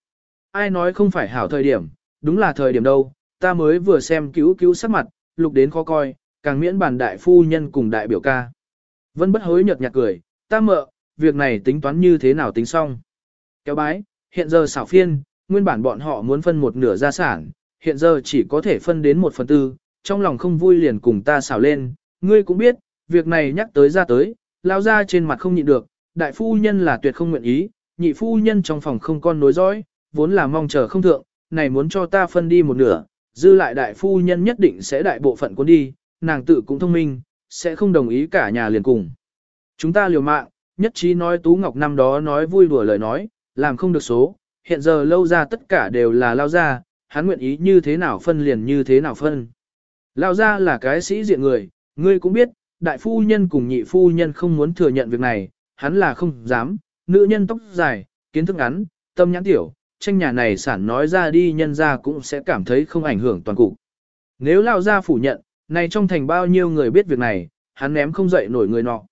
Ai nói không phải hảo thời điểm, đúng là thời điểm đâu, ta mới vừa xem cứu cứu sắc mặt, lục đến khó coi, càng miễn bàn đại phu nhân cùng đại biểu ca. Vân bất hối nhợt nhạt cười, ta mợ, việc này tính toán như thế nào tính xong. Kéo bái, hiện giờ xảo phiên, nguyên bản bọn họ muốn phân một nửa gia sản, hiện giờ chỉ có thể phân đến một phần tư, trong lòng không vui liền cùng ta xảo lên, ngươi cũng biết, việc này nhắc tới ra tới, lao ra trên mặt không nhịn được, đại phu nhân là tuyệt không nguyện ý, nhị phu nhân trong phòng không con nối dõi, vốn là mong chờ không thượng, này muốn cho ta phân đi một nửa, dư lại đại phu nhân nhất định sẽ đại bộ phận cuốn đi, nàng tự cũng thông minh, sẽ không đồng ý cả nhà liền cùng. Chúng ta liều mạng, nhất trí nói Tú Ngọc năm đó nói vui đùa lời nói, làm không được số, hiện giờ lâu ra tất cả đều là lao ra, hắn nguyện ý như thế nào phân liền như thế nào phân. Lao ra là cái sĩ diện người, ngươi cũng biết, đại phu nhân cùng nhị phu nhân không muốn thừa nhận việc này, hắn là không dám, nữ nhân tóc dài, kiến thức ngắn, tâm nhãn tiểu, tranh nhà này sản nói ra đi nhân ra cũng sẽ cảm thấy không ảnh hưởng toàn cục. Nếu lao ra phủ nhận, này trong thành bao nhiêu người biết việc này, hắn ném không dậy nổi người nọ.